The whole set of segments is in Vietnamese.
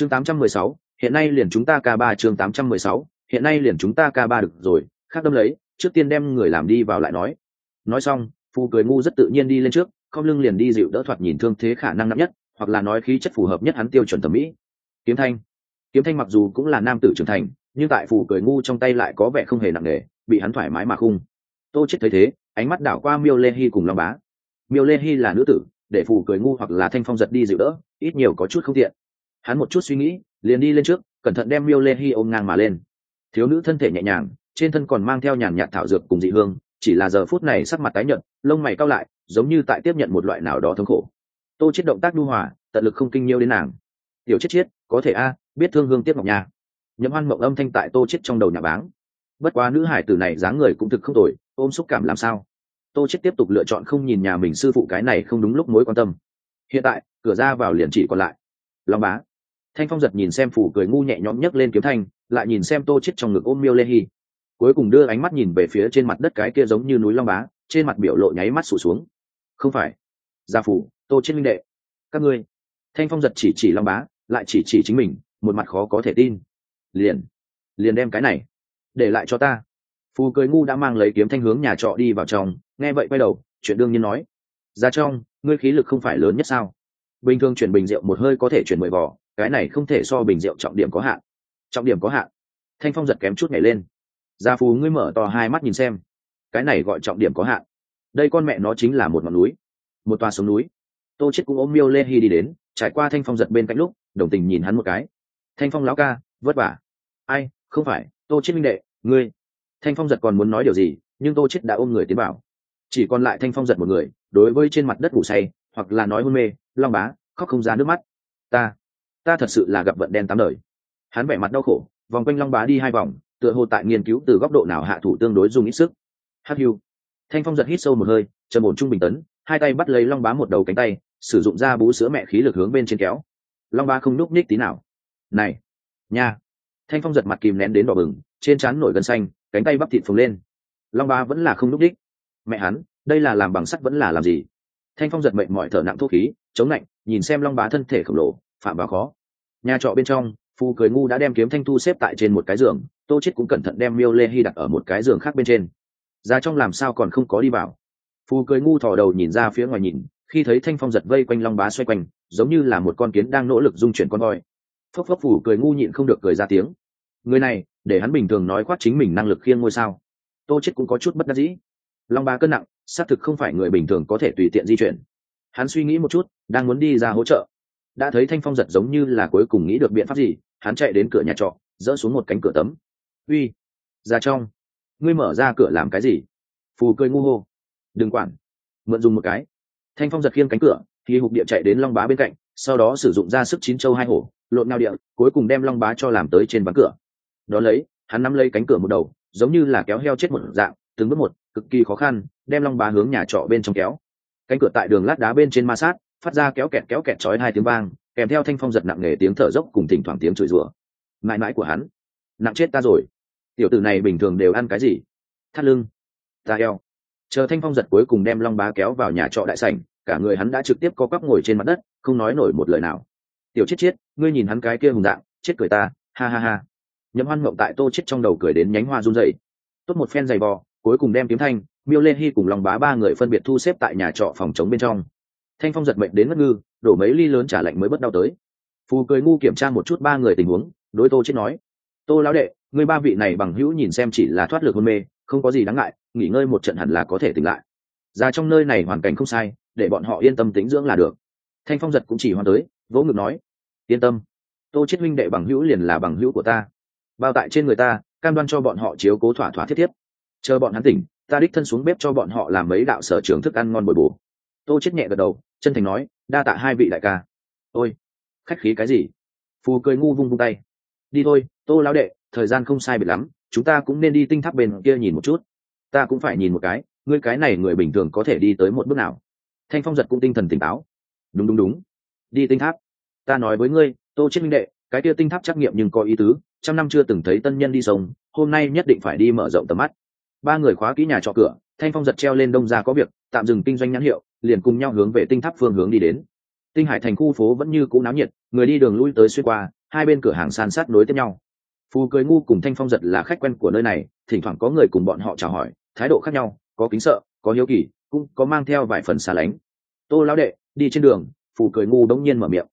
chương 816, hiện nay liền chúng ta k ba chương 816, hiện nay liền chúng ta k ba được rồi khác đâm lấy trước tiên đem người làm đi vào lại nói. Nói xong phù cười ngu rất tự nhiên đi lên trước không lưng liền đi dịu đỡ thoạt nhìn thương thế khả năng nặng nhất hoặc là nói khí chất phù hợp nhất hắn tiêu chuẩn thẩm mỹ. Kiếm thanh. Kiếm thanh mặc dù cũng là nam tử trưởng thành nhưng tại phù cười ngu trong tay lại có vẻ không hề nặng nề bị hắn thoải mái mà khung. Tô chết thấy thế ánh mắt đảo qua miêu lê hy cùng long bá. Miêu lê hy là nữ tử để phù cười ngu hoặc là thanh phong giật đi dịu đỡ ít nhiều có chút không tiện hắn một chút suy nghĩ, liền đi lên trước, cẩn thận đem miêu lê hy ôm ngang mà lên. Thiếu nữ thân thể nhẹ nhàng, trên thân còn mang theo nhàn nhạt thảo dược cùng dị hương, chỉ là giờ phút này sắc mặt tái nhợt, lông mày cao lại, giống như tại tiếp nhận một loại nào đó thống khổ. Tô chết động tác nhu hòa, tận lực không kinh nhiêu đến nàng. Tiểu chết chết, có thể a, biết thương hương tiếp ngọc nha. Nhậm hoan mộng âm thanh tại tô chết trong đầu nhà báng. Bất quá nữ hải tử này dáng người cũng thực không tồi, ôm xúc cảm làm sao? Tô chết tiếp tục lựa chọn không nhìn nhà mình sư phụ cái này không đúng lúc mối quan tâm. Hiện tại, cửa ra vào liền chỉ còn lại. Long bá thanh phong giật nhìn xem phủ cười ngu nhẹ nhõm nhấc lên kiếm thanh, lại nhìn xem tô chết trong ngực ôm miêu lê hy cuối cùng đưa ánh mắt nhìn về phía trên mặt đất cái kia giống như núi long bá, trên mặt biểu lộ nháy mắt sụt xuống. Không phải. Gia phủ, tô chết minh đệ. Các ngươi. Thanh phong giật chỉ chỉ long bá, lại chỉ chỉ chính mình, một mặt khó có thể tin. Liền. Liền đem cái này. Để lại cho ta. Phù cười ngu đã mang lấy kiếm thanh hướng nhà trọ đi vào trong, nghe vậy quay đầu, chuyện đương nhiên nói. Ra trong, ngươi khí lực không phải lớn nhất sao? Bình thường chuyển bình rượu một hơi có thể chuyển mười vỏ cái này không thể so bình rượu trọng điểm có hạn. Trọng điểm có hạn. Thanh phong giật kém chút nhảy lên. Gia phù ngươi mở to hai mắt nhìn xem. Cái này gọi trọng điểm có hạn. Đây con mẹ nó chính là một ngọn núi. Một toa sống núi. Tô chết cũng ôm miêu lê hy đi đến, trải qua thanh phong giật bên cạnh lúc, đồng tình nhìn hắn một cái. Thanh phong lão ca, vất vả. Ai, không phải, tô chết minh đệ, ngươi. Thanh phong giật còn muốn nói điều gì, nhưng tô chết đã ôm người tiến bảo chỉ còn lại thanh phong giật một người, đối với trên mặt đất ngủ say, hoặc là nói hôn mê, long bá, khóc không ra nước mắt. Ta ta thật sự là gặp vận đen tám đời. Hắn vẻ mặt đau khổ, vòng quanh long bá đi hai vòng, tựa hồ tại nghiên cứu từ góc độ nào hạ thủ tương đối dùng ít sức. Hắc hiu thanh phong giật hít sâu một hơi, trầm ổn trung bình tấn, hai tay bắt lấy long bá một đầu cánh tay, sử dụng ra bú sữa mẹ khí lực hướng bên trên kéo. Long bá không núp ních tí nào. Này, nha. Thanh phong giật mặt kìm nén đến đỏ bừng, trên trán nổi gân xanh, cánh tay bắp thịt phồng lên. Long bá vẫn là không núp ních. Mẹ hắn, đây là làm bằng sắt vẫn là làm gì? Thanh phong giật mệnh mọi thở nặng thuốc khí, chống lạnh, nhìn xem long bá thân thể khổng lồ, phạm vào khó nhà trọ bên trong, phu cười ngu đã đem kiếm thanh thu xếp tại trên một cái giường, tô chết cũng cẩn thận đem miêu lê hy đặt ở một cái giường khác bên trên. Ra trong làm sao còn không có đi vào? Phù cười ngu thò đầu nhìn ra phía ngoài nhìn, khi thấy thanh phong giật vây quanh long bá xoay quanh, giống như là một con kiến đang nỗ lực dung chuyển con voi. Phốc phốc phủ cười ngu nhịn không được cười ra tiếng. Người này, để hắn bình thường nói khoát chính mình năng lực khiêng ngôi sao. Tô chết cũng có chút bất đắc dĩ. Long bá cân nặng, xác thực không phải người bình thường có thể tùy tiện di chuyển. Hắn suy nghĩ một chút, đang muốn đi ra hỗ trợ đã thấy thanh phong giật giống như là cuối cùng nghĩ được biện pháp gì, hắn chạy đến cửa nhà trọ, dỡ xuống một cánh cửa tấm. Uy, ra trong. Ngươi mở ra cửa làm cái gì? Phù cười ngu hô. Đừng quản. Mượn dùng một cái. Thanh phong giật khiêng cánh cửa thì hục địa chạy đến long bá bên cạnh, sau đó sử dụng ra sức chín châu hai hổ, lộn nhau địa, cuối cùng đem long bá cho làm tới trên ván cửa. Đó lấy, hắn nắm lấy cánh cửa một đầu, giống như là kéo heo chết một dạng, từng bước một, cực kỳ khó khăn, đem long bá hướng nhà trọ bên trong kéo. Cánh cửa tại đường lát đá bên trên ma sát phát ra kéo kẹt kéo kẹt chói hai tiếng vang, kèm theo thanh phong giật nặng nề tiếng thở dốc cùng thỉnh thoảng tiếng chửi rủa. Mãi mãi của hắn, nặng chết ta rồi. Tiểu tử này bình thường đều ăn cái gì? Thắt lưng. Ta eo. Chờ thanh phong giật cuối cùng đem long bá kéo vào nhà trọ đại sảnh, cả người hắn đã trực tiếp co quắp ngồi trên mặt đất, không nói nổi một lời nào. Tiểu chết chết, ngươi nhìn hắn cái kia hùng dạng, chết cười ta, ha ha ha. Nhấm hoan mộng tại tô chết trong đầu cười đến nhánh hoa run rẩy. Tốt một phen giày bò, cuối cùng đem kiếm thanh, miêu lê hy cùng lòng bá ba người phân biệt thu xếp tại nhà trọ phòng chống bên trong thanh phong giật mệnh đến ngất ngư, đổ mấy ly lớn trả lạnh mới bất đau tới. Phù cười ngu kiểm tra một chút ba người tình huống, đối tô chết nói, tô lão đệ, người ba vị này bằng hữu nhìn xem chỉ là thoát lực hôn mê, không có gì đáng ngại, nghỉ ngơi một trận hẳn là có thể tỉnh lại. Ra trong nơi này hoàn cảnh không sai, để bọn họ yên tâm tính dưỡng là được. Thanh phong giật cũng chỉ hoan tới, vỗ ngực nói, yên tâm, tô chết huynh đệ bằng hữu liền là bằng hữu của ta. Bao tại trên người ta, cam đoan cho bọn họ chiếu cố thỏa thỏa thiết thiếp chờ bọn hắn tỉnh, ta đích thân xuống bếp cho bọn họ làm mấy đạo sở trường thức ăn ngon bồi bổ tô chết nhẹ gật đầu, chân thành nói, đa tạ hai vị đại ca. Ôi, khách khí cái gì? Phù cười ngu vung vung tay. Đi thôi, tô lão đệ, thời gian không sai biệt lắm, chúng ta cũng nên đi tinh tháp bên kia nhìn một chút. Ta cũng phải nhìn một cái, ngươi cái này người bình thường có thể đi tới một bước nào. Thanh phong giật cũng tinh thần tỉnh táo. Đúng đúng đúng. Đi tinh tháp. Ta nói với ngươi, tô chết minh đệ, cái kia tinh tháp trắc nghiệm nhưng có ý tứ, trăm năm chưa từng thấy tân nhân đi sông, hôm nay nhất định phải đi mở rộng tầm mắt. Ba người khóa kỹ nhà trọ cửa, thanh phong giật treo lên đông ra có việc, tạm dừng kinh doanh nhãn hiệu liền cùng nhau hướng về tinh tháp phương hướng đi đến. Tinh hải thành khu phố vẫn như cũ náo nhiệt, người đi đường lui tới xuyên qua, hai bên cửa hàng san sát nối tiếp nhau. Phù cười ngu cùng thanh phong giật là khách quen của nơi này, thỉnh thoảng có người cùng bọn họ chào hỏi, thái độ khác nhau, có kính sợ, có hiếu kỳ, cũng có mang theo vài phần xa lánh. Tô lão đệ, đi trên đường, phù cười ngu đống nhiên mở miệng.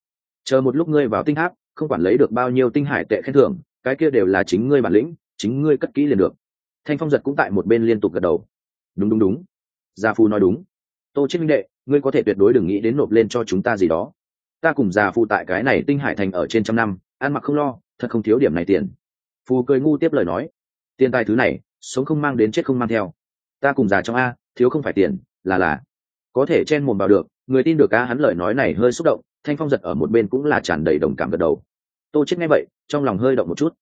Chờ một lúc ngươi vào tinh tháp, không quản lấy được bao nhiêu tinh hải tệ khen thưởng, cái kia đều là chính ngươi bản lĩnh, chính ngươi cất kỹ liền được. Thanh phong giật cũng tại một bên liên tục gật đầu. Đúng đúng đúng. Gia phu nói đúng tô chết minh đệ, ngươi có thể tuyệt đối đừng nghĩ đến nộp lên cho chúng ta gì đó. Ta cùng già phụ tại cái này tinh hải thành ở trên trăm năm, ăn mặc không lo, thật không thiếu điểm này tiền. Phù cười ngu tiếp lời nói. Tiền tài thứ này, sống không mang đến chết không mang theo. Ta cùng già trong a, thiếu không phải tiền, là là. Có thể chen mồm vào được, người tin được ca hắn lời nói này hơi xúc động, thanh phong giật ở một bên cũng là tràn đầy đồng cảm gật đầu. Tô chết nghe vậy, trong lòng hơi động một chút.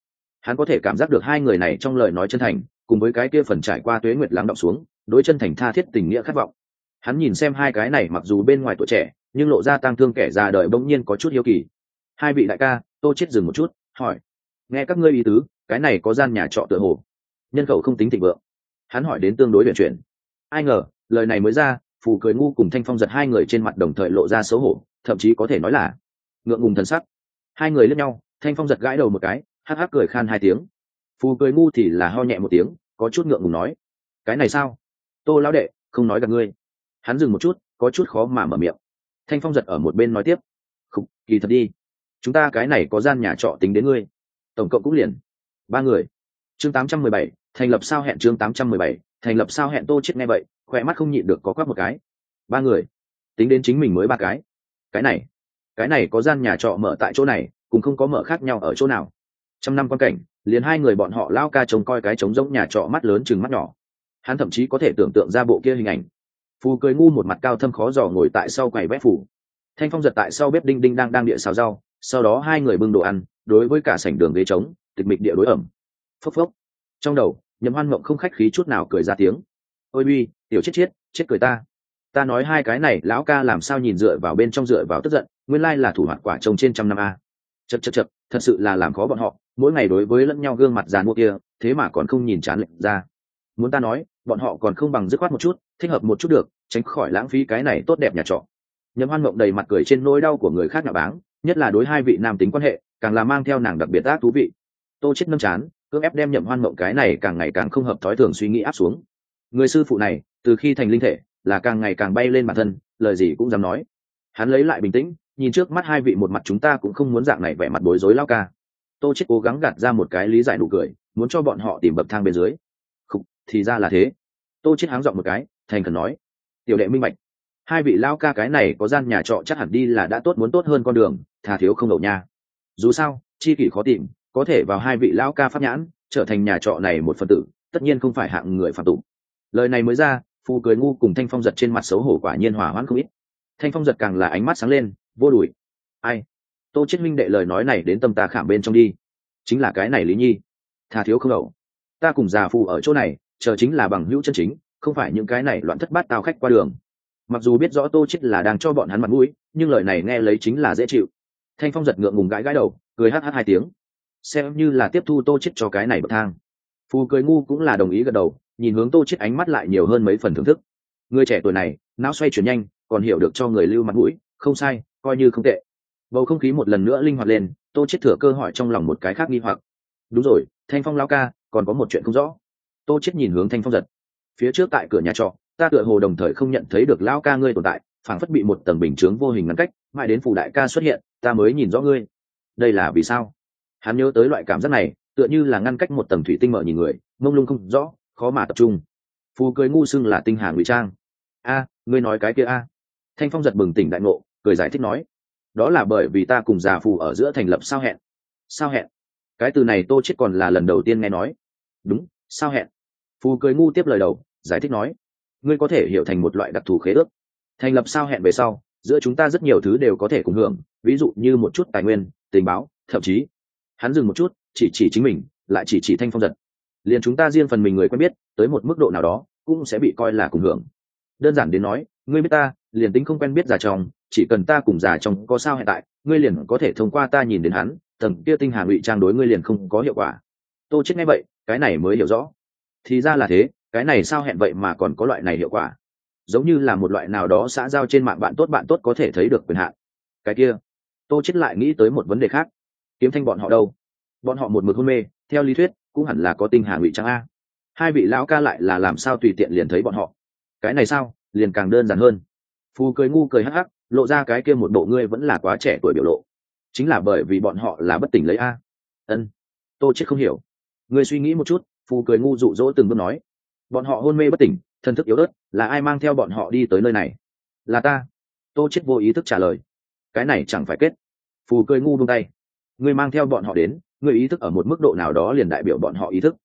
Hắn có thể cảm giác được hai người này trong lời nói chân thành, cùng với cái kia phần trải qua tuế nguyệt lắng động xuống, đối chân thành tha thiết tình nghĩa khát vọng hắn nhìn xem hai cái này mặc dù bên ngoài tuổi trẻ, nhưng lộ ra tang thương kẻ già đời bỗng nhiên có chút hiếu kỳ. Hai vị đại ca tô chết dừng một chút, hỏi. Nghe các ngươi ý tứ, cái này có gian nhà trọ tựa hồ. Nhân khẩu không tính thịnh vượng. Hắn hỏi đến tương đối luyện chuyển. Ai ngờ, lời này mới ra, phù cười ngu cùng thanh phong giật hai người trên mặt đồng thời lộ ra xấu hổ, thậm chí có thể nói là ngượng ngùng thần sắc. Hai người lướt nhau, thanh phong giật gãi đầu một cái, hắc hắc cười khan hai tiếng. Phù cười ngu thì là ho nhẹ một tiếng, có chút ngượng ngùng nói. Cái này sao? Tô lão đệ, không nói gặp ngươi hắn dừng một chút, có chút khó mà mở miệng. Thanh phong giật ở một bên nói tiếp. Khục, kỳ thật đi. Chúng ta cái này có gian nhà trọ tính đến ngươi. Tổng cộng cũng liền ba người. Chương tám trăm mười bảy, thành lập sao hẹn chương tám trăm mười bảy, thành lập sao hẹn tô chết nghe vậy, khỏe mắt không nhịn được có quắc một cái. Ba người. Tính đến chính mình mới ba cái. Cái này. Cái này có gian nhà trọ mở tại chỗ này, cũng không có mở khác nhau ở chỗ nào. Trăm năm quan cảnh, liền hai người bọn họ lao ca trông coi cái trống rỗng nhà trọ mắt lớn chừng mắt nhỏ. Hắn thậm chí có thể tưởng tượng ra bộ kia hình ảnh phù cười ngu một mặt cao thâm khó dò ngồi tại sau quầy bếp phủ. Thanh phong giật tại sau bếp đinh đinh đang đang địa xào rau, sau đó hai người bưng đồ ăn, đối với cả sảnh đường ghế trống, tịch mịch địa đối ẩm. Phốc phốc. Trong đầu nhầm hoan mộng không khách khí chút nào cười ra tiếng. Ôi uy tiểu chết chết chết cười ta. Ta nói hai cái này, lão ca làm sao nhìn dựa vào bên trong dựa vào tức giận, nguyên lai là thủ hoạt quả trồng trên trăm năm a. Chật chật chật thật sự là làm khó bọn họ, mỗi ngày đối với lẫn nhau gương mặt già mua kia, thế mà còn không nhìn chán lệnh ra. Muốn ta nói, bọn họ còn không bằng dứt khoát một chút thích hợp một chút được tránh khỏi lãng phí cái này tốt đẹp nhà trọ. Nhậm hoan mộng đầy mặt cười trên nỗi đau của người khác nhà báng nhất là đối hai vị nam tính quan hệ càng là mang theo nàng đặc biệt ác thú vị. Tô chết nâm chán cưỡng ép đem nhậm hoan mộng cái này càng ngày càng không hợp thói thường suy nghĩ áp xuống. Người sư phụ này từ khi thành linh thể là càng ngày càng bay lên bản thân lời gì cũng dám nói. Hắn lấy lại bình tĩnh nhìn trước mắt hai vị một mặt chúng ta cũng không muốn dạng này vẻ mặt bối rối lao ca. Tô chết cố gắng gạt ra một cái lý giải nụ cười muốn cho bọn họ tìm bậc thang bên dưới. Khúc, thì ra là thế. Tô chết háng dọn một cái thành cần nói, tiểu đệ minh bạch, hai vị lao ca cái này có gian nhà trọ chắc hẳn đi là đã tốt muốn tốt hơn con đường thà thiếu không đầu nha. Dù sao, chi kỷ khó tìm, có thể vào hai vị lao ca pháp nhãn, trở thành nhà trọ này một phần tử, tất nhiên không phải hạng người phạm tụ. Lời này mới ra phù cười ngu cùng thanh phong giật trên mặt xấu hổ quả nhiên hỏa hoãn không ít. Thanh phong giật càng là ánh mắt sáng lên, vô đùi. Ai? Tô chết minh đệ lời nói này đến tâm ta khảm bên trong đi. Chính là cái này lý nhi. Tha thiếu không đầu ta cùng già phù ở chỗ này, chờ chính là bằng hữu chân chính không phải những cái này loạn thất bát tao khách qua đường. Mặc dù biết rõ tô chết là đang cho bọn hắn mặt mũi, nhưng lời này nghe lấy chính là dễ chịu. Thanh phong giật ngượng ngùng gãi gãi đầu, cười hát hai tiếng. Xem như là tiếp thu tô chết cho cái này bậc thang. Phù cười ngu cũng là đồng ý gật đầu, nhìn hướng tô chết ánh mắt lại nhiều hơn mấy phần thưởng thức. Người trẻ tuổi này, não xoay chuyển nhanh, còn hiểu được cho người lưu mặt mũi, không sai, coi như không tệ. Bầu không khí một lần nữa linh hoạt lên, tô chết thừa cơ hỏi trong lòng một cái khác nghi hoặc. Đúng rồi, thanh phong lao ca, còn có một chuyện không rõ. Tô chết nhìn hướng thanh phong giật phía trước tại cửa nhà trọ, ta tựa hồ đồng thời không nhận thấy được lão ca ngươi tồn tại, phảng phất bị một tầng bình chướng vô hình ngăn cách, mãi đến phủ đại ca xuất hiện, ta mới nhìn rõ ngươi. Đây là vì sao? Hắn nhớ tới loại cảm giác này, tựa như là ngăn cách một tầng thủy tinh mở nhìn người, mông lung không rõ, khó mà tập trung. Phù cười ngu xưng là tinh hà ngụy trang. A, ngươi nói cái kia a. Thanh phong giật bừng tỉnh đại ngộ, cười giải thích nói, đó là bởi vì ta cùng già phù ở giữa thành lập sao hẹn? Sao hẹn? Cái từ này tô chết còn là lần đầu tiên nghe nói. Đúng, sao hẹn? Phù cười ngu tiếp lời đầu, giải thích nói, ngươi có thể hiểu thành một loại đặc thù khế ước. Thành lập sao hẹn về sau, giữa chúng ta rất nhiều thứ đều có thể cùng hưởng, ví dụ như một chút tài nguyên, tình báo, thậm chí hắn dừng một chút, chỉ chỉ chính mình, lại chỉ chỉ thanh phong giật. Liền chúng ta riêng phần mình người quen biết, tới một mức độ nào đó, cũng sẽ bị coi là cùng hưởng. Đơn giản đến nói, ngươi biết ta, liền tính không quen biết già chồng, chỉ cần ta cùng già chồng có sao hiện tại, ngươi liền có thể thông qua ta nhìn đến hắn, tầng kia tinh hà ngụy trang đối ngươi liền không có hiệu quả. Tô chết nghe vậy, cái này mới hiểu rõ thì ra là thế, cái này sao hẹn vậy mà còn có loại này hiệu quả? Giống như là một loại nào đó xã giao trên mạng bạn tốt bạn tốt có thể thấy được quyền hạn. Cái kia, tô chết lại nghĩ tới một vấn đề khác. Kiếm thanh bọn họ đâu? Bọn họ một mực hôn mê, theo lý thuyết, cũng hẳn là có tinh hà ngụy trang a. Hai vị lão ca lại là làm sao tùy tiện liền thấy bọn họ? Cái này sao? Liền càng đơn giản hơn. Phù cười ngu cười hắc hắc, lộ ra cái kia một bộ ngươi vẫn là quá trẻ tuổi biểu lộ. Chính là bởi vì bọn họ là bất tỉnh lấy a. Ân, tô chết không hiểu. Ngươi suy nghĩ một chút phù cười ngu dụ dỗ từng bước nói. Bọn họ hôn mê bất tỉnh, thân thức yếu ớt, là ai mang theo bọn họ đi tới nơi này? Là ta. Tô chết vô ý thức trả lời. Cái này chẳng phải kết. Phù cười ngu buông tay. Ngươi mang theo bọn họ đến, ngươi ý thức ở một mức độ nào đó liền đại biểu bọn họ ý thức.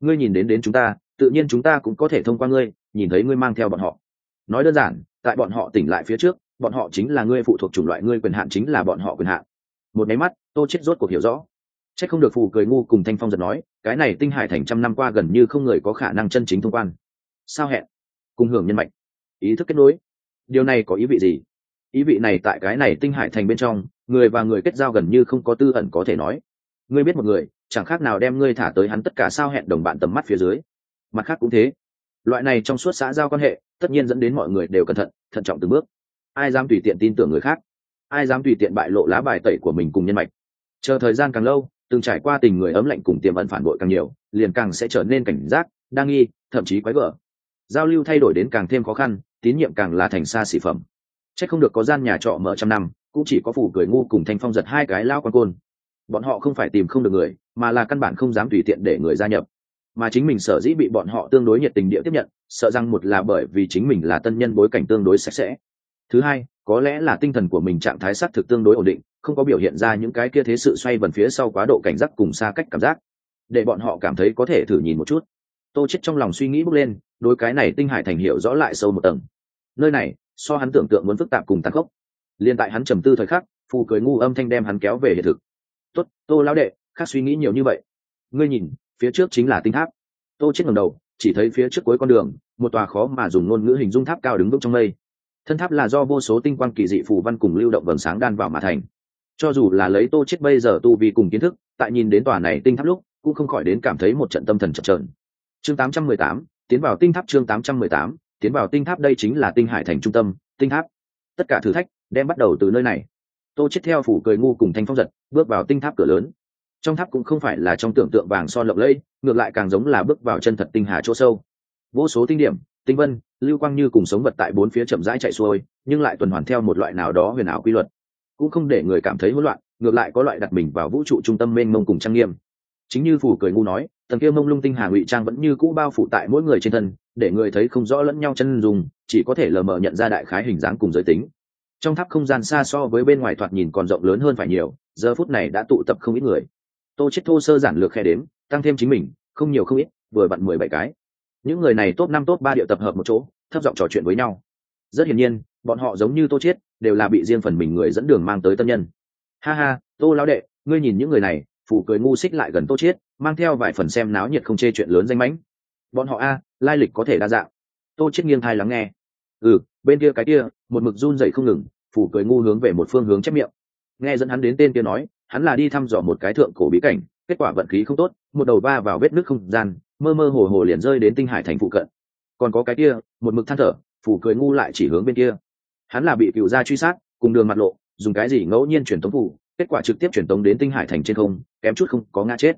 Ngươi nhìn đến đến chúng ta, tự nhiên chúng ta cũng có thể thông qua ngươi, nhìn thấy ngươi mang theo bọn họ. Nói đơn giản, tại bọn họ tỉnh lại phía trước, bọn họ chính là ngươi phụ thuộc chủng loại, ngươi quyền hạn chính là bọn họ quyền hạn. Một máy mắt, tô chết rốt cuộc hiểu rõ. Chắc không được phù cười ngu cùng thanh phong giật nói, cái này tinh hải thành trăm năm qua gần như không người có khả năng chân chính thông quan. Sao hẹn? Cùng hưởng nhân mạch ý thức kết nối. Điều này có ý vị gì? Ý vị này tại cái này tinh hải thành bên trong, người và người kết giao gần như không có tư ẩn có thể nói. Ngươi biết một người, chẳng khác nào đem ngươi thả tới hắn tất cả sao hẹn đồng bạn tầm mắt phía dưới. Mặt khác cũng thế. Loại này trong suốt xã giao quan hệ, tất nhiên dẫn đến mọi người đều cẩn thận thận trọng từng bước. Ai dám tùy tiện tin tưởng người khác? Ai dám tùy tiện bại lộ lá bài tẩy của mình cùng nhân mạch? Chờ thời gian càng lâu từng trải qua tình người ấm lạnh cùng tiềm ẩn phản bội càng nhiều, liền càng sẽ trở nên cảnh giác, đa nghi, thậm chí quái gở. Giao lưu thay đổi đến càng thêm khó khăn, tín nhiệm càng là thành xa xỉ phẩm. C h ắ c không được có gian nhà trọ mở trăm năm, cũng chỉ có phủ cười ngu cùng thanh phong giật hai cái lao con côn. Bọn họ không phải tìm không được người, mà là căn bản không dám tùy tiện để người gia nhập. Mà chính mình sở dĩ bị bọn họ tương đối nhiệt tình địa tiếp nhận, sợ rằng một là bởi vì chính mình là tân nhân bối cảnh tương đối sạch sẽ. Thứ hai có lẽ là tinh thần của mình trạng thái xác thực tương đối ổn định, không có biểu hiện ra những cái kia thế sự xoay vần phía sau quá độ cảnh giác cùng xa cách cảm giác. Để bọn họ cảm thấy có thể thử nhìn một chút. Tô chết trong lòng suy nghĩ bước lên, đối cái này tinh hải thành hiểu rõ lại sâu một tầng. Nơi này, so hắn tưởng tượng muốn phức tạp cùng tăng khốc. Liên tại hắn trầm tư thời khắc, phù cười ngu âm thanh đem hắn kéo về hiện thực. Tốt, tô lão đệ, khác suy nghĩ nhiều như vậy. Ngươi nhìn, phía trước chính là tinh tháp. Tô chết ngẩng đầu, chỉ thấy phía trước cuối con đường, một tòa khó mà dùng ngôn ngữ hình dung tháp cao đứng vững trong mây thân tháp là do vô số tinh quang kỳ dị phù văn cùng lưu động vầng sáng đan vào mà thành. Cho dù là lấy tô chết bây giờ tu vi cùng kiến thức tại nhìn đến tòa này tinh tháp lúc cũng không khỏi đến cảm thấy một trận tâm thần chập chội. chương 818, tiến vào tinh tháp chương 818, tiến vào tinh tháp đây chính là tinh hải thành trung tâm tinh tháp. Tất cả thử thách đem bắt đầu từ nơi này. Tô chết theo phủ cười ngu cùng thanh phong giật bước vào tinh tháp cửa lớn. Trong tháp cũng không phải là trong tưởng tượng vàng son lộng lẫy ngược lại càng giống là bước vào chân thật tinh hà chỗ sâu. Vô số tinh điểm tinh vân, lưu quang như cùng sống vật tại bốn phía chậm rãi chạy xuôi, nhưng lại tuần hoàn theo một loại nào đó huyền ảo quy luật. Cũng không để người cảm thấy hỗn loạn, ngược lại có loại đặt mình vào vũ trụ trung tâm mênh mông cùng trang nghiêm. Chính như phủ cười ngu nói, tầng kia mông lung tinh hà ngụy trang vẫn như cũ bao phủ tại mỗi người trên thân, để người thấy không rõ lẫn nhau chân dùng chỉ có thể lờ mờ nhận ra đại khái hình dáng cùng giới tính. Trong tháp không gian xa so với bên ngoài thoạt nhìn còn rộng lớn hơn phải nhiều, giờ phút này đã tụ tập không ít người. Tô chết thô sơ giản lược khe đếm, tăng thêm chính mình, không nhiều không ít, vừa bận mười bảy cái những người này top năm, top ba điệu tập hợp một chỗ, thấp giọng trò chuyện với nhau. Rất hiển nhiên, bọn họ giống như tô chết đều là bị riêng phần mình người dẫn đường mang tới tân nhân. Ha ha, tô lão đệ, ngươi nhìn những người này, phủ cười ngu xích lại gần tô chết mang theo vài phần xem náo nhiệt không chê chuyện lớn danh mãnh. Bọn họ a, lai lịch có thể đa dạng. Tô chết nghiêng thai lắng nghe. Ừ bên kia cái kia, một mực run dậy không ngừng, phủ cười ngu hướng về một phương hướng chép miệng. Nghe dẫn hắn đến tên kia nói, hắn là đi thăm dò một cái thượng cổ bí cảnh, kết quả vận khí không tốt, một đầu va vào vết nước không gian mơ mơ hồ hồ liền rơi đến tinh hải thành phụ cận. Còn có cái kia, một mực than thở, phủ cười ngu lại chỉ hướng bên kia. Hắn là bị cựu gia truy sát, cùng đường mặt lộ, dùng cái gì ngẫu nhiên truyền tống phủ, kết quả trực tiếp truyền tống đến tinh hải thành trên không, kém chút không có ngã chết.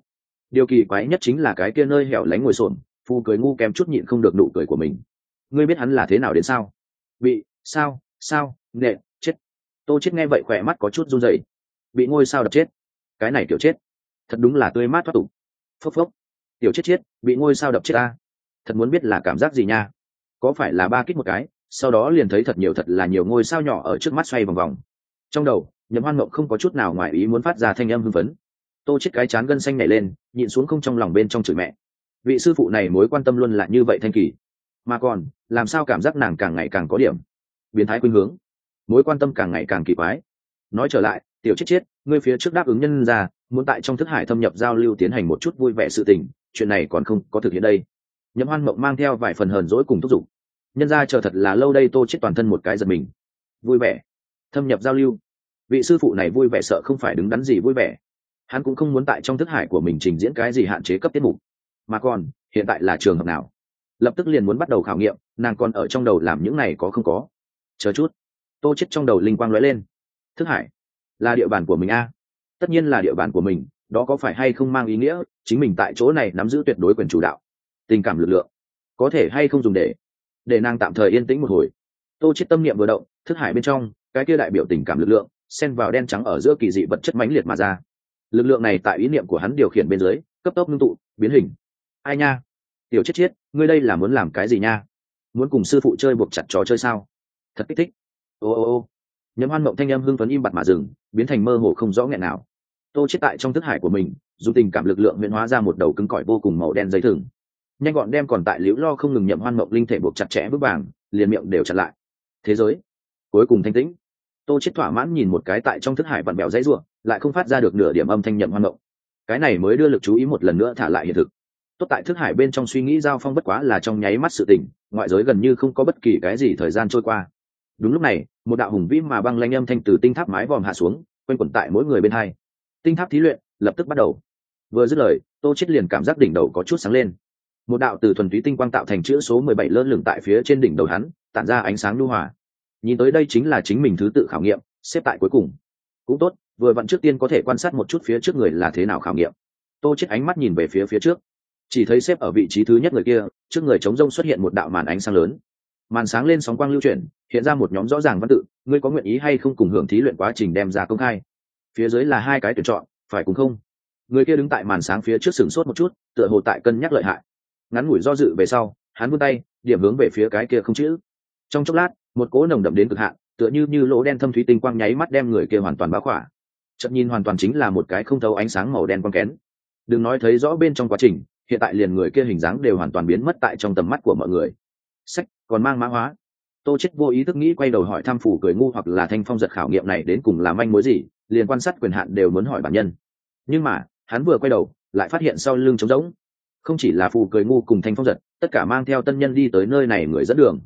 Điều kỳ quái nhất chính là cái kia nơi hẻo lánh ngồi xổm, phù cười ngu kém chút nhịn không được nụ cười của mình. Ngươi biết hắn là thế nào đến sao? Bị, sao sao, nệ, chết. Tô chết nghe vậy khỏe mắt có chút run rẩy. Bị ngôi sao đập chết. Cái này kiểu chết. Thật đúng là tươi mát thoát tục. Phốc phốc tiểu chết chết, bị ngôi sao đập chết ta. Thật muốn biết là cảm giác gì nha. Có phải là ba kích một cái, sau đó liền thấy thật nhiều thật là nhiều ngôi sao nhỏ ở trước mắt xoay vòng vòng. Trong đầu, nhậm hoan mộng không có chút nào ngoài ý muốn phát ra thanh âm hưng phấn. Tô chết cái chán gân xanh nhảy lên, nhịn xuống không trong lòng bên trong chửi mẹ. Vị sư phụ này mối quan tâm luôn là như vậy thanh kỳ. Mà còn, làm sao cảm giác nàng càng ngày càng có điểm. Biến thái khuynh hướng. Mối quan tâm càng ngày càng kỳ quái. Nói trở lại, tiểu chết chết, ngươi phía trước đáp ứng nhân ra, muốn tại trong thức hải thâm nhập giao lưu tiến hành một chút vui vẻ sự tình chuyện này còn không có thực hiện đây. Nhậm hoan mộng mang theo vài phần hờn dỗi cùng thúc giục. Nhân ra chờ thật là lâu đây tô chết toàn thân một cái giật mình. Vui vẻ. Thâm nhập giao lưu. Vị sư phụ này vui vẻ sợ không phải đứng đắn gì vui vẻ. Hắn cũng không muốn tại trong thức hải của mình trình diễn cái gì hạn chế cấp tiết mục. Mà còn, hiện tại là trường hợp nào? Lập tức liền muốn bắt đầu khảo nghiệm, nàng còn ở trong đầu làm những này có không có. Chờ chút. Tô chết trong đầu linh quang lóe lên. Thức hải. Là địa bàn của mình a. Tất nhiên là địa bàn của mình đó có phải hay không mang ý nghĩa, chính mình tại chỗ này nắm giữ tuyệt đối quyền chủ đạo, tình cảm lực lượng, có thể hay không dùng để để nàng tạm thời yên tĩnh một hồi. Tô chết tâm niệm vừa động, thức hải bên trong, cái kia đại biểu tình cảm lực lượng, xen vào đen trắng ở giữa kỳ dị vật chất mãnh liệt mà ra. Lực lượng này tại ý niệm của hắn điều khiển bên dưới, cấp tốc ngưng tụ, biến hình. Ai nha? Tiểu chết chết ngươi đây là muốn làm cái gì nha? Muốn cùng sư phụ chơi buộc chặt trò chơi sao? Thật kích thích. Ô ô ô. Nhấm hoan mộng thanh em hưng phấn im bặt mà dừng, biến thành mơ hồ không rõ nghẹn nào tô chết tại trong thức hải của mình dùng tình cảm lực lượng huyện hóa ra một đầu cứng cỏi vô cùng màu đen dây thừng. Nhanh gọn đem còn tại liễu lo không ngừng nhậm hoan mộng linh thể buộc chặt chẽ bước vàng, liền miệng đều chặt lại. Thế giới, cuối cùng thanh tĩnh. Tô chết thỏa mãn nhìn một cái tại trong thức hải vặn bèo dãy ruộng, lại không phát ra được nửa điểm âm thanh nhậm hoan mộng. Cái này mới đưa lực chú ý một lần nữa thả lại hiện thực. Tốt tại thức hải bên trong suy nghĩ giao phong bất quá là trong nháy mắt sự tình, ngoại giới gần như không có bất kỳ cái gì thời gian trôi qua. Đúng lúc này, một đạo hùng vĩ mà băng lanh âm thanh từ tinh tháp mái vòm hạ xuống, quanh quẩn tại mỗi người bên hai tinh tháp thí luyện lập tức bắt đầu. Vừa dứt lời, tô chết liền cảm giác đỉnh đầu có chút sáng lên. Một đạo từ thuần túy tinh quang tạo thành chữ số mười bảy lơ lửng tại phía trên đỉnh đầu hắn, tản ra ánh sáng lưu hòa. Nhìn tới đây chính là chính mình thứ tự khảo nghiệm, xếp tại cuối cùng. Cũng tốt, vừa vặn trước tiên có thể quan sát một chút phía trước người là thế nào khảo nghiệm. Tô chết ánh mắt nhìn về phía phía trước. Chỉ thấy xếp ở vị trí thứ nhất người kia, trước người chống rông xuất hiện một đạo màn ánh sáng lớn. Màn sáng lên sóng quang lưu chuyển, hiện ra một nhóm rõ ràng văn tự, ngươi có nguyện ý hay không cùng hưởng thí luyện quá trình đem ra công khai? Phía dưới là hai cái tuyển chọn, phải cùng không? Người kia đứng tại màn sáng phía trước sừng sốt một chút, tựa hồ tại cân nhắc lợi hại. Ngắn ngủi do dự về sau, hắn vươn tay, điểm hướng về phía cái kia không chữ. Trong chốc lát, một cỗ nồng đậm đến cực hạn, tựa như như lỗ đen thâm thúy tinh quang nháy mắt đem người kia hoàn toàn báo khỏa. Chậm nhìn hoàn toàn chính là một cái không thấu ánh sáng màu đen quang kén. Đừng nói thấy rõ bên trong quá trình, hiện tại liền người kia hình dáng đều hoàn toàn biến mất tại trong tầm mắt của mọi người. Sách, còn mang mã hóa tô chết vô ý thức nghĩ quay đầu hỏi tham phủ cười ngu hoặc là thanh phong giật khảo nghiệm này đến cùng là manh mối gì, liền quan sát quyền hạn đều muốn hỏi bản nhân. Nhưng mà, hắn vừa quay đầu, lại phát hiện sau lưng trống rỗng. Không chỉ là phù cười ngu cùng thanh phong giật, tất cả mang theo tân nhân đi tới nơi này người dẫn đường.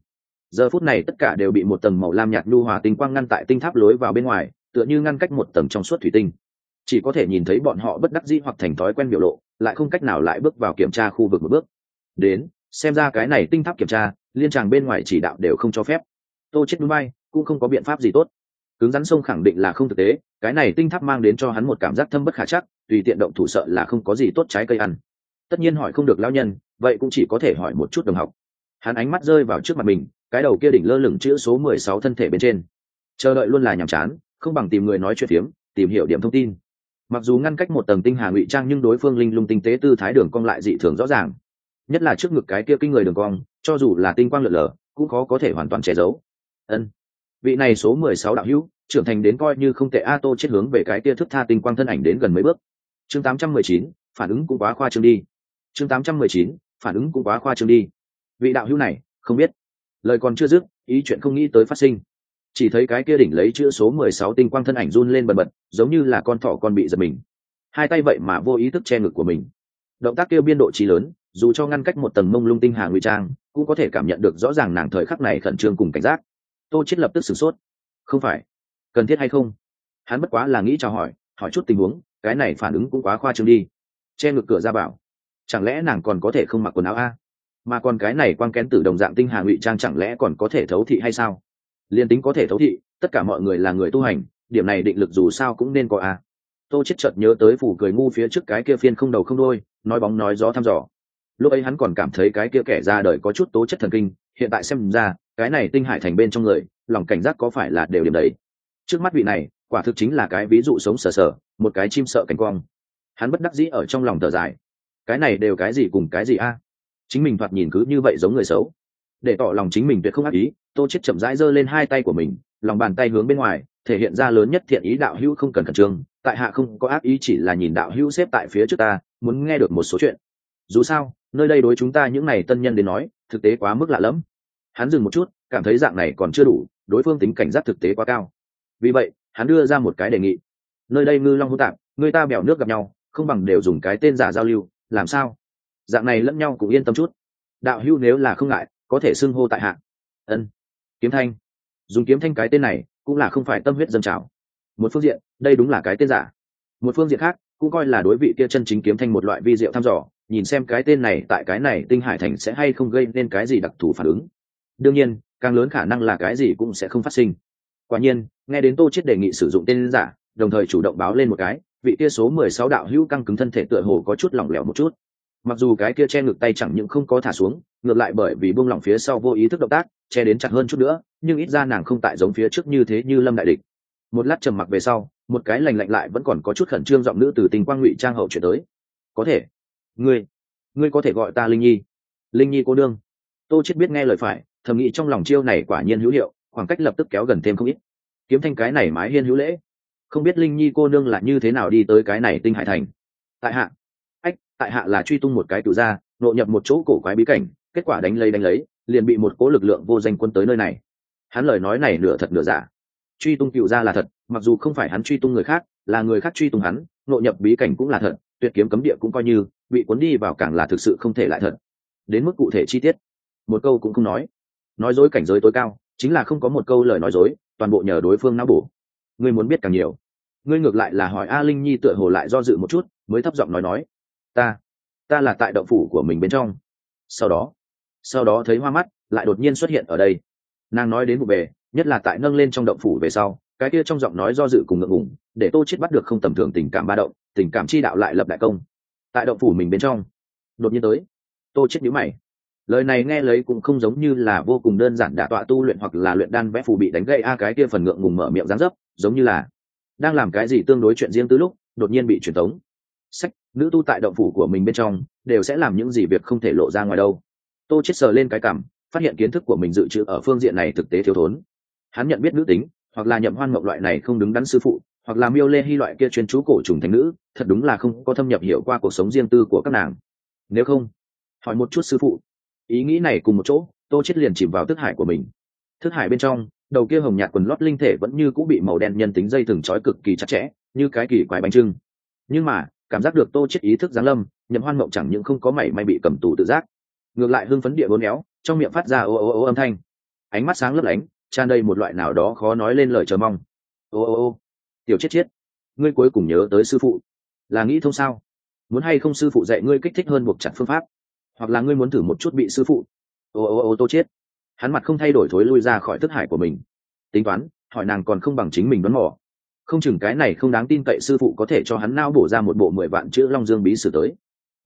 Giờ phút này tất cả đều bị một tầng màu lam nhạt nhu hòa tinh quang ngăn tại tinh tháp lối vào bên ngoài, tựa như ngăn cách một tầng trong suốt thủy tinh. Chỉ có thể nhìn thấy bọn họ bất đắc dĩ hoặc thành thói quen biểu lộ, lại không cách nào lại bước vào kiểm tra khu vực một bước. Đến xem ra cái này tinh tháp kiểm tra, liên tràng bên ngoài chỉ đạo đều không cho phép. Tô chết núi bay, cũng không có biện pháp gì tốt. Cứng rắn sông khẳng định là không thực tế, cái này tinh tháp mang đến cho hắn một cảm giác thâm bất khả chắc, tùy tiện động thủ sợ là không có gì tốt trái cây ăn. Tất nhiên hỏi không được lao nhân, vậy cũng chỉ có thể hỏi một chút đồng học. Hắn ánh mắt rơi vào trước mặt mình, cái đầu kia đỉnh lơ lửng chữ số mười sáu thân thể bên trên. Chờ đợi luôn là nhàm chán, không bằng tìm người nói chuyện phiếm, tìm hiểu điểm thông tin. Mặc dù ngăn cách một tầng tinh hà ngụy trang nhưng đối phương linh lung tinh tế tư thái đường cong lại dị thường rõ ràng nhất là trước ngực cái kia kinh người đường cong, cho dù là tinh quang lượn lờ, cũng khó có thể hoàn toàn che giấu. Ân. Vị này số mười sáu đạo hữu, trưởng thành đến coi như không tệ a, tô chết hướng về cái kia thức tha tinh quang thân ảnh đến gần mấy bước. Chương tám trăm mười chín, phản ứng cũng quá khoa trương đi. Chương tám trăm mười chín, phản ứng cũng quá khoa trương đi. Vị đạo hữu này, không biết. Lời còn chưa dứt, ý chuyện không nghĩ tới phát sinh. Chỉ thấy cái kia đỉnh lấy chữ số mười sáu tinh quang thân ảnh run lên bần bật, giống như là con thỏ con bị giật mình. Hai tay vậy mà vô ý thức che ngực của mình. Động tác kêu biên độ trí lớn dù cho ngăn cách một tầng mông lung tinh hà ngụy trang, cũng có thể cảm nhận được rõ ràng nàng thời khắc này khẩn trương cùng cảnh giác. Tô chết lập tức sửng sốt. Không phải. Cần thiết hay không? Hắn bất quá là nghĩ chào hỏi hỏi chút tình huống, cái này phản ứng cũng quá khoa trương đi. Che ngực cửa ra bảo. Chẳng lẽ nàng còn có thể không mặc quần áo a? Mà còn cái này quang kén tử đồng dạng tinh hà ngụy trang chẳng lẽ còn có thể thấu thị hay sao? Liên tính có thể thấu thị, tất cả mọi người là người tu hành, điểm này định lực dù sao cũng nên có a. Tô chết chợt nhớ tới phủ cười ngu phía trước cái kia phiên không đầu không đôi nói bóng nói gió thăm dò lúc ấy hắn còn cảm thấy cái kia kẻ ra đời có chút tố chất thần kinh, hiện tại xem ra, cái này tinh hải thành bên trong người, lòng cảnh giác có phải là đều điểm đấy. Trước mắt vị này, quả thực chính là cái ví dụ sống sờ sờ, một cái chim sợ cánh quang. Hắn bất đắc dĩ ở trong lòng thở dài. Cái này đều cái gì cùng cái gì a? Chính mình thoạt nhìn cứ như vậy giống người xấu. Để tỏ lòng chính mình tuyệt không ác ý, tô chết chậm rãi giơ lên hai tay của mình, lòng bàn tay hướng bên ngoài, thể hiện ra lớn nhất thiện ý đạo hữu không cần khẩn trương. Tại hạ không có ác ý chỉ là nhìn đạo hữu xếp tại phía trước ta, muốn nghe được một số chuyện dù sao, nơi đây đối chúng ta những này tân nhân đến nói, thực tế quá mức lạ lẫm. Hắn dừng một chút, cảm thấy dạng này còn chưa đủ, đối phương tính cảnh giác thực tế quá cao. Vì vậy, hắn đưa ra một cái đề nghị. Nơi đây ngư long hô tạp, người ta bèo nước gặp nhau, không bằng đều dùng cái tên giả giao lưu, làm sao? Dạng này lẫn nhau cũng yên tâm chút. Đạo hưu nếu là không ngại, có thể xưng hô tại hạ. Ân. Kiếm thanh. Dùng kiếm thanh cái tên này, cũng là không phải tâm huyết dân trào. Một phương diện, đây đúng là cái tên giả. Một phương diện khác, cũng coi là đối vị kia chân chính kiếm thanh một loại vi diệu thăm dò nhìn xem cái tên này tại cái này tinh hải thành sẽ hay không gây nên cái gì đặc thù phản ứng. Đương nhiên, càng lớn khả năng là cái gì cũng sẽ không phát sinh. Quả nhiên, nghe đến tô chết đề nghị sử dụng tên giả, đồng thời chủ động báo lên một cái, vị kia số mười sáu đạo hữu căng cứng thân thể tựa hồ có chút lỏng lẻo một chút. Mặc dù cái kia che ngực tay chẳng những không có thả xuống, ngược lại bởi vì buông lỏng phía sau vô ý thức động tác, che đến chặt hơn chút nữa, nhưng ít ra nàng không tại giống phía trước như thế như lâm đại địch. Một lát trầm mặc về sau, một cái lành lạnh lại vẫn còn có chút khẩn trương giọng nữ từ tình quang ngụy trang hậu chuyển tới. Có thể ngươi ngươi có thể gọi ta linh nhi. Linh nhi cô đương tô chết biết nghe lời phải, thầm nghĩ trong lòng chiêu này quả nhiên hữu hiệu, khoảng cách lập tức kéo gần thêm không ít. Kiếm thanh cái này mái hiên hữu lễ. Không biết linh nhi cô nương là như thế nào đi tới cái này tinh hải thành. Tại hạ. Ách, tại hạ là truy tung một cái cựu gia nội nhập một chỗ cổ quái bí cảnh, kết quả đánh lấy đánh lấy, liền bị một cố lực lượng vô danh quân tới nơi này. Hắn lời nói này nửa thật nửa giả. Truy tung cựu gia là thật, mặc dù không phải hắn truy tung người khác, là người khác truy tung hắn nội nhập bí cảnh cũng là thật, tuyệt kiếm cấm địa cũng coi như bị cuốn đi vào càng là thực sự không thể lại thật. Đến mức cụ thể chi tiết, một câu cũng không nói. Nói dối cảnh giới tối cao, chính là không có một câu lời nói dối, toàn bộ nhờ đối phương não bổ. Ngươi muốn biết càng nhiều. Ngươi ngược lại là hỏi a linh nhi tựa hồ lại do dự một chút, mới thấp giọng nói nói. Ta ta là tại động phủ của mình bên trong. Sau đó sau đó thấy hoa mắt, lại đột nhiên xuất hiện ở đây. Nàng nói đến vụ bề nhất là tại nâng lên trong động phủ về sau, cái kia trong giọng nói do dự cùng ngượng ngùng, để tô chết bắt được không tầm thường tình cảm ba động, tình cảm chi đạo lại lập đại công tại động phủ mình bên trong. Đột nhiên tới, tô chết nhíu mày. Lời này nghe lấy cũng không giống như là vô cùng đơn giản đả tọa tu luyện hoặc là luyện đan vẽ phù bị đánh gậy a cái kia phần ngượng ngùng mở miệng dáng dấp, giống như là đang làm cái gì tương đối chuyện riêng từ lúc, đột nhiên bị truyền tống. Sách, nữ tu tại động phủ của mình bên trong, đều sẽ làm những gì việc không thể lộ ra ngoài đâu. Tô chết sờ lên cái cảm, phát hiện kiến thức của mình dự trữ ở phương diện này thực tế thiếu thốn. Hắn nhận biết nữ tính, hoặc là nhậm hoan mộng loại này không đứng đắn sư phụ, hoặc là miêu lê hy loại kia chuyên chú cổ trùng thành nữ thật đúng là không có thâm nhập hiểu qua cuộc sống riêng tư của các nàng. Nếu không, hỏi một chút sư phụ. Ý nghĩ này cùng một chỗ, tô chết liền chìm vào thức hải của mình. Thức hải bên trong, đầu kia hồng nhạt quần lót linh thể vẫn như cũng bị màu đen nhân tính dây thừng trói cực kỳ chặt chẽ, như cái kỳ quái bánh trưng. Nhưng mà, cảm giác được tô chết ý thức giáng lâm, nhậm hoan mộng chẳng những không có mảy may bị cầm tù tự giác, ngược lại hưng phấn địa bốn éo, trong miệng phát ra ô ô ô âm thanh. Ánh mắt sáng lấp lánh, tràn đầy một loại nào đó khó nói lên lời chờ mong. Ô ô ô, tiểu chết chết ngươi cuối cùng nhớ tới sư phụ là nghĩ thông sao? Muốn hay không sư phụ dạy ngươi kích thích hơn buộc chặt phương pháp? Hoặc là ngươi muốn thử một chút bị sư phụ? Ô ô ô tô chết. Hắn mặt không thay đổi thối lui ra khỏi thức hải của mình. Tính toán, hỏi nàng còn không bằng chính mình đoán mò. Không chừng cái này không đáng tin cậy sư phụ có thể cho hắn nao bổ ra một bộ mười vạn chữ long dương bí sử tới.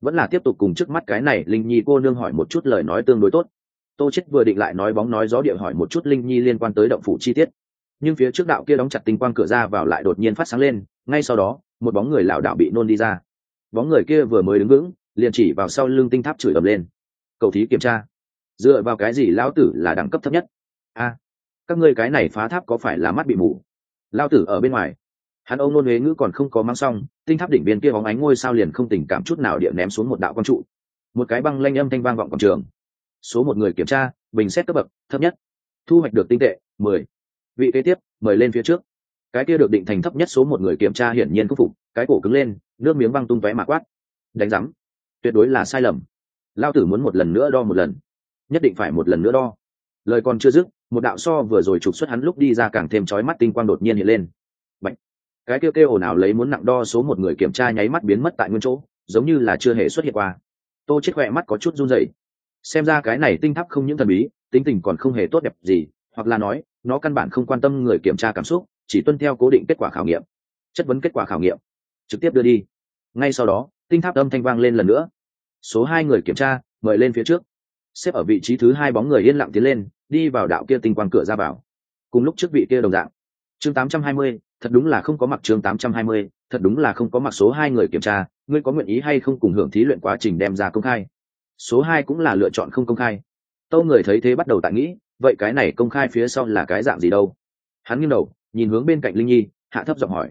Vẫn là tiếp tục cùng trước mắt cái này linh nhi cô nương hỏi một chút lời nói tương đối tốt. Tô chết vừa định lại nói bóng nói gió địa hỏi một chút linh nhi liên quan tới động phủ chi tiết. Nhưng phía trước đạo kia đóng chặt tinh quang cửa ra vào lại đột nhiên phát sáng lên, ngay sau đó một bóng người lảo đảo bị nôn đi ra. Bóng người kia vừa mới đứng vững, liền chỉ vào sau lưng tinh tháp chửi ầm lên. Cầu thí kiểm tra. Dựa vào cái gì lão tử là đẳng cấp thấp nhất? A, các ngươi cái này phá tháp có phải là mắt bị mù? Lão tử ở bên ngoài. Hắn ông nôn huế ngữ còn không có mang xong, tinh tháp đỉnh biên kia bóng ánh ngôi sao liền không tình cảm chút nào điện ném xuống một đạo quang trụ. Một cái băng lanh âm thanh vang vọng quảng trường. Số một người kiểm tra, bình xét cấp bậc, thấp nhất. Thu hoạch được tinh tệ, mười. Vị kế tiếp, mời lên phía trước cái kia được định thành thấp nhất số một người kiểm tra hiển nhiên khắc phục, cái cổ cứng lên, nước miếng băng tung tóe mà quát. Đánh rắm tuyệt đối là sai lầm. Lao tử muốn một lần nữa đo một lần. Nhất định phải một lần nữa đo. Lời còn chưa dứt, một đạo so vừa rồi trục xuất hắn lúc đi ra càng thêm chói mắt tinh quang đột nhiên hiện lên. Bạch. cái kêu kêu ồn ào lấy muốn nặng đo số một người kiểm tra nháy mắt biến mất tại nguyên chỗ, giống như là chưa hề xuất hiện qua. Tô chết khỏe mắt có chút run rẩy. Xem ra cái này tinh thắp không những thần bí, tính tình còn không hề tốt đẹp gì, hoặc là nói, nó căn bản không quan tâm người kiểm tra cảm xúc chỉ tuân theo cố định kết quả khảo nghiệm chất vấn kết quả khảo nghiệm trực tiếp đưa đi. Ngay sau đó tinh tháp âm thanh vang lên lần nữa. Số hai người kiểm tra mời lên phía trước. Xếp ở vị trí thứ hai bóng người yên lặng tiến lên đi vào đạo kia tinh quang cửa ra vào. Cùng lúc trước vị kia đồng dạng. Chương 820, thật đúng là không có mặc chương 820, thật đúng là không có mặc số hai người kiểm tra ngươi có nguyện ý hay không cùng hưởng thí luyện quá trình đem ra công khai? Số hai cũng là lựa chọn không công khai. Tâu người thấy thế bắt đầu tại nghĩ vậy cái này công khai phía sau là cái dạng gì đâu? Hắn nghiêng đầu nhìn hướng bên cạnh linh nhi, hạ thấp giọng hỏi.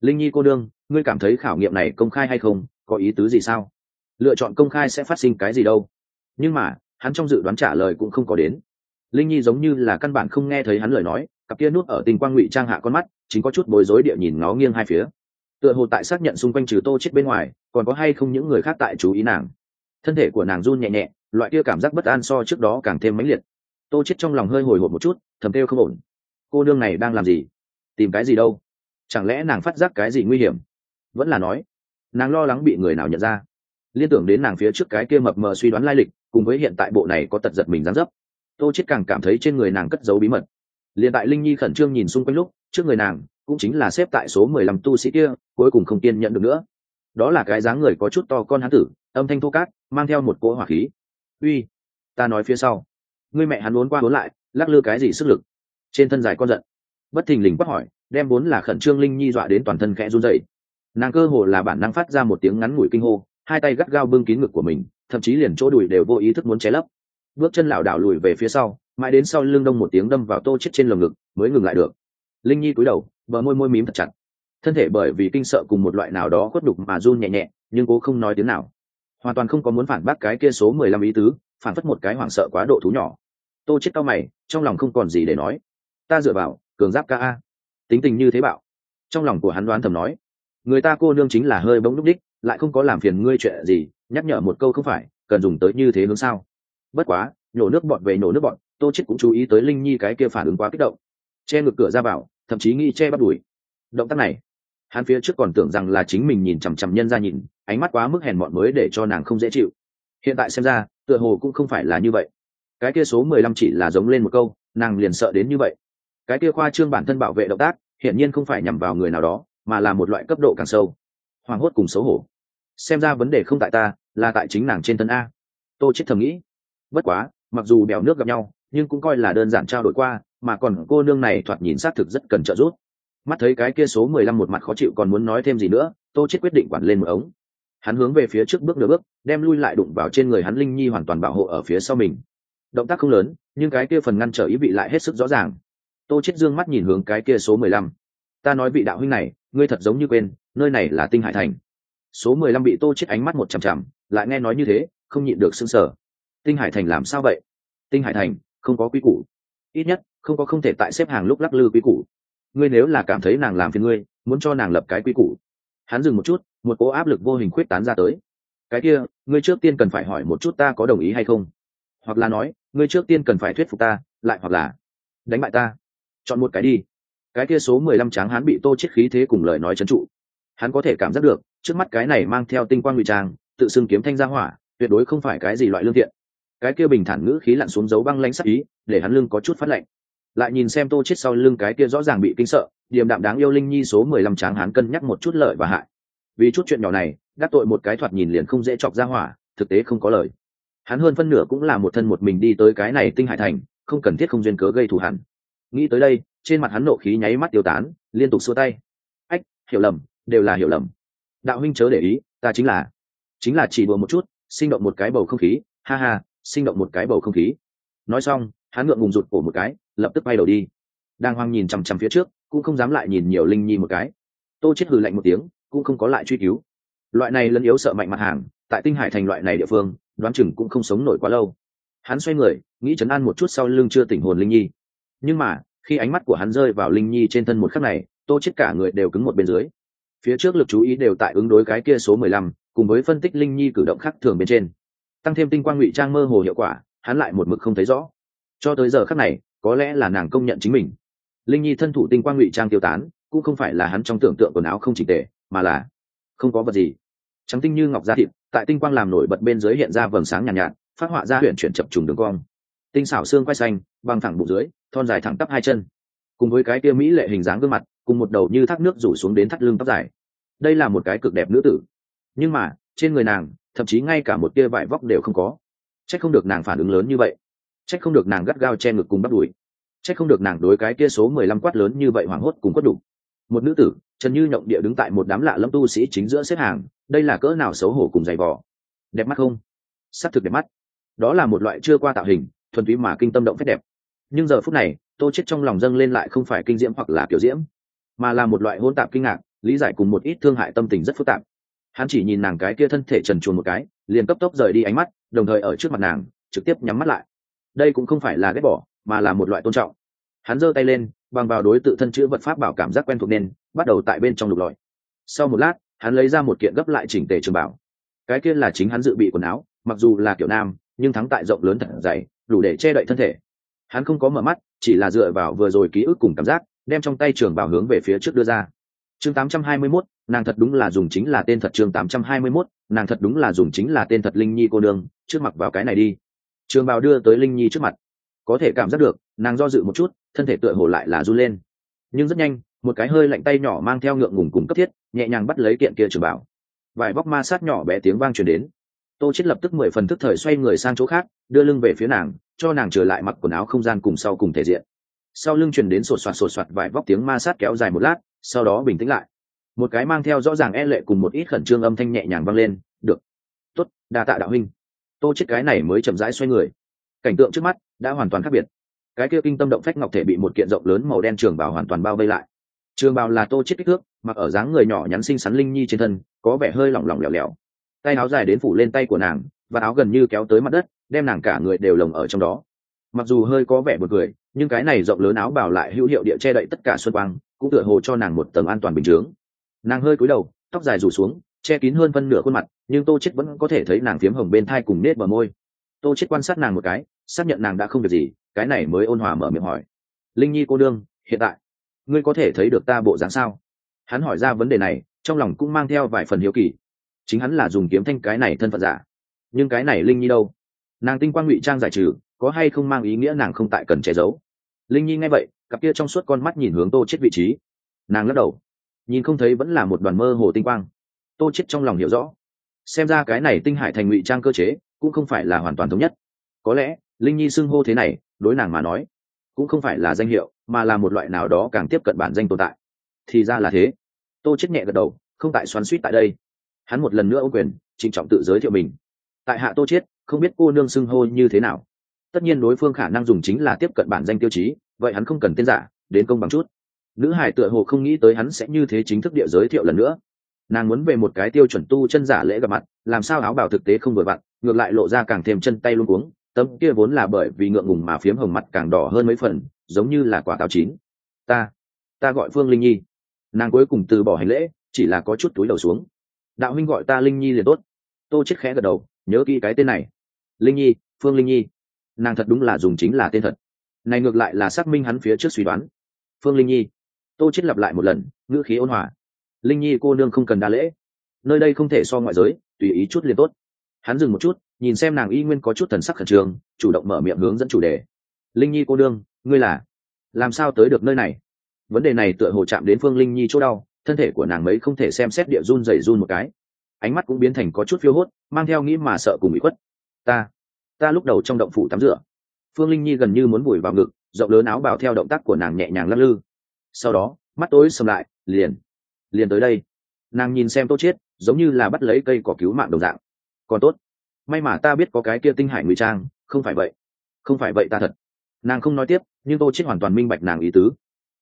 Linh nhi cô đương, ngươi cảm thấy khảo nghiệm này công khai hay không, có ý tứ gì sao? Lựa chọn công khai sẽ phát sinh cái gì đâu? Nhưng mà, hắn trong dự đoán trả lời cũng không có đến. Linh nhi giống như là căn bản không nghe thấy hắn lời nói, cặp kia nuốt ở tình quang ngụy trang hạ con mắt, chính có chút bối rối địa nhìn nó nghiêng hai phía. Tựa hồ tại xác nhận xung quanh trừ tô chết bên ngoài, còn có hay không những người khác tại chú ý nàng. Thân thể của nàng run nhẹ nhẹ, loại kia cảm giác bất an so trước đó càng thêm mãnh liệt. Tô chết trong lòng hơi hồi hộp một chút, thầm kêu không ổn. Cô nương này đang làm gì? Tìm cái gì đâu? Chẳng lẽ nàng phát giác cái gì nguy hiểm? Vẫn là nói, nàng lo lắng bị người nào nhận ra. Liên tưởng đến nàng phía trước cái kia mập mờ suy đoán lai lịch, cùng với hiện tại bộ này có tật giật mình dán dấp, tô chết càng cảm thấy trên người nàng cất giấu bí mật. Liền tại linh nhi khẩn trương nhìn xung quanh lúc, trước người nàng cũng chính là xếp tại số mười lăm tu sĩ kia, cuối cùng không kiên nhận được nữa. Đó là cái dáng người có chút to con hán tử, âm thanh thô cát, mang theo một cỗ hỏa khí. Uy, ta nói phía sau. Ngươi mẹ hắn uốn qua uốn lại, lắc lư cái gì sức lực? Trên thân dài con giận bất thình lình quát hỏi, đem vốn là khẩn trương linh nhi dọa đến toàn thân khẽ run dậy nàng cơ hồ là bản năng phát ra một tiếng ngắn ngủi kinh hô, hai tay gắt gao bưng kín ngực của mình, thậm chí liền chỗ đùi đều vô ý thức muốn che lấp. Bước chân lảo đảo lùi về phía sau, mãi đến sau lưng đông một tiếng đâm vào tô chết trên lồng ngực, mới ngừng lại được. Linh nhi cúi đầu, bờ môi môi mím thật chặt. Thân thể bởi vì kinh sợ cùng một loại nào đó khuất đục mà run nhẹ nhẹ, nhưng cố không nói tiếng nào. Hoàn toàn không có muốn phản bác cái kia số mười lăm ý tứ, phản phất một cái hoảng sợ quá độ thú nhỏ. Tô chết cao mày, trong lòng không còn gì để nói. Ta dựa vào cường giáp ca a. Tính tình như thế bạo. Trong lòng của hắn đoán thầm nói, người ta cô nương chính là hơi bỗng đúc đích, lại không có làm phiền ngươi chuyện gì, nhắc nhở một câu không phải, cần dùng tới như thế hướng sao? Bất quá, nhổ nước bọn về nhổ nước bọn tô chết cũng chú ý tới linh nhi cái kia phản ứng quá kích động. Che ngược cửa ra vào, thậm chí nghĩ che bắt đuổi động tác này, hắn phía trước còn tưởng rằng là chính mình nhìn chằm chằm nhân ra nhìn, ánh mắt quá mức hèn mọn mới để cho nàng không dễ chịu. Hiện tại xem ra, tựa hồ cũng không phải là như vậy. Cái kia số mười lăm chỉ là giống lên một câu, nàng liền sợ đến như vậy cái kia khoa trương bản thân bảo vệ động tác, hiển nhiên không phải nhằm vào người nào đó, mà là một loại cấp độ càng sâu. Hoảng hốt cùng xấu hổ. Xem ra vấn đề không tại ta, là tại chính nàng trên thân a. Tô chết thầm nghĩ. Bất quá, mặc dù bèo nước gặp nhau, nhưng cũng coi là đơn giản trao đổi qua, mà còn cô nương này thoạt nhìn xác thực rất cần trợ giúp. Mắt thấy cái kia số mười lăm một mặt khó chịu còn muốn nói thêm gì nữa, tô chết quyết định quản lên một ống. Hắn hướng về phía trước bước nửa bước, đem lui lại đụng vào trên người hắn linh nhi hoàn toàn bảo hộ ở phía sau mình. Động tác không lớn, nhưng cái kia phần ngăn trở ý vị lại hết sức rõ ràng tô chết dương mắt nhìn hướng cái kia số mười lăm. Ta nói vị đạo huynh này, ngươi thật giống như quên, nơi này là tinh hải thành. Số mười lăm bị tô chết ánh mắt một chằm chằm, lại nghe nói như thế, không nhịn được sưng sở tinh hải thành làm sao vậy? Tinh hải thành, không có quy củ. Ít nhất, không có không thể tại xếp hàng lúc lắc lư quy củ. Ngươi nếu là cảm thấy nàng làm phiền ngươi, muốn cho nàng lập cái quy củ. Hắn dừng một chút, một cố áp lực vô hình khuyết tán ra tới. Cái kia, ngươi trước tiên cần phải hỏi một chút ta có đồng ý hay không? Hoặc là nói, ngươi trước tiên cần phải thuyết phục ta, lại hoặc là đánh bại ta chọn một cái đi. Cái kia số mười lăm tráng hắn bị tô chết khí thế cùng lời nói trấn trụ. Hắn có thể cảm giác được, trước mắt cái này mang theo tinh quang ngụy trang, tự xưng kiếm thanh gia hỏa, tuyệt đối không phải cái gì loại lương thiện. Cái kia bình thản ngữ khí lặn xuống dấu băng lanh sắc ý, để hắn lưng có chút phát lạnh. Lại nhìn xem tô chết sau lưng cái kia rõ ràng bị kinh sợ, điềm đạm đáng yêu linh nhi số mười lăm tráng hắn cân nhắc một chút lợi và hại. Vì chút chuyện nhỏ này, đắc tội một cái thoạt nhìn liền không dễ chọc ra hỏa, thực tế không có lời. Hắn hơn phân nửa cũng là một thân một mình đi tới cái này tinh hải thành, không cần thiết không duyên cớ gây thù hẳn nghĩ tới đây, trên mặt hắn nộ khí nháy mắt tiêu tán, liên tục xua tay. Ách, hiểu lầm, đều là hiểu lầm. Đạo huynh chớ để ý, ta chính là chính là chỉ đùa một chút, sinh động một cái bầu không khí, ha ha, sinh động một cái bầu không khí. Nói xong, hắn ngượng ngùng rụt cổ một cái, lập tức bay đầu đi. Đang hoang nhìn chằm chằm phía trước, cũng không dám lại nhìn nhiều linh nhi một cái. Tô chết hừ lạnh một tiếng, cũng không có lại truy cứu. Loại này lẫn yếu sợ mạnh mặt hàng, tại tinh hải thành loại này địa phương, đoán chừng cũng không sống nổi quá lâu. Hắn xoay người, nghĩ chấn an một chút sau lưng chưa tỉnh hồn linh nhi nhưng mà khi ánh mắt của hắn rơi vào linh nhi trên thân một khắc này tô chết cả người đều cứng một bên dưới. Phía trước lực chú ý đều tại ứng đối cái kia số mười lăm cùng với phân tích linh nhi cử động khác thường bên trên. Tăng thêm tinh quang ngụy trang mơ hồ hiệu quả hắn lại một mực không thấy rõ. Cho tới giờ khắc này có lẽ là nàng công nhận chính mình. Linh nhi thân thủ tinh quang ngụy trang tiêu tán cũng không phải là hắn trong tưởng tượng quần áo không chỉnh tề mà là không có vật gì. Trắng tinh như ngọc da thịt tại tinh quang làm nổi bật bên dưới hiện ra vầng sáng nhàn nhạt, nhạt phát họa ra huyện chuyển chập trùng đường cong. Tinh xảo xương quay xanh bằng thẳng bụng dưới, thon dài thẳng tắp hai chân. Cùng với cái kia mỹ lệ hình dáng gương mặt, cùng một đầu như thác nước rủ xuống đến thắt lưng tóc dài. Đây là một cái cực đẹp nữ tử. Nhưng mà, trên người nàng, thậm chí ngay cả một tia vải vóc đều không có. Trách không được nàng phản ứng lớn như vậy. Trách không được nàng gắt gao che ngực cùng bắt đùi. Trách không được nàng đối cái kia số mười lăm quát lớn như vậy hoảng hốt cùng quất đục một nữ tử trần như nhộng địa đứng tại một đám lạ lâm tu sĩ chính giữa xếp hàng, đây là cỡ nào xấu hổ cùng giày vò. Đẹp mắt không? S ắ c thực đẹp mắt. Đó là một loại chưa qua tạo hình, thuần túy mà kinh tâm động phép đẹp nhưng giờ phút này, tô chết trong lòng dâng lên lại không phải kinh diễm hoặc là kiểu diễm, mà là một loại hôn tạp kinh ngạc, lý giải cùng một ít thương hại tâm tình rất phức tạp. Hắn chỉ nhìn nàng cái kia thân thể trần truồng một cái, liền cấp tốc rời đi ánh mắt, đồng thời ở trước mặt nàng, trực tiếp nhắm mắt lại. Đây cũng không phải là ghét bỏ, mà là một loại tôn trọng. Hắn giơ tay lên, bằng vào đối tự thân chữ vật pháp bảo cảm giác quen thuộc nên, bắt đầu tại bên trong lục lọi. Sau một lát, hắn lấy ra một kiện gấp lại chỉnh tề trường bảo. Cái kia là chính hắn dự bị quần áo, mặc dù là kiểu nam, nhưng thắng tại rộng lớn thật dày, đủ để che đậy thân thể hắn không có mở mắt chỉ là dựa vào vừa rồi ký ức cùng cảm giác đem trong tay trường bảo hướng về phía trước đưa ra. Chương 821, nàng thật đúng là dùng chính là tên thật chương 821, nàng thật đúng là dùng chính là tên thật linh nhi cô đương trước mặt vào cái này đi. Trường bào đưa tới linh nhi trước mặt. Có thể cảm giác được nàng do dự một chút thân thể tựa hồ lại là run lên. Nhưng rất nhanh một cái hơi lạnh tay nhỏ mang theo ngượng ngùng cùng cấp thiết nhẹ nhàng bắt lấy kiện kia trường bảo. Vài bóc ma sát nhỏ bé tiếng vang truyền đến. Tô chết lập tức mười phần thức thời xoay người sang chỗ khác đưa lưng về phía nàng cho nàng trở lại mặc quần áo không gian cùng sau cùng thể diện. Sau lưng truyền đến sột soạt sột soạt vài vóc tiếng ma sát kéo dài một lát, sau đó bình tĩnh lại. Một cái mang theo rõ ràng e lệ cùng một ít khẩn trương âm thanh nhẹ nhàng vang lên, được. Tốt, đa tạ đạo huynh. Tô chết cái này mới chậm rãi xoay người. Cảnh tượng trước mắt đã hoàn toàn khác biệt. Cái kia kinh tâm động phách ngọc thể bị một kiện rộng lớn màu đen trường bào hoàn toàn bao vây lại. Trường bào là tô chết kích thước, mặc ở dáng người nhỏ nhắn xinh xắn linh nhi trên thân, có vẻ hơi lỏng lỏng lẻo lẻo. Tay áo dài đến phủ lên tay của nàng, và áo gần như kéo tới mặt đất đem nàng cả người đều lồng ở trong đó. Mặc dù hơi có vẻ buồn cười, nhưng cái này rộng lớn áo bào lại hữu hiệu địa che đậy tất cả xuân quang, cũng tựa hồ cho nàng một tầng an toàn bình chướng. Nàng hơi cúi đầu, tóc dài rủ xuống, che kín hơn phân nửa khuôn mặt, nhưng tô chết vẫn có thể thấy nàng phiếm hồng bên thai cùng nết bờ môi. Tô chết quan sát nàng một cái, xác nhận nàng đã không việc gì, cái này mới ôn hòa mở miệng hỏi. Linh nhi cô đương hiện tại, ngươi có thể thấy được ta bộ dáng sao? Hắn hỏi ra vấn đề này, trong lòng cũng mang theo vài phần hiếu kỳ. Chính hắn là dùng kiếm thanh cái này thân phận giả. Nhưng cái này linh nhi đâu? Nàng tinh quang ngụy trang giải trừ, có hay không mang ý nghĩa nàng không tại cần che giấu? Linh nhi nghe vậy, cặp kia trong suốt con mắt nhìn hướng tô chết vị trí. Nàng lắc đầu, nhìn không thấy vẫn là một đoàn mơ hồ tinh quang. Tô chết trong lòng hiểu rõ, xem ra cái này tinh hải thành ngụy trang cơ chế cũng không phải là hoàn toàn thống nhất. Có lẽ, linh nhi xưng hô thế này, đối nàng mà nói, cũng không phải là danh hiệu, mà là một loại nào đó càng tiếp cận bản danh tồn tại. Thì ra là thế. Tô chết nhẹ gật đầu, không tại xoắn suýt tại đây. Hắn một lần nữa ô quyền, trịnh trọng tự giới thiệu mình. Tại hạ tô chết không biết cô nương xưng hô như thế nào. Tất nhiên đối phương khả năng dùng chính là tiếp cận bản danh tiêu chí, vậy hắn không cần tên giả, đến công bằng chút. Nữ hải tựa hồ không nghĩ tới hắn sẽ như thế chính thức địa giới thiệu lần nữa. Nàng muốn về một cái tiêu chuẩn tu chân giả lễ gặp mặt, làm sao áo bào thực tế không vừa vặn, ngược lại lộ ra càng thêm chân tay luôn cuống, tấm kia vốn là bởi vì ngượng ngùng mà phiếm hồng mặt càng đỏ hơn mấy phần, giống như là quả táo chín. Ta ta gọi phương linh nhi. Nàng cuối cùng từ bỏ hành lễ, chỉ là có chút túi đầu xuống. Đạo huynh gọi ta linh nhi liền tốt. Tô chết khẽ gật đầu, nhớ kỹ cái tên này linh nhi phương linh nhi nàng thật đúng là dùng chính là tên thật này ngược lại là xác minh hắn phía trước suy đoán phương linh nhi tô chết lặp lại một lần ngữ khí ôn hòa linh nhi cô nương không cần đa lễ nơi đây không thể so ngoại giới tùy ý chút liền tốt hắn dừng một chút nhìn xem nàng y nguyên có chút thần sắc khẩn trương chủ động mở miệng hướng dẫn chủ đề linh nhi cô nương ngươi là làm sao tới được nơi này vấn đề này tựa hồ chạm đến phương linh nhi chỗ đau thân thể của nàng mấy không thể xem xét địa run rẩy run một cái ánh mắt cũng biến thành có chút phiêu hốt mang theo nghĩ mà sợ cùng bị khuất ta ta lúc đầu trong động phủ tắm rửa. Phương linh nhi gần như muốn vùi vào ngực, rộng lớn áo bào theo động tác của nàng nhẹ nhàng lắc lư. Sau đó, mắt tối sầm lại, liền liền tới đây. Nàng nhìn xem tô chết, giống như là bắt lấy cây cỏ cứu mạng đồng dạng. Còn tốt, may mà ta biết có cái kia tinh hải ngụy trang, không phải vậy, không phải vậy ta thật. Nàng không nói tiếp, nhưng tô chết hoàn toàn minh bạch nàng ý tứ.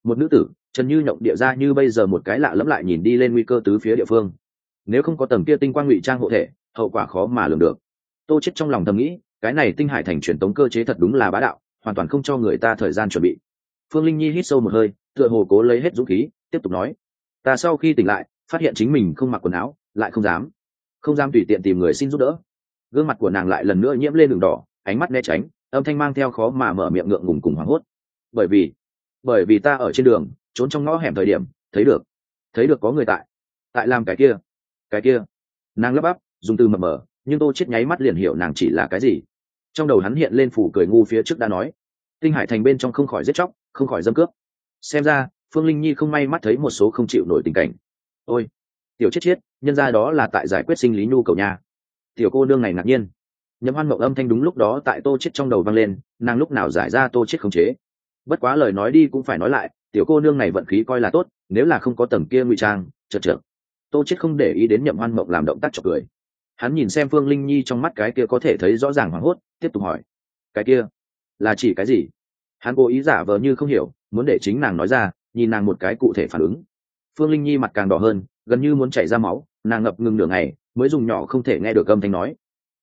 Một nữ tử trần như nhộng địa ra như bây giờ một cái lạ lẫm lại nhìn đi lên nguy cơ tứ phía địa phương. Nếu không có tầng kia tinh quang ngụy trang hộ thể, hậu quả khó mà lường được tô chết trong lòng thầm nghĩ, cái này tinh hải thành truyền tống cơ chế thật đúng là bá đạo, hoàn toàn không cho người ta thời gian chuẩn bị. Phương linh nhi hít sâu một hơi, tựa hồ cố lấy hết dũng khí, tiếp tục nói, ta sau khi tỉnh lại, phát hiện chính mình không mặc quần áo, lại không dám. Không dám tùy tiện tìm người xin giúp đỡ. Gương mặt của nàng lại lần nữa nhiễm lên đường đỏ, ánh mắt né tránh, âm thanh mang theo khó mà mở miệng ngượng ngùng cùng hoảng hốt. Bởi vì bởi vì ta ở trên đường, trốn trong ngõ hẻm thời điểm, thấy được thấy được có người tại tại làm cái kia cái kia. Nàng lấp bắp, dùng từ mập mờ nhưng tô chết nháy mắt liền hiểu nàng chỉ là cái gì. Trong đầu hắn hiện lên phủ cười ngu phía trước đã nói, tinh hải thành bên trong không khỏi giết chóc, không khỏi dâm cướp. Xem ra, phương linh nhi không may mắt thấy một số không chịu nổi tình cảnh. Ôi, tiểu chết chết, nhân ra đó là tại giải quyết sinh lý nhu cầu nhà tiểu cô nương này ngạc nhiên. Nhấm hoan mộng âm thanh đúng lúc đó tại tô chết trong đầu vang lên, nàng lúc nào giải ra tô chết không chế. Bất quá lời nói đi cũng phải nói lại, tiểu cô nương này vận khí coi là tốt, nếu là không có tầng kia ngụy trang, chật chật tô chết không để ý đến nhậm hoan mộng làm động tác chọc cười hắn nhìn xem phương linh nhi trong mắt cái kia có thể thấy rõ ràng hoảng hốt, tiếp tục hỏi. Cái kia, là chỉ cái gì? Hắn cố ý giả vờ như không hiểu, muốn để chính nàng nói ra, nhìn nàng một cái cụ thể phản ứng. Phương linh nhi mặt càng đỏ hơn, gần như muốn chảy ra máu, nàng ngập ngừng nửa ngày, mới dùng nhỏ không thể nghe được âm thanh nói.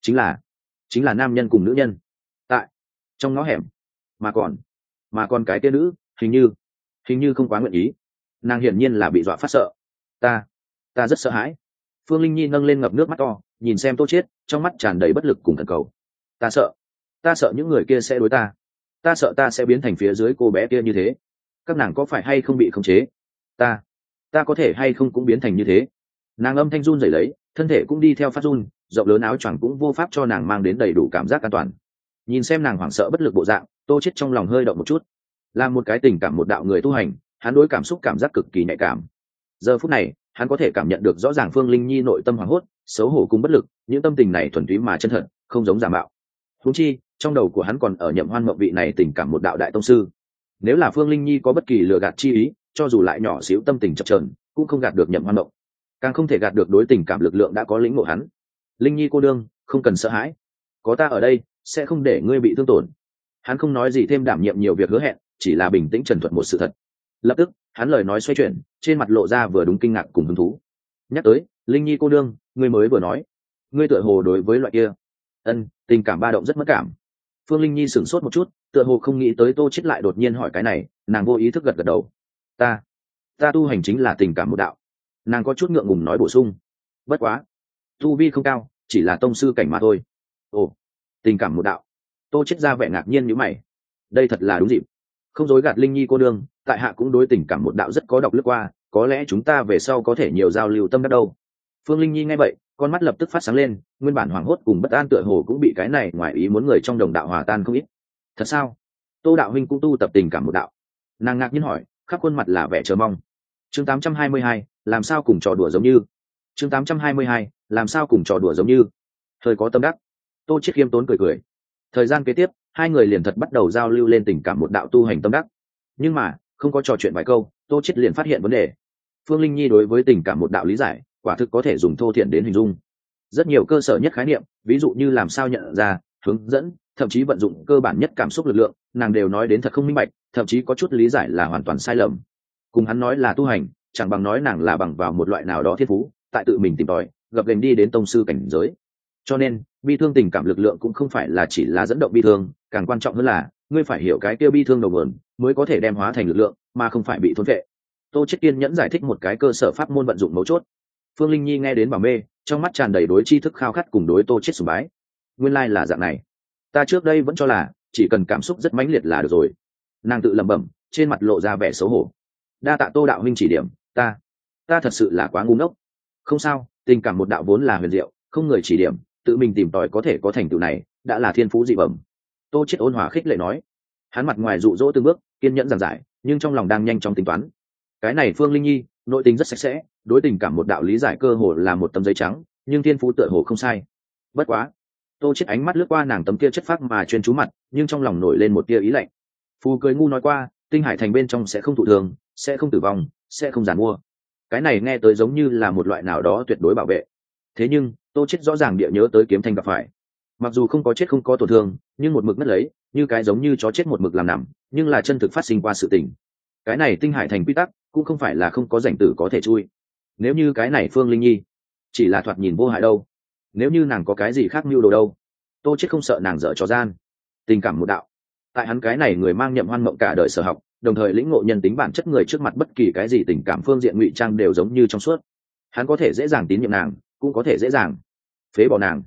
Chính là chính là nam nhân cùng nữ nhân. Tại, trong ngõ hẻm. Mà còn mà còn cái kia nữ, hình như hình như không quá nguyện ý. Nàng hiển nhiên là bị dọa phát sợ. Ta ta rất sợ hãi phương linh nhi nâng lên ngập nước mắt to, nhìn xem tô chết trong mắt tràn đầy bất lực cùng thần cầu. Ta sợ ta sợ những người kia sẽ đối ta. Ta sợ ta sẽ biến thành phía dưới cô bé kia như thế. Các nàng có phải hay không bị khống chế? Ta ta có thể hay không cũng biến thành như thế. Nàng âm thanh run rẩy lấy, thân thể cũng đi theo phát run, rộng lớn áo choàng cũng vô pháp cho nàng mang đến đầy đủ cảm giác an toàn. Nhìn xem nàng hoảng sợ bất lực bộ dạng, tô chết trong lòng hơi động một chút. Là một cái tình cảm một đạo người tu hành, hắn đối cảm xúc cảm giác cực kỳ nhạy cảm. Giờ phút này hắn có thể cảm nhận được rõ ràng phương linh nhi nội tâm hoảng hốt, xấu hổ cùng bất lực, những tâm tình này thuần túy mà chân thật, không giống giả mạo. Húng chi, trong đầu của hắn còn ở nhậm hoan mộng vị này tình cảm một đạo đại tông sư. Nếu là phương linh nhi có bất kỳ lừa gạt chi ý, cho dù lại nhỏ xíu tâm tình chập trờn cũng không gạt được nhậm hoan mộng. Càng không thể gạt được đối tình cảm lực lượng đã có lĩnh ngộ hắn. Linh nhi cô đương, không cần sợ hãi. Có ta ở đây, sẽ không để ngươi bị thương tổn. Hắn không nói gì thêm đảm nhiệm nhiều việc hứa hẹn, chỉ là bình tĩnh trần thuật một sự thật lập tức, hắn lời nói xoay chuyển, trên mặt lộ ra vừa đúng kinh ngạc cùng hứng thú. Nhắc tới, linh nhi cô đương ngươi mới vừa nói. Ngươi tựa hồ đối với loại kia. Ân, tình cảm ba động rất mất cảm. Phương linh nhi sửng sốt một chút, tựa hồ không nghĩ tới tô chết lại đột nhiên hỏi cái này, nàng vô ý thức gật gật đầu. Ta ta tu hành chính là tình cảm một đạo. Nàng có chút ngượng ngùng nói bổ sung. Bất quá, tu vi không cao, chỉ là tông sư cảnh mà thôi. Ồ, tình cảm một đạo. Tô chết ra vẻ ngạc nhiên như mày. Đây thật là đúng dịp. Không dối gạt linh nhi cô đương tại hạ cũng đối tình cảm một đạo rất có độc lướt qua có lẽ chúng ta về sau có thể nhiều giao lưu tâm đắc đâu. Phương linh nhi nghe vậy con mắt lập tức phát sáng lên nguyên bản hoảng hốt cùng bất an tựa hồ cũng bị cái này ngoài ý muốn người trong đồng đạo hòa tan không ít. Thật sao? Tô đạo huynh cũng tu tập tình cảm một đạo. Nàng ngạc nhiên hỏi khắp khuôn mặt là vẻ chờ mong. Chương 822, làm sao cùng trò đùa giống như? Chương 822, làm sao cùng trò đùa giống như? Thời có tâm đắc. Tô chiết khiêm tốn cười cười. Thời gian kế tiếp hai người liền thật bắt đầu giao lưu lên tình cảm một đạo tu hành tâm đắc. Nhưng mà không có trò chuyện vài câu, tô chiết liền phát hiện vấn đề. Phương linh nhi đối với tình cảm một đạo lý giải, quả thực có thể dùng thô thiện đến hình dung. Rất nhiều cơ sở nhất khái niệm, ví dụ như làm sao nhận ra, hướng dẫn, thậm chí vận dụng cơ bản nhất cảm xúc lực lượng, nàng đều nói đến thật không minh bạch, thậm chí có chút lý giải là hoàn toàn sai lầm. Cùng hắn nói là tu hành, chẳng bằng nói nàng là bằng vào một loại nào đó thiên phú, tại tự mình tìm tòi, gập gành đi đến tông sư cảnh giới. Cho nên bi thương tình cảm lực lượng cũng không phải là chỉ là dẫn động bi thương, càng quan trọng hơn là, ngươi phải hiểu cái kia bi thương đầu nguồn mới có thể đem hóa thành lực lượng, mà không phải bị thôn vệ. Tô chết kiên nhẫn giải thích một cái cơ sở pháp môn vận dụng mấu chốt. Phương linh nhi nghe đến bảo mê, trong mắt tràn đầy đối tri thức khao khát cùng đối tô chết sùng bái. Nguyên lai là dạng này. Ta trước đây vẫn cho là, chỉ cần cảm xúc rất mãnh liệt là được rồi. Nàng tự lẩm bẩm, trên mặt lộ ra vẻ xấu hổ. Đa tạ tô đạo huynh chỉ điểm, ta ta thật sự là quá ngu ngốc. Không sao, tình cảm một đạo vốn là huyền diệu, không người chỉ điểm tự mình tìm tòi có thể có thành tựu này, đã là thiên phú dị bẩm. Tô chết ôn hòa khích lệ nói. Hắn mặt ngoài dụ dỗ từng bước, kiên nhẫn giảng giải, nhưng trong lòng đang nhanh chóng tính toán. Cái này phương linh nhi, nội tình rất sạch sẽ, đối tình cảm một đạo lý giải cơ hồ là một tấm giấy trắng, nhưng thiên phú tựa hồ không sai. Bất quá, tô chết ánh mắt lướt qua nàng tấm kia chất phác mà chuyên chú mặt, nhưng trong lòng nổi lên một tia ý lạnh. Phù cười ngu nói qua, tinh hải thành bên trong sẽ không thụ thường sẽ không tử vong, sẽ không giàn mua. Cái này nghe tới giống như là một loại nào đó tuyệt đối bảo vệ. Thế nhưng tô chết rõ ràng địa nhớ tới kiếm thanh gặp phải. Mặc dù không có chết không có tổn thương, nhưng một mực mất lấy, như cái giống như chó chết một mực làm nằm, nhưng là chân thực phát sinh qua sự tình. Cái này tinh hải thành quy tắc, cũng không phải là không có rảnh tử có thể chui. Nếu như cái này phương linh nhi, chỉ là thoạt nhìn vô hại đâu. Nếu như nàng có cái gì khác mưu đồ đâu, tô chết không sợ nàng dở trò gian. Tình cảm một đạo. Tại hắn cái này người mang nhậm hoan mộng cả đời sở học, đồng thời lĩnh ngộ nhân tính bản chất người trước mặt bất kỳ cái gì tình cảm phương diện ngụy trang đều giống như trong suốt. Hắn có thể dễ dàng tín nhiệm nàng cũng có thể dễ dàng. Phế bỏ nàng.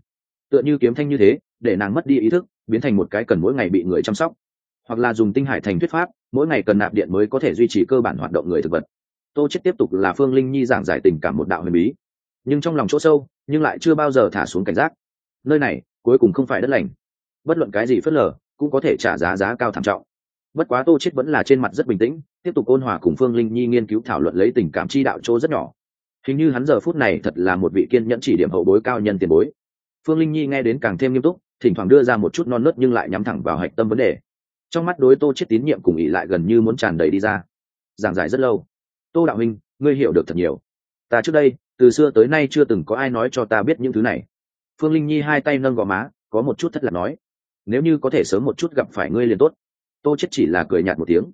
Tựa như kiếm thanh như thế, để nàng mất đi ý thức, biến thành một cái cần mỗi ngày bị người chăm sóc. Hoặc là dùng tinh hải thành thuyết pháp, mỗi ngày cần nạp điện mới có thể duy trì cơ bản hoạt động người thực vật. Tô chết tiếp tục là phương linh nhi giảng giải tình cảm một đạo huyền bí. Nhưng trong lòng chỗ sâu, nhưng lại chưa bao giờ thả xuống cảnh giác. Nơi này, cuối cùng không phải đất lành. Bất luận cái gì phớt lờ, cũng có thể trả giá giá cao thảm trọng. Bất quá tô chết vẫn là trên mặt rất bình tĩnh, tiếp tục ôn hòa cùng phương linh nhi nghiên cứu thảo luận lấy tình cảm chi đạo chỗ rất nhỏ hình như hắn giờ phút này thật là một vị kiên nhẫn chỉ điểm hậu bối cao nhân tiền bối. Phương linh nhi nghe đến càng thêm nghiêm túc thỉnh thoảng đưa ra một chút non nớt nhưng lại nhắm thẳng vào hạch tâm vấn đề. Trong mắt đối tô chết tín nhiệm cùng ỉ lại gần như muốn tràn đầy đi ra. Giảng giải rất lâu. Tô đạo Minh, ngươi hiểu được thật nhiều. Ta trước đây từ xưa tới nay chưa từng có ai nói cho ta biết những thứ này. Phương linh nhi hai tay nâng gò má có một chút thất lạc nói. Nếu như có thể sớm một chút gặp phải ngươi liền tốt. Tô chết chỉ là cười nhạt một tiếng.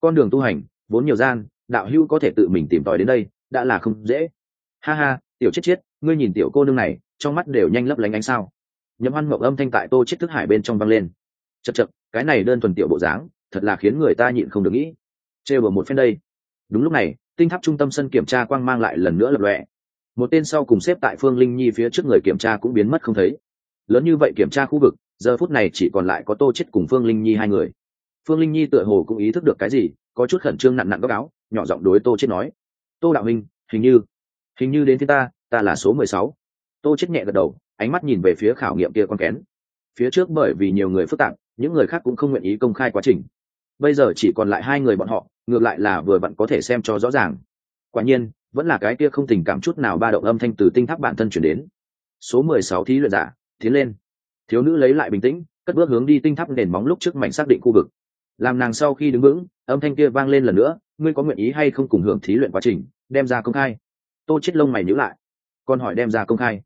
Con đường tu hành vốn nhiều gian đạo hữu có thể tự mình tìm tòi đến đây đã là không dễ. Ha ha, tiểu chết chết, ngươi nhìn tiểu cô nương này, trong mắt đều nhanh lấp lánh ánh sao. Nhậm hoan mộng âm thanh tại tô chết thức hải bên trong vang lên. Chật chật cái này đơn thuần tiểu bộ dáng, thật là khiến người ta nhịn không được nghĩ. Trêu ở một phen đây. Đúng lúc này, tinh tháp trung tâm sân kiểm tra quang mang lại lần nữa lập lọe một tên sau cùng xếp tại phương linh nhi phía trước người kiểm tra cũng biến mất không thấy. Lớn như vậy kiểm tra khu vực, giờ phút này chỉ còn lại có tô chết cùng phương linh nhi hai người. Phương linh nhi tựa hồ cũng ý thức được cái gì, có chút khẩn trương nặn nặn góc áo, nhỏ giọng đối tô chết nói tô đạo Minh, hình như hình như đến phía ta ta là số mười sáu. Tô chết nhẹ gật đầu ánh mắt nhìn về phía khảo nghiệm kia con kén. Phía trước bởi vì nhiều người phức tạp những người khác cũng không nguyện ý công khai quá trình. Bây giờ chỉ còn lại hai người bọn họ ngược lại là vừa vặn có thể xem cho rõ ràng. Quả nhiên vẫn là cái kia không tình cảm chút nào ba động âm thanh từ tinh tháp bản thân chuyển đến. Số mười sáu thí luyện giả tiến lên. Thiếu nữ lấy lại bình tĩnh cất bước hướng đi tinh tháp nền móng lúc trước mảnh xác định khu vực làm nàng sau khi đứng vững, âm thanh kia vang lên lần nữa, ngươi có nguyện ý hay không cùng hưởng thí luyện quá trình, đem ra công khai? Tô chết lông mày nhíu lại, còn hỏi đem ra công khai.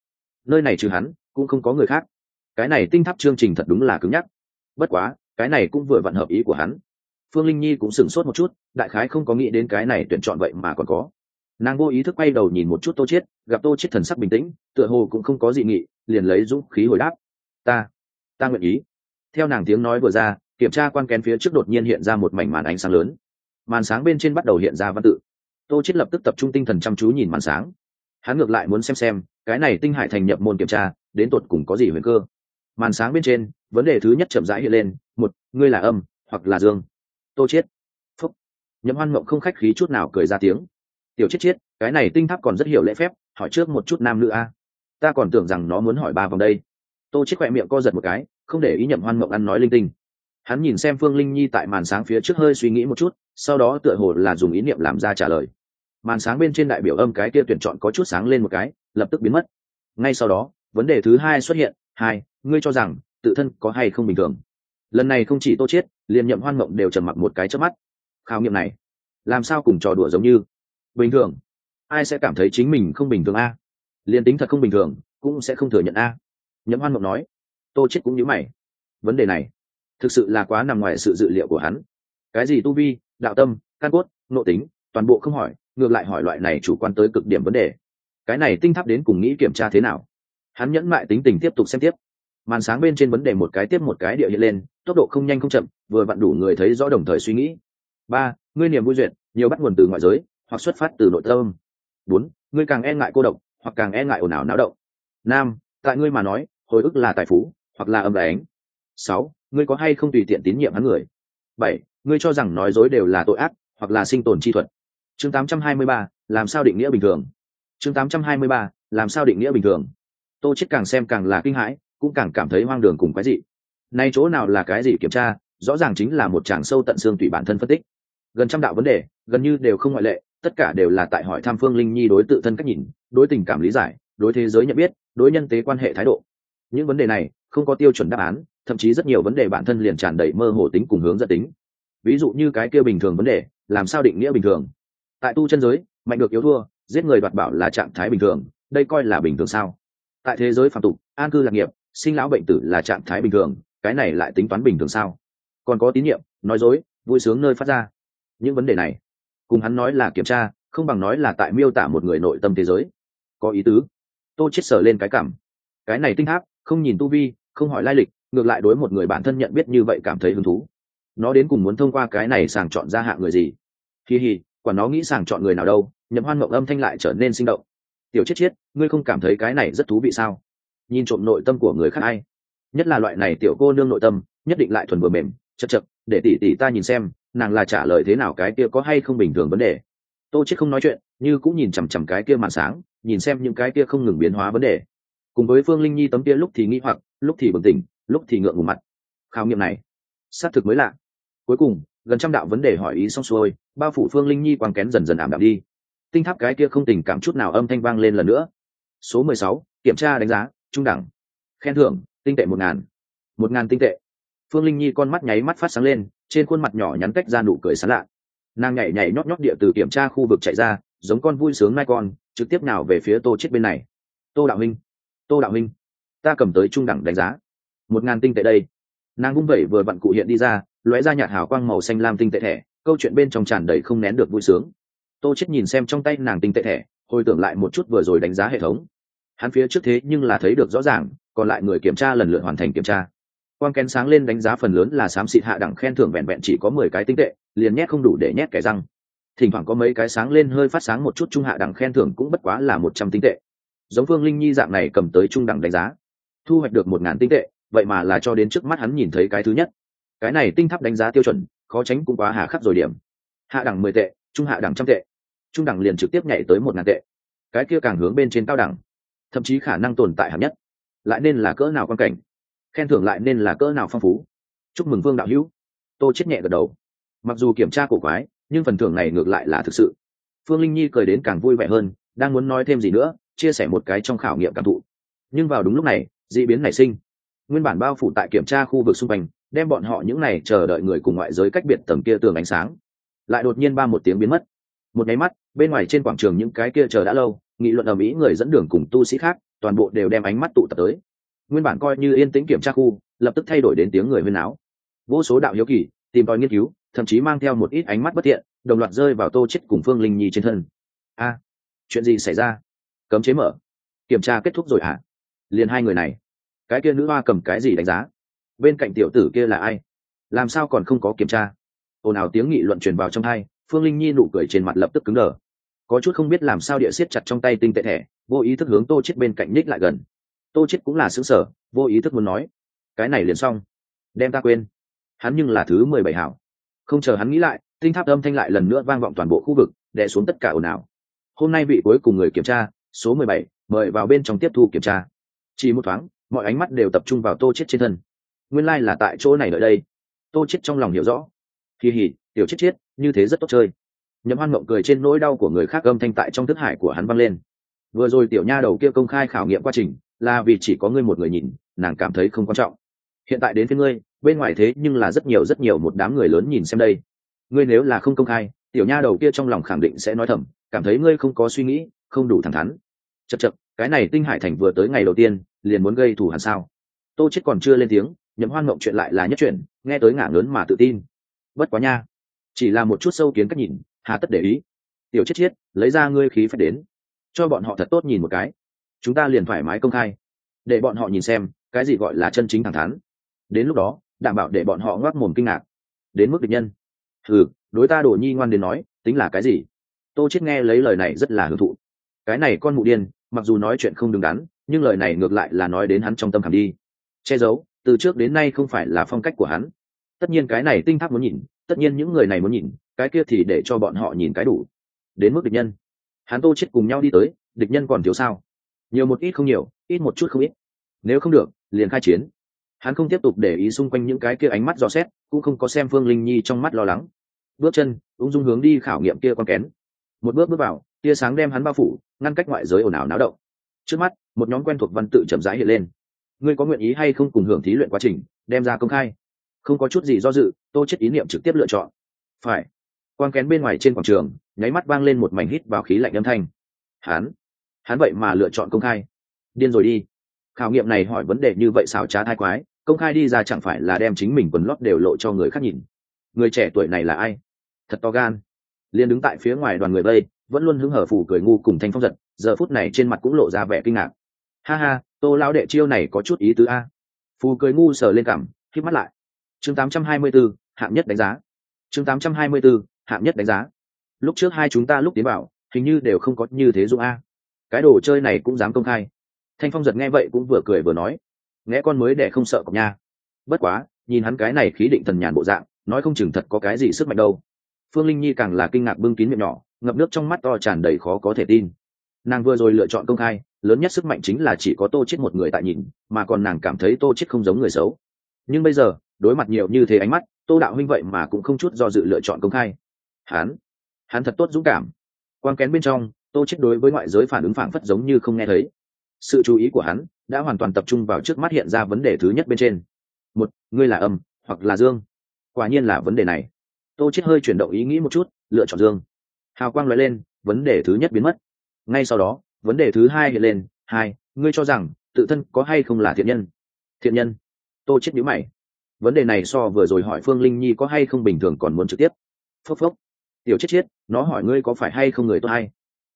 Nơi này trừ hắn, cũng không có người khác. Cái này tinh tháp chương trình thật đúng là cứng nhắc. Bất quá, cái này cũng vừa vặn hợp ý của hắn. Phương linh nhi cũng sửng sốt một chút, đại khái không có nghĩ đến cái này tuyển chọn vậy mà còn có. Nàng vô ý thức quay đầu nhìn một chút tô chết gặp tô chết thần sắc bình tĩnh, tựa hồ cũng không có dị nghị, liền lấy dũng khí hồi đáp. Ta ta nguyện ý. Theo nàng tiếng nói vừa ra kiểm tra quan kén phía trước đột nhiên hiện ra một mảnh màn ánh sáng lớn. Màn sáng bên trên bắt đầu hiện ra văn tự. Tô chết lập tức tập trung tinh thần chăm chú nhìn màn sáng. Hắn ngược lại muốn xem xem, cái này tinh hải thành nhập môn kiểm tra, đến tột cùng có gì huyền cơ. Màn sáng bên trên, vấn đề thứ nhất chậm rãi hiện lên, một, ngươi là âm, hoặc là dương. Tô chết phúc. Nhậm hoan mộng không khách khí chút nào cười ra tiếng. Tiểu chết chết cái này tinh tháp còn rất hiểu lễ phép, hỏi trước một chút nam nữ a. Ta còn tưởng rằng nó muốn hỏi ba vòng đây. Tô chết khỏe miệng co giật một cái, không để ý nhậm hoan mộng ăn nói linh tinh hắn nhìn xem phương linh nhi tại màn sáng phía trước hơi suy nghĩ một chút, sau đó tựa hồ là dùng ý niệm làm ra trả lời. Màn sáng bên trên đại biểu âm cái kia tuyển chọn có chút sáng lên một cái, lập tức biến mất. Ngay sau đó, vấn đề thứ hai xuất hiện, hai, ngươi cho rằng, tự thân có hay không bình thường? Lần này không chỉ tô chết, liền nhậm hoan mộng đều trầm mặc một cái trước mắt. Khảo nghiệm này, làm sao cùng trò đùa giống như? Bình thường. Ai sẽ cảm thấy chính mình không bình thường a? Liền tính thật không bình thường, cũng sẽ không thừa nhận a. Nhậm hoan mộng nói. Tô chết cũng như mày. Vấn đề này thực sự là quá nằm ngoài sự dự liệu của hắn. Cái gì tu vi, đạo tâm, căn cốt, nội tính, toàn bộ không hỏi, ngược lại hỏi loại này chủ quan tới cực điểm vấn đề. Cái này tinh tháp đến cùng nghĩ kiểm tra thế nào? Hắn nhẫn mại tính tình tiếp tục xem tiếp. Màn sáng bên trên vấn đề một cái tiếp một cái địa hiện lên, tốc độ không nhanh không chậm, vừa vặn đủ người thấy rõ đồng thời suy nghĩ. Ba, ngươi niềm vui duyệt, nhiều bắt nguồn từ ngoại giới, hoặc xuất phát từ nội tâm. Bốn, ngươi càng e ngại cô độc, hoặc càng e ngại ồn ào náo động. Năm, tại ngươi mà nói, hồi ức là tài phú, hoặc là âm ánh sáu ngươi có hay không tùy tiện tín nhiệm hắn người? Bảy ngươi cho rằng nói dối đều là tội ác hoặc là sinh tồn chi thuật. Chương 823, làm sao định nghĩa bình thường? Chương 823, làm sao định nghĩa bình thường? Tô chết càng xem càng là kinh hãi cũng càng cảm thấy hoang đường cùng cái gì nay chỗ nào là cái gì kiểm tra rõ ràng chính là một tràng sâu tận xương tùy bản thân phân tích. Gần trăm đạo vấn đề gần như đều không ngoại lệ tất cả đều là tại hỏi tham phương linh nhi đối tự thân cách nhìn đối tình cảm lý giải đối thế giới nhận biết đối nhân tế quan hệ thái độ. Những vấn đề này không có tiêu chuẩn đáp án thậm chí rất nhiều vấn đề bản thân liền tràn đầy mơ hồ tính cùng hướng dẫn tính. Ví dụ như cái kia bình thường vấn đề, làm sao định nghĩa bình thường? Tại tu chân giới, mạnh được yếu thua, giết người đoạt bảo là trạng thái bình thường, đây coi là bình thường sao? Tại thế giới phạm tục, an cư lạc nghiệp, sinh lão bệnh tử là trạng thái bình thường, cái này lại tính toán bình thường sao? Còn có tín nhiệm, nói dối, vui sướng nơi phát ra. Những vấn đề này, cùng hắn nói là kiểm tra, không bằng nói là tại miêu tả một người nội tâm thế giới. Có ý tứ. Tôi chết sở lên cái cảm. Cái này tinh tháp không nhìn tu vi, không hỏi lai lịch ngược lại đối một người bản thân nhận biết như vậy cảm thấy hứng thú. Nó đến cùng muốn thông qua cái này sàng chọn ra hạng người gì? Kỳ hì quả nó nghĩ sàng chọn người nào đâu, nhậm hoan mộng âm thanh lại trở nên sinh động. Tiểu chết chết ngươi không cảm thấy cái này rất thú vị sao? Nhìn trộm nội tâm của người khác ai? Nhất là loại này tiểu cô nương nội tâm, nhất định lại thuần vừa mềm, chật chật, để tỷ tỷ ta nhìn xem, nàng là trả lời thế nào cái kia có hay không bình thường vấn đề. Tô chết không nói chuyện, như cũng nhìn chằm chằm cái kia màn sáng, nhìn xem những cái kia không ngừng biến hóa vấn đề. Cùng với phương linh nhi tấm kia lúc thì nghi hoặc, lúc thì bừng tỉnh lúc thì ngượng ngùng mặt. Khảo nghiệm này, xác thực mới lạ. Cuối cùng, gần trăm đạo vấn đề hỏi ý xong xuôi, bao phủ phương linh nhi quang kén dần dần ảm đạm đi. Tinh tháp cái kia không tình cảm chút nào âm thanh vang lên lần nữa. Số mười sáu, kiểm tra đánh giá, trung đẳng. Khen thưởng, tinh tệ một ngàn. Một ngàn tinh tệ. Phương linh nhi con mắt nháy mắt phát sáng lên, trên khuôn mặt nhỏ nhắn cách ra nụ cười sán lạ. Nàng nhảy nhảy nhót nhót địa từ kiểm tra khu vực chạy ra, giống con vui sướng mai con, trực tiếp nào về phía tô chết bên này. Tô đạo minh, tô đạo minh, ta cầm tới trung đẳng đánh giá một ngàn tinh tệ đây. Nàng vung vẩy vừa vặn cụ hiện đi ra, lóe ra nhạt hào quang màu xanh lam tinh tệ thẻ, câu chuyện bên trong tràn đầy không nén được vui sướng. Tô chết nhìn xem trong tay nàng tinh tệ thẻ, hồi tưởng lại một chút vừa rồi đánh giá hệ thống. Hắn phía trước thế nhưng là thấy được rõ ràng, còn lại người kiểm tra lần lượt hoàn thành kiểm tra. Quang kén sáng lên đánh giá phần lớn là xám xịt hạ đẳng khen thưởng vẹn vẹn chỉ có mười cái tinh tệ, liền nhét không đủ để nhét kẻ răng. Thỉnh thoảng có mấy cái sáng lên hơi phát sáng một chút trung hạ đẳng khen thưởng cũng bất quá là một trăm tinh tệ. Giống phương linh nhi dạng này cầm tới trung đẳng đánh giá, thu hoạch được một ngàn tinh tệ vậy mà là cho đến trước mắt hắn nhìn thấy cái thứ nhất. Cái này tinh tháp đánh giá tiêu chuẩn, khó tránh cũng quá hà khắc rồi điểm. Hạ đẳng mười tệ, trung hạ đẳng trăm tệ. Trung đẳng liền trực tiếp nhảy tới một ngàn tệ. Cái kia càng hướng bên trên cao đẳng. Thậm chí khả năng tồn tại hạng nhất. Lại nên là cỡ nào quan cảnh? Khen thưởng lại nên là cỡ nào phong phú? Chúc mừng vương đạo hữu. Tô chết nhẹ gật đầu. Mặc dù kiểm tra cổ quái, nhưng phần thưởng này ngược lại là thực sự. Phương linh nhi cười đến càng vui vẻ hơn, đang muốn nói thêm gì nữa, chia sẻ một cái trong khảo nghiệm cảm thụ. Nhưng vào đúng lúc này d ị biến nảy sinh nguyên bản bao phủ tại kiểm tra khu vực xung quanh, đem bọn họ những này chờ đợi người cùng ngoại giới cách biệt tầng kia tường ánh sáng. Lại đột nhiên ba một tiếng biến mất. Một nháy mắt, bên ngoài trên quảng trường những cái kia chờ đã lâu, nghị luận ở mỹ người dẫn đường cùng tu sĩ khác, toàn bộ đều đem ánh mắt tụ tập tới. Nguyên bản coi như yên tĩnh kiểm tra khu, lập tức thay đổi đến tiếng người huyên áo vô số đạo hiếu kỳ, tìm tòi nghiên cứu, thậm chí mang theo một ít ánh mắt bất thiện, đồng loạt rơi vào tô chết cùng phương linh nhi trên thân. A, chuyện gì xảy ra? Cấm chế mở. Kiểm tra kết thúc rồi hả? Liền hai người này cái kia nữ hoa cầm cái gì đánh giá? Bên cạnh tiểu tử kia là ai? Làm sao còn không có kiểm tra? Ồn ào tiếng nghị luận truyền vào trong hai, phương linh nhi nụ cười trên mặt lập tức cứng đờ. Có chút không biết làm sao địa siết chặt trong tay tinh tệ thẻ, vô ý thức hướng tô chết bên cạnh nhích lại gần. Tô chết cũng là xứng sở vô ý thức muốn nói, cái này liền xong, đem ta quên. Hắn nhưng là thứ mười bảy hảo. Không chờ hắn nghĩ lại, tinh tháp âm thanh lại lần nữa vang vọng toàn bộ khu vực, đè xuống tất cả ồn ào. Hôm nay vị cuối cùng người kiểm tra, số mười bảy, mời vào bên trong tiếp thu kiểm tra. Chỉ một thoáng mọi ánh mắt đều tập trung vào tô chết trên thân. Nguyên lai là tại chỗ này đợi đây. Tô chết trong lòng hiểu rõ. Kỳ hỉ, tiểu chết chết, như thế rất tốt chơi. Nhậm hoan mộng cười trên nỗi đau của người khác âm thanh tại trong thức hải của hắn vang lên. Vừa rồi tiểu nha đầu kia công khai khảo nghiệm quá trình, là vì chỉ có ngươi một người nhìn, nàng cảm thấy không quan trọng. Hiện tại đến với ngươi, bên ngoài thế nhưng là rất nhiều rất nhiều một đám người lớn nhìn xem đây. Ngươi nếu là không công khai, tiểu nha đầu kia trong lòng khẳng định sẽ nói thầm, cảm thấy ngươi không có suy nghĩ, không đủ thẳng thắn. Chật chật cái này tinh hải thành vừa tới ngày đầu tiên, liền muốn gây thù hẳn sao? Tô chết còn chưa lên tiếng, nhậm hoan mộng chuyện lại là nhất chuyện, nghe tới ngả lớn mà tự tin. Bất quá nha, chỉ là một chút sâu kiến cách nhìn, hà tất để ý. Tiểu chết chết lấy ra ngươi khí phải đến, cho bọn họ thật tốt nhìn một cái. Chúng ta liền thoải mái công khai. Để bọn họ nhìn xem, cái gì gọi là chân chính thẳng thắn. Đến lúc đó, đảm bảo để bọn họ ngoác mồm kinh ngạc. Đến mức địch nhân. Ừ đối ta đổ nhi ngoan đến nói, tính là cái gì? Tô chết nghe lấy lời này rất là hưởng thụ cái này con mụ điên, mặc dù nói chuyện không đứng đắn, nhưng lời này ngược lại là nói đến hắn trong tâm khảm đi. Che giấu, từ trước đến nay không phải là phong cách của hắn. Tất nhiên cái này tinh tháp muốn nhìn, tất nhiên những người này muốn nhìn, cái kia thì để cho bọn họ nhìn cái đủ. Đến mức địch nhân. Hắn tô chết cùng nhau đi tới, địch nhân còn thiếu sao? Nhiều một ít không nhiều, ít một chút không ít. Nếu không được, liền khai chiến. Hắn không tiếp tục để ý xung quanh những cái kia ánh mắt dò xét, cũng không có xem phương linh nhi trong mắt lo lắng. Bước chân, ung dung hướng đi khảo nghiệm kia con kén một bước bước vào, tia sáng đem hắn bao phủ, ngăn cách ngoại giới ồn ào náo động. Trước mắt, một nhóm quen thuộc văn tự chậm rãi hiện lên. Ngươi có nguyện ý hay không cùng hưởng thí luyện quá trình, đem ra công khai? Không có chút gì do dự, tô chết ý niệm trực tiếp lựa chọn. Phải. Quang kén bên ngoài trên quảng trường, nháy mắt vang lên một mảnh hít vào khí lạnh âm thanh. Hắn. Hắn vậy mà lựa chọn công khai. Điên rồi đi. Khảo nghiệm này hỏi vấn đề như vậy xảo trá thai quái, công khai đi ra chẳng phải là đem chính mình quần lót đều lộ cho người khác nhìn. Người trẻ tuổi này là ai? Thật to gan liền đứng tại phía ngoài đoàn người vây vẫn luôn hứng hở phủ cười ngu cùng thanh phong giật giờ phút này trên mặt cũng lộ ra vẻ kinh ngạc. Ha ha tô lão đệ chiêu này có chút ý tứ a. Phù cười ngu sờ lên cảm khi mắt lại. Chương 824, hạng nhất đánh giá. Chương 824, hạng nhất đánh giá. Lúc trước hai chúng ta lúc tiến vào hình như đều không có như thế dụng a. Cái đồ chơi này cũng dám công khai. Thanh phong giật nghe vậy cũng vừa cười vừa nói. Nghe con mới để không sợ cọc nha. Bất quá nhìn hắn cái này khí định thần nhàn bộ dạng nói không chừng thật có cái gì sức mạnh đâu phương linh nhi càng là kinh ngạc bưng kín miệng nhỏ, ngập nước trong mắt to tràn đầy khó có thể tin. Nàng vừa rồi lựa chọn công khai, lớn nhất sức mạnh chính là chỉ có tô chết một người tại nhìn, mà còn nàng cảm thấy tô chết không giống người xấu. Nhưng bây giờ, đối mặt nhiều như thế ánh mắt, tô đạo huynh vậy mà cũng không chút do dự lựa chọn công khai. Hắn hắn thật tốt dũng cảm. Quan kén bên trong, tô chết đối với ngoại giới phản ứng phản phất giống như không nghe thấy. Sự chú ý của hắn đã hoàn toàn tập trung vào trước mắt hiện ra vấn đề thứ nhất bên trên. Một, ngươi là âm, hoặc là dương? Quả nhiên là vấn đề này tô chết hơi chuyển động ý nghĩ một chút, lựa chọn dương. Hào quang nói lên, vấn đề thứ nhất biến mất. Ngay sau đó, vấn đề thứ hai hiện lên. Hai, ngươi cho rằng, tự thân có hay không là thiện nhân? Thiện nhân. Tô chết nhíu mày. Vấn đề này so vừa rồi hỏi phương linh nhi có hay không bình thường còn muốn trực tiếp. Phốc phốc. Tiểu chết chết nó hỏi ngươi có phải hay không người tốt hay?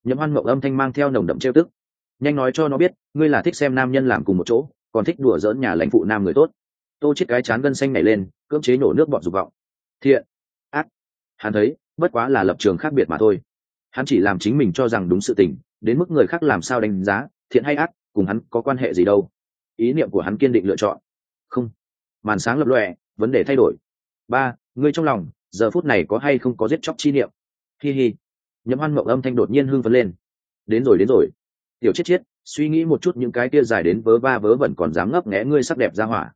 Nhậm hoan mộng âm thanh mang theo nồng đậm trêu tức. Nhanh nói cho nó biết, ngươi là thích xem nam nhân làm cùng một chỗ, còn thích đùa giỡn nhà lãnh phụ nam người tốt. Tô chết cái chán gân xanh này lên, cưỡng chế nổ nước bọt dục vọng. Thiện hắn thấy, bất quá là lập trường khác biệt mà thôi. Hắn chỉ làm chính mình cho rằng đúng sự tình, đến mức người khác làm sao đánh giá, thiện hay ác, cùng hắn có quan hệ gì đâu. Ý niệm của hắn kiên định lựa chọn. Không. Màn sáng lập lòe, vấn đề thay đổi. Ba, ngươi trong lòng, giờ phút này có hay không có giết chóc chi niệm? Hi hi. Nhấm hoan mộng âm thanh đột nhiên hưng phấn lên. Đến rồi đến rồi. Tiểu chết chết suy nghĩ một chút những cái kia dài đến vớ va vớ vẩn còn dám ngấp nghẽ ngươi sắc đẹp ra hỏa.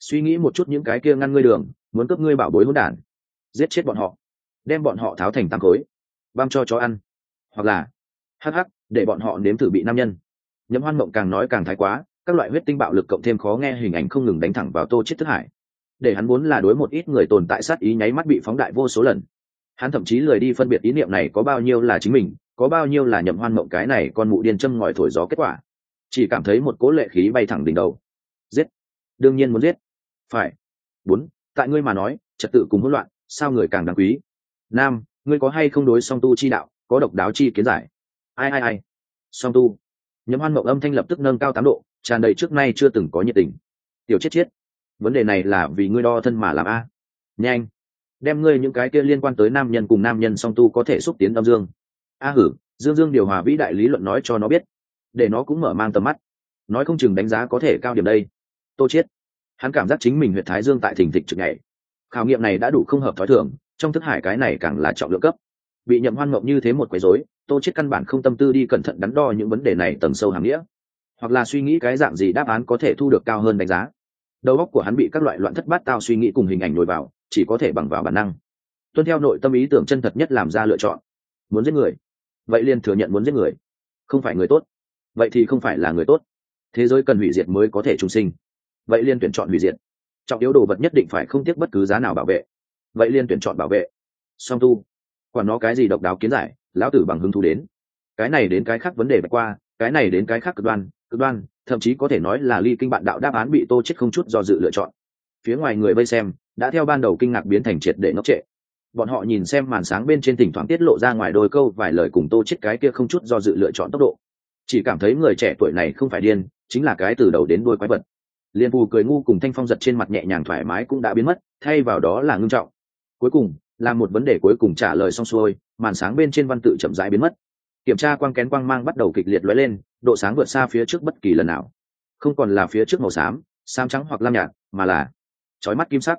Suy nghĩ một chút những cái kia ngăn ngươi đường, muốn cướp ngươi bảo bối hỗn đản. Giết chết bọn họ đem bọn họ tháo thành tám khối, băm cho chó ăn. Hoặc là, hắc hắc, để bọn họ nếm thử bị nam nhân. Nhấm hoan mộng càng nói càng thái quá, các loại huyết tinh bạo lực cộng thêm khó nghe hình ảnh không ngừng đánh thẳng vào tô chết thức hải. Để hắn muốn là đối một ít người tồn tại sát ý nháy mắt bị phóng đại vô số lần. Hắn thậm chí lười đi phân biệt ý niệm này có bao nhiêu là chính mình, có bao nhiêu là nhậm hoan mộng cái này con mụ điên châm ngòi thổi gió kết quả. Chỉ cảm thấy một cố lệ khí bay thẳng đỉnh đầu. Giết! Đương nhiên muốn giết. Phải. Bốn. Tại ngươi mà nói, trật tự cùng hỗn loạn, sao người càng đáng quý? Nam, ngươi có hay không đối song tu chi đạo, có độc đáo chi kiến giải? Ai ai ai? Song tu. Nhóm hoan mộng âm thanh lập tức nâng cao tám độ, tràn đầy trước nay chưa từng có nhiệt tình. Tiểu chết chết. Vấn đề này là vì ngươi đo thân mà làm a. Nhanh. Đem ngươi những cái kia liên quan tới nam nhân cùng nam nhân song tu có thể xúc tiến âm dương. A hử, dương dương điều hòa vĩ đại lý luận nói cho nó biết. Để nó cũng mở mang tầm mắt. Nói không chừng đánh giá có thể cao điểm đây. Tô chết. Hắn cảm giác chính mình huyệt thái dương tại thình thịch trực ngày khảo nghiệm này đã đủ không hợp thói thường trong thức hải cái này càng là trọng lượng cấp. Bị nhậm hoan mộng như thế một quấy rối, tô chết căn bản không tâm tư đi cẩn thận đắn đo những vấn đề này tầng sâu hàm nghĩa. Hoặc là suy nghĩ cái dạng gì đáp án có thể thu được cao hơn đánh giá. Đầu óc của hắn bị các loại loạn thất bát tao suy nghĩ cùng hình ảnh nổi vào, chỉ có thể bằng vào bản năng. Tuân theo nội tâm ý tưởng chân thật nhất làm ra lựa chọn. Muốn giết người. Vậy liền thừa nhận muốn giết người. Không phải người tốt. Vậy thì không phải là người tốt. Thế giới cần hủy diệt mới có thể trung sinh. Vậy liên tuyển chọn hủy diệt. Trọng yếu đồ vật nhất định phải không tiếc bất cứ giá nào bảo vệ vậy liên tuyển chọn bảo vệ. Song tu quả nó cái gì độc đáo kiến giải, lão tử bằng hứng thú đến. Cái này đến cái khác vấn đề bạch qua, cái này đến cái khác cực đoan cực đoan, thậm chí có thể nói là ly kinh bạn đạo đáp án bị tô chết không chút do dự lựa chọn. Phía ngoài người vây xem, đã theo ban đầu kinh ngạc biến thành triệt để ngốc trệ. Bọn họ nhìn xem màn sáng bên trên thỉnh thoảng tiết lộ ra ngoài đôi câu vài lời cùng tô chết cái kia không chút do dự lựa chọn tốc độ. Chỉ cảm thấy người trẻ tuổi này không phải điên, chính là cái từ đầu đến đuôi quái vật. Liên phù cười ngu cùng thanh phong giật trên mặt nhẹ nhàng thoải mái cũng đã biến mất, thay vào đó là ngưng trọng cuối cùng, là một vấn đề cuối cùng trả lời xong xuôi, màn sáng bên trên văn tự chậm rãi biến mất. Kiểm tra quang kén quang mang bắt đầu kịch liệt lóe lên, độ sáng vượt xa phía trước bất kỳ lần nào. Không còn là phía trước màu xám xám trắng hoặc lam nhạt, mà là chói mắt kim sắc.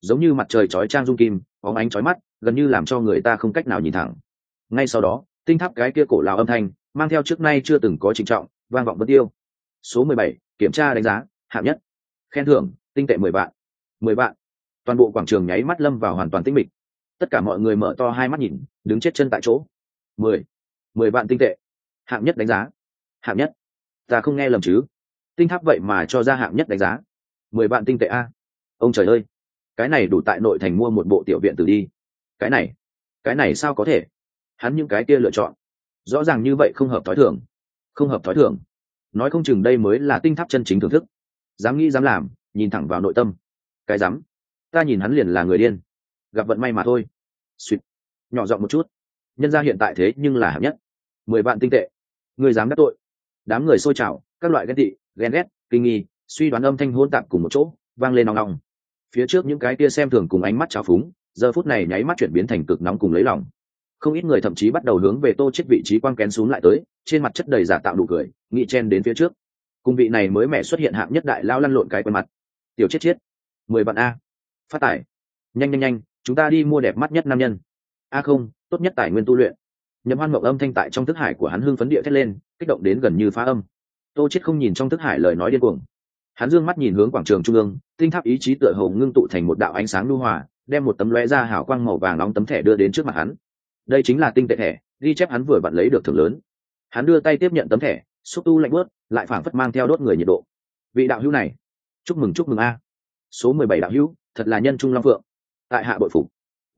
Giống như mặt trời chói trang dung kim, bóng ánh chói mắt, gần như làm cho người ta không cách nào nhìn thẳng. Ngay sau đó, tinh tháp cái kia cổ lào âm thanh, mang theo trước nay chưa từng có trịnh trọng, vang vọng bất tiêu. Số mười bảy, kiểm tra đánh giá, hạng nhất. Khen thưởng, tinh tệ mười vạn. Mười vạn toàn bộ quảng trường nháy mắt lâm vào hoàn toàn tĩnh mịch. Tất cả mọi người mở to hai mắt nhìn, đứng chết chân tại chỗ. Mười mười vạn tinh tệ. Hạng nhất đánh giá. Hạng nhất. Ta không nghe lầm chứ? Tinh tháp vậy mà cho ra hạng nhất đánh giá. Mười vạn tinh tệ a. Ông trời ơi. Cái này đủ tại nội thành mua một bộ tiểu viện từ đi. Cái này cái này sao có thể? Hắn những cái kia lựa chọn. Rõ ràng như vậy không hợp thói thường. Không hợp thói thường. Nói không chừng đây mới là tinh tháp chân chính thưởng thức. Dám nghĩ dám làm, nhìn thẳng vào nội tâm. Cái dám ta nhìn hắn liền là người điên. Gặp vận may mà thôi. Suýt nhỏ giọng một chút. Nhân ra hiện tại thế nhưng là hạng nhất. Mười vạn tinh tệ. Người dám đắc tội. Đám người xôi trào các loại ghét tị, ghen ghét, kinh nghi, suy đoán âm thanh hôn tạp cùng một chỗ, vang lên nòng nòng. Phía trước những cái kia xem thường cùng ánh mắt trào phúng, giờ phút này nháy mắt chuyển biến thành cực nóng cùng lấy lòng. Không ít người thậm chí bắt đầu hướng về tô chết vị trí quang kén xuống lại tới, trên mặt chất đầy giả tạo đủ cười nghị chen đến phía trước. Cùng vị này mới mẹ xuất hiện hạng nhất đại lao lăn lộn cái quen mặt. Tiểu chết chết. Mười vạn a phát tải nhanh nhanh nhanh, chúng ta đi mua đẹp mắt nhất nam nhân. A không, tốt nhất tài nguyên tu luyện. Nhậm hoan mộng âm thanh tại trong thức hải của hắn hưng phấn địa thét lên, kích động đến gần như phá âm. Tô chết không nhìn trong thức hải lời nói điên cuồng. Hắn dương mắt nhìn hướng quảng trường trung ương, tinh tháp ý chí tựa hồ ngưng tụ thành một đạo ánh sáng lưu hòa, đem một tấm lóe ra hào quang màu vàng nóng tấm thẻ đưa đến trước mặt hắn. Đây chính là tinh tệ thẻ, ghi chép hắn vừa vặn lấy được thưởng lớn. Hắn đưa tay tiếp nhận tấm thẻ, xúc tu lạnh bớt lại phảng phất mang theo đốt người nhiệt độ. Vị đạo hữu này, chúc mừng chúc mừng a. Số mười bảy đạo hữu thật là nhân trung long phượng. Tại hạ bội phục.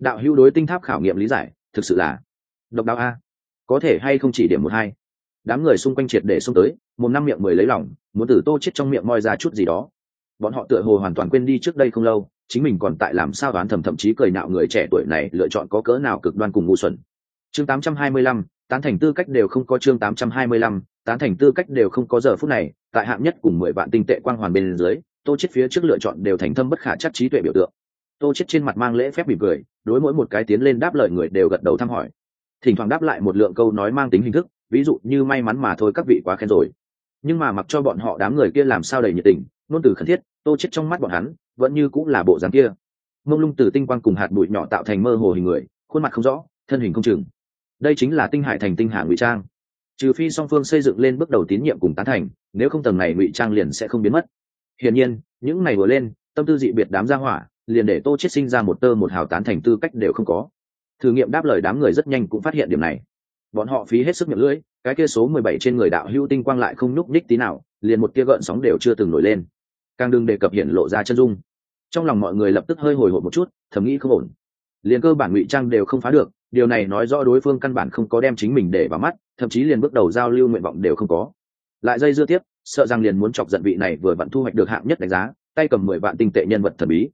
Đạo hữu đối tinh tháp khảo nghiệm lý giải thực sự là độc đạo a. Có thể hay không chỉ điểm một hai. Đám người xung quanh triệt để xông tới một năm miệng mười lấy lòng muốn tử tô chết trong miệng moi ra chút gì đó. Bọn họ tựa hồ hoàn toàn quên đi trước đây không lâu chính mình còn tại làm sao đoán thầm thậm chí cười nạo người trẻ tuổi này lựa chọn có cỡ nào cực đoan cùng ngu xuẩn. Chương 825, tán thành tư cách đều không có chương 825, tán thành tư cách đều không có giờ phút này tại hạng nhất cùng mười vạn tinh tệ quang hoàn bên dưới tô chết phía trước lựa chọn đều thành thâm bất khả chắc trí tuệ biểu tượng. Tô chết trên mặt mang lễ phép mỉm cười, đối mỗi một cái tiến lên đáp lời người đều gật đầu thăm hỏi. Thỉnh thoảng đáp lại một lượng câu nói mang tính hình thức, ví dụ như may mắn mà thôi các vị quá khen rồi. Nhưng mà mặc cho bọn họ đám người kia làm sao đầy nhiệt tình nôn từ khẩn thiết, tô chết trong mắt bọn hắn vẫn như cũng là bộ dáng kia. Mông lung từ tinh quang cùng hạt bụi nhỏ tạo thành mơ hồ hình người, khuôn mặt không rõ, thân hình không chừng. Đây chính là tinh hải thành tinh hạ ngụy trang. Trừ phi song phương xây dựng lên bước đầu tín nhiệm cùng tán thành, nếu không tầng này ngụy trang liền sẽ không biến mất hiển nhiên, những này vừa lên, tâm tư dị biệt đám gia hỏa, liền để tô chết sinh ra một tơ một hào tán thành tư cách đều không có. Thử nghiệm đáp lời đám người rất nhanh cũng phát hiện điểm này. Bọn họ phí hết sức miệng lưỡi, cái kia số mười bảy trên người đạo hữu tinh quang lại không núc ních tí nào, liền một tia gợn sóng đều chưa từng nổi lên. Càng đừng đề cập hiện lộ ra chân dung. Trong lòng mọi người lập tức hơi hồi hộp một chút, thầm nghĩ không ổn. Liền cơ bản ngụy trang đều không phá được, điều này nói rõ đối phương căn bản không có đem chính mình để vào mắt, thậm chí liền bước đầu giao lưu nguyện vọng đều không có. Lại dây dưa tiếp sợ rằng liền muốn chọc giận vị này vừa vặn thu hoạch được hạng nhất đánh giá, tay cầm mười vạn tinh tệ nhân vật thần bí.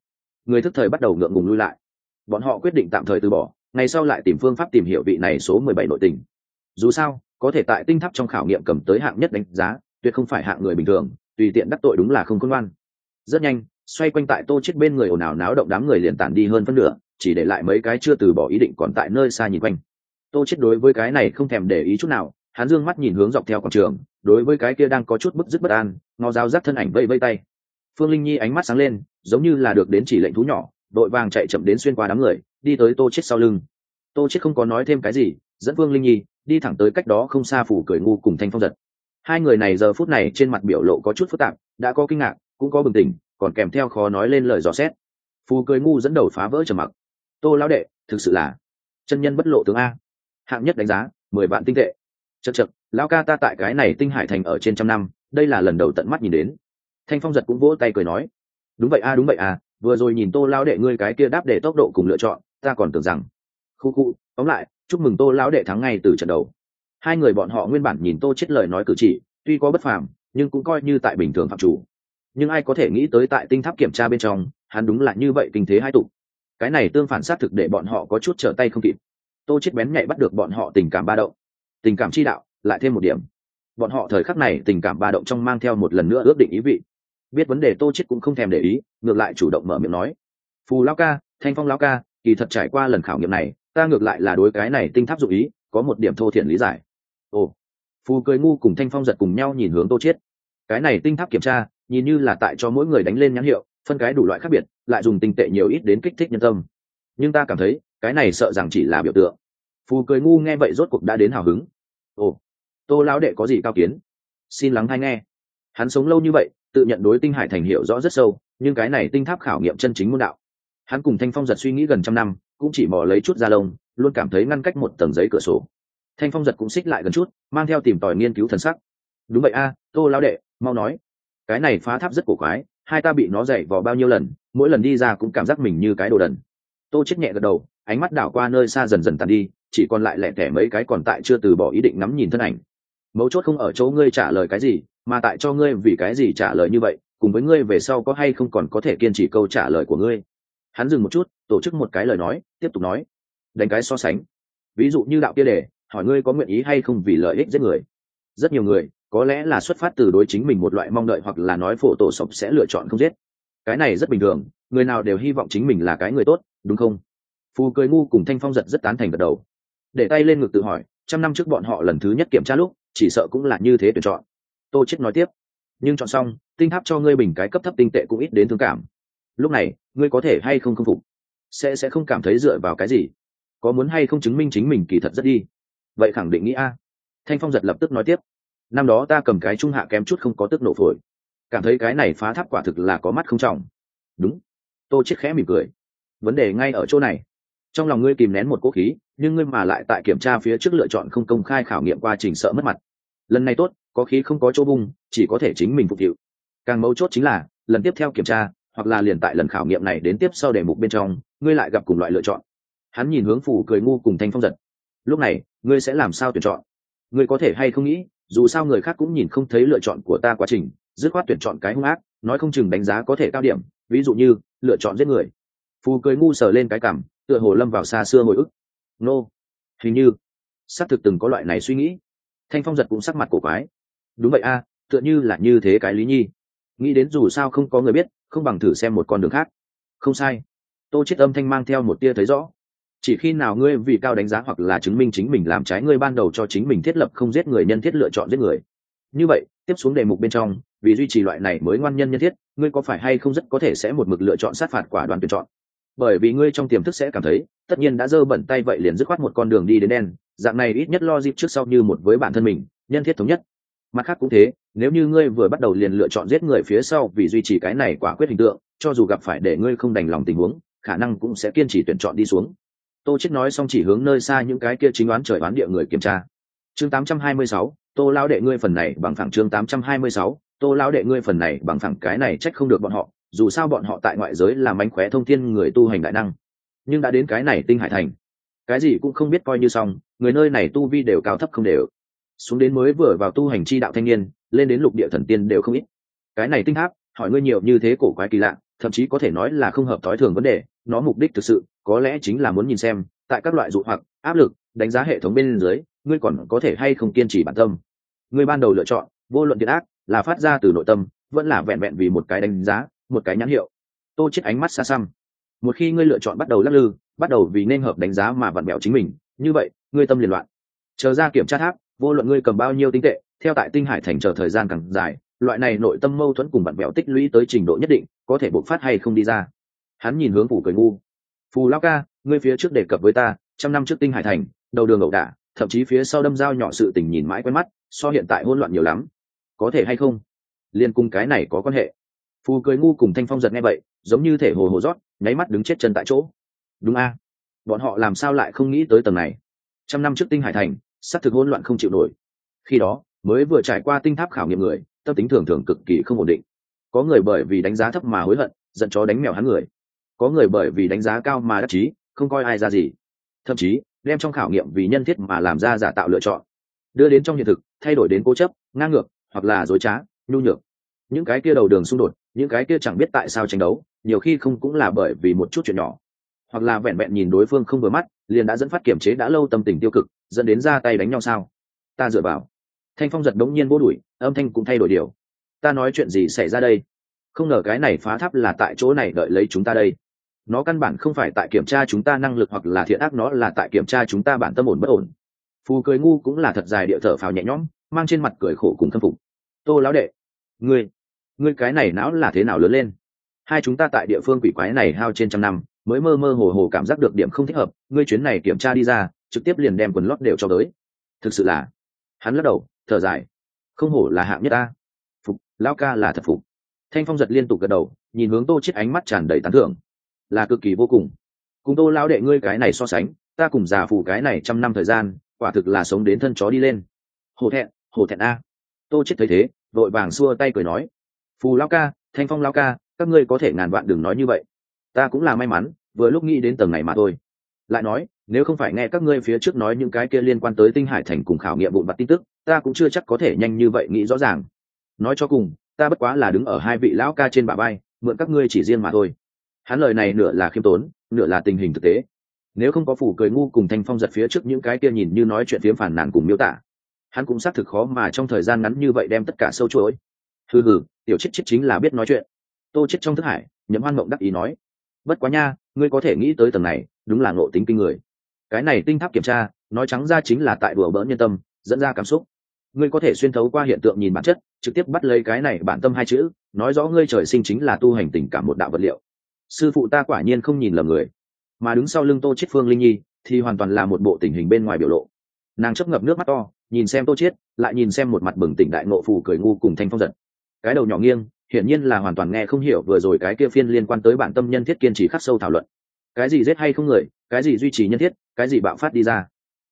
Người thức thời bắt đầu ngượng ngùng lui lại. Bọn họ quyết định tạm thời từ bỏ, ngày sau lại tìm phương pháp tìm hiểu vị này số mười bảy nội tình. Dù sao, có thể tại tinh tháp trong khảo nghiệm cầm tới hạng nhất đánh giá, tuyệt không phải hạng người bình thường, tùy tiện đắc tội đúng là không khôn ngoan. Rất nhanh, xoay quanh tại tô chết bên người ồn ào náo động đám người liền tản đi hơn phân nửa, chỉ để lại mấy cái chưa từ bỏ ý định còn tại nơi xa nhìn quanh. Tô chết đối với cái này không thèm để ý chút nào hắn dương mắt nhìn hướng dọc theo quảng trường, đối với cái kia đang có chút bức dứt bất an, ngó dao rác thân ảnh vây vây tay. Phương linh nhi ánh mắt sáng lên, giống như là được đến chỉ lệnh thú nhỏ, đội vàng chạy chậm đến xuyên qua đám người, đi tới tô chết sau lưng. Tô chết không có nói thêm cái gì, dẫn phương linh nhi đi thẳng tới cách đó không xa phủ cười ngu cùng thanh phong giật. Hai người này giờ phút này trên mặt biểu lộ có chút phức tạp, đã có kinh ngạc, cũng có bừng tỉnh, còn kèm theo khó nói lên lời dò xét. Phù cười ngu dẫn đầu phá vỡ trầm mặc. Tô lão đệ, thực sự là chân nhân bất lộ tướng a. Hạng nhất đánh giá, mười vạn tinh tệ chật chật lão ca ta tại cái này tinh hải thành ở trên trăm năm, đây là lần đầu tận mắt nhìn đến. Thanh phong giật cũng vỗ tay cười nói, đúng vậy a, đúng vậy a, vừa rồi nhìn tô lão đệ ngươi cái kia đáp để tốc độ cùng lựa chọn, ta còn tưởng rằng, khu khu, tóm lại, chúc mừng tô lão đệ thắng ngay từ trận đầu. Hai người bọn họ nguyên bản nhìn tô chết lời nói cử chỉ, tuy có bất phàm, nhưng cũng coi như tại bình thường phạm chủ. Nhưng ai có thể nghĩ tới tại tinh tháp kiểm tra bên trong, hắn đúng là như vậy kinh thế hai tục cái này tương phản xác thực để bọn họ có chút trở tay không kịp. Tô chết bén nhạy bắt được bọn họ tình cảm ba động tình cảm chi đạo lại thêm một điểm. Bọn họ thời khắc này tình cảm ba động trong mang theo một lần nữa ước định ý vị. Biết vấn đề tô chết cũng không thèm để ý, ngược lại chủ động mở miệng nói. Phù lão ca, thanh phong lão ca, kỳ thật trải qua lần khảo nghiệm này, ta ngược lại là đối cái này tinh tháp dụ ý, có một điểm thô thiện lý giải. Ồ. Phù cười ngu cùng thanh phong giật cùng nhau nhìn hướng tô chết cái này tinh tháp kiểm tra, nhìn như là tại cho mỗi người đánh lên nhãn hiệu, phân cái đủ loại khác biệt, lại dùng tinh tệ nhiều ít đến kích thích nhân tâm. Nhưng ta cảm thấy, cái này sợ rằng chỉ là biểu tượng phù cười ngu nghe vậy rốt cuộc đã đến hào hứng. Ồ, tô lão đệ có gì cao kiến? Xin lắng hay nghe. Hắn sống lâu như vậy, tự nhận đối tinh hải thành hiệu rõ rất sâu, nhưng cái này tinh tháp khảo nghiệm chân chính môn đạo. Hắn cùng thanh phong giật suy nghĩ gần trăm năm, cũng chỉ mò lấy chút da lông, luôn cảm thấy ngăn cách một tầng giấy cửa sổ. Thanh phong giật cũng xích lại gần chút, mang theo tìm tòi nghiên cứu thần sắc. Đúng vậy a, tô lão đệ, mau nói. Cái này phá tháp rất cổ quái, hai ta bị nó dậy vò bao nhiêu lần, mỗi lần đi ra cũng cảm giác mình như cái đồ đần. Tô chết nhẹ gật đầu, ánh mắt đảo qua nơi xa dần dần tàn đi chỉ còn lại lẻ tẻ mấy cái còn tại chưa từ bỏ ý định ngắm nhìn thân ảnh. Mấu chốt không ở chỗ ngươi trả lời cái gì, mà tại cho ngươi vì cái gì trả lời như vậy, cùng với ngươi về sau có hay không còn có thể kiên trì câu trả lời của ngươi. Hắn dừng một chút, tổ chức một cái lời nói, tiếp tục nói. Đánh cái so sánh. Ví dụ như đạo kia đề, hỏi ngươi có nguyện ý hay không vì lợi ích giết người. Rất nhiều người, có lẽ là xuất phát từ đối chính mình một loại mong đợi hoặc là nói phổ tổ sộc sẽ lựa chọn không giết. Cái này rất bình thường, người nào đều hy vọng chính mình là cái người tốt, đúng không? Phù cười ngu cùng thanh phong giật rất tán thành gật đầu để tay lên ngực tự hỏi, trăm năm trước bọn họ lần thứ nhất kiểm tra lúc, chỉ sợ cũng là như thế tuyển chọn. Tô chết nói tiếp, nhưng chọn xong, tinh tháp cho ngươi bình cái cấp thấp tinh tệ cũng ít đến thương cảm. Lúc này, ngươi có thể hay không không phục? Sẽ sẽ không cảm thấy dựa vào cái gì? Có muốn hay không chứng minh chính mình kỳ thật rất đi? Vậy khẳng định nghĩ a. Thanh phong giật lập tức nói tiếp, năm đó ta cầm cái trung hạ kém chút không có tức nổ phổi. Cảm thấy cái này phá tháp quả thực là có mắt không trọng. Đúng. Tô chết khẽ mỉm cười, vấn đề ngay ở chỗ này trong lòng ngươi kìm nén một cố khí, nhưng ngươi mà lại tại kiểm tra phía trước lựa chọn không công khai khảo nghiệm qua trình sợ mất mặt. Lần này tốt, có khí không có chỗ bung, chỉ có thể chính mình phục vụ. Càng mấu chốt chính là, lần tiếp theo kiểm tra, hoặc là liền tại lần khảo nghiệm này đến tiếp sau đề mục bên trong, ngươi lại gặp cùng loại lựa chọn. Hắn nhìn hướng phủ cười ngu cùng thanh phong giật. Lúc này, ngươi sẽ làm sao tuyển chọn? Ngươi có thể hay không nghĩ, dù sao người khác cũng nhìn không thấy lựa chọn của ta quá trình, dứt khoát tuyển chọn cái hung ác, nói không chừng đánh giá có thể cao điểm, ví dụ như, lựa chọn giết người. Phù cười ngu sờ lên cái cảm tựa hồ lâm vào xa xưa hồi ức. Nô、no. hình như, xác thực từng có loại này suy nghĩ. Thanh phong giật cũng sắc mặt cổ quái. Đúng vậy a, tựa như là như thế cái lý nhi. Nghĩ đến dù sao không có người biết, không bằng thử xem một con đường khác. Không sai. Tô chết âm thanh mang theo một tia thấy rõ. Chỉ khi nào ngươi vì cao đánh giá hoặc là chứng minh chính mình làm trái ngươi ban đầu cho chính mình thiết lập không giết người nhân thiết lựa chọn giết người. Như vậy, tiếp xuống đề mục bên trong, vì duy trì loại này mới ngoan nhân nhân thiết, ngươi có phải hay không rất có thể sẽ một mực lựa chọn sát phạt quả đoàn tuyển chọn? Bởi vì ngươi trong tiềm thức sẽ cảm thấy tất nhiên đã dơ bẩn tay vậy liền dứt khoát một con đường đi đến đen dạng này ít nhất lo dịp trước sau như một với bản thân mình nhân thiết thống nhất. Mặt khác cũng thế nếu như ngươi vừa bắt đầu liền lựa chọn giết người phía sau vì duy trì cái này quả quyết hình tượng cho dù gặp phải để ngươi không đành lòng tình huống khả năng cũng sẽ kiên trì tuyển chọn đi xuống. Tô chết nói xong chỉ hướng nơi xa những cái kia chính đoán trời đoán địa người kiểm tra. Chương 826, tô lao đệ ngươi phần này bằng phẳng chương 826, tô lao đệ ngươi phần này bằng phẳng cái này trách không được bọn họ dù sao bọn họ tại ngoại giới là mánh khóe thông thiên người tu hành đại năng, nhưng đã đến cái này tinh hải thành. Cái gì cũng không biết coi như xong, người nơi này tu vi đều cao thấp không đều. Xuống đến mới vừa vào tu hành chi đạo thanh niên, lên đến lục địa thần tiên đều không ít. Cái này tinh tháp, hỏi ngươi nhiều như thế cổ quái kỳ lạ, thậm chí có thể nói là không hợp thói thường vấn đề, nó mục đích thực sự, có lẽ chính là muốn nhìn xem, tại các loại dụ hoặc, áp lực, đánh giá hệ thống bên dưới, ngươi còn có thể hay không kiên trì bản tâm. Ngươi ban đầu lựa chọn, vô luận thiện ác, là phát ra từ nội tâm, vẫn là vẹn vẹn vì một cái đánh giá một cái nhãn hiệu. Tô chết ánh mắt xa xăm. Một khi ngươi lựa chọn bắt đầu lắc lư, bắt đầu vì nên hợp đánh giá mà vặn bẹo chính mình, như vậy, ngươi tâm liền loạn. Chờ ra kiểm tra tháp, vô luận ngươi cầm bao nhiêu tinh tệ, theo tại tinh hải thành chờ thời gian càng dài, loại này nội tâm mâu thuẫn cùng vặn bẹo tích lũy tới trình độ nhất định, có thể bộc phát hay không đi ra. Hắn nhìn hướng phủ cười ngu. Phù lao ca, ngươi phía trước đề cập với ta, trăm năm trước tinh hải thành, đầu đường ẩu đả, thậm chí phía sau đâm dao nhỏ sự tình nhìn mãi quen mắt, so hiện tại hỗn loạn nhiều lắm. Có thể hay không? Liên cung cái này có quan hệ phù cười ngu cùng thanh phong giật nghe vậy, giống như thể hồ hồ rót, nháy mắt đứng chết chân tại chỗ. Đúng a. Bọn họ làm sao lại không nghĩ tới tầng này? Trăm năm trước tinh hải thành s á thực hỗn loạn không chịu nổi. Khi đó, mới vừa trải qua tinh tháp khảo nghiệm người, tâm tính thường thường cực kỳ không ổn định. Có người bởi vì đánh giá thấp mà hối hận, giận chó đánh mèo hắn người. Có người bởi vì đánh giá cao mà đắc chí, không coi ai ra gì. Thậm chí, đem trong khảo nghiệm vì nhân thiết mà làm ra giả tạo lựa chọn. Đưa đến trong hiện thực, thay đổi đến cố chấp, ngang ngược, hoặc là dối trá, nhu nhược. Những cái kia đầu đường xung đột những cái kia chẳng biết tại sao tranh đấu, nhiều khi không cũng là bởi vì một chút chuyện nhỏ. Hoặc là vẹn vẹn nhìn đối phương không vừa mắt, liền đã dẫn phát kiểm chế đã lâu tâm tình tiêu cực, dẫn đến ra tay đánh nhau sao? Ta dựa vào. Thanh phong giật đống nhiên vô đuổi, âm thanh cũng thay đổi điều. Ta nói chuyện gì xảy ra đây? Không ngờ cái này phá tháp là tại chỗ này đợi lấy chúng ta đây. Nó căn bản không phải tại kiểm tra chúng ta năng lực hoặc là thiện ác, nó là tại kiểm tra chúng ta bản tâm ổn bất ổn. Phù cười ngu cũng là thật dài địa thở phào nhẹ nhõm, mang trên mặt cười khổ cùng khâm phục. Tô lão đệ, ngươi ngươi cái này não là thế nào lớn lên? Hai chúng ta tại địa phương quỷ quái này hao trên trăm năm, mới mơ mơ hồ hồ cảm giác được điểm không thích hợp, ngươi chuyến này kiểm tra đi ra, trực tiếp liền đem quần lót đều cho tới. Thực sự là, hắn lắc đầu, thở dài. Không hổ là hạng nhất ta. Phục, lão ca là thật phục. Thanh phong giật liên tục gật đầu, nhìn hướng tô chết ánh mắt tràn đầy tán thưởng. Là cực kỳ vô cùng. Cùng tô lão đệ ngươi cái này so sánh, ta cùng già phù cái này trăm năm thời gian, quả thực là sống đến thân chó đi lên. Hổ thẹn hổ thẹn a. Tô chết thấy thế, vội vàng xua tay cười nói phù lão ca, thanh phong lão ca, các ngươi có thể ngàn vạn đừng nói như vậy. Ta cũng là may mắn, vừa lúc nghĩ đến tầng này mà thôi. Lại nói, nếu không phải nghe các ngươi phía trước nói những cái kia liên quan tới tinh hải thành cùng khảo nghiệm vụn vặt tin tức, ta cũng chưa chắc có thể nhanh như vậy nghĩ rõ ràng. Nói cho cùng, ta bất quá là đứng ở hai vị lão ca trên bà bay mượn các ngươi chỉ riêng mà thôi. Hắn lời này nửa là khiêm tốn, nửa là tình hình thực tế. Nếu không có phủ cười ngu cùng thanh phong giật phía trước những cái kia nhìn như nói chuyện phiếm phản nàn cùng miêu tả, hắn cũng xác thực khó mà trong thời gian ngắn như vậy đem tất cả sâu chuỗi hừ hừ, tiểu chết chết chính là biết nói chuyện. Tô chết trong thức hải nhấm hoan mộng đắc ý nói, bất quá nha, ngươi có thể nghĩ tới tầng này, đúng là ngộ tính kinh người. Cái này tinh tháp kiểm tra, nói trắng ra chính là tại đùa bỡn nhân tâm, dẫn ra cảm xúc. Ngươi có thể xuyên thấu qua hiện tượng nhìn bản chất, trực tiếp bắt lấy cái này bản tâm hai chữ, nói rõ ngươi trời sinh chính là tu hành tình cảm một đạo vật liệu. Sư phụ ta quả nhiên không nhìn lầm người. Mà đứng sau lưng tô chiết phương linh nhi, thì hoàn toàn là một bộ tình hình bên ngoài biểu lộ. Nàng chấp ngập nước mắt to, nhìn xem tô chiết lại nhìn xem một mặt bừng tỉnh đại ngộ phù cười ngu cùng thanh phong giật cái đầu nhỏ nghiêng, hiển nhiên là hoàn toàn nghe không hiểu vừa rồi cái kia phiên liên quan tới bản tâm nhân thiết kiên trì khắc sâu thảo luận. Cái gì giết hay không người, cái gì duy trì nhân thiết, cái gì bạo phát đi ra.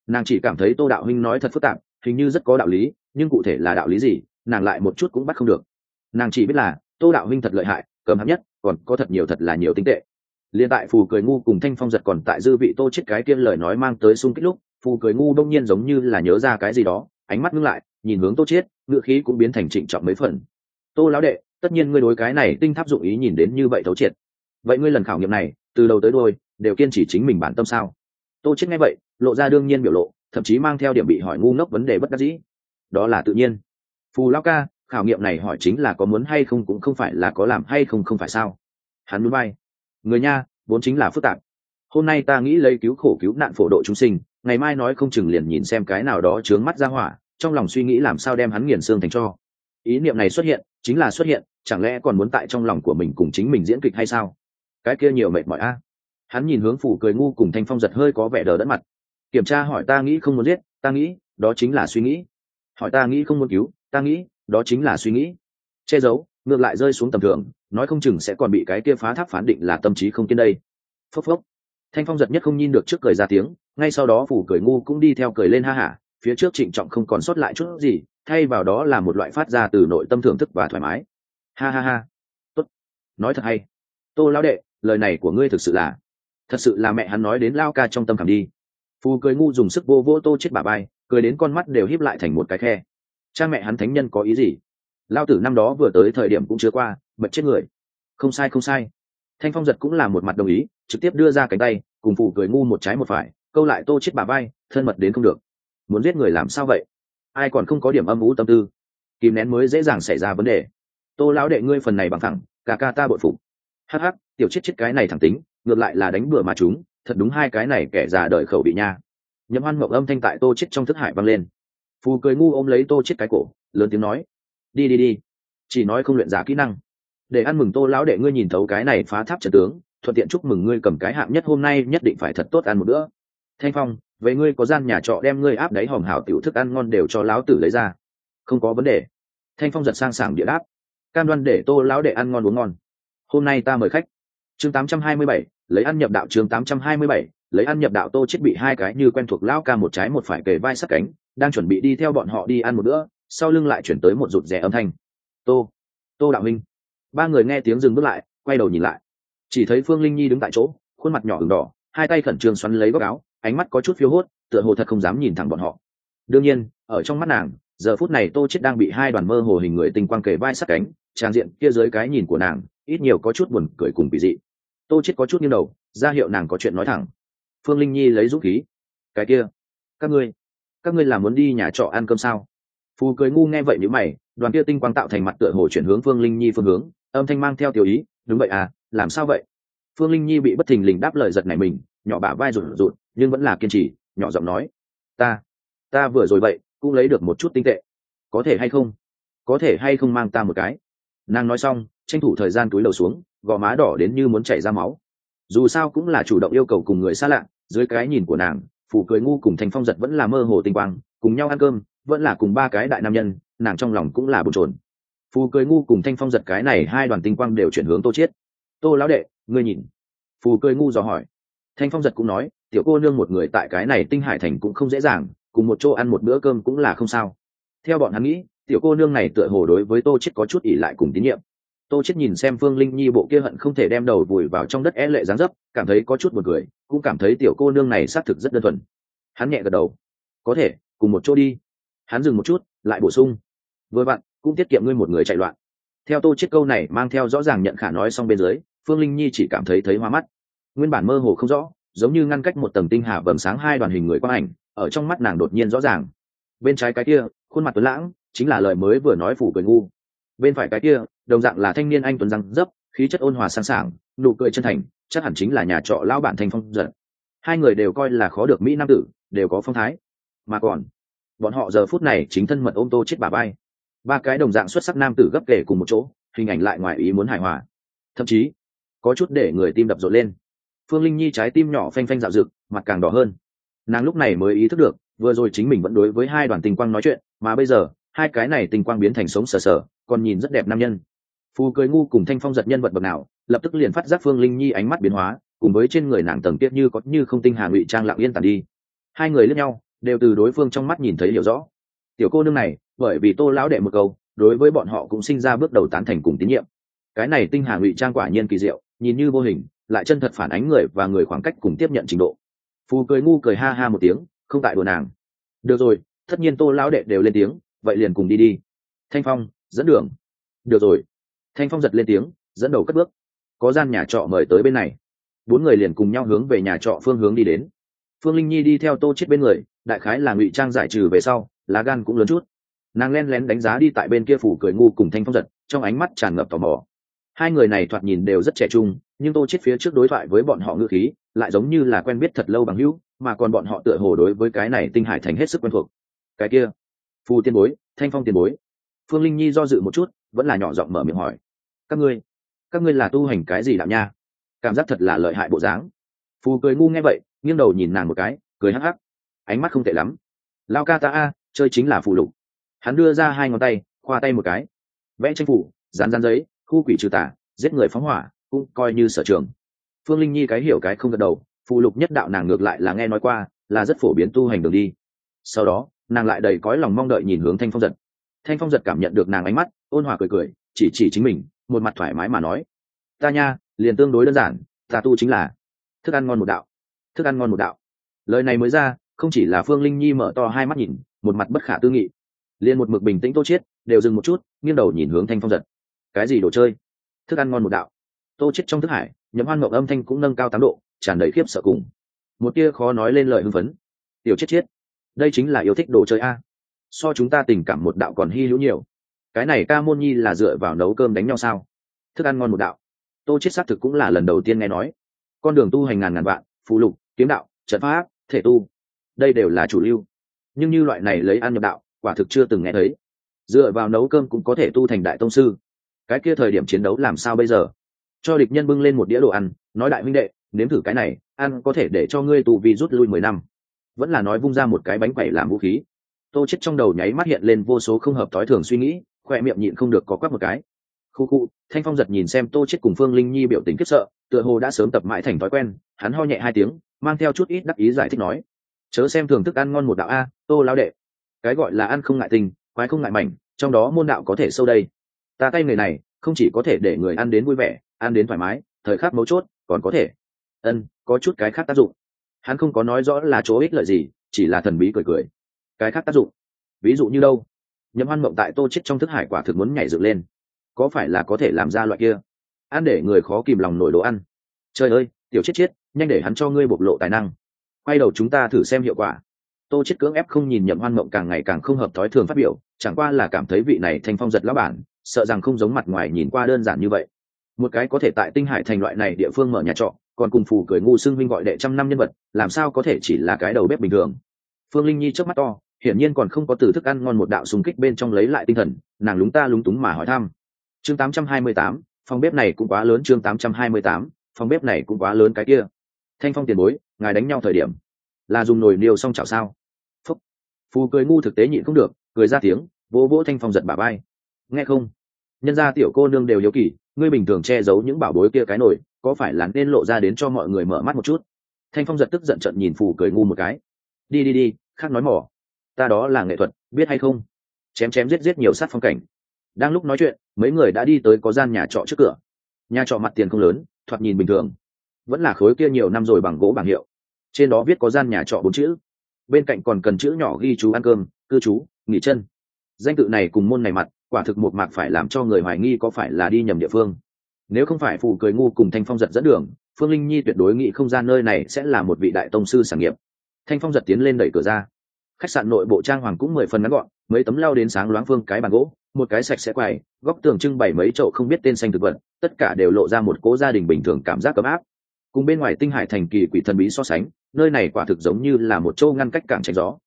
Nàng chỉ cảm thấy tô đạo huynh nói thật phức tạp, hình như rất có đạo lý, nhưng cụ thể là đạo lý gì, nàng lại một chút cũng bắt không được. Nàng chỉ biết là, tô đạo huynh thật lợi hại cấm hấp nhất, còn có thật nhiều thật là nhiều tinh tệ. Liên tại phù cười ngu cùng thanh phong giật còn tại dư vị tô chết cái kia lời nói mang tới sung kích lúc, phù cười ngu đông nhiên giống như là nhớ ra cái gì đó, ánh mắt ngưng lại, nhìn hướng tô chết ngựa khí cũng biến thành trịnh trọng mấy phần tô lão đệ, tất nhiên ngươi đối cái này tinh tháp dụng ý nhìn đến như vậy thấu triệt. Vậy ngươi lần khảo nghiệm này, từ đầu tới đôi, đều kiên trì chính mình bản tâm sao? Tô chết nghe vậy, lộ ra đương nhiên biểu lộ, thậm chí mang theo điểm bị hỏi ngu ngốc vấn đề bất đắc dĩ. Đó là tự nhiên. Phù lão ca, khảo nghiệm này hỏi chính là có muốn hay không cũng không phải là có làm hay không không phải sao? Hắn muốn bay. Người nha, vốn chính là phức tạp. Hôm nay ta nghĩ lấy cứu khổ cứu nạn phổ độ chúng sinh, ngày mai nói không chừng liền nhìn xem cái nào đó trướng mắt ra hỏa, trong lòng suy nghĩ làm sao đem hắn nghiền xương thành cho ý niệm này xuất hiện, chính là xuất hiện, chẳng lẽ còn muốn tại trong lòng của mình cùng chính mình diễn kịch hay sao? Cái kia nhiều mệt mỏi a. Hắn nhìn hướng phủ cười ngu cùng thanh phong giật hơi có vẻ đờ đẫn mặt. Kiểm tra hỏi ta nghĩ không muốn giết, ta nghĩ, đó chính là suy nghĩ. Hỏi ta nghĩ không muốn cứu, ta nghĩ, đó chính là suy nghĩ. Che giấu, ngược lại rơi xuống tầm thường, nói không chừng sẽ còn bị cái kia phá tháp phán định là tâm trí không kiên đây. Phốc phốc. Thanh phong giật nhất không nhìn được trước cười ra tiếng, ngay sau đó phủ cười ngu cũng đi theo cười lên ha hả phía trước trịnh trọng không còn sót lại chút gì, thay vào đó là một loại phát ra từ nội tâm thưởng thức và thoải mái. Ha ha ha. Tốt. Nói thật hay. Tô lão đệ, lời này của ngươi thực sự là, thật sự là mẹ hắn nói đến lao ca trong tâm khảm đi. Phù cười ngu dùng sức vô vô tô chết bà bay cười đến con mắt đều híp lại thành một cái khe. Cha mẹ hắn thánh nhân có ý gì? Lao tử năm đó vừa tới thời điểm cũng chưa qua mật chết người. Không sai không sai. Thanh phong giật cũng là một mặt đồng ý, trực tiếp đưa ra cánh tay, cùng phù cười ngu một trái một phải, câu lại tô chết bà bay thân mật đến không được muốn giết người làm sao vậy? Ai còn không có điểm âm ú tâm tư? Kìm nén mới dễ dàng xảy ra vấn đề. Tô lão đệ ngươi phần này bằng thẳng, cả ca ta bội phục. Hắc hắc, tiểu chết chết cái này thẳng tính, ngược lại là đánh bừa mà chúng, thật đúng hai cái này kẻ già đời khẩu bị nha. Nhậm hoan mộng âm thanh tại tô chết trong thức hải vang lên. Phù cười ngu ôm lấy tô chết cái cổ, lớn tiếng nói, đi đi đi, chỉ nói không luyện giả kỹ năng. Để ăn mừng tô lão đệ ngươi nhìn thấu cái này phá tháp trận tướng, thuận tiện chúc mừng ngươi cầm cái hạng nhất hôm nay nhất định phải thật tốt ăn một bữa. Thanh phong vậy ngươi có gian nhà trọ đem ngươi áp đáy hòm hảo tiểu thức ăn ngon đều cho lão tử lấy ra? Không có vấn đề. Thanh phong giật sang sảng địa đáp. Cam đoan để tô lão đệ ăn ngon uống ngon. Hôm nay ta mời khách. Chương 827, lấy ăn nhập đạo chương 827, lấy ăn nhập đạo tô chết bị hai cái như quen thuộc lão ca một trái một phải kề vai sát cánh đang chuẩn bị đi theo bọn họ đi ăn một bữa sau lưng lại chuyển tới một rụt rè âm thanh. Tô tô đạo minh ba người nghe tiếng dừng bước lại quay đầu nhìn lại. Chỉ thấy phương linh nhi đứng tại chỗ khuôn mặt nhỏ ửng đỏ hai tay khẩn trương xoắn lấy góc áo ánh mắt có chút phiếu hốt, tựa hồ thật không dám nhìn thẳng bọn họ. Đương nhiên, ở trong mắt nàng, giờ phút này tô chết đang bị hai đoàn mơ hồ hình người tinh quang kề vai sát cánh, trang diện kia dưới cái nhìn của nàng, ít nhiều có chút buồn cười cùng bị dị. Tô chết có chút nghiêng đầu, ra hiệu nàng có chuyện nói thẳng. Phương linh nhi lấy dũng khí. Cái kia, các ngươi các ngươi là muốn đi nhà trọ ăn cơm sao? Phù cười ngu nghe vậy như mày, đoàn kia tinh quang tạo thành mặt tựa hồ chuyển hướng phương linh nhi phương hướng, âm thanh mang theo tiểu ý, đúng vậy à làm sao vậy? Phương linh nhi bị bất thình lình đáp lời giật này mình, nhỏ bả vai rụt rụt nhưng vẫn là kiên trì, nhỏ giọng nói, ta ta vừa rồi vậy, cũng lấy được một chút tinh tệ. Có thể hay không? Có thể hay không mang ta một cái? Nàng nói xong, tranh thủ thời gian túi đầu xuống, gò má đỏ đến như muốn chảy ra máu. Dù sao cũng là chủ động yêu cầu cùng người xa lạ, dưới cái nhìn của nàng phủ cười ngu cùng thành phong giật vẫn là mơ hồ tinh quang, cùng nhau ăn cơm, vẫn là cùng ba cái đại nam nhân, nàng trong lòng cũng là bồn trồn phù cười ngu cùng thanh phong giật cái này hai đoàn tinh quang đều chuyển hướng tô chiết. Tô lão đệ, ngươi nhìn. Phù cười ngu dò hỏi. Thanh phong giật cũng nói tiểu cô nương một người tại cái này tinh hải thành cũng không dễ dàng, cùng một chỗ ăn một bữa cơm cũng là không sao. Theo bọn hắn nghĩ, tiểu cô nương này tựa hồ đối với tô chết có chút ỉ lại cùng tín nhiệm. Tô chết nhìn xem phương linh nhi bộ kia hận không thể đem đầu vùi vào trong đất é lệ dáng dấp, cảm thấy có chút buồn cười, cũng cảm thấy tiểu cô nương này xác thực rất đơn thuần. Hắn nhẹ gật đầu. Có thể, cùng một chỗ đi. Hắn dừng một chút, lại bổ sung. Vừa vặn, cũng tiết kiệm ngươi một người chạy loạn. Theo tô chết câu này mang theo rõ ràng nhận khả nói xong bên dưới, phương linh nhi chỉ cảm thấy thấy hoa mắt. Nguyên bản mơ hồ không rõ giống như ngăn cách một tầng tinh hà vầng sáng hai đoàn hình người quang ảnh, ở trong mắt nàng đột nhiên rõ ràng. Bên trái cái kia, khuôn mặt tuấn lãng, chính là lời mới vừa nói phủ cười ngu. Bên phải cái kia, đồng dạng là thanh niên anh tuấn răng dấp, khí chất ôn hòa sang sảng, nụ cười chân thành, chắc hẳn chính là nhà trọ lão bản thanh phong giật hai người đều coi là khó được mỹ nam tử, đều có phong thái. Mà còn, bọn họ giờ phút này chính thân mật ôm tô chết bà bay ba cái đồng dạng xuất sắc nam tử gấp kể cùng một chỗ, hình ảnh lại ngoài ý muốn hài hòa. Thậm chí, có chút để người tim đập rộn lên phương linh nhi trái tim nhỏ phanh phanh dạo rực, mặt càng đỏ hơn. Nàng lúc này mới ý thức được, vừa rồi chính mình vẫn đối với hai đoàn tình quang nói chuyện, mà bây giờ, hai cái này tình quang biến thành sống sờ sờ, còn nhìn rất đẹp nam nhân. Phù cười ngu cùng thanh phong giật nhân vật bậc nào, lập tức liền phát giác phương linh nhi ánh mắt biến hóa, cùng với trên người nàng tầng tiết như có như không tinh hà ngụy trang lặng yên tàn đi. Hai người lẫn nhau, đều từ đối phương trong mắt nhìn thấy hiểu rõ. Tiểu cô nương này, bởi vì tô lão đệ một câu, đối với bọn họ cũng sinh ra bước đầu tán thành cùng tín nhiệm. Cái này tinh hà ngụy trang quả nhiên kỳ diệu, nhìn như vô hình lại chân thật phản ánh người và người khoảng cách cùng tiếp nhận trình độ. Phù cười ngu cười ha ha một tiếng, không tại đùa nàng. Được rồi, tất nhiên tô lão đệ đều lên tiếng, vậy liền cùng đi đi. Thanh phong, dẫn đường. Được rồi. Thanh phong giật lên tiếng, dẫn đầu cất bước. Có gian nhà trọ mời tới bên này. Bốn người liền cùng nhau hướng về nhà trọ phương hướng đi đến. Phương linh nhi đi theo tô chết bên người, đại khái là ngụy trang giải trừ về sau, lá gan cũng lớn chút. Nàng len lén đánh giá đi tại bên kia phủ cười ngu cùng thanh phong giật, trong ánh mắt tràn ngập tò mò. Hai người này thoạt nhìn đều rất trẻ trung nhưng tô chết phía trước đối thoại với bọn họ ngữ khí lại giống như là quen biết thật lâu bằng hữu, mà còn bọn họ tựa hồ đối với cái này tinh hải thành hết sức quen thuộc. Cái kia, phù tiên bối, thanh phong tiền bối. Phương linh nhi do dự một chút, vẫn là nhỏ giọng mở miệng hỏi. Các ngươi các ngươi là tu hành cái gì đạo nha? Cảm giác thật là lợi hại bộ dáng. Phù cười ngu nghe vậy, nghiêng đầu nhìn nàng một cái, cười hắc hắc. Ánh mắt không tệ lắm. Lao ca ta a, chơi chính là phù lục. Hắn đưa ra hai ngón tay, khoa tay một cái. Vẽ tranh phủ, dán dán giấy, khu quỷ trừ tà, giết người phóng hỏa cũng coi như sở trường. Phương linh nhi cái hiểu cái không gật đầu, phụ lục nhất đạo nàng ngược lại là nghe nói qua, là rất phổ biến tu hành đường đi. Sau đó, nàng lại đầy cõi lòng mong đợi nhìn hướng thanh phong giật. Thanh phong giật cảm nhận được nàng ánh mắt, ôn hòa cười cười, chỉ chỉ chính mình, một mặt thoải mái mà nói, ta nha, liền tương đối đơn giản, ta tu chính là thức ăn ngon một đạo, thức ăn ngon một đạo. Lời này mới ra, không chỉ là phương linh nhi mở to hai mắt nhìn, một mặt bất khả tư nghị. Liền một mực bình tĩnh tô chiết, đều dừng một chút, nghiêng đầu nhìn hướng thanh phong giật. Cái gì đồ chơi? Thức ăn ngon một đạo tô chết trong thức hải nhấm hoan mộng âm thanh cũng nâng cao tám độ, tràn đầy khiếp sợ cùng. Một tia khó nói lên lời hưng phấn. Tiểu chết chết. Đây chính là yêu thích đồ chơi a. So chúng ta tình cảm một đạo còn hy hữu nhiều. Cái này ca môn nhi là dựa vào nấu cơm đánh nhau sao? Thức ăn ngon một đạo. Tô chết xác thực cũng là lần đầu tiên nghe nói. Con đường tu hành ngàn ngàn vạn phụ lục, kiếm đạo, trận pháp, thể tu. Đây đều là chủ lưu. Nhưng như loại này lấy ăn nhập đạo, quả thực chưa từng nghe thấy. Dựa vào nấu cơm cũng có thể tu thành đại tông sư. Cái kia thời điểm chiến đấu làm sao bây giờ? Cho địch nhân bưng lên một đĩa đồ ăn, nói đại minh đệ, nếm thử cái này, ăn có thể để cho ngươi tù vì rút lui mười năm. Vẫn là nói vung ra một cái bánh quẩy làm vũ khí. Tô chết trong đầu nháy mắt hiện lên vô số không hợp thói thường suy nghĩ khoe miệng nhịn không được có quắc một cái. Khu khu, thanh phong giật nhìn xem tô chết cùng phương linh nhi biểu tình khiếp sợ, tựa hồ đã sớm tập mãi thành thói quen, hắn ho nhẹ hai tiếng, mang theo chút ít đắc ý giải thích nói. Chớ xem thường thức ăn ngon một đạo a, tô lao đệ. Cái gọi là ăn không ngại tình, quái không ngại mảnh, trong đó môn đạo có thể sâu đây. Ta tay người này không chỉ có thể để người ăn đến vui vẻ, ăn đến thoải mái, thời khắc mấu chốt còn có thể. Ân, có chút cái khác tác dụng. Hắn không có nói rõ là chỗ ích lợi gì, chỉ là thần bí cười cười. Cái khác tác dụng. Ví dụ như đâu? Nhậm hoan mộng tại tô chết trong thức hải quả thực muốn nhảy dựng lên. Có phải là có thể làm ra loại kia? Ăn để người khó kìm lòng nổi đồ ăn. Trời ơi, tiểu chết chết, nhanh để hắn cho ngươi bộc lộ tài năng. Quay đầu chúng ta thử xem hiệu quả. Tô chết cưỡng ép không nhìn nhậm hoan mộng càng ngày càng không hợp thói thường phát biểu, chẳng qua là cảm thấy vị này thanh phong giật lão bản sợ rằng không giống mặt ngoài nhìn qua đơn giản như vậy. Một cái có thể tại tinh hải thành loại này địa phương mở nhà trọ còn cùng phù cười ngu xưng minh gọi đệ trăm năm nhân vật làm sao có thể chỉ là cái đầu bếp bình thường? Phương linh nhi trước mắt to hiển nhiên còn không có từ thức ăn ngon một đạo xung kích bên trong lấy lại tinh thần nàng lúng ta lúng túng mà hỏi thăm. Chương 828, phòng bếp này cũng quá lớn chương 828, phòng bếp này cũng quá lớn cái kia. Thanh phong tiền bối ngài đánh nhau thời điểm là dùng nồi niêu xong chảo sao? Phúc. Phù cười ngu thực tế nhịn không được cười ra tiếng vỗ vỗ thanh phong giật bà bay nghe không? Nhân ra tiểu cô nương đều hiếu kỳ, ngươi bình thường che giấu những bảo bối kia cái nổi có phải là nên lộ ra đến cho mọi người mở mắt một chút? Thanh phong giật tức giận trận nhìn phù cười ngu một cái. Đi đi đi, khác nói mỏ. Ta đó là nghệ thuật, biết hay không? Chém chém, giết giết nhiều sát phong cảnh. Đang lúc nói chuyện, mấy người đã đi tới có gian nhà trọ trước cửa. Nhà trọ mặt tiền không lớn, thoạt nhìn bình thường. Vẫn là khối kia nhiều năm rồi bằng gỗ bảng hiệu. Trên đó viết có gian nhà trọ bốn chữ. Bên cạnh còn cần chữ nhỏ ghi chú ăn cơm, cư trú, nghỉ chân. Danh tự này cùng môn này mặt quả thực một mạc phải làm cho người hoài nghi có phải là đi nhầm địa phương. Nếu không phải phụ cười ngu cùng thanh phong giật dẫn đường, phương linh nhi tuyệt đối nghĩ không gian nơi này sẽ là một vị đại tông sư sản nghiệp. Thanh phong giật tiến lên đẩy cửa ra. Khách sạn nội bộ trang hoàng cũng mười phần ngắn gọn, mấy tấm lao đến sáng loáng phương cái bàn gỗ, một cái sạch sẽ quầy, góc tường trưng bày mấy chậu không biết tên xanh thực vật, tất cả đều lộ ra một cố gia đình bình thường cảm giác ấm áp. Cùng bên ngoài tinh hải thành kỳ quỷ thần bí so sánh, nơi này quả thực giống như là một châu ngăn cách cảng tránh gió.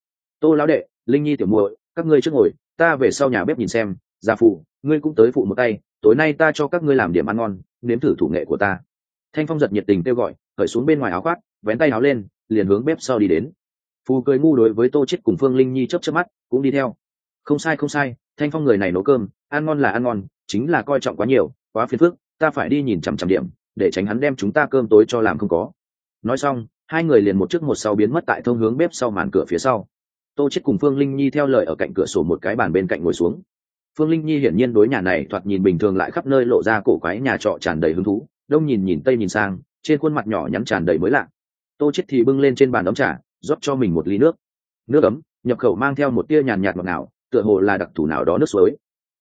Tô lão đệ, linh nhi tiểu muội, các ngươi trước ngồi, ta về sau nhà bếp nhìn xem gia phụ, ngươi cũng tới phụ một tay, tối nay ta cho các ngươi làm điểm ăn ngon, nếm thử thủ nghệ của ta. Thanh phong giật nhiệt tình kêu gọi, khởi xuống bên ngoài áo khoác, vén tay áo lên, liền hướng bếp sau đi đến. Phù cười ngu đối với tô chết cùng phương linh nhi chớp chớp mắt, cũng đi theo. Không sai không sai, thanh phong người này nấu cơm, ăn ngon là ăn ngon, chính là coi trọng quá nhiều, quá phiền phức, ta phải đi nhìn chằm chằm điểm, để tránh hắn đem chúng ta cơm tối cho làm không có. Nói xong, hai người liền một trước một sau biến mất tại thông hướng bếp sau màn cửa phía sau. Tô chết cùng phương linh nhi theo lời ở cạnh cửa sổ một cái bàn bên cạnh ngồi xuống phương linh nhi hiển nhiên đối nhà này thoạt nhìn bình thường lại khắp nơi lộ ra cổ quái nhà trọ tràn đầy hứng thú, đông nhìn nhìn tây nhìn sang, trên khuôn mặt nhỏ nhắn tràn đầy mới lạ. Tô chết thì bưng lên trên bàn ấm trà, rót cho mình một ly nước. Nước ấm, nhập khẩu mang theo một tia nhàn nhạt ngọt ngào, tựa hồ là đặc thù nào đó nước suối.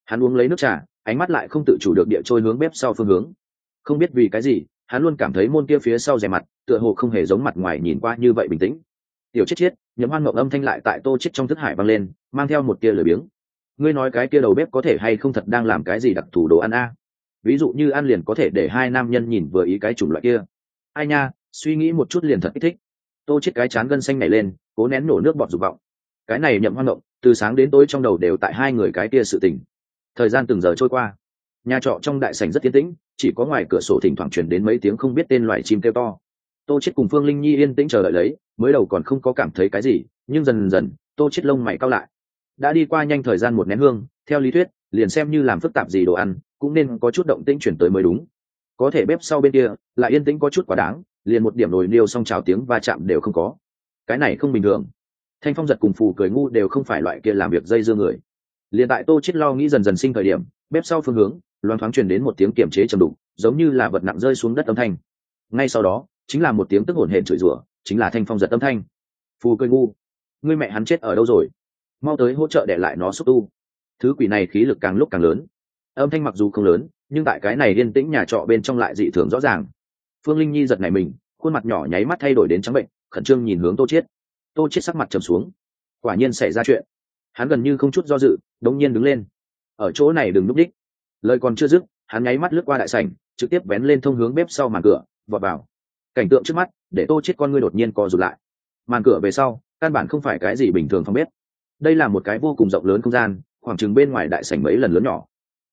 Hắn uống lấy nước trà, ánh mắt lại không tự chủ được địa trôi hướng bếp sau phương hướng. Không biết vì cái gì, hắn luôn cảm thấy môn kia phía sau rè mặt, tựa hồ không hề giống mặt ngoài nhìn qua như vậy bình tĩnh. Tiểu chết chết nhấm hoan mộng âm thanh lại tại tô chết trong thức hải vang lên, mang theo một tia lười biếng ngươi nói cái kia đầu bếp có thể hay không thật đang làm cái gì đặc thù đồ ăn a? Ví dụ như ăn liền có thể để hai nam nhân nhìn vừa ý cái chủng loại kia. Ai nha, suy nghĩ một chút liền thật kích thích. Tô chết cái chán gân xanh nảy lên, cố nén nổ nước bọt dục vọng. Cái này nhậm hoan động, từ sáng đến tối trong đầu đều tại hai người cái kia sự tình. Thời gian từng giờ trôi qua. Nhà trọ trong đại sảnh rất tiến tĩnh, chỉ có ngoài cửa sổ thỉnh thoảng truyền đến mấy tiếng không biết tên loài chim kêu to. Tô chết cùng phương linh nhi yên tĩnh chờ đợi lấy, mới đầu còn không có cảm thấy cái gì, nhưng dần dần, tô chết lông mày cao lại đã đi qua nhanh thời gian một nén hương, theo lý thuyết, liền xem như làm phức tạp gì đồ ăn, cũng nên có chút động tĩnh chuyển tới mới đúng. Có thể bếp sau bên kia, lại yên tĩnh có chút quá đáng, liền một điểm nồi niêu xong trào tiếng va chạm đều không có. Cái này không bình thường. Thanh phong giật cùng phù cười ngu đều không phải loại kia làm việc dây dưa người. Liền tại tô chết lo nghĩ dần dần sinh thời điểm, bếp sau phương hướng, loáng thoáng truyền đến một tiếng kiểm chế trầm đục, giống như là vật nặng rơi xuống đất âm thanh. Ngay sau đó, chính là một tiếng tức hổn hển chửi rủa, chính là thanh phong giật âm thanh. Phù cười ngu, ngươi mẹ hắn chết ở đâu rồi? Mau tới hỗ trợ để lại nó xúc tu. Thứ quỷ này khí lực càng lúc càng lớn. Âm thanh mặc dù không lớn, nhưng tại cái này yên tĩnh nhà trọ bên trong lại dị thường rõ ràng. Phương linh nhi giật này mình, khuôn mặt nhỏ nháy mắt thay đổi đến trắng bệnh, khẩn trương nhìn hướng tô chiết. Tô chiết sắc mặt trầm xuống. Quả nhiên xảy ra chuyện. Hắn gần như không chút do dự, đống nhiên đứng lên. Ở chỗ này đừng núp đích. Lời còn chưa dứt, hắn nháy mắt lướt qua đại sảnh, trực tiếp vén lên thông hướng bếp sau màn cửa, vọt vào. Cảnh tượng trước mắt, để tô chết con ngươi đột nhiên co rụt lại. Màn cửa về sau, căn bản không phải cái gì bình thường phòng bếp đây là một cái vô cùng rộng lớn không gian, khoảng chừng bên ngoài đại sảnh mấy lần lớn nhỏ.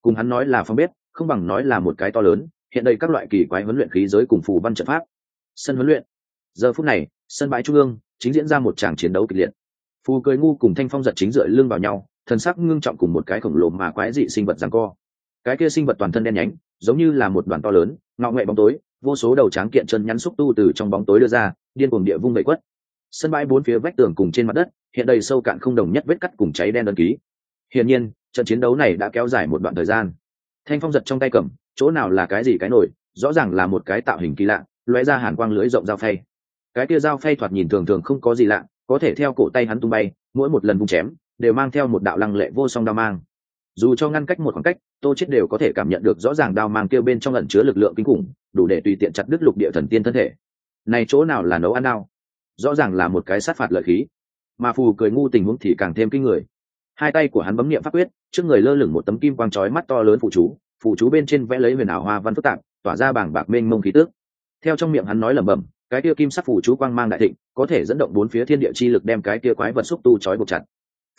Cùng hắn nói là phong bếp, không bằng nói là một cái to lớn, hiện đây các loại kỳ quái huấn luyện khí giới cùng phù văn trận pháp. Sân huấn luyện. Giờ phút này, sân bãi trung ương chính diễn ra một tràng chiến đấu kịch liệt. Phù cười ngu cùng thanh phong giật chính rưỡi lưng vào nhau, thần sắc ngưng trọng cùng một cái khổng lồ mà quái dị sinh vật rằng co. Cái kia sinh vật toàn thân đen nhánh, giống như là một đoàn to lớn ngọ nghệ bóng tối, vô số đầu tráng kiện chân nhắn xúc tu từ trong bóng tối đưa ra, điên cuồng địa vung vẩy quất sân bãi bốn phía vách tường cùng trên mặt đất, hiện đầy sâu cạn không đồng nhất vết cắt cùng cháy đen đơn ký. Hiển nhiên, trận chiến đấu này đã kéo dài một đoạn thời gian. Thanh phong giật trong tay cầm, chỗ nào là cái gì cái nổi, rõ ràng là một cái tạo hình kỳ lạ, lóe ra hàn quang lưới rộng dao phay. Cái kia dao phay thoạt nhìn thường thường không có gì lạ, có thể theo cổ tay hắn tung bay, mỗi một lần vung chém, đều mang theo một đạo lăng lệ vô song đao mang. Dù cho ngăn cách một khoảng cách, tô chết đều có thể cảm nhận được rõ ràng đao mang kêu bên trong ẩn chứa lực lượng kinh khủng, đủ để tùy tiện chặt đứt lục địa thần tiên thân thể. Này chỗ nào là nấu ăn đao rõ ràng là một cái sát phạt lợi khí. Mà phù cười ngu tình huống thì càng thêm kinh người. Hai tay của hắn bấm niệm pháp quyết, trước người lơ lửng một tấm kim quang chói mắt to lớn phụ chú phụ chú bên trên vẽ lấy huyền ảo hoa văn phức tạp, tỏa ra bảng bạc mênh mông khí tước theo trong miệng hắn nói lẩm bẩm, cái kia kim sắc phụ chú quang mang đại thịnh, có thể dẫn động bốn phía thiên địa chi lực đem cái kia quái vật xúc tu chói buộc chặt.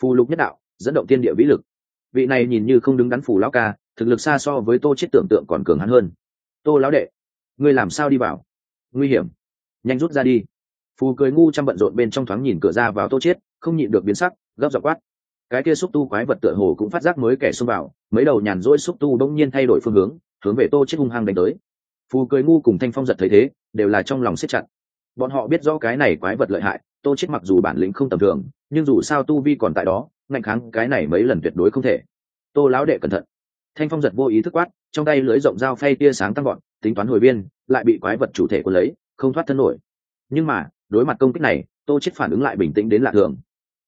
Phù lục nhất đạo, dẫn động thiên địa vĩ lực. Vị này nhìn như không đứng đắn phù lão ca, thực lực xa so với tô chết tưởng tượng còn cường hắn hơn. Tô lão đệ, ngươi làm sao đi vào? Nguy hiểm. Nhanh rút ra đi phù cười ngu chăm bận rộn bên trong thoáng nhìn cửa ra vào tô chết không nhịn được biến sắc, gấp giọng quát. Cái kia xúc tu quái vật tựa hồ cũng phát giác mới kẻ xông vào, mấy đầu nhàn rỗi xúc tu đông nhiên thay đổi phương hướng hướng về tô chết hung hăng đánh tới. Phù cười ngu cùng thanh phong giật thấy thế, đều là trong lòng siết chặt. Bọn họ biết rõ cái này quái vật lợi hại, tô chết mặc dù bản lĩnh không tầm thường, nhưng dù sao tu vi còn tại đó, ngạnh kháng cái này mấy lần tuyệt đối không thể. Tô lão đệ cẩn thận. Thanh phong giật vô ý thức quát, trong tay lưới rộng dao phay tia sáng tăng gọn tính toán hồi biên, lại bị quái vật chủ thể của lấy, không thoát thân nổi. Nhưng mà đối mặt công kích này tô chết phản ứng lại bình tĩnh đến lạ thường.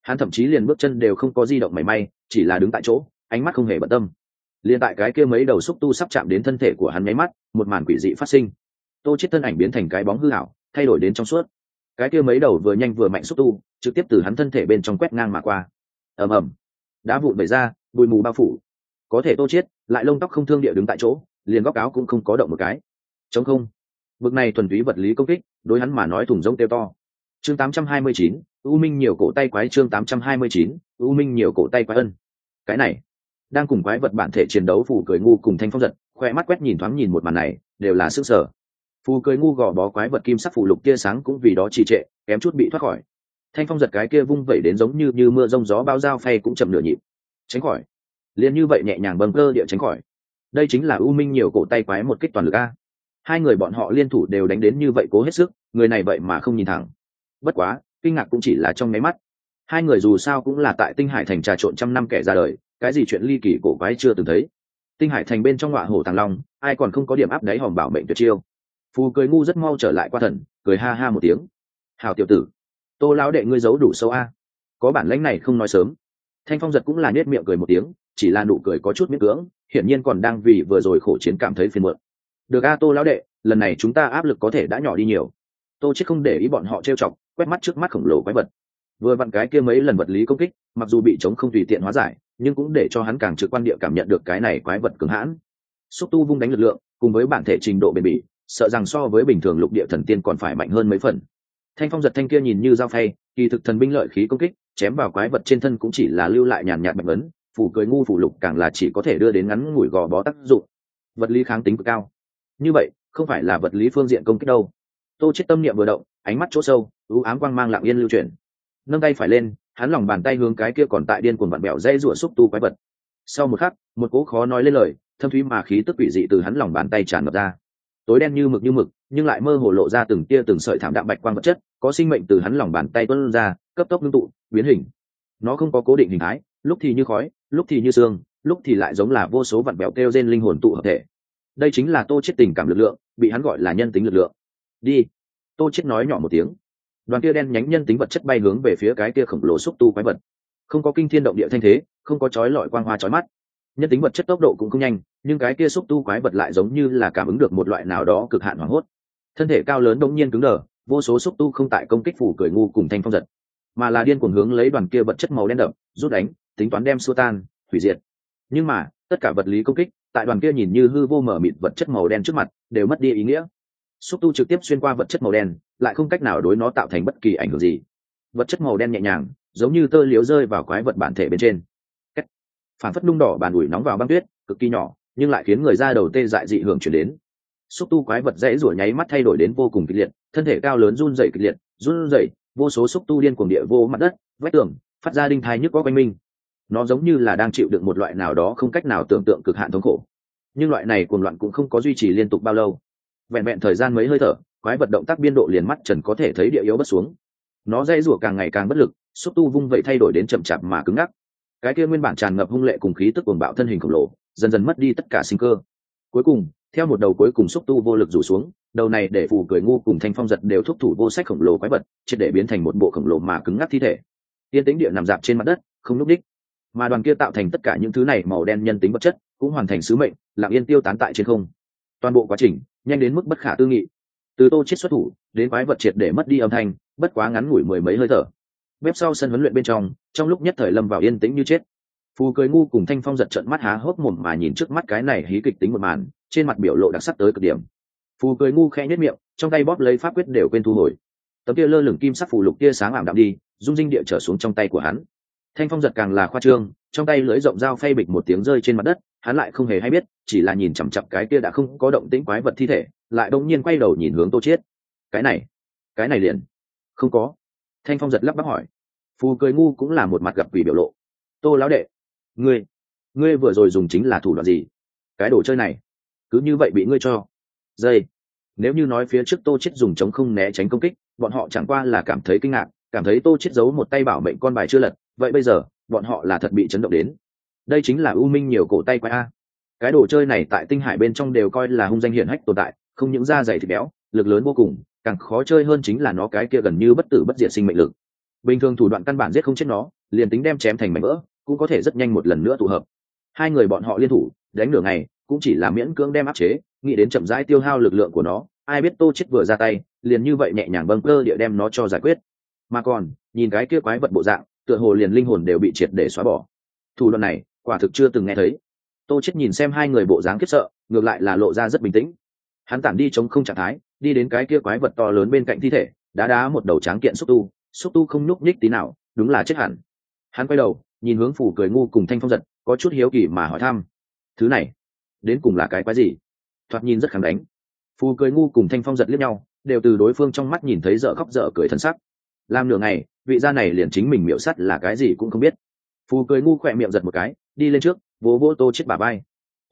Hắn thậm chí liền bước chân đều không có di động mảy may chỉ là đứng tại chỗ ánh mắt không hề bận tâm. Liền tại cái kia mấy đầu xúc tu sắp chạm đến thân thể của hắn nháy mắt một màn quỷ dị phát sinh. Tô chết thân ảnh biến thành cái bóng hư ảo, thay đổi đến trong suốt. Cái kia mấy đầu vừa nhanh vừa mạnh xúc tu trực tiếp từ hắn thân thể bên trong quét ngang mà qua. Ầm ầm. Đá vụn bể ra bụi mù bao phủ. Có thể tô chết lại lông tóc không thương địa đứng tại chỗ liền góc áo cũng không có động một cái. Chống không. Bước này thuần túy vật lý công kích đối hắn mà nói thủng rông tiêu to. Chương 829, u minh nhiều cổ tay quái chương 829, u minh nhiều cổ tay quái ân. Cái này đang cùng quái vật bản thể chiến đấu phù cười ngu cùng thanh phong giật khoe mắt quét nhìn thoáng nhìn một màn này đều là sức sở. Phù cười ngu gò bó quái vật kim sắc phù lục tia sáng cũng vì đó trì trệ kém chút bị thoát khỏi. Thanh phong giật cái kia vung vẩy đến giống như như mưa rông gió bao dao phay cũng chậm nửa nhịp. Tránh khỏi. Liền như vậy nhẹ nhàng bâng cơ địa tránh khỏi. Đây chính là u minh nhiều cổ tay quái một kích toàn lực a hai người bọn họ liên thủ đều đánh đến như vậy cố hết sức, người này vậy mà không nhìn thẳng. Bất quá, kinh ngạc cũng chỉ là trong nháy mắt. Hai người dù sao cũng là tại tinh hải thành trà trộn trăm năm kẻ ra đời, cái gì chuyện ly kỳ cổ quái chưa từng thấy. Tinh hải thành bên trong ngọa hổ thằng long, ai còn không có điểm áp đáy hòm bảo mệnh tuyệt chiêu. Phù cười ngu rất mau trở lại qua thần, cười ha ha một tiếng. Hào tiểu tử, tô lão đệ ngươi giấu đủ sâu a. Có bản lãnh này không nói sớm. Thanh phong giật cũng là nết miệng cười một tiếng, chỉ là nụ cười có chút miễn cưỡng, hiển nhiên còn đang vì vừa rồi khổ chiến cảm thấy phiền muộn được a tô lão đệ, lần này chúng ta áp lực có thể đã nhỏ đi nhiều. Tô chết không để ý bọn họ trêu chọc, quét mắt trước mắt khổng lồ quái vật. Vừa vặn cái kia mấy lần vật lý công kích, mặc dù bị chống không tùy tiện hóa giải, nhưng cũng để cho hắn càng trực quan địa cảm nhận được cái này quái vật cứng hãn. Xúc tu vung đánh lực lượng, cùng với bản thể trình độ bền bỉ, sợ rằng so với bình thường lục địa thần tiên còn phải mạnh hơn mấy phần. Thanh phong giật thanh kia nhìn như dao phay, kỳ thực thần binh lợi khí công kích, chém vào quái vật trên thân cũng chỉ là lưu lại nhàn nhạt mạnh vấn phủ cười ngu phủ lục càng là chỉ có thể đưa đến ngắn ngủi gò bó tác dụng. Vật lý kháng tính cực cao như vậy, không phải là vật lý phương diện công kích đâu. Tô chết tâm niệm vừa động, ánh mắt chỗ sâu, ưu ám quang mang lặng yên lưu chuyển. Nâng tay phải lên, hắn lòng bàn tay hướng cái kia còn tại điên cuồng vặn bẹo dây rủa xúc tu quái vật. Sau một khắc, một cố khó nói lên lời, thâm thúy mà khí tức quỷ dị từ hắn lòng bàn tay tràn ngập ra. Tối đen như mực như mực, nhưng lại mơ hồ lộ ra từng tia từng sợi thảm đạm bạch quang vật chất, có sinh mệnh từ hắn lòng bàn tay tuôn ra, cấp tốc ngưng tụ, biến hình. Nó không có cố định hình thái, lúc thì như khói, lúc thì như xương, lúc thì lại giống là vô số vặn bẹo kêu trên linh hồn tụ hợp thể đây chính là tô chết tình cảm lực lượng, bị hắn gọi là nhân tính lực lượng. Đi. Tô chết nói nhỏ một tiếng. Đoàn kia đen nhánh nhân tính vật chất bay hướng về phía cái kia khổng lồ xúc tu quái vật. Không có kinh thiên động địa thanh thế, không có chói lọi quang hoa chói mắt. Nhân tính vật chất tốc độ cũng không nhanh, nhưng cái kia xúc tu quái vật lại giống như là cảm ứng được một loại nào đó cực hạn hoảng hốt. Thân thể cao lớn đống nhiên cứng đờ, vô số xúc tu không tại công kích phủ cười ngu cùng thanh phong giật, mà là điên cuồng hướng lấy đoàn kia vật chất màu đen đậm, rút đánh, tính toán đem xua tan, hủy diệt. Nhưng mà tất cả vật lý công kích, tại đoàn kia nhìn như hư vô mở mịt vật chất màu đen trước mặt, đều mất đi ý nghĩa. Xúc tu trực tiếp xuyên qua vật chất màu đen, lại không cách nào đối nó tạo thành bất kỳ ảnh hưởng gì. Vật chất màu đen nhẹ nhàng, giống như tơ liếu rơi vào quái vật bản thể bên trên. Phản phất nung đỏ bàn ủi nóng vào băng tuyết, cực kỳ nhỏ, nhưng lại khiến người ra đầu tê dại dị hưởng chuyển đến. Xúc tu quái vật dãy rủa nháy mắt thay đổi đến vô cùng kịch liệt, thân thể cao lớn run dày kịch liệt, run dày vô số xúc tu điên cuồng địa vô mặt đất, vách tường, phát ra đinh thai nhức có quanh minh nó giống như là đang chịu đựng một loại nào đó không cách nào tưởng tượng cực hạn thống khổ. Nhưng loại này cuồng loạn cũng không có duy trì liên tục bao lâu. Vẹn vẹn thời gian mấy hơi thở, quái vật động tác biên độ liền mắt trần có thể thấy địa yếu bất xuống. Nó dây rủa càng ngày càng bất lực, xúc tu vung vậy thay đổi đến chậm chạp mà cứng ngắc. Cái kia nguyên bản tràn ngập hung lệ cùng khí tức cuồng bạo thân hình khổng lồ, dần dần mất đi tất cả sinh cơ. Cuối cùng, theo một đầu cuối cùng xúc tu vô lực rủ xuống, đầu này để phù cười ngu cùng thanh phong giật đều thúc thủ vô sách khổng lồ quái vật, triệt để biến thành một bộ khổng lồ mà cứng ngắc thi thể. Tiên tính địa nằm dạp trên mặt đất, không lúc đích mà đoàn kia tạo thành tất cả những thứ này màu đen nhân tính vật chất cũng hoàn thành sứ mệnh, lặng yên tiêu tán tại trên không. Toàn bộ quá trình nhanh đến mức bất khả tư nghị. Từ tô chết xuất thủ, đến quái vật triệt để mất đi âm thanh, bất quá ngắn ngủi mười mấy hơi thở. Bếp sau sân huấn luyện bên trong trong lúc nhất thời lâm vào yên tĩnh như chết. Phù cười ngu cùng thanh phong giật trận mắt há hốc mồm mà nhìn trước mắt cái này hí kịch tính một màn, trên mặt biểu lộ đặc sắc tới cực điểm. Phù cười ngu khẽ nhất miệng, trong tay bóp lấy pháp quyết đều quên thu hồi. Tấm kia lơ lửng kim sắc phù lục kia sáng ảm đạm đi dung dinh địa trở xuống trong tay của hắn thanh phong giật càng là khoa trương, trong tay lưỡi rộng dao phay bịch một tiếng rơi trên mặt đất, hắn lại không hề hay biết, chỉ là nhìn chằm chặp cái kia đã không có động tĩnh quái vật thi thể, lại đông nhiên quay đầu nhìn hướng tô chiết. Cái này cái này liền. Không có. Thanh phong giật lắp bắp hỏi. Phù cười ngu cũng là một mặt gặp quỷ biểu lộ. Tô lão đệ, ngươi ngươi vừa rồi dùng chính là thủ đoạn gì? Cái đồ chơi này, cứ như vậy bị ngươi cho dây. Nếu như nói phía trước tô chết dùng chống không né tránh công kích, bọn họ chẳng qua là cảm thấy kinh ngạc, cảm thấy tô chết giấu một tay bảo mệnh con bài chưa lật vậy bây giờ, bọn họ là thật bị chấn động đến. Đây chính là u minh nhiều cổ tay quái a. Cái đồ chơi này tại tinh hải bên trong đều coi là hung danh hiển hách tồn tại, không những da dày thịt béo, lực lớn vô cùng, càng khó chơi hơn chính là nó cái kia gần như bất tử bất diệt sinh mệnh lực. Bình thường thủ đoạn căn bản giết không chết nó, liền tính đem chém thành mảnh vỡ, cũng có thể rất nhanh một lần nữa tụ hợp. Hai người bọn họ liên thủ, đánh nửa ngày, cũng chỉ là miễn cưỡng đem áp chế, nghĩ đến chậm rãi tiêu hao lực lượng của nó, ai biết tô chết vừa ra tay, liền như vậy nhẹ nhàng bâng cơ địa đem nó cho giải quyết. Mà còn, nhìn cái kia quái vật bộ dạng tựa hồ liền linh hồn đều bị triệt để xóa bỏ. Thủ đoạn này, quả thực chưa từng nghe thấy. Tô chết nhìn xem hai người bộ dáng khiếp sợ, ngược lại là lộ ra rất bình tĩnh. Hắn tản đi chống không trạng thái, đi đến cái kia quái vật to lớn bên cạnh thi thể, đá đá một đầu tráng kiện xúc tu. Xúc tu không nhúc nhích tí nào, đúng là chết hẳn. Hắn quay đầu, nhìn hướng phủ cười ngu cùng thanh phong giật, có chút hiếu kỳ mà hỏi thăm. Thứ này, đến cùng là cái quái gì? Thoạt nhìn rất kháng đánh. Phù cười ngu cùng thanh phong giật liếc nhau, đều từ đối phương trong mắt nhìn thấy dở khóc dở cười thân sắc. Làm nửa ngày vị gia này liền chính mình miểu sắt là cái gì cũng không biết. Phù cười ngu khỏe miệng giật một cái, đi lên trước, vỗ vỗ tô chết bà bay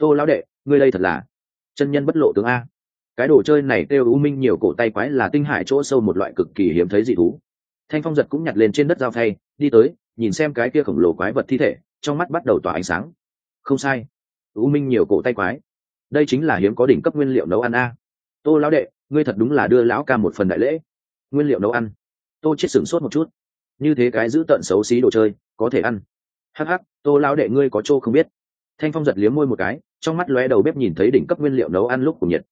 tô lão đệ, ngươi đây thật là chân nhân bất lộ tướng a. Cái đồ chơi này kêu u minh nhiều cổ tay quái là tinh hải chỗ sâu một loại cực kỳ hiếm thấy dị thú. Thanh phong giật cũng nhặt lên trên đất dao thay, đi tới, nhìn xem cái kia khổng lồ quái vật thi thể, trong mắt bắt đầu tỏa ánh sáng. Không sai. U minh nhiều cổ tay quái. Đây chính là hiếm có đỉnh cấp nguyên liệu nấu ăn a. Tô lão đệ, ngươi thật đúng là đưa lão ca một phần đại lễ. Nguyên liệu nấu ăn. Tô chết sửng sốt một chút như thế cái giữ tận xấu xí đồ chơi có thể ăn. Hắc hắc tô lão đệ ngươi có chỗ không biết. Thanh phong giật liếm môi một cái trong mắt lóe đầu bếp nhìn thấy đỉnh cấp nguyên liệu nấu ăn lúc cùng nhiệt.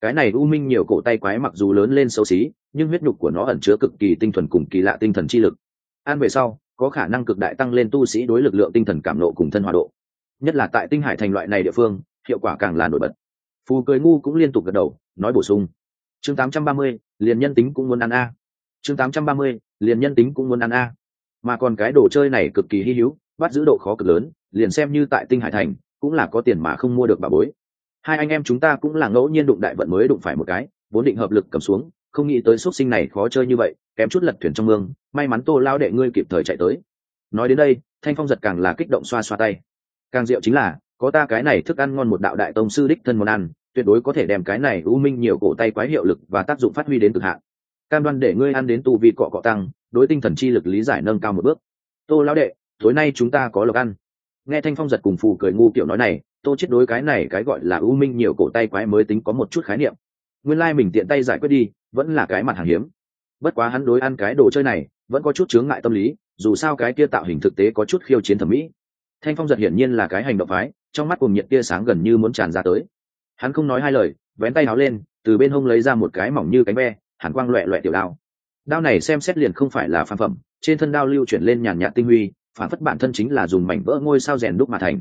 Cái này u minh nhiều cổ tay quái mặc dù lớn lên xấu xí nhưng huyết nhục của nó ẩn chứa cực kỳ tinh thuần cùng kỳ lạ tinh thần chi lực. Ăn về sau có khả năng cực đại tăng lên tu sĩ đối lực lượng tinh thần cảm nộ cùng thân hòa độ. Nhất là tại tinh hải thành loại này địa phương hiệu quả càng là nổi bật. Phù cười ngu cũng liên tục gật đầu nói bổ sung. Chương 830, liền nhân tính cũng muốn ăn a. Chương 830, liền nhân tính cũng muốn ăn a. Mà còn cái đồ chơi này cực kỳ hy hữu, bắt giữ độ khó cực lớn, liền xem như tại tinh hải thành, cũng là có tiền mà không mua được bà bối. Hai anh em chúng ta cũng là ngẫu nhiên đụng đại vận mới đụng phải một cái, vốn định hợp lực cầm xuống, không nghĩ tới xuất sinh này khó chơi như vậy, kém chút lật thuyền trong mương, may mắn tô lao đệ ngươi kịp thời chạy tới. Nói đến đây, thanh phong giật càng là kích động xoa xoa tay. Càng diệu chính là, có ta cái này thức ăn ngon một đạo đại tông sư đích thân món ăn, tuyệt đối có thể đem cái này u minh nhiều cổ tay quái hiệu lực và tác dụng phát huy đến cực hạn cam đoan để ngươi ăn đến tu vi cọ cọ tăng, đối tinh thần chi lực lý giải nâng cao một bước. Tô lão đệ, tối nay chúng ta có lộc ăn. Nghe thanh phong giật cùng phù cười ngu kiểu nói này, tô chết đối cái này cái gọi là ưu minh nhiều cổ tay quái mới tính có một chút khái niệm. Nguyên lai mình tiện tay giải quyết đi, vẫn là cái mặt hàng hiếm. Bất quá hắn đối ăn cái đồ chơi này, vẫn có chút chướng ngại tâm lý, dù sao cái kia tạo hình thực tế có chút khiêu chiến thẩm mỹ. Thanh phong giật hiển nhiên là cái hành động phái, trong mắt cùng nhiệt tia sáng gần như muốn tràn ra tới. Hắn không nói hai lời, vén tay áo lên, từ bên hông lấy ra một cái mỏng như cánh ve hàn quang loẹ loẹ tiểu đao. Đao này xem xét liền không phải là phan phẩm, trên thân đao lưu chuyển lên nhàn nhạt tinh huy, phản phất bản thân chính là dùng mảnh vỡ ngôi sao rèn đúc mà thành.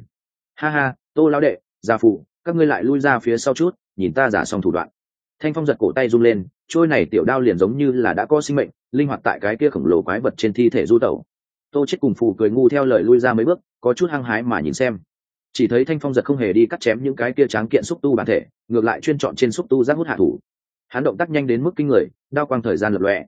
Ha ha, tô lao đệ, gia phụ, các ngươi lại lui ra phía sau chút, nhìn ta giả xong thủ đoạn. Thanh phong giật cổ tay rung lên, trôi này tiểu đao liền giống như là đã có sinh mệnh, linh hoạt tại cái kia khổng lồ quái vật trên thi thể du tẩu. Tô chết cùng phù cười ngu theo lời lui ra mấy bước, có chút hăng hái mà nhìn xem. Chỉ thấy thanh phong giật không hề đi cắt chém những cái kia tráng kiện xúc tu bản thể, ngược lại chuyên chọn trên xúc tu giác hút hạ thủ hắn động tác nhanh đến mức kinh người, đao quang thời gian lập lòe.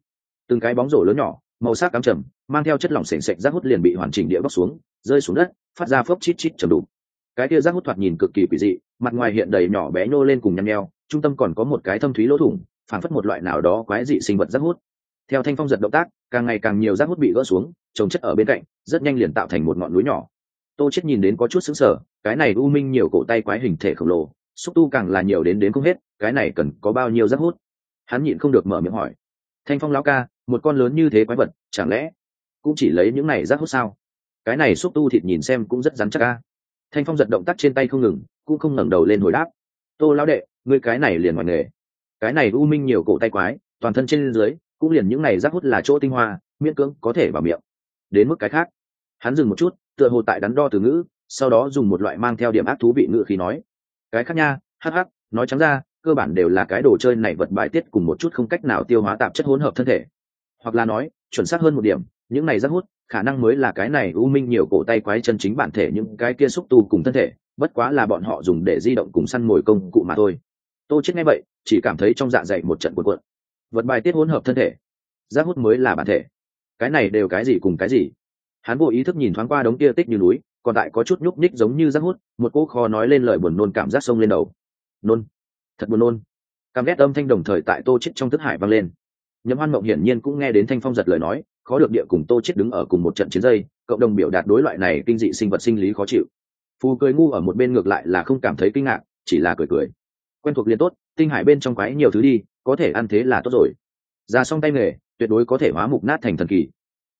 Từng cái bóng rổ lớn nhỏ, màu sắc cắm trầm, mang theo chất lỏng sền sệt rác hút liền bị hoàn chỉnh địa bóc xuống, rơi xuống đất, phát ra phốc chít chít trầm đủ cái kia rác hút thoạt nhìn cực kỳ quỷ dị, mặt ngoài hiện đầy nhỏ bé nhô lên cùng nhăn nheo, trung tâm còn có một cái thâm thúy lỗ thủng phản phất một loại nào đó quái dị sinh vật rác hút. Theo thanh phong giật động tác, càng ngày càng nhiều rác hút bị gỡ xuống, trồng chất ở bên cạnh, rất nhanh liền tạo thành một ngọn núi nhỏ. Tô chết nhìn đến có chút sững sờ, cái này u minh nhiều cổ tay quái hình thể khổng lồ xúc tu càng là nhiều đến đến không hết, cái này cần có bao nhiêu rác hút. Hắn nhịn không được mở miệng hỏi. Thanh phong lão ca, một con lớn như thế quái vật, chẳng lẽ cũng chỉ lấy những này rác hút sao? Cái này xúc tu thịt nhìn xem cũng rất rắn chắc ca thanh phong giật động tác trên tay không ngừng, cũng không ngẩng đầu lên hồi đáp. Tô lão đệ, ngươi cái này liền ngoài nghề. Cái này u minh nhiều cổ tay quái, toàn thân trên dưới, cũng liền những này rác hút là chỗ tinh hoa, miễn cưỡng có thể vào miệng. Đến mức cái khác. Hắn dừng một chút, tựa hồ tại đắn đo từ ngữ, sau đó dùng một loại mang theo điểm ác thú vị ngữ khi nói cái khác nha hh nói trắng ra, cơ bản đều là cái đồ chơi này vật bài tiết cùng một chút không cách nào tiêu hóa tạp chất hỗn hợp thân thể. Hoặc là nói, chuẩn xác hơn một điểm, những này rác hút, khả năng mới là cái này u minh nhiều cổ tay quái chân chính bản thể những cái kia xúc tu cùng thân thể, bất quá là bọn họ dùng để di động cùng săn mồi công cụ mà thôi. Tô chết nghe vậy, chỉ cảm thấy trong dạ dày một trận cuộn cuộn. Vật bài tiết hỗn hợp thân thể rác hút mới là bản thể. Cái này đều cái gì cùng cái gì? Hắn vô ý thức nhìn thoáng qua đống kia tích như núi còn tại có chút nhúc nhích giống như rác hút, một cỗ kho nói lên lời buồn nôn cảm giác sông lên đầu. Nôn, thật buồn nôn. Cảm ghét âm thanh đồng thời tại tô chết trong thức hải vang lên. Nhậm hoan mộng hiển nhiên cũng nghe đến thanh phong giật lời nói, khó được địa cùng tô chết đứng ở cùng một trận chiến dây, cộng đồng biểu đạt đối loại này kinh dị sinh vật sinh lý khó chịu. Phù cười ngu ở một bên ngược lại là không cảm thấy kinh ngạc, chỉ là cười cười. Quen thuộc liền tốt, tinh hải bên trong quái nhiều thứ đi, có thể ăn thế là tốt rồi. Ra xong tay nghề, tuyệt đối có thể hóa mục nát thành thần kỳ.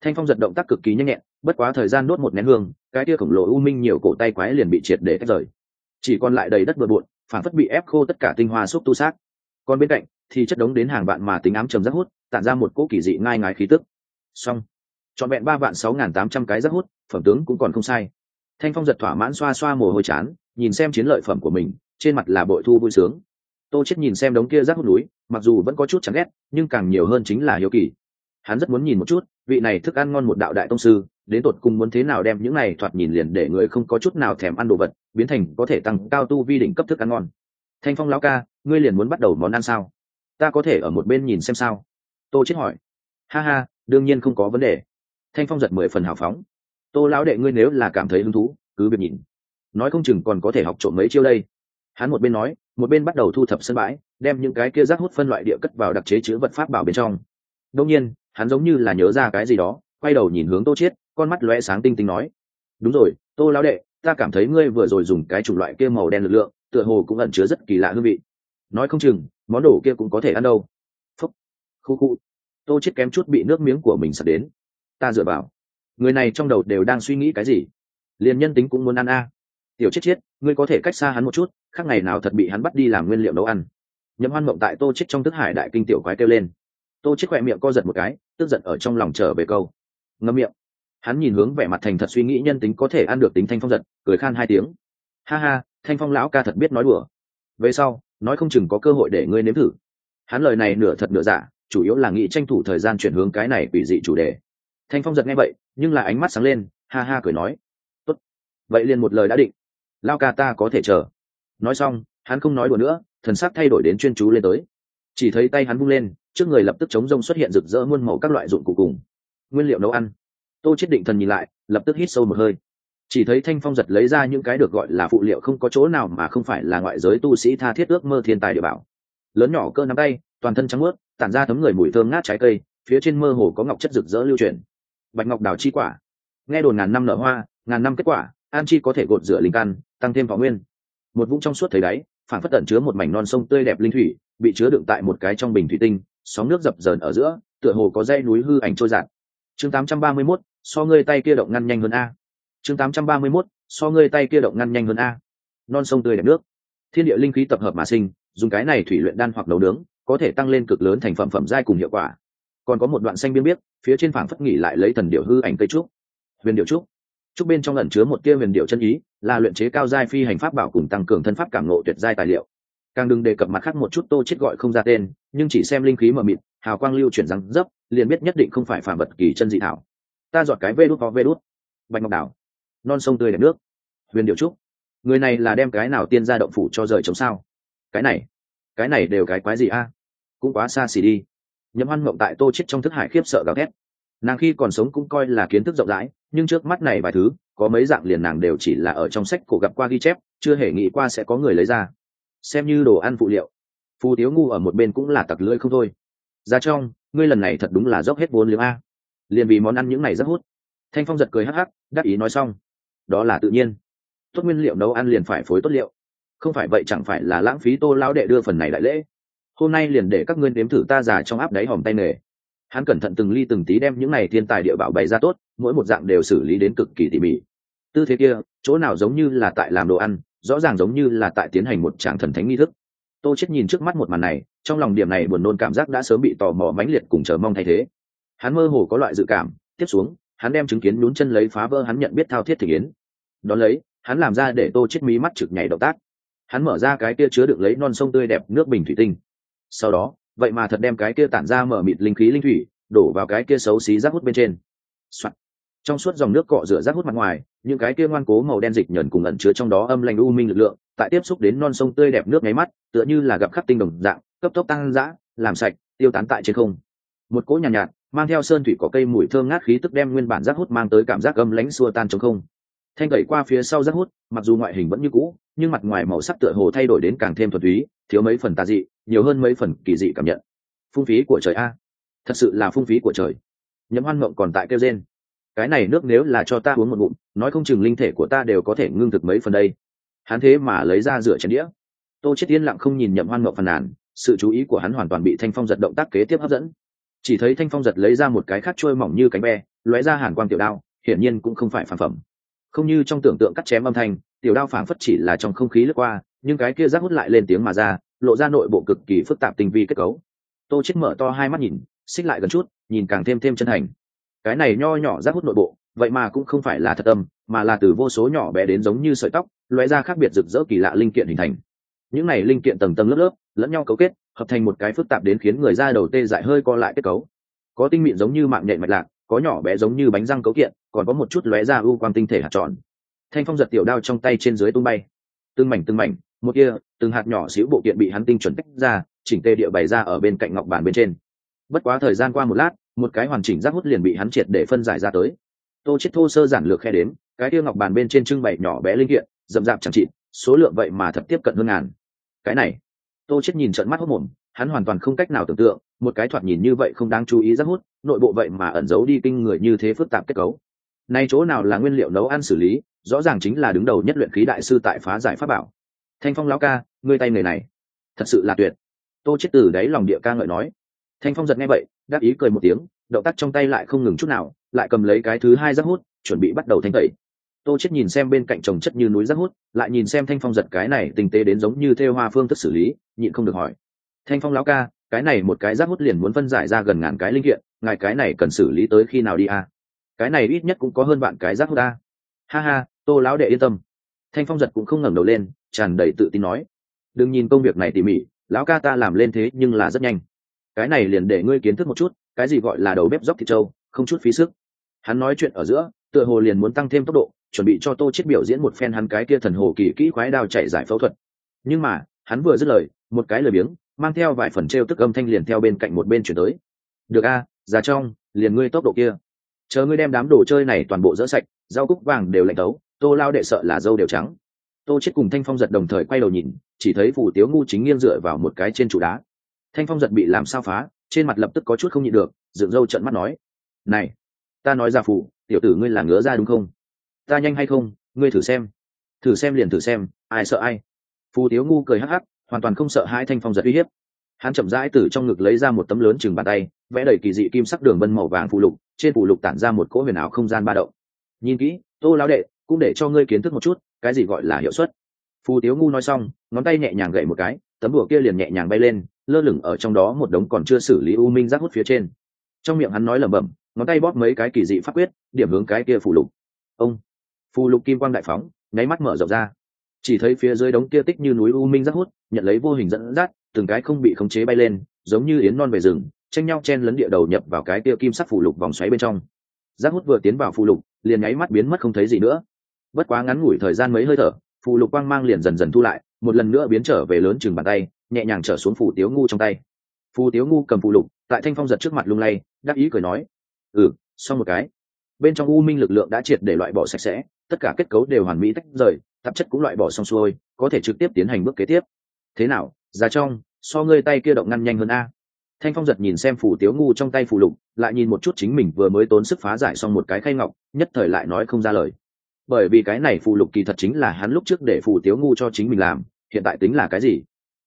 Thanh phong giật động tác cực kỳ nhanh nhẹn bất quá thời gian đốt một nén hương, cái tia khổng lồ u minh nhiều cổ tay quái liền bị triệt để tách rời. Chỉ còn lại đầy đất bừa bộn, phản phất bị ép khô tất cả tinh hoa xúc tu xác. Còn bên cạnh, thì chất đống đến hàng vạn mà tính ám trầm rất hút, tản ra một cỗ kỳ dị ngai ngái khí tức. Xong. Trọn vẹn ba vạn sáu n g h n tám trăm cái rất hút, phẩm tướng cũng còn không sai. Thanh phong giật thỏa mãn xoa xoa mồ hôi chán, nhìn xem chiến lợi phẩm của mình, trên mặt là bội thu vui sướng. Tô chết nhìn xem đống kia rác hút núi, mặc dù vẫn có chút chán ghét, nhưng càng nhiều hơn chính là hiếu kỳ. Hắn rất muốn nhìn một chút, vị này thức ăn ngon một đạo đại tông sư đến tột cùng muốn thế nào đem những này thoạt nhìn liền để người không có chút nào thèm ăn đồ vật, biến thành có thể tăng cao tu vi đỉnh cấp thức ăn ngon. Thanh phong lão ca, ngươi liền muốn bắt đầu món ăn sao? Ta có thể ở một bên nhìn xem sao? Tô chết hỏi. Ha ha, đương nhiên không có vấn đề. Thanh phong giật mười phần hào phóng. Tô lão đệ ngươi nếu là cảm thấy hứng thú, cứ việc nhìn. Nói không chừng còn có thể học trộm mấy chiêu đây. Hắn một bên nói, một bên bắt đầu thu thập sân bãi, đem những cái kia rác hút phân loại địa cất vào đặc chế chứa vật pháp bảo bên trong. Đông nhiên, hắn giống như là nhớ ra cái gì đó, quay đầu nhìn hướng tô chiết con mắt lóe sáng tinh tinh nói, đúng rồi, tô lão đệ, ta cảm thấy ngươi vừa rồi dùng cái chủng loại kia màu đen lực lượng, tựa hồ cũng ẩn chứa rất kỳ lạ hương vị. Nói không chừng, món đồ kia cũng có thể ăn đâu. Phúc, khu khu. Tô chết kém chút bị nước miếng của mình sập đến. Ta dựa vào. Người này trong đầu đều đang suy nghĩ cái gì? Liền nhân tính cũng muốn ăn a. Tiểu chết chết, ngươi có thể cách xa hắn một chút, khác ngày nào thật bị hắn bắt đi làm nguyên liệu nấu ăn. Nhậm hoan mộng tại tô chết trong thức hải đại kinh tiểu quái kêu lên. Tô chết khỏe miệng co giật một cái, tức giận ở trong lòng trở về câu. Ngâm miệng hắn nhìn hướng vẻ mặt thành thật suy nghĩ nhân tính có thể ăn được tính thanh phong giật, cười khan hai tiếng. Ha ha, thanh phong lão ca thật biết nói đùa. Về sau, nói không chừng có cơ hội để ngươi nếm thử. Hắn lời này nửa thật nửa giả, chủ yếu là nghĩ tranh thủ thời gian chuyển hướng cái này quỷ dị chủ đề. Thanh phong giật nghe vậy, nhưng là ánh mắt sáng lên, ha ha cười nói. Tốt. Vậy liền một lời đã định. Lao ca ta có thể chờ. Nói xong, hắn không nói đùa nữa, thần sắc thay đổi đến chuyên chú lên tới. Chỉ thấy tay hắn vung lên, trước người lập tức chống rông xuất hiện rực rỡ muôn màu các loại dụng cụ cùng nguyên liệu nấu ăn tô chết định thần nhìn lại lập tức hít sâu một hơi. Chỉ thấy thanh phong giật lấy ra những cái được gọi là phụ liệu không có chỗ nào mà không phải là ngoại giới tu sĩ tha thiết ước mơ thiên tài địa bảo. Lớn nhỏ cơ nắm tay toàn thân trắng ướt tản ra thấm người mùi thơm ngát trái cây phía trên mơ hồ có ngọc chất rực rỡ lưu truyền bạch ngọc đào chi quả. Nghe đồn ngàn năm nở hoa ngàn năm kết quả an chi có thể gột rửa linh căn tăng thêm võ nguyên. Một vũng trong suốt thấy đáy phản phất tận chứa một mảnh non sông tươi đẹp linh thủy bị chứa đựng tại một cái trong bình thủy tinh sóng nước dập dờn ở giữa tựa hồ có dây núi hư ảnh trôi giạt chương 831, so ngươi tay kia động ngăn nhanh hơn a. Chương 831, so ngươi tay kia động ngăn nhanh hơn a. Non sông tươi đẹp nước. Thiên địa linh khí tập hợp mà sinh dùng cái này thủy luyện đan hoặc nấu nướng có thể tăng lên cực lớn thành phẩm phẩm giai cùng hiệu quả. Còn có một đoạn xanh biên biết phía trên phảng phất nghỉ lại lấy thần điệu hư ảnh cây trúc. Huyền điệu trúc. Trúc bên trong ẩn chứa một tia huyền điệu chân ý là luyện chế cao giai phi hành pháp bảo cùng tăng cường thân pháp cảm nộ tuyệt giai tài liệu. Càng đừng đề cập mặt khác một chút tô chết gọi không ra tên nhưng chỉ xem linh khí mờ mịt hào quang lưu chuyển răng dấp liền biết nhất định không phải phản vật kỳ chân dị thảo ta dọn cái vê đút có vê đút. Bạch ngọc đảo, non sông tươi đẹp nước. Huyền điệu trúc, người này là đem cái nào tiên ra động phủ cho rời chống sao? Cái này cái này đều cái quái gì a? Cũng quá xa xỉ đi. Nhậm hoan mộng tại tô chết trong thức hải khiếp sợ gào thét. Nàng khi còn sống cũng coi là kiến thức rộng rãi, nhưng trước mắt này vài thứ, có mấy dạng liền nàng đều chỉ là ở trong sách cổ gặp qua ghi chép, chưa hề nghĩ qua sẽ có người lấy ra. Xem như đồ ăn phụ liệu. Phù tiếu ngu ở một bên cũng là tặc lưỡi không thôi. Ra trong, ngươi lần này thật đúng là dốc hết vốn liếng a liền vì món ăn những này rất hút. Thanh phong giật cười hắc hắc, đắc ý nói xong. Đó là tự nhiên. Tốt nguyên liệu nấu ăn liền phải phối tốt liệu. Không phải vậy chẳng phải là lãng phí tô lão đệ đưa phần này đại lễ. Hôm nay liền để các ngươi nếm thử ta già trong áp đáy hòm tay nghề. Hắn cẩn thận từng ly từng tí đem những này thiên tài địa bảo bày ra tốt, mỗi một dạng đều xử lý đến cực kỳ tỉ mỉ. Tư thế kia, chỗ nào giống như là tại làm đồ ăn, rõ ràng giống như là tại tiến hành một tràng thần thánh nghi thức. Tô chết nhìn trước mắt một màn này, trong lòng điểm này buồn nôn cảm giác đã sớm bị tò mò mãnh liệt cùng chờ mong thay thế hắn mơ hồ có loại dự cảm tiếp xuống hắn đem chứng kiến nhún chân lấy phá vỡ hắn nhận biết thao thiết thể yến đón lấy hắn làm ra để tô chết mí mắt trực nhảy động tác. Hắn mở ra cái kia chứa được lấy non sông tươi đẹp nước bình thủy tinh. Sau đó vậy mà thật đem cái kia tản ra mở mịt linh khí linh thủy đổ vào cái kia xấu xí rác hút bên trên、Soạn. trong suốt dòng nước cọ rửa rác hút mặt ngoài những cái kia ngoan cố màu đen dịch nhẫn cùng ẩn chứa trong đó âm lanh u minh lực lượng tại tiếp xúc đến non sông tươi đẹp nước nháy mắt tựa như là gặp khắc tinh đồng dạng cấp tốc tăng dã làm sạch tiêu tán tại trên không. Một cỗ nhàn nhạt, nhạt mang theo sơn thủy có cây mùi thơm ngát khí tức đem nguyên bản rác hút mang tới cảm giác âm lãnh xua tan trong không. Thanh gậy qua phía sau rác hút, mặc dù ngoại hình vẫn như cũ, nhưng mặt ngoài màu sắc tựa hồ thay đổi đến càng thêm thuần túy, thiếu mấy phần tà dị, nhiều hơn mấy phần kỳ dị cảm nhận. Phung phí của trời a. Thật sự là phung phí của trời. Nhấm hoan mộng còn tại kêu gen cái này nước nếu là cho ta uống một ngụm, nói không chừng linh thể của ta đều có thể ngưng thực mấy phần đây. Hắn thế mà lấy ra rửa chén đĩa. Tô chết yên lặng không nhìn nhậm hoan mộng phàn nàn, sự chú ý của hắn hoàn toàn bị thanh phong giật động tác kế tiếp hấp dẫn chỉ thấy thanh phong giật lấy ra một cái khác trôi mỏng như cánh be lóe ra hàn quang tiểu đao hiển nhiên cũng không phải phản phẩm. Không như trong tưởng tượng cắt chém âm thanh tiểu đao phảng phất chỉ là trong không khí lướt qua nhưng cái kia rác hút lại lên tiếng mà ra lộ ra nội bộ cực kỳ phức tạp tinh vi kết cấu. Tô chết mở to hai mắt nhìn xích lại gần chút nhìn càng thêm thêm chân thành. Cái này nho nhỏ rác hút nội bộ vậy mà cũng không phải là thật âm, mà là từ vô số nhỏ bé đến giống như sợi tóc lóe ra khác biệt rực rỡ kỳ lạ linh kiện hình thành. Những này linh kiện tầng tầng lớp lớp lẫn nhau cấu kết hợp thành một cái phức tạp đến khiến người ra đầu tê dại hơi co lại kết cấu. Có tinh mịn giống như mạng nhện mạch lạc, có nhỏ bé giống như bánh răng cấu kiện, còn có một chút lóe ra u quang tinh thể hạt tròn. Thanh phong giật tiểu đao trong tay trên dưới tung bay. Từng mảnh từng mảnh, một kia, từng hạt nhỏ xíu bộ kiện bị hắn tinh chuẩn tách ra, chỉnh tê địa bày ra ở bên cạnh ngọc bàn bên trên. Bất quá thời gian qua một lát, một cái hoàn chỉnh rác hút liền bị hắn triệt để phân giải ra tới. Tô chết thô sơ giản lược khe đến, cái kia ngọc bàn bên trên trưng bày nhỏ bé linh kiện, rậm rạp chẳng trị số lượng vậy mà thật tiếp cận hơn ngàn. Cái này tô chết nhìn trận mắt hốt mồm, hắn hoàn toàn không cách nào tưởng tượng, một cái thoạt nhìn như vậy không đáng chú ý rất hút, nội bộ vậy mà ẩn giấu đi kinh người như thế phức tạp kết cấu. Nay chỗ nào là nguyên liệu nấu ăn xử lý, rõ ràng chính là đứng đầu nhất luyện khí đại sư tại phá giải pháp bảo. Thanh phong lão ca, ngươi tay người này, thật sự là tuyệt. Tô chết từ đáy lòng địa ca ngợi nói. Thanh phong giật nghe vậy đáp ý cười một tiếng, động tác trong tay lại không ngừng chút nào, lại cầm lấy cái thứ hai rác hút, chuẩn bị bắt đầu thanh tẩy tô chết nhìn xem bên cạnh trồng chất như núi rác hút, lại nhìn xem thanh phong giật cái này tinh tế đến giống như thêu hoa phương thức xử lý, nhịn không được hỏi. Thanh phong lão ca, cái này một cái rác hút liền muốn phân giải ra gần ngàn cái linh kiện, ngài cái này cần xử lý tới khi nào đi à? cái này ít nhất cũng có hơn bạn cái rác hút ta ha ha, tô lão đệ yên tâm. Thanh phong giật cũng không ngẩng đầu lên, tràn đầy tự tin nói. Đừng nhìn công việc này tỉ mỉ, lão ca ta làm lên thế nhưng là rất nhanh. Cái này liền để ngươi kiến thức một chút, cái gì gọi là đầu bếp dốc thịt trâu, không chút phí sức. Hắn nói chuyện ở giữa, tựa hồ liền muốn tăng thêm tốc độ chuẩn bị cho tô chết biểu diễn một phen hắn cái kia thần hồ kỳ kỹ khoái đao chạy giải phẫu thuật. Nhưng mà, hắn vừa dứt lời, một cái lời biếng, mang theo vài phần treo tức âm thanh liền theo bên cạnh một bên chuyển tới. Được a ra trong, liền ngươi tốc độ kia. Chờ ngươi đem đám đồ chơi này toàn bộ dỡ sạch, rau cúc vàng đều lạnh tấu tô lao đệ sợ là dâu đều trắng. Tô chết cùng thanh phong giật đồng thời quay đầu nhìn, chỉ thấy phù tiếu ngu chính nghiêng dựa vào một cái trên trụ đá. Thanh phong giật bị làm sao phá, trên mặt lập tức có chút không nhịn được, dựng râu trận mắt nói, này, ta nói ra phù, tiểu tử ngươi là ngứa ra đúng không? Ta nhanh hay không, ngươi thử xem. Thử xem liền thử xem, ai sợ ai. Phù tiếu ngu cười hắc hắc, hoàn toàn không sợ hai thanh phong giật uy hiếp. Hắn chậm rãi từ trong ngực lấy ra một tấm lớn chừng bàn tay, vẽ đầy kỳ dị kim sắc đường vân màu vàng phù lục, trên phù lục tản ra một cỗ huyền ảo không gian ba động. Nhìn kỹ, tô lão đệ, cũng để cho ngươi kiến thức một chút, cái gì gọi là hiệu suất. Phù tiếu ngu nói xong, ngón tay nhẹ nhàng gậy một cái, tấm đùa kia liền nhẹ nhàng bay lên, lơ lửng ở trong đó một đống còn chưa xử lý u minh rác hút phía trên. Trong miệng hắn nói lẩm bẩm, ngón tay bóp mấy cái kỳ dị pháp quyết, điểm hướng cái kia phù lục. Ông phù lục kim quang đại phóng, nháy mắt mở rộng ra. Chỉ thấy phía dưới đống kia tích như núi u minh rác hút, nhận lấy vô hình dẫn dắt, từng cái không bị khống chế bay lên, giống như yến non về rừng, tranh nhau chen lấn địa đầu nhập vào cái kia kim sắc phù lục vòng xoáy bên trong. Rác hút vừa tiến vào phù lục, liền nháy mắt biến mất không thấy gì nữa. Bất quá ngắn ngủi thời gian mấy hơi thở, phù lục quang mang liền dần dần thu lại, một lần nữa biến trở về lớn chừng bàn tay, nhẹ nhàng trở xuống phù tiếu ngu trong tay. Phù tiếu ngu cầm phù lục, tại thanh phong giật trước mặt lung lay, đắc ý cười nói ừ xong một cái. Bên trong u minh lực lượng đã triệt để loại bỏ sạch sẽ tất cả kết cấu đều hoàn mỹ tách rời, tạp chất cũng loại bỏ xong xuôi, có thể trực tiếp tiến hành bước kế tiếp. Thế nào ra trong, so ngươi tay kia động ngăn nhanh hơn a? Thanh phong giật nhìn xem phù tiếu ngu trong tay phù lục, lại nhìn một chút chính mình vừa mới tốn sức phá giải xong một cái khay ngọc, nhất thời lại nói không ra lời. Bởi vì cái này phù lục kỳ thật chính là hắn lúc trước để phù tiếu ngu cho chính mình làm, hiện tại tính là cái gì?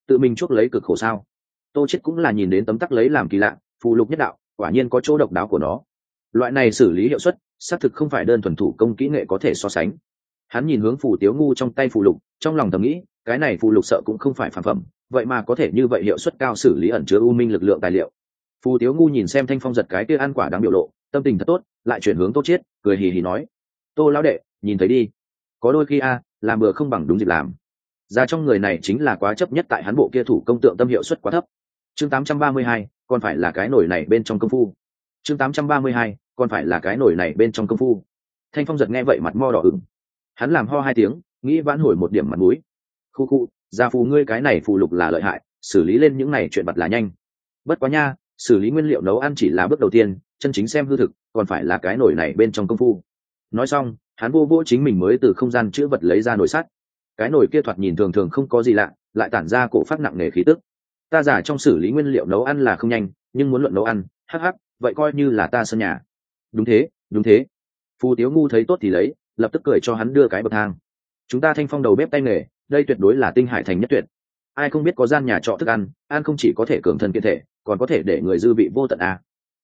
Tự mình chuốc lấy cực khổ sao? Tô chết cũng là nhìn đến tấm tắc lấy làm kỳ lạ phù lục nhất đạo, quả nhiên có chỗ độc đáo của nó loại này xử lý hiệu suất xác thực không phải đơn thuần thủ công kỹ nghệ có thể so sánh. Hắn nhìn hướng phù tiếu ngu trong tay phù lục trong lòng thầm nghĩ cái này phù lục sợ cũng không phải phản phẩm vậy mà có thể như vậy hiệu suất cao xử lý ẩn chứa u minh lực lượng tài liệu. Phù tiếu ngu nhìn xem thanh phong giật cái kia ăn quả đáng biểu lộ tâm tình thật tốt lại chuyển hướng tô chiết cười hì hì nói tô lão đệ nhìn thấy đi. Có đôi khi a làm bừa không bằng đúng dịp làm. Ra trong người này chính là quá chấp nhất tại hắn bộ kia thủ công tượng tâm hiệu suất quá thấp. Chương 832, còn phải là cái nổi này bên trong công phu. Chương 832, còn phải là cái nổi này bên trong công phu. Thanh phong giật nghe vậy mặt mo đỏ ửng. Hắn làm ho hai tiếng, nghĩ vãn hồi một điểm mặt mũi. Khu khu, gia phù ngươi cái này phù lục là lợi hại, xử lý lên những này chuyện bật là nhanh. Bất quá nha, xử lý nguyên liệu nấu ăn chỉ là bước đầu tiên, chân chính xem hư thực, còn phải là cái nổi này bên trong công phu. Nói xong, hắn vô vô chính mình mới từ không gian chữ vật lấy ra nồi sắt. Cái nồi kia thoạt nhìn thường thường không có gì lạ, lại tản ra cổ phát nặng nề khí tức. Ta giả trong xử lý nguyên liệu nấu ăn là không nhanh, nhưng muốn luận nấu ăn, hắc hắc, vậy coi như là ta sân nhà đúng thế đúng thế. Phù tiếu ngu thấy tốt thì lấy, lập tức cười cho hắn đưa cái bậc thang. Chúng ta thanh phong đầu bếp tay nghề, đây tuyệt đối là tinh hải thành nhất tuyệt. Ai không biết có gian nhà trọ thức ăn ăn không chỉ có thể cường thân kiện thể, còn có thể để người dư vị vô tận à.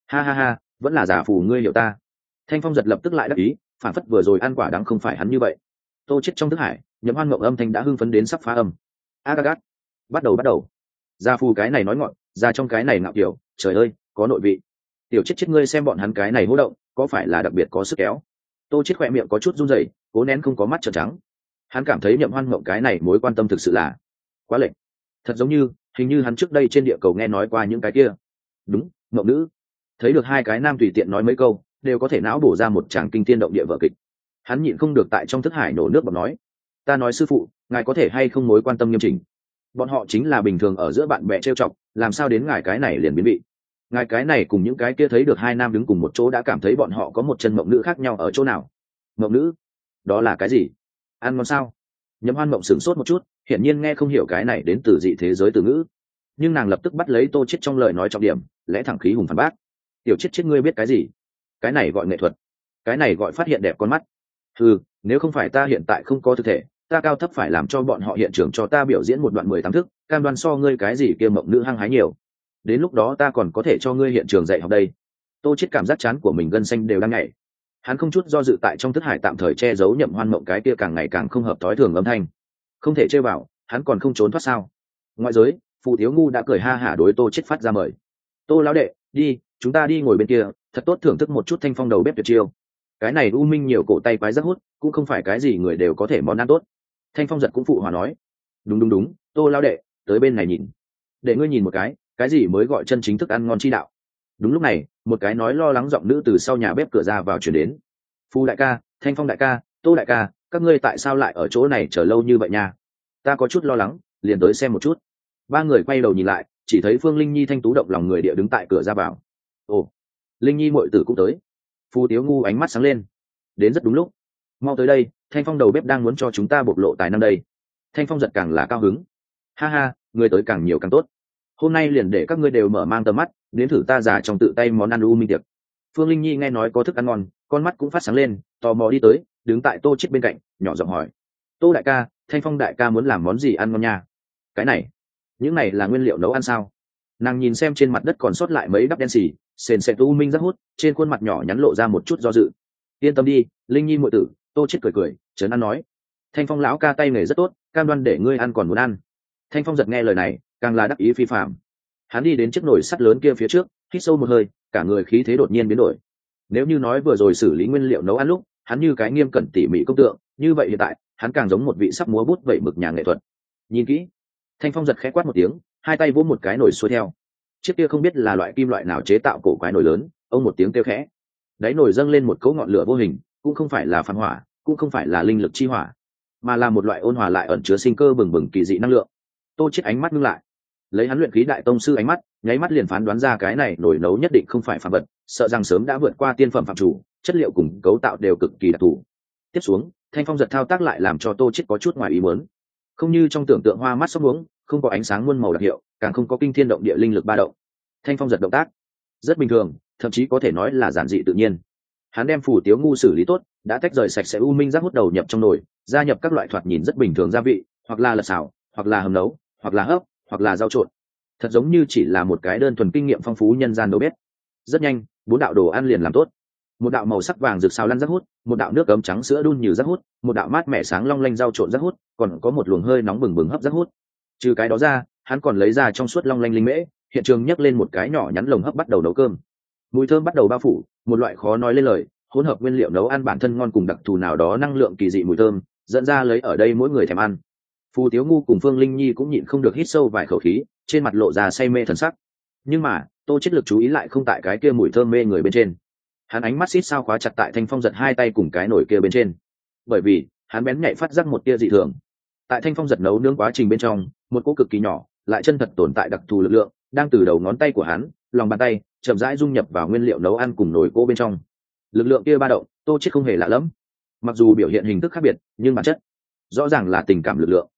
ha ha ha, vẫn là giả phù ngươi hiểu ta. Thanh phong giật lập tức lại đắc ý, phản phất vừa rồi ăn quả đắng không phải hắn như vậy. Tô chết trong thức hải, nhậm hoan ngộng âm thanh đã hưng phấn đến sắp phá âm. Agagat. Bắt đầu bắt đầu. Gia phù cái này nói ngọn ra trong cái này ngạo kiểu, trời ơi, có nội vị tiểu chết chết ngươi xem bọn hắn cái này hỗ động, có phải là đặc biệt có sức kéo? Tô chết khỏe miệng có chút run rẩy, cố nén không có mắt trợn trắng. Hắn cảm thấy nhậm hoan ngộng cái này mối quan tâm thực sự là quá lệch. Thật giống như, hình như hắn trước đây trên địa cầu nghe nói qua những cái kia. Đúng ngộng nữ. Thấy được hai cái nam tùy tiện nói mấy câu, đều có thể não bổ ra một tràng kinh tiên động địa vở kịch. Hắn nhịn không được tại trong thức hải nổ nước bọc nói, ta nói sư phụ, ngài có thể hay không mối quan tâm nghiêm chỉnh? Bọn họ chính là bình thường ở giữa bạn bè trêu chọc, làm sao đến ngài cái này liền biến vị? Ngài cái này cùng những cái kia thấy được hai nam đứng cùng một chỗ đã cảm thấy bọn họ có một chân mộng nữ khác nhau ở chỗ nào? Mộng nữ? Đó là cái gì? Ăn ngon sao? Nhấm hoan mộng sửng sốt một chút, hiển nhiên nghe không hiểu cái này đến từ dị thế giới từ ngữ. Nhưng nàng lập tức bắt lấy tô chết trong lời nói trọng điểm, lẽ thẳng khí hùng phản bác. Tiểu chết chết ngươi biết cái gì? Cái này gọi nghệ thuật. Cái này gọi phát hiện đẹp con mắt. Ừ nếu không phải ta hiện tại không có thực thể, ta cao thấp phải làm cho bọn họ hiện trường cho ta biểu diễn một đoạn mười tám thức, cam đoan so ngươi cái gì kia mộng nữ hăng hái nhiều đến lúc đó ta còn có thể cho ngươi hiện trường dạy học đây. Tô chết cảm giác chán của mình gân xanh đều đang nhảy. Hắn không chút do dự tại trong thức hải tạm thời che giấu nhậm hoan mộng cái kia càng ngày càng không hợp thói thường âm thanh. Không thể chơi vào, hắn còn không trốn thoát sao? Ngoại giới, phụ thiếu ngu đã cười ha hả đối tô chết phát ra mời. Tô lão đệ, đi, chúng ta đi ngồi bên kia, thật tốt thưởng thức một chút thanh phong đầu bếp tuyệt chiêu. Cái này u minh nhiều cổ tay quái rất hút, cũng không phải cái gì người đều có thể món ăn tốt. Thanh phong giật cũng phụ hòa nói. Đúng đúng đúng, tô lão đệ, tới bên này nhìn. Để ngươi nhìn một cái cái gì mới gọi chân chính thức ăn ngon chi đạo? Đúng lúc này, một cái nói lo lắng giọng nữ từ sau nhà bếp cửa ra vào chuyển đến. Phu đại ca, thanh phong đại ca, tô đại ca, các ngươi tại sao lại ở chỗ này chờ lâu như vậy nha? Ta có chút lo lắng, liền tới xem một chút. Ba người quay đầu nhìn lại, chỉ thấy phương linh nhi thanh tú động lòng người địa đứng tại cửa ra vào. Ồ, linh nhi mội tử cũng tới. Phu tiếu ngu ánh mắt sáng lên. Đến rất đúng lúc. Mau tới đây, thanh phong đầu bếp đang muốn cho chúng ta bộc lộ tài năng đây. Thanh phong giật càng là cao hứng. Ha ha, người tới càng nhiều càng tốt hôm nay liền để các ngươi đều mở mang tầm mắt, đến thử ta giả trong tự tay món ăn u minh tiệc. Phương linh nhi nghe nói có thức ăn ngon, con mắt cũng phát sáng lên, tò mò đi tới, đứng tại tô chết bên cạnh, nhỏ giọng hỏi. Tô đại ca, thanh phong đại ca muốn làm món gì ăn ngon nha? Cái này, những này là nguyên liệu nấu ăn sao? Nàng nhìn xem trên mặt đất còn sót lại mấy đắp đen xì, sền sệt u minh rất hút, trên khuôn mặt nhỏ nhắn lộ ra một chút do dự. Yên tâm đi, linh nhi muội tử, tô chết cười cười, trấn an nói. Thanh phong lão ca tay nghề rất tốt, cam đoan để ngươi ăn còn muốn ăn thanh phong giật nghe lời này, càng là đắc ý phi phạm hắn đi đến chiếc nồi sắt lớn kia phía trước, hít sâu một hơi, cả người khí thế đột nhiên biến đổi. Nếu như nói vừa rồi xử lý nguyên liệu nấu ăn lúc, hắn như cái nghiêm cẩn tỉ mỉ công tượng, như vậy hiện tại, hắn càng giống một vị sắp múa bút vẩy mực nhà nghệ thuật. Nhìn kỹ, thanh phong giật khẽ quát một tiếng, hai tay vỗ một cái nồi xuôi theo. Chiếc kia không biết là loại kim loại nào chế tạo cổ quái nồi lớn, ông một tiếng kêu khẽ. Đáy nồi dâng lên một cấu ngọn lửa vô hình, cũng không phải là phản hỏa, cũng không phải là linh lực chi hỏa, mà là một loại ôn hòa lại ẩn chứa sinh cơ bừng bừng kỳ dị năng lượng tô chết ánh mắt ngưng lại. Lấy hắn luyện khí đại tông sư ánh mắt, nháy mắt liền phán đoán ra cái này nổi nấu nhất định không phải phạm vật, sợ rằng sớm đã vượt qua tiên phẩm phạm chủ, chất liệu cùng cấu tạo đều cực kỳ đặc thù. Tiếp xuống, thanh phong giật thao tác lại làm cho tô chết có chút ngoài ý muốn. Không như trong tưởng tượng hoa mắt sóc uống, không có ánh sáng muôn màu đặc hiệu, càng không có kinh thiên động địa linh lực ba động. Thanh phong giật động tác. Rất bình thường, thậm chí có thể nói là giản dị tự nhiên. Hắn đem phủ tiếu ngu xử lý tốt, đã tách rời sạch sẽ u minh rác hút đầu nhập trong nồi, gia nhập các loại thoạt nhìn rất bình thường gia vị, hoặc là lật xào, hoặc là hầm nấu hoặc là hấp, hoặc là rau trộn. Thật giống như chỉ là một cái đơn thuần kinh nghiệm phong phú nhân gian nấu bếp rất nhanh, bốn đạo đồ ăn liền làm tốt. Một đạo màu sắc vàng rực xào lăn rác hút, một đạo nước cấm trắng sữa đun nhiều rác hút, một đạo mát mẻ sáng long lanh rau trộn rác hút, còn có một luồng hơi nóng bừng bừng hấp rác hút. Trừ cái đó ra, hắn còn lấy ra trong suốt long lanh linh mễ, hiện trường nhấc lên một cái nhỏ nhắn lồng hấp bắt đầu nấu cơm. Mùi thơm bắt đầu bao phủ, một loại khó nói lên lời, hỗn hợp nguyên liệu nấu ăn bản thân ngon cùng đặc thù nào đó năng lượng kỳ dị mùi thơm, dẫn ra lấy ở đây mỗi người thèm ăn phù tiếu ngu cùng phương linh nhi cũng nhịn không được hít sâu vài khẩu khí, trên mặt lộ ra say mê thần sắc. Nhưng mà, tô chết lực chú ý lại không tại cái kia mùi thơm mê người bên trên. Hắn ánh mắt xít sao khóa chặt tại thanh phong giật hai tay cùng cái nồi kia bên trên. Bởi vì, hắn bén nhạy phát giác một tia dị thường. Tại thanh phong giật nấu nướng quá trình bên trong, một cỗ cực kỳ nhỏ, lại chân thật tồn tại đặc thù lực lượng, đang từ đầu ngón tay của hắn, lòng bàn tay, chậm rãi dung nhập vào nguyên liệu nấu ăn cùng nồi cỗ bên trong. Lực lượng kia ba động, tô chết không hề lạ lẫm. Mặc dù biểu hiện hình thức khác biệt, nhưng bản chất rõ ràng là tình cảm lực lượng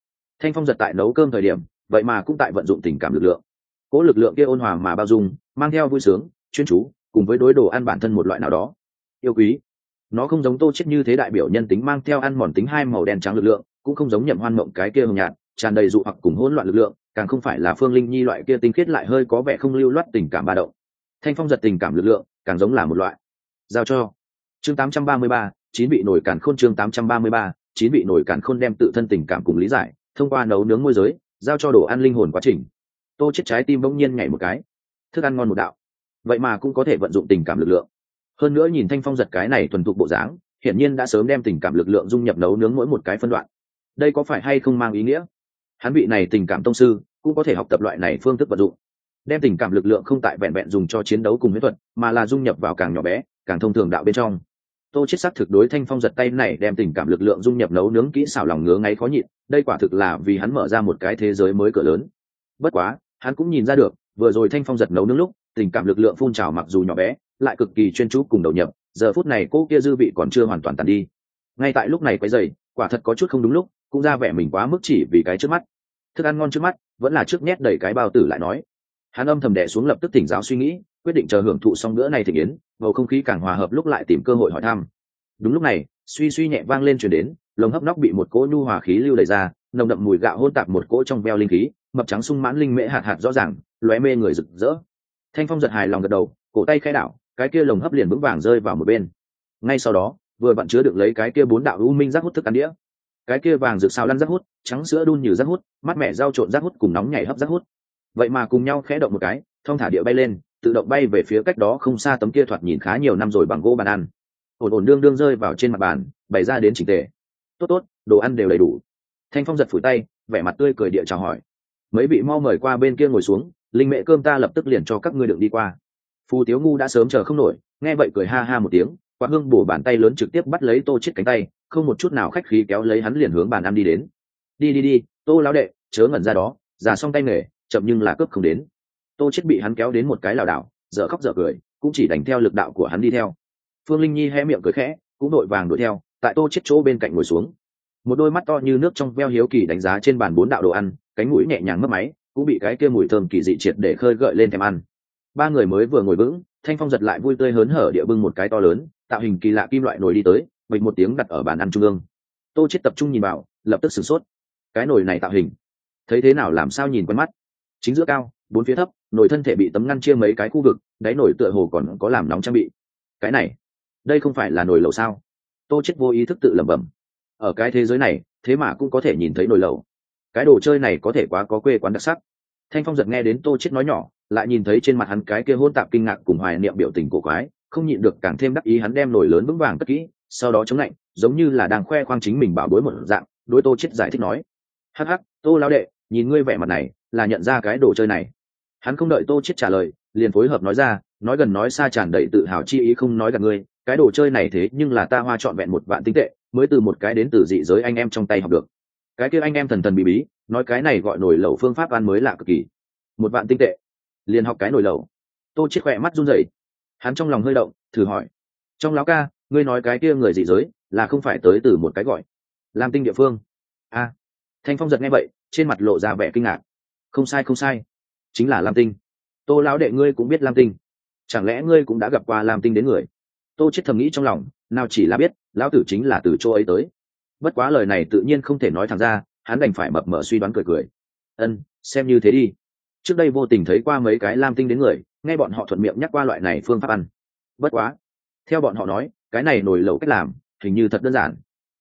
thanh phong giật tại nấu cơm thời điểm vậy mà cũng tại vận dụng tình cảm lực lượng. Cỗ lực lượng kia ôn hòa mà bao dung mang theo vui sướng chuyên chú cùng với đối đồ ăn bản thân một loại nào đó. Yêu quý. Nó không giống tô chết như thế đại biểu nhân tính mang theo ăn mòn tính hai màu đen trắng lực lượng cũng không giống nhậm hoan mộng cái kia hồng nhạt tràn đầy dụ hoặc cùng hỗn loạn lực lượng càng không phải là phương linh nhi loại kia tinh khiết lại hơi có vẻ không lưu loát tình cảm ba động. Thanh phong giật tình cảm lực lượng càng giống là một loại. Giao cho. Chương 833, chín vị nổi cản khôn chương 833, chín vị nổi cản khôn đem tự thân tình cảm cùng lý giải thông qua nấu nướng môi giới, giao cho đồ ăn linh hồn quá trình. Tô chết trái tim bỗng nhiên nhảy một cái. Thức ăn ngon một đạo. Vậy mà cũng có thể vận dụng tình cảm lực lượng. Hơn nữa nhìn thanh phong giật cái này thuần thục bộ dáng, hiển nhiên đã sớm đem tình cảm lực lượng dung nhập nấu nướng mỗi một cái phân đoạn. Đây có phải hay không mang ý nghĩa? Hắn vị này tình cảm tông sư cũng có thể học tập loại này phương thức vận dụng. Đem tình cảm lực lượng không tại vẹn vẹn dùng cho chiến đấu cùng huyết thuật, mà là dung nhập vào càng nhỏ bé, càng thông thường đạo bên trong. Tô chết sắc thực đối thanh phong giật tay này đem tình cảm lực lượng dung nhập nấu nướng kỹ xảo lòng ngứa ngáy khó nhịn đây quả thực là vì hắn mở ra một cái thế giới mới cửa lớn. Bất quá, hắn cũng nhìn ra được, vừa rồi thanh phong giật nấu nướng lúc, tình cảm lực lượng phun trào mặc dù nhỏ bé, lại cực kỳ chuyên chú cùng đầu nhập, giờ phút này cô kia dư vị còn chưa hoàn toàn tàn đi. Ngay tại lúc này quấy dày quả thật có chút không đúng lúc, cũng ra vẻ mình quá mức chỉ vì cái trước mắt. Thức ăn ngon trước mắt, vẫn là trước nhét đầy cái bao tử lại nói. Hắn âm thầm đẻ xuống lập tức tỉnh giáo suy nghĩ, quyết định chờ hưởng thụ xong bữa này thì yến, bầu không khí càng hòa hợp lúc lại tìm cơ hội hỏi thăm. Đúng lúc này suy suy nhẹ vang lên chuyển đến, lồng hấp nóc bị một cỗ nhu hòa khí lưu đẩy ra, nồng đậm mùi gạo hôn tạp một cỗ trong veo linh khí, mập trắng sung mãn linh mễ hạt hạt rõ ràng, lóe mê người rực rỡ. Thanh phong giật hài lòng gật đầu, cổ tay khai đảo, cái kia lồng hấp liền vững vàng rơi vào một bên. Ngay sau đó, vừa vặn chứa được lấy cái kia bốn đạo u minh rác hút thức ăn đĩa. Cái kia vàng rực sao lăn rác hút, trắng sữa đun như rác hút mắt mẹ dao trộn rác hút cùng nóng nhảy hấp rác hút. Vậy mà cùng nhau khẽ động một cái thong thả địa bay lên, tự động bay về phía cách đó không xa tấm kia thoạt nhìn khá nhiều năm rồi bằng gỗ bàn ăn ổn ổn đương đương rơi vào trên mặt bàn, bày ra đến trình tề. Tốt tốt, đồ ăn đều đầy đủ. Thanh phong giật phủi tay, vẻ mặt tươi cười địa chào hỏi. Mấy vị mau mời qua bên kia ngồi xuống, linh mẹ cơm ta lập tức liền cho các ngươi đựng đi qua. Phù tiếu ngu đã sớm chờ không nổi, nghe vậy cười ha ha một tiếng, quạt hương bổ bàn tay lớn trực tiếp bắt lấy tô chết cánh tay, không một chút nào khách khí kéo lấy hắn liền hướng bàn ăn đi đến. Đi đi đi, tô lão đệ, chớ ngẩn ra đó, già xong tay nghề, chậm nhưng là cướp không đến. Tô chết bị hắn kéo đến một cái lảo đảo, dở khóc dở cười, cũng chỉ đánh theo lực đạo của hắn đi theo phương linh nhi hé miệng cười khẽ, cũng đội vàng đuổi theo, tại tô chết chỗ bên cạnh ngồi xuống. Một đôi mắt to như nước trong veo hiếu kỳ đánh giá trên bàn bốn đạo đồ ăn, cánh mũi nhẹ nhàng mất máy, cũng bị cái kia mùi thơm kỳ dị triệt để khơi gợi lên thèm ăn. Ba người mới vừa ngồi vững, thanh phong giật lại vui tươi hớn hở địa bưng một cái to lớn, tạo hình kỳ lạ kim loại nồi đi tới, bịch một tiếng đặt ở bàn ăn trung ương. Tô chết tập trung nhìn vào, lập tức sửng sốt. Cái nồi này tạo hình, thấy thế nào làm sao nhìn quen mắt. Chính giữa cao, bốn phía thấp, nồi thân thể bị tấm ngăn chia mấy cái khu vực, đáy nồi tựa hồ còn có làm nóng trang bị. Cái này đây không phải là nồi lẩu sao? Tô chết vô ý thức tự lẩm bẩm. Ở cái thế giới này, thế mà cũng có thể nhìn thấy nồi lẩu. Cái đồ chơi này có thể quá có quê quán đặc sắc. Thanh phong giật nghe đến tô chết nói nhỏ, lại nhìn thấy trên mặt hắn cái kia hôn tạp kinh ngạc cùng hoài niệm biểu tình cổ quái, không nhịn được càng thêm đắc ý hắn đem nồi lớn vững vàng cất kỹ, sau đó chống lạnh, giống như là đang khoe khoang chính mình bảo bối một dạng, đối tô chết giải thích nói. Hắc hắc, tô lao đệ, nhìn ngươi vẻ mặt này, là nhận ra cái đồ chơi này. Hắn không đợi tô chết trả lời, liền phối hợp nói ra, nói gần nói xa tràn đầy tự hào chi ý không nói gần ngươi cái đồ chơi này thế nhưng là ta hoa trọn vẹn một vạn tinh tệ, mới từ một cái đến từ dị giới anh em trong tay học được. Cái kia anh em thần thần bí bí, nói cái này gọi nổi lẩu phương pháp ăn mới lạ cực kỳ. Một vạn tinh tệ. Liền học cái nổi lẩu. Tô chết khỏe mắt run rẩy. Hắn trong lòng hơi động, thử hỏi. Trong lão ca, ngươi nói cái kia người dị giới, là không phải tới từ một cái gọi. Làm tinh địa phương. A. Thanh phong giật nghe vậy, trên mặt lộ ra vẻ kinh ngạc. Không sai không sai. Chính là lam tinh. Tô lão đệ ngươi cũng biết lam tinh. Chẳng lẽ ngươi cũng đã gặp qua lam tinh đến người? Tô chết thầm nghĩ trong lòng, nào chỉ là biết, lão tử chính là từ chỗ ấy tới. Bất quá lời này tự nhiên không thể nói thẳng ra, hắn đành phải mập mờ suy đoán cười cười. Ân, xem như thế đi. Trước đây vô tình thấy qua mấy cái lam tinh đến người, nghe bọn họ thuận miệng nhắc qua loại này phương pháp ăn. Bất quá, theo bọn họ nói, cái này nổi lẩu cách làm, hình như thật đơn giản.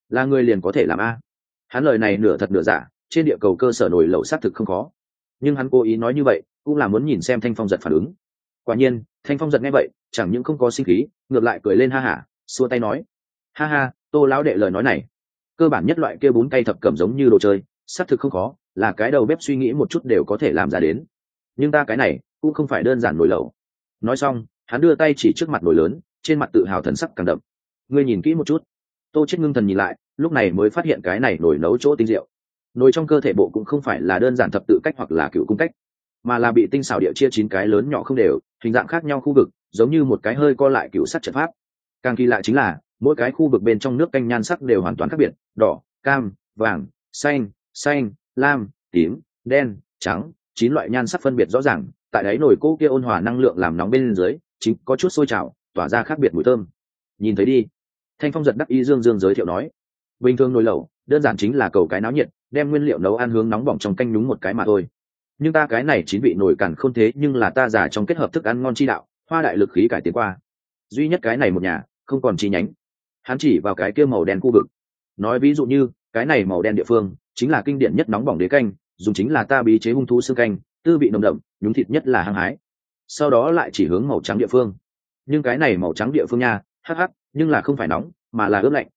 Là người liền có thể làm a. Hắn lời này nửa thật nửa giả, trên địa cầu cơ sở nổi lẩu xác thực không khó. Nhưng hắn cố ý nói như vậy, cũng là muốn nhìn xem thanh phong giật phản ứng. Quả nhiên thanh phong giật nghe vậy, chẳng những không có sinh khí, ngược lại cười lên ha hả, xua tay nói. Ha ha, tô lão đệ lời nói này. Cơ bản nhất loại kia bún cay thập cẩm giống như đồ chơi, xác thực không khó, là cái đầu bếp suy nghĩ một chút đều có thể làm ra đến. Nhưng ta cái này, cũng không phải đơn giản nổi lẩu. Nói xong, hắn đưa tay chỉ trước mặt nổi lớn, trên mặt tự hào thần sắc càng đậm. Ngươi nhìn kỹ một chút. Tô chết ngưng thần nhìn lại, lúc này mới phát hiện cái này nổi nấu chỗ tinh diệu. Nồi trong cơ thể bộ cũng không phải là đơn giản thập tự cách hoặc là cựu cung cách, mà là bị tinh xảo địa chia chín cái lớn nhỏ không đều hình dạng khác nhau khu vực, giống như một cái hơi co lại cựu sắt trận pháp. Càng kỳ lạ chính là, mỗi cái khu vực bên trong nước canh nhan sắc đều hoàn toàn khác biệt, đỏ, cam, vàng, xanh xanh, lam, tím, đen, trắng, chín loại nhan sắc phân biệt rõ ràng, tại đáy nồi cỗ kia ôn hòa năng lượng làm nóng bên dưới, chính có chút sôi trào, tỏa ra khác biệt mùi thơm. Nhìn thấy đi. Thanh phong giật đắc y dương dương giới thiệu nói. Bình thường nồi lẩu, đơn giản chính là cầu cái náo nhiệt, đem nguyên liệu nấu ăn hướng nóng bỏng trong canh nhúng một cái mà thôi nhưng ta cái này chín vị nổi cằn không thế nhưng là ta giả trong kết hợp thức ăn ngon chi đạo, hoa đại lực khí cải tiến qua. Duy nhất cái này một nhà, không còn chi nhánh. Hắn chỉ vào cái kia màu đen khu vực. Nói ví dụ như, cái này màu đen địa phương, chính là kinh điển nhất nóng bỏng đế canh, dùng chính là ta bí chế hung thú xương canh, tư vị nồng đậm, nhúng thịt nhất là hăng hái. Sau đó lại chỉ hướng màu trắng địa phương. Nhưng cái này màu trắng địa phương nha, hắc hắc, nhưng là không phải nóng, mà là ướp lạnh.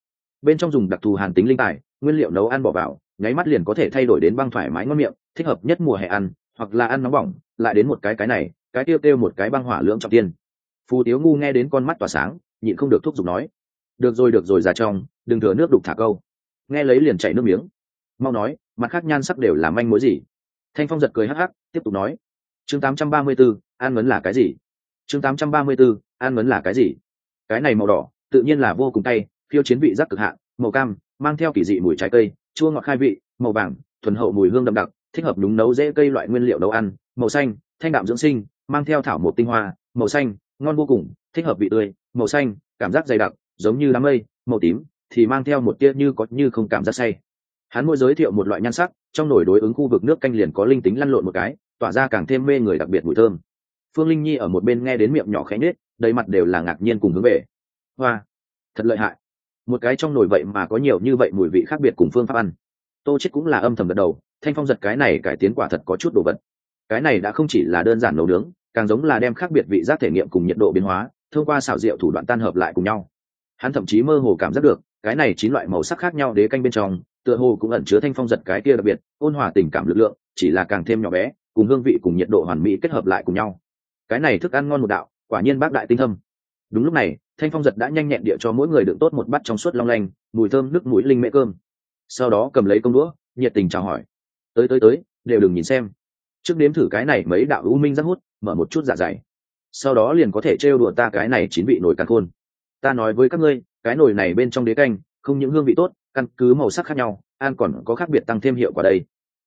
Bên trong dùng đặc thù hàn tính linh tài, nguyên liệu nấu ăn bỏ vào nháy mắt liền có thể thay đổi đến băng thoải mái ngon miệng thích hợp nhất mùa hè ăn hoặc là ăn nóng bỏng lại đến một cái cái này cái tiêu tiêu một cái băng hỏa lưỡng trọng tiên. Phù tiếu ngu nghe đến con mắt tỏa sáng nhịn không được thúc giục nói được rồi được rồi ra trong đừng thừa nước đục thả câu. Nghe lấy liền chảy nước miếng. Mau nói mặt khác nhan sắc đều là manh mối gì? Thanh phong giật cười hắc hắc tiếp tục nói chương 834, an ngấn là cái gì? Chương 834, an ngấn là cái gì? Cái này màu đỏ tự nhiên là vô cùng tay phiêu chiến vị giác cực hạn màu cam mang theo kỳ dị mùi trái cây chua ngọt khai vị, màu vàng, thuần hậu mùi hương đậm đặc, thích hợp đúng nấu dễ cây loại nguyên liệu nấu ăn, màu xanh, thanh đạm dưỡng sinh, mang theo thảo một tinh hoa, màu xanh, ngon vô cùng, thích hợp vị tươi, màu xanh, cảm giác dày đặc, giống như đám mây, màu tím, thì mang theo một tia như có như không cảm giác say. Hắn mỗi giới thiệu một loại nhan sắc, trong nổi đối ứng khu vực nước canh liền có linh tính lăn lộn một cái, tỏa ra càng thêm mê người đặc biệt mùi thơm. Phương linh nhi ở một bên nghe đến miệng nhỏ khẽ nết đầy mặt đều là ngạc nhiên cùng hướng về. Hoa, thật lợi hại một cái trong nồi vậy mà có nhiều như vậy mùi vị khác biệt cùng phương pháp ăn. Tô chết cũng là âm thầm gật đầu, thanh phong giật cái này cải tiến quả thật có chút đồ vật. Cái này đã không chỉ là đơn giản nấu nướng, càng giống là đem khác biệt vị giác thể nghiệm cùng nhiệt độ biến hóa, thông qua xào rượu thủ đoạn tan hợp lại cùng nhau. Hắn thậm chí mơ hồ cảm giác được, cái này chín loại màu sắc khác nhau đế canh bên trong, tựa hồ cũng ẩn chứa thanh phong giật cái kia đặc biệt, ôn hòa tình cảm lực lượng, chỉ là càng thêm nhỏ bé, cùng hương vị cùng nhiệt độ hoàn mỹ kết hợp lại cùng nhau. Cái này thức ăn ngon một đạo, quả nhiên bác đại tinh thâm. Đúng lúc này thanh phong giật đã nhanh nhẹn địa cho mỗi người đựng tốt một bát trong suốt long lanh, mùi thơm, nước mũi linh mễ cơm. Sau đó cầm lấy công đũa, nhiệt tình chào hỏi. Tới tới tới, đều đừng nhìn xem. Trước đếm thử cái này mấy đạo u minh rắc hút, mở một chút dạ dày. Sau đó liền có thể trêu đùa ta cái này chín vị nồi càng khôn. Ta nói với các ngươi, cái nồi này bên trong đế canh, không những hương vị tốt, căn cứ màu sắc khác nhau an còn có khác biệt tăng thêm hiệu quả đây.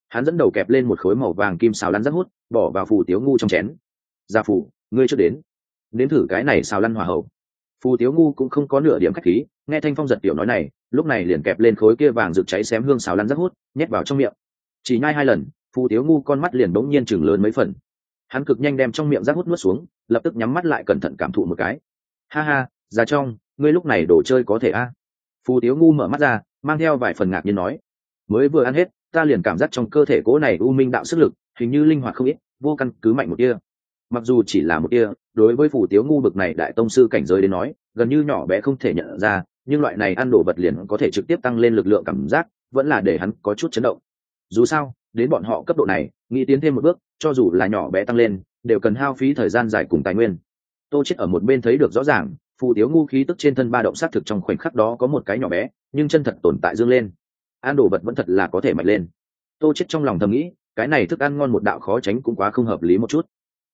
Hắn dẫn đầu kẹp lên một khối màu vàng kim xào lăn rất hút, bỏ vào phù tiếu ngu trong chén. Gia phủ ngươi chưa đến. Nếm thử cái này xào lăn hòa hậu phù tiếu ngu cũng không có nửa điểm khách khí, nghe thanh phong giật tiểu nói này, lúc này liền kẹp lên khối kia vàng rực cháy xém hương xào lăn rất hút, nhét vào trong miệng. Chỉ nhai hai lần, phù tiếu ngu con mắt liền bỗng nhiên chừng lớn mấy phần. Hắn cực nhanh đem trong miệng rác hút nuốt xuống, lập tức nhắm mắt lại cẩn thận cảm thụ một cái. Ha ha ra trong, ngươi lúc này đồ chơi có thể a? Phù tiếu ngu mở mắt ra, mang theo vài phần ngạc nhiên nói. Mới vừa ăn hết, ta liền cảm giác trong cơ thể cố này u minh đạo sức lực, hình như linh hoạt không ít, vô căn cứ mạnh một kia mặc dù chỉ là một tia, đối với phù tiếu ngu bực này đại tông sư cảnh giới đến nói gần như nhỏ bé không thể nhận ra nhưng loại này ăn đồ vật liền có thể trực tiếp tăng lên lực lượng cảm giác vẫn là để hắn có chút chấn động. Dù sao đến bọn họ cấp độ này nghĩ tiến thêm một bước cho dù là nhỏ bé tăng lên đều cần hao phí thời gian dài cùng tài nguyên. Tô chết ở một bên thấy được rõ ràng phù tiếu ngu khí tức trên thân ba động sát thực trong khoảnh khắc đó có một cái nhỏ bé nhưng chân thật tồn tại dương lên. Ăn đồ vật vẫn thật là có thể mạnh lên. Tô chết trong lòng thầm nghĩ cái này thức ăn ngon một đạo khó tránh cũng quá không hợp lý một chút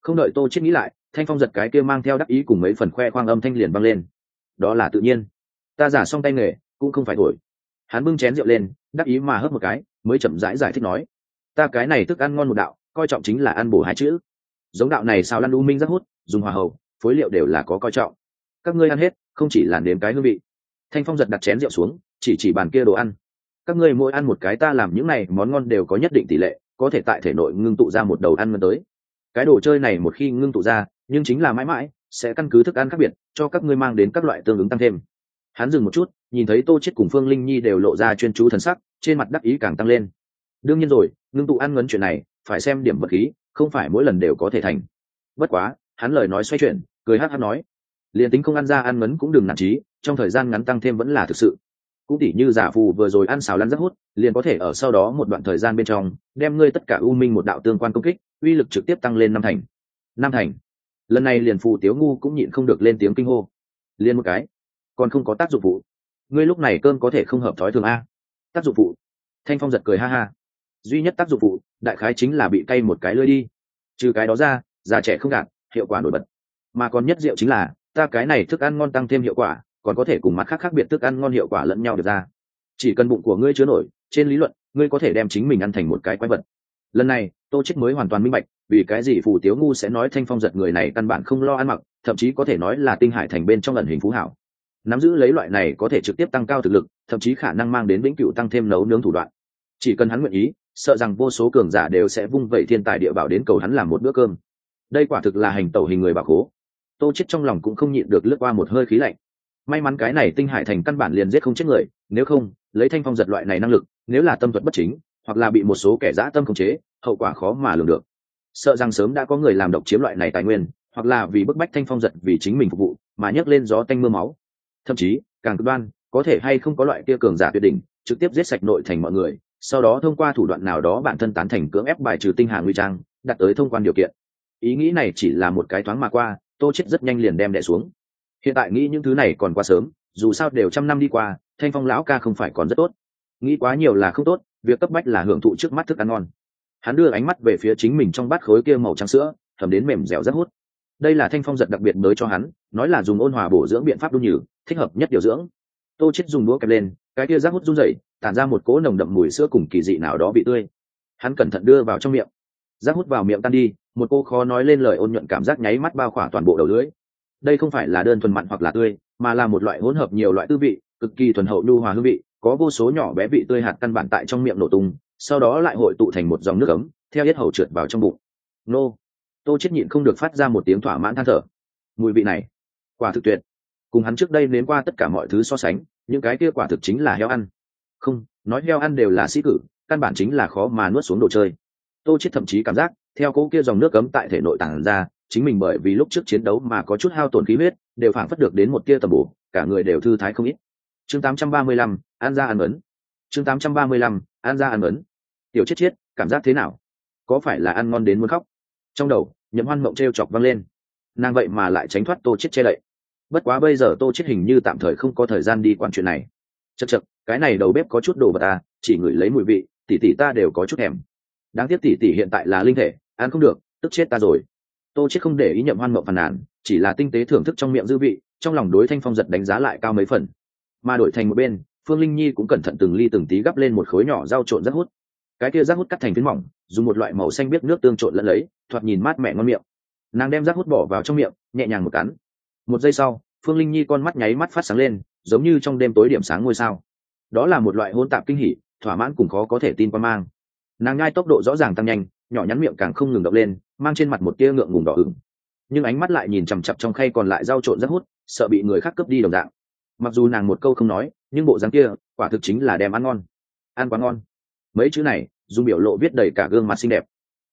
không đợi tô chết nghĩ lại thanh phong giật cái kia mang theo đắc ý cùng mấy phần khoe khoang âm thanh liền vang lên. Đó là tự nhiên. Ta giả xong tay nghề cũng không phải thổi. Hắn bưng chén rượu lên đắc ý mà hớp một cái mới chậm rãi giải, giải thích nói ta cái này thức ăn ngon một đạo coi trọng chính là ăn bổ hai chữ. Giống đạo này sao lăn u minh rất hút dùng hòa hậu phối liệu đều là có coi trọng. Các ngươi ăn hết không chỉ là nếm cái hương vị. Thanh phong giật đặt chén rượu xuống chỉ chỉ bàn kia đồ ăn. Các ngươi mỗi ăn một cái ta làm những này món ngon đều có nhất định tỷ lệ có thể tại thể nội ngưng tụ ra một đầu ăn ngân tới cái đồ chơi này một khi ngưng tụ ra, nhưng chính là mãi mãi, sẽ căn cứ thức ăn khác biệt, cho các ngươi mang đến các loại tương ứng tăng thêm. Hắn dừng một chút, nhìn thấy tô chết cùng phương linh nhi đều lộ ra chuyên chú thần sắc, trên mặt đắc ý càng tăng lên. Đương nhiên rồi, ngưng tụ ăn ngấn chuyện này, phải xem điểm vật khí, không phải mỗi lần đều có thể thành. Bất quá, hắn lời nói xoay chuyển, cười hát hát nói liền tính không ăn ra ăn ngấn cũng đừng nản trí trong thời gian ngắn tăng thêm vẫn là thực sự cũng tỉ như giả phù vừa rồi ăn xào lăn rất hút, liền có thể ở sau đó một đoạn thời gian bên trong, đem ngươi tất cả u minh một đạo tương quan công kích, uy lực trực tiếp tăng lên năm thành. Năm thành. Lần này liền phù tiếu ngu cũng nhịn không được lên tiếng kinh hô. Liền một cái. Còn không có tác dụng phụ. Ngươi lúc này cơn có thể không hợp thói thường a. Tác dụng phụ. Thanh phong giật cười ha ha. Duy nhất tác dụng phụ, đại khái chính là bị cay một cái lưỡi đi. Trừ cái đó ra, già trẻ không gạt, hiệu quả nổi bật. Mà còn nhất diệu chính là, ta cái này thức ăn ngon tăng thêm hiệu quả còn có thể cùng mặt khác khác biệt thức ăn ngon hiệu quả lẫn nhau được ra. Chỉ cần bụng của ngươi chứa nổi, trên lý luận, ngươi có thể đem chính mình ăn thành một cái quái vật. Lần này, tô chết mới hoàn toàn minh bạch, vì cái gì phù tiếu ngu sẽ nói thanh phong giật người này căn bản không lo ăn mặc, thậm chí có thể nói là tinh hải thành bên trong ẩn hình phú hảo. Nắm giữ lấy loại này có thể trực tiếp tăng cao thực lực, thậm chí khả năng mang đến vĩnh cửu tăng thêm nấu nướng thủ đoạn. Chỉ cần hắn nguyện ý, sợ rằng vô số cường giả đều sẽ vung vẩy thiên tài địa bảo đến cầu hắn làm một bữa cơm. Đây quả thực là hành tẩu hình người bảo khố tô chết trong lòng cũng không nhịn được lướt qua một hơi khí lạnh may mắn cái này tinh hải thành căn bản liền giết không chết người, nếu không, lấy thanh phong giật loại này năng lực, nếu là tâm thuật bất chính, hoặc là bị một số kẻ dã tâm khống chế, hậu quả khó mà lường được. Sợ rằng sớm đã có người làm độc chiếm loại này tài nguyên, hoặc là vì bức bách thanh phong giật vì chính mình phục vụ, mà nhấc lên gió tanh mưa máu. Thậm chí, càng cực đoan, có thể hay không có loại kia cường giả tuyệt đỉnh, trực tiếp giết sạch nội thành mọi người, sau đó thông qua thủ đoạn nào đó bản thân tán thành cưỡng ép bài trừ tinh hà nguy trang đặt tới thông quan điều kiện. Ý nghĩ này chỉ là một cái thoáng mà qua, tô chết rất nhanh liền đem đẻ xuống hiện tại nghĩ những thứ này còn quá sớm, dù sao đều trăm năm đi qua, thanh phong lão ca không phải còn rất tốt. Nghĩ quá nhiều là không tốt, việc cấp bách là hưởng thụ trước mắt thức ăn ngon. Hắn đưa ánh mắt về phía chính mình trong bát khối kia màu trắng sữa, thầm đến mềm dẻo rất hút. Đây là thanh phong giật đặc biệt mới cho hắn, nói là dùng ôn hòa bổ dưỡng biện pháp đun nhử, thích hợp nhất điều dưỡng. Tô chết dùng đũa kẹp lên, cái kia rác hút run rẩy, tản ra một cỗ nồng đậm mùi sữa cùng kỳ dị nào đó bị tươi. Hắn cẩn thận đưa vào trong miệng. Rác hút vào miệng tan đi, một cô khó nói lên lời ôn nhuận cảm giác nháy mắt bao khỏa toàn bộ đầu lưỡi đây không phải là đơn thuần mặn hoặc là tươi, mà là một loại hỗn hợp nhiều loại tư vị, cực kỳ thuần hậu nhu hòa hương vị, có vô số nhỏ bé vị tươi hạt căn bản tại trong miệng nổ tung, sau đó lại hội tụ thành một dòng nước ấm, theo hết hầu trượt vào trong bụng. Nô. Tô chết nhịn không được phát ra một tiếng thỏa mãn than thở. Mùi vị này, quả thực tuyệt. Cùng hắn trước đây nếm qua tất cả mọi thứ so sánh, những cái kia quả thực chính là heo ăn. Không, nói heo ăn đều là sĩ cử, căn bản chính là khó mà nuốt xuống đồ chơi. Tô chết thậm chí cảm giác, theo cỗ kia dòng nước cấm tại thể nội tàng ra chính mình bởi vì lúc trước chiến đấu mà có chút hao tổn khí huyết đều phảng phất được đến một tia tầm bổ cả người đều thư thái không ít. Chương 835, an ra ăn ấn. Chương 835, an ra ăn ấn. Tiểu chết chết cảm giác thế nào? Có phải là ăn ngon đến muốn khóc? Trong đầu nhậm hoan mộng t chọc văng lên. Nàng vậy mà lại tránh thoát tô chết che lậy bất quá bây giờ tô chết hình như tạm thời không có thời gian đi quản chuyện này. Chật chật cái này đầu bếp có chút đồ vật ta chỉ ngửi lấy mùi vị tỷ tỷ ta đều có chút thèm. Đáng tiếc tỷ tỷ hiện tại là linh thể ăn không được tức chết ta rồi tô chết không để ý nhậm hoan mộng phàn nàn, chỉ là tinh tế thưởng thức trong miệng dư vị, trong lòng đối thanh phong giật đánh giá lại cao mấy phần. Mà đổi thành một bên, phương linh nhi cũng cẩn thận từng ly từng tí gắp lên một khối nhỏ rau trộn rác hút. Cái kia rác hút cắt thành phiến mỏng, dùng một loại màu xanh biết nước tương trộn lẫn lấy, thoạt nhìn mát mẹ ngon miệng. Nàng đem rác hút bỏ vào trong miệng, nhẹ nhàng một cắn. Một giây sau, phương linh nhi con mắt nháy mắt phát sáng lên, giống như trong đêm tối điểm sáng ngôi sao. Đó là một loại hôn tạp kinh hỉ, thỏa mãn cùng khó có thể tin qua mang. Nàng ngai tốc độ rõ ràng tăng nhanh nhỏ nhắn miệng càng không ngừng động lên, mang trên mặt một tia ngượng ngùng đỏ ửng. Nhưng ánh mắt lại nhìn chằm chặp trong khay còn lại rau trộn rất hút, sợ bị người khác cướp đi đồng dạng. Mặc dù nàng một câu không nói, nhưng bộ dáng kia, quả thực chính là đem ăn ngon. Ăn quá ngon. Mấy chữ này, dùng biểu lộ viết đầy cả gương mặt xinh đẹp.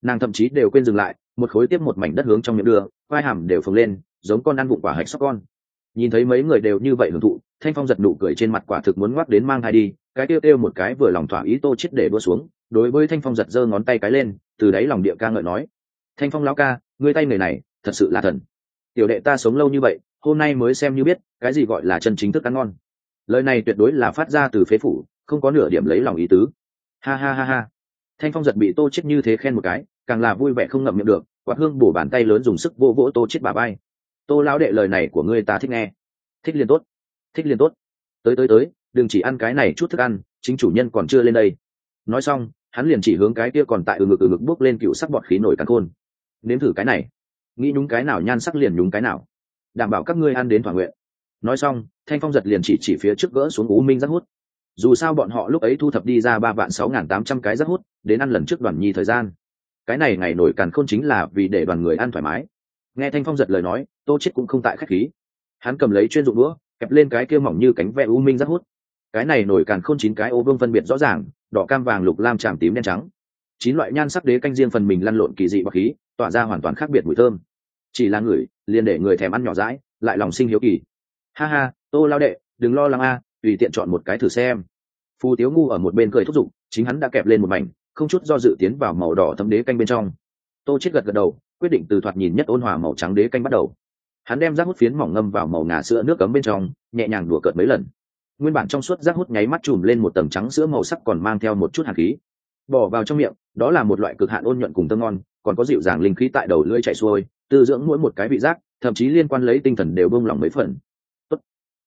Nàng thậm chí đều quên dừng lại, một khối tiếp một mảnh đất hướng trong miệng đưa, vai hàm đều phồng lên, giống con ăn vụng quả hạch sóc con. Nhìn thấy mấy người đều như vậy hưởng thụ thanh phong giật nụ cười trên mặt quả thực muốn ngoắc đến mang thai đi, cái kêu kêu một cái vừa lòng thỏa ý tô chết để đua xuống, đối với thanh phong giật giơ ngón tay cái lên, từ đáy lòng địa ca ngợi nói, thanh phong lão ca, ngươi tay người này, thật sự là thần. Tiểu đệ ta sống lâu như vậy, hôm nay mới xem như biết, cái gì gọi là chân chính thức ăn ngon. Lời này tuyệt đối là phát ra từ phế phủ, không có nửa điểm lấy lòng ý tứ. Ha ha ha ha. Thanh phong giật bị tô chết như thế khen một cái, càng là vui vẻ không ngậm miệng được, quạt hương bổ bàn tay lớn dùng sức vô vỗ tô chết bà bay. Tô lão đệ, lời này của ngươi ta thích nghe. Thích liền tốt thích liền tốt. Tới tới tới, đừng chỉ ăn cái này chút thức ăn, chính chủ nhân còn chưa lên đây. Nói xong, hắn liền chỉ hướng cái kia còn tại ừ ngực ừ ngực bước lên cựu sắc bọt khí nổi cắn khôn. Nếm thử cái này. Nghĩ nhúng cái nào, nhan sắc liền nhúng cái nào. Đảm bảo các ngươi ăn đến thỏa nguyện. Nói xong, thanh phong giật liền chỉ chỉ phía trước gỡ xuống u minh rác hút. Dù sao bọn họ lúc ấy thu thập đi ra ba vạn sáu n g h n tám trăm cái rác hút, đến ăn lần trước đoàn nhi thời gian. Cái này ngày nổi càn khôn chính là vì để đoàn người ăn thoải mái. Nghe thanh phong giật lời nói, tô chết cũng không tại khách khí. Hắn cầm lấy chuyên dụng đũa kẹp lên cái kia mỏng như cánh ve u minh rất hút. Cái này nổi càn khôn chín cái ô vương phân biệt rõ ràng, đỏ, cam, vàng, lục, lam, tràm, tím, đen, trắng. Chín loại nhan sắc đế canh riêng phần mình lăn lộn kỳ dị bọc khí, tỏa ra hoàn toàn khác biệt mùi thơm. Chỉ là người, liền để người thèm ăn nhỏ rãi lại lòng sinh hiếu kỳ. Ha ha tô lao đệ, đừng lo lắng a, tùy tiện chọn một cái thử xem. Phù tiếu ngu ở một bên cười thúc giục, chính hắn đã kẹp lên một mảnh, không chút do dự tiến vào màu đỏ thấm đế canh bên trong. Tô chết gật gật đầu, quyết định từ thoạt nhìn nhất ôn hòa màu trắng đế canh bắt đầu hắn đem rác hút phiến mỏng ngâm vào màu ngà sữa nước cấm bên trong, nhẹ nhàng đùa cợt mấy lần. Nguyên bản trong suốt rác hút nháy mắt chùm lên một tầng trắng sữa màu sắc còn mang theo một chút hạt khí. Bỏ vào trong miệng, đó là một loại cực hạn ôn nhuận cùng thơm ngon, còn có dịu dàng linh khí tại đầu lưỡi chạy xuôi, tư dưỡng mỗi một cái vị giác, thậm chí liên quan lấy tinh thần đều bông lỏng mấy phần. Tốt.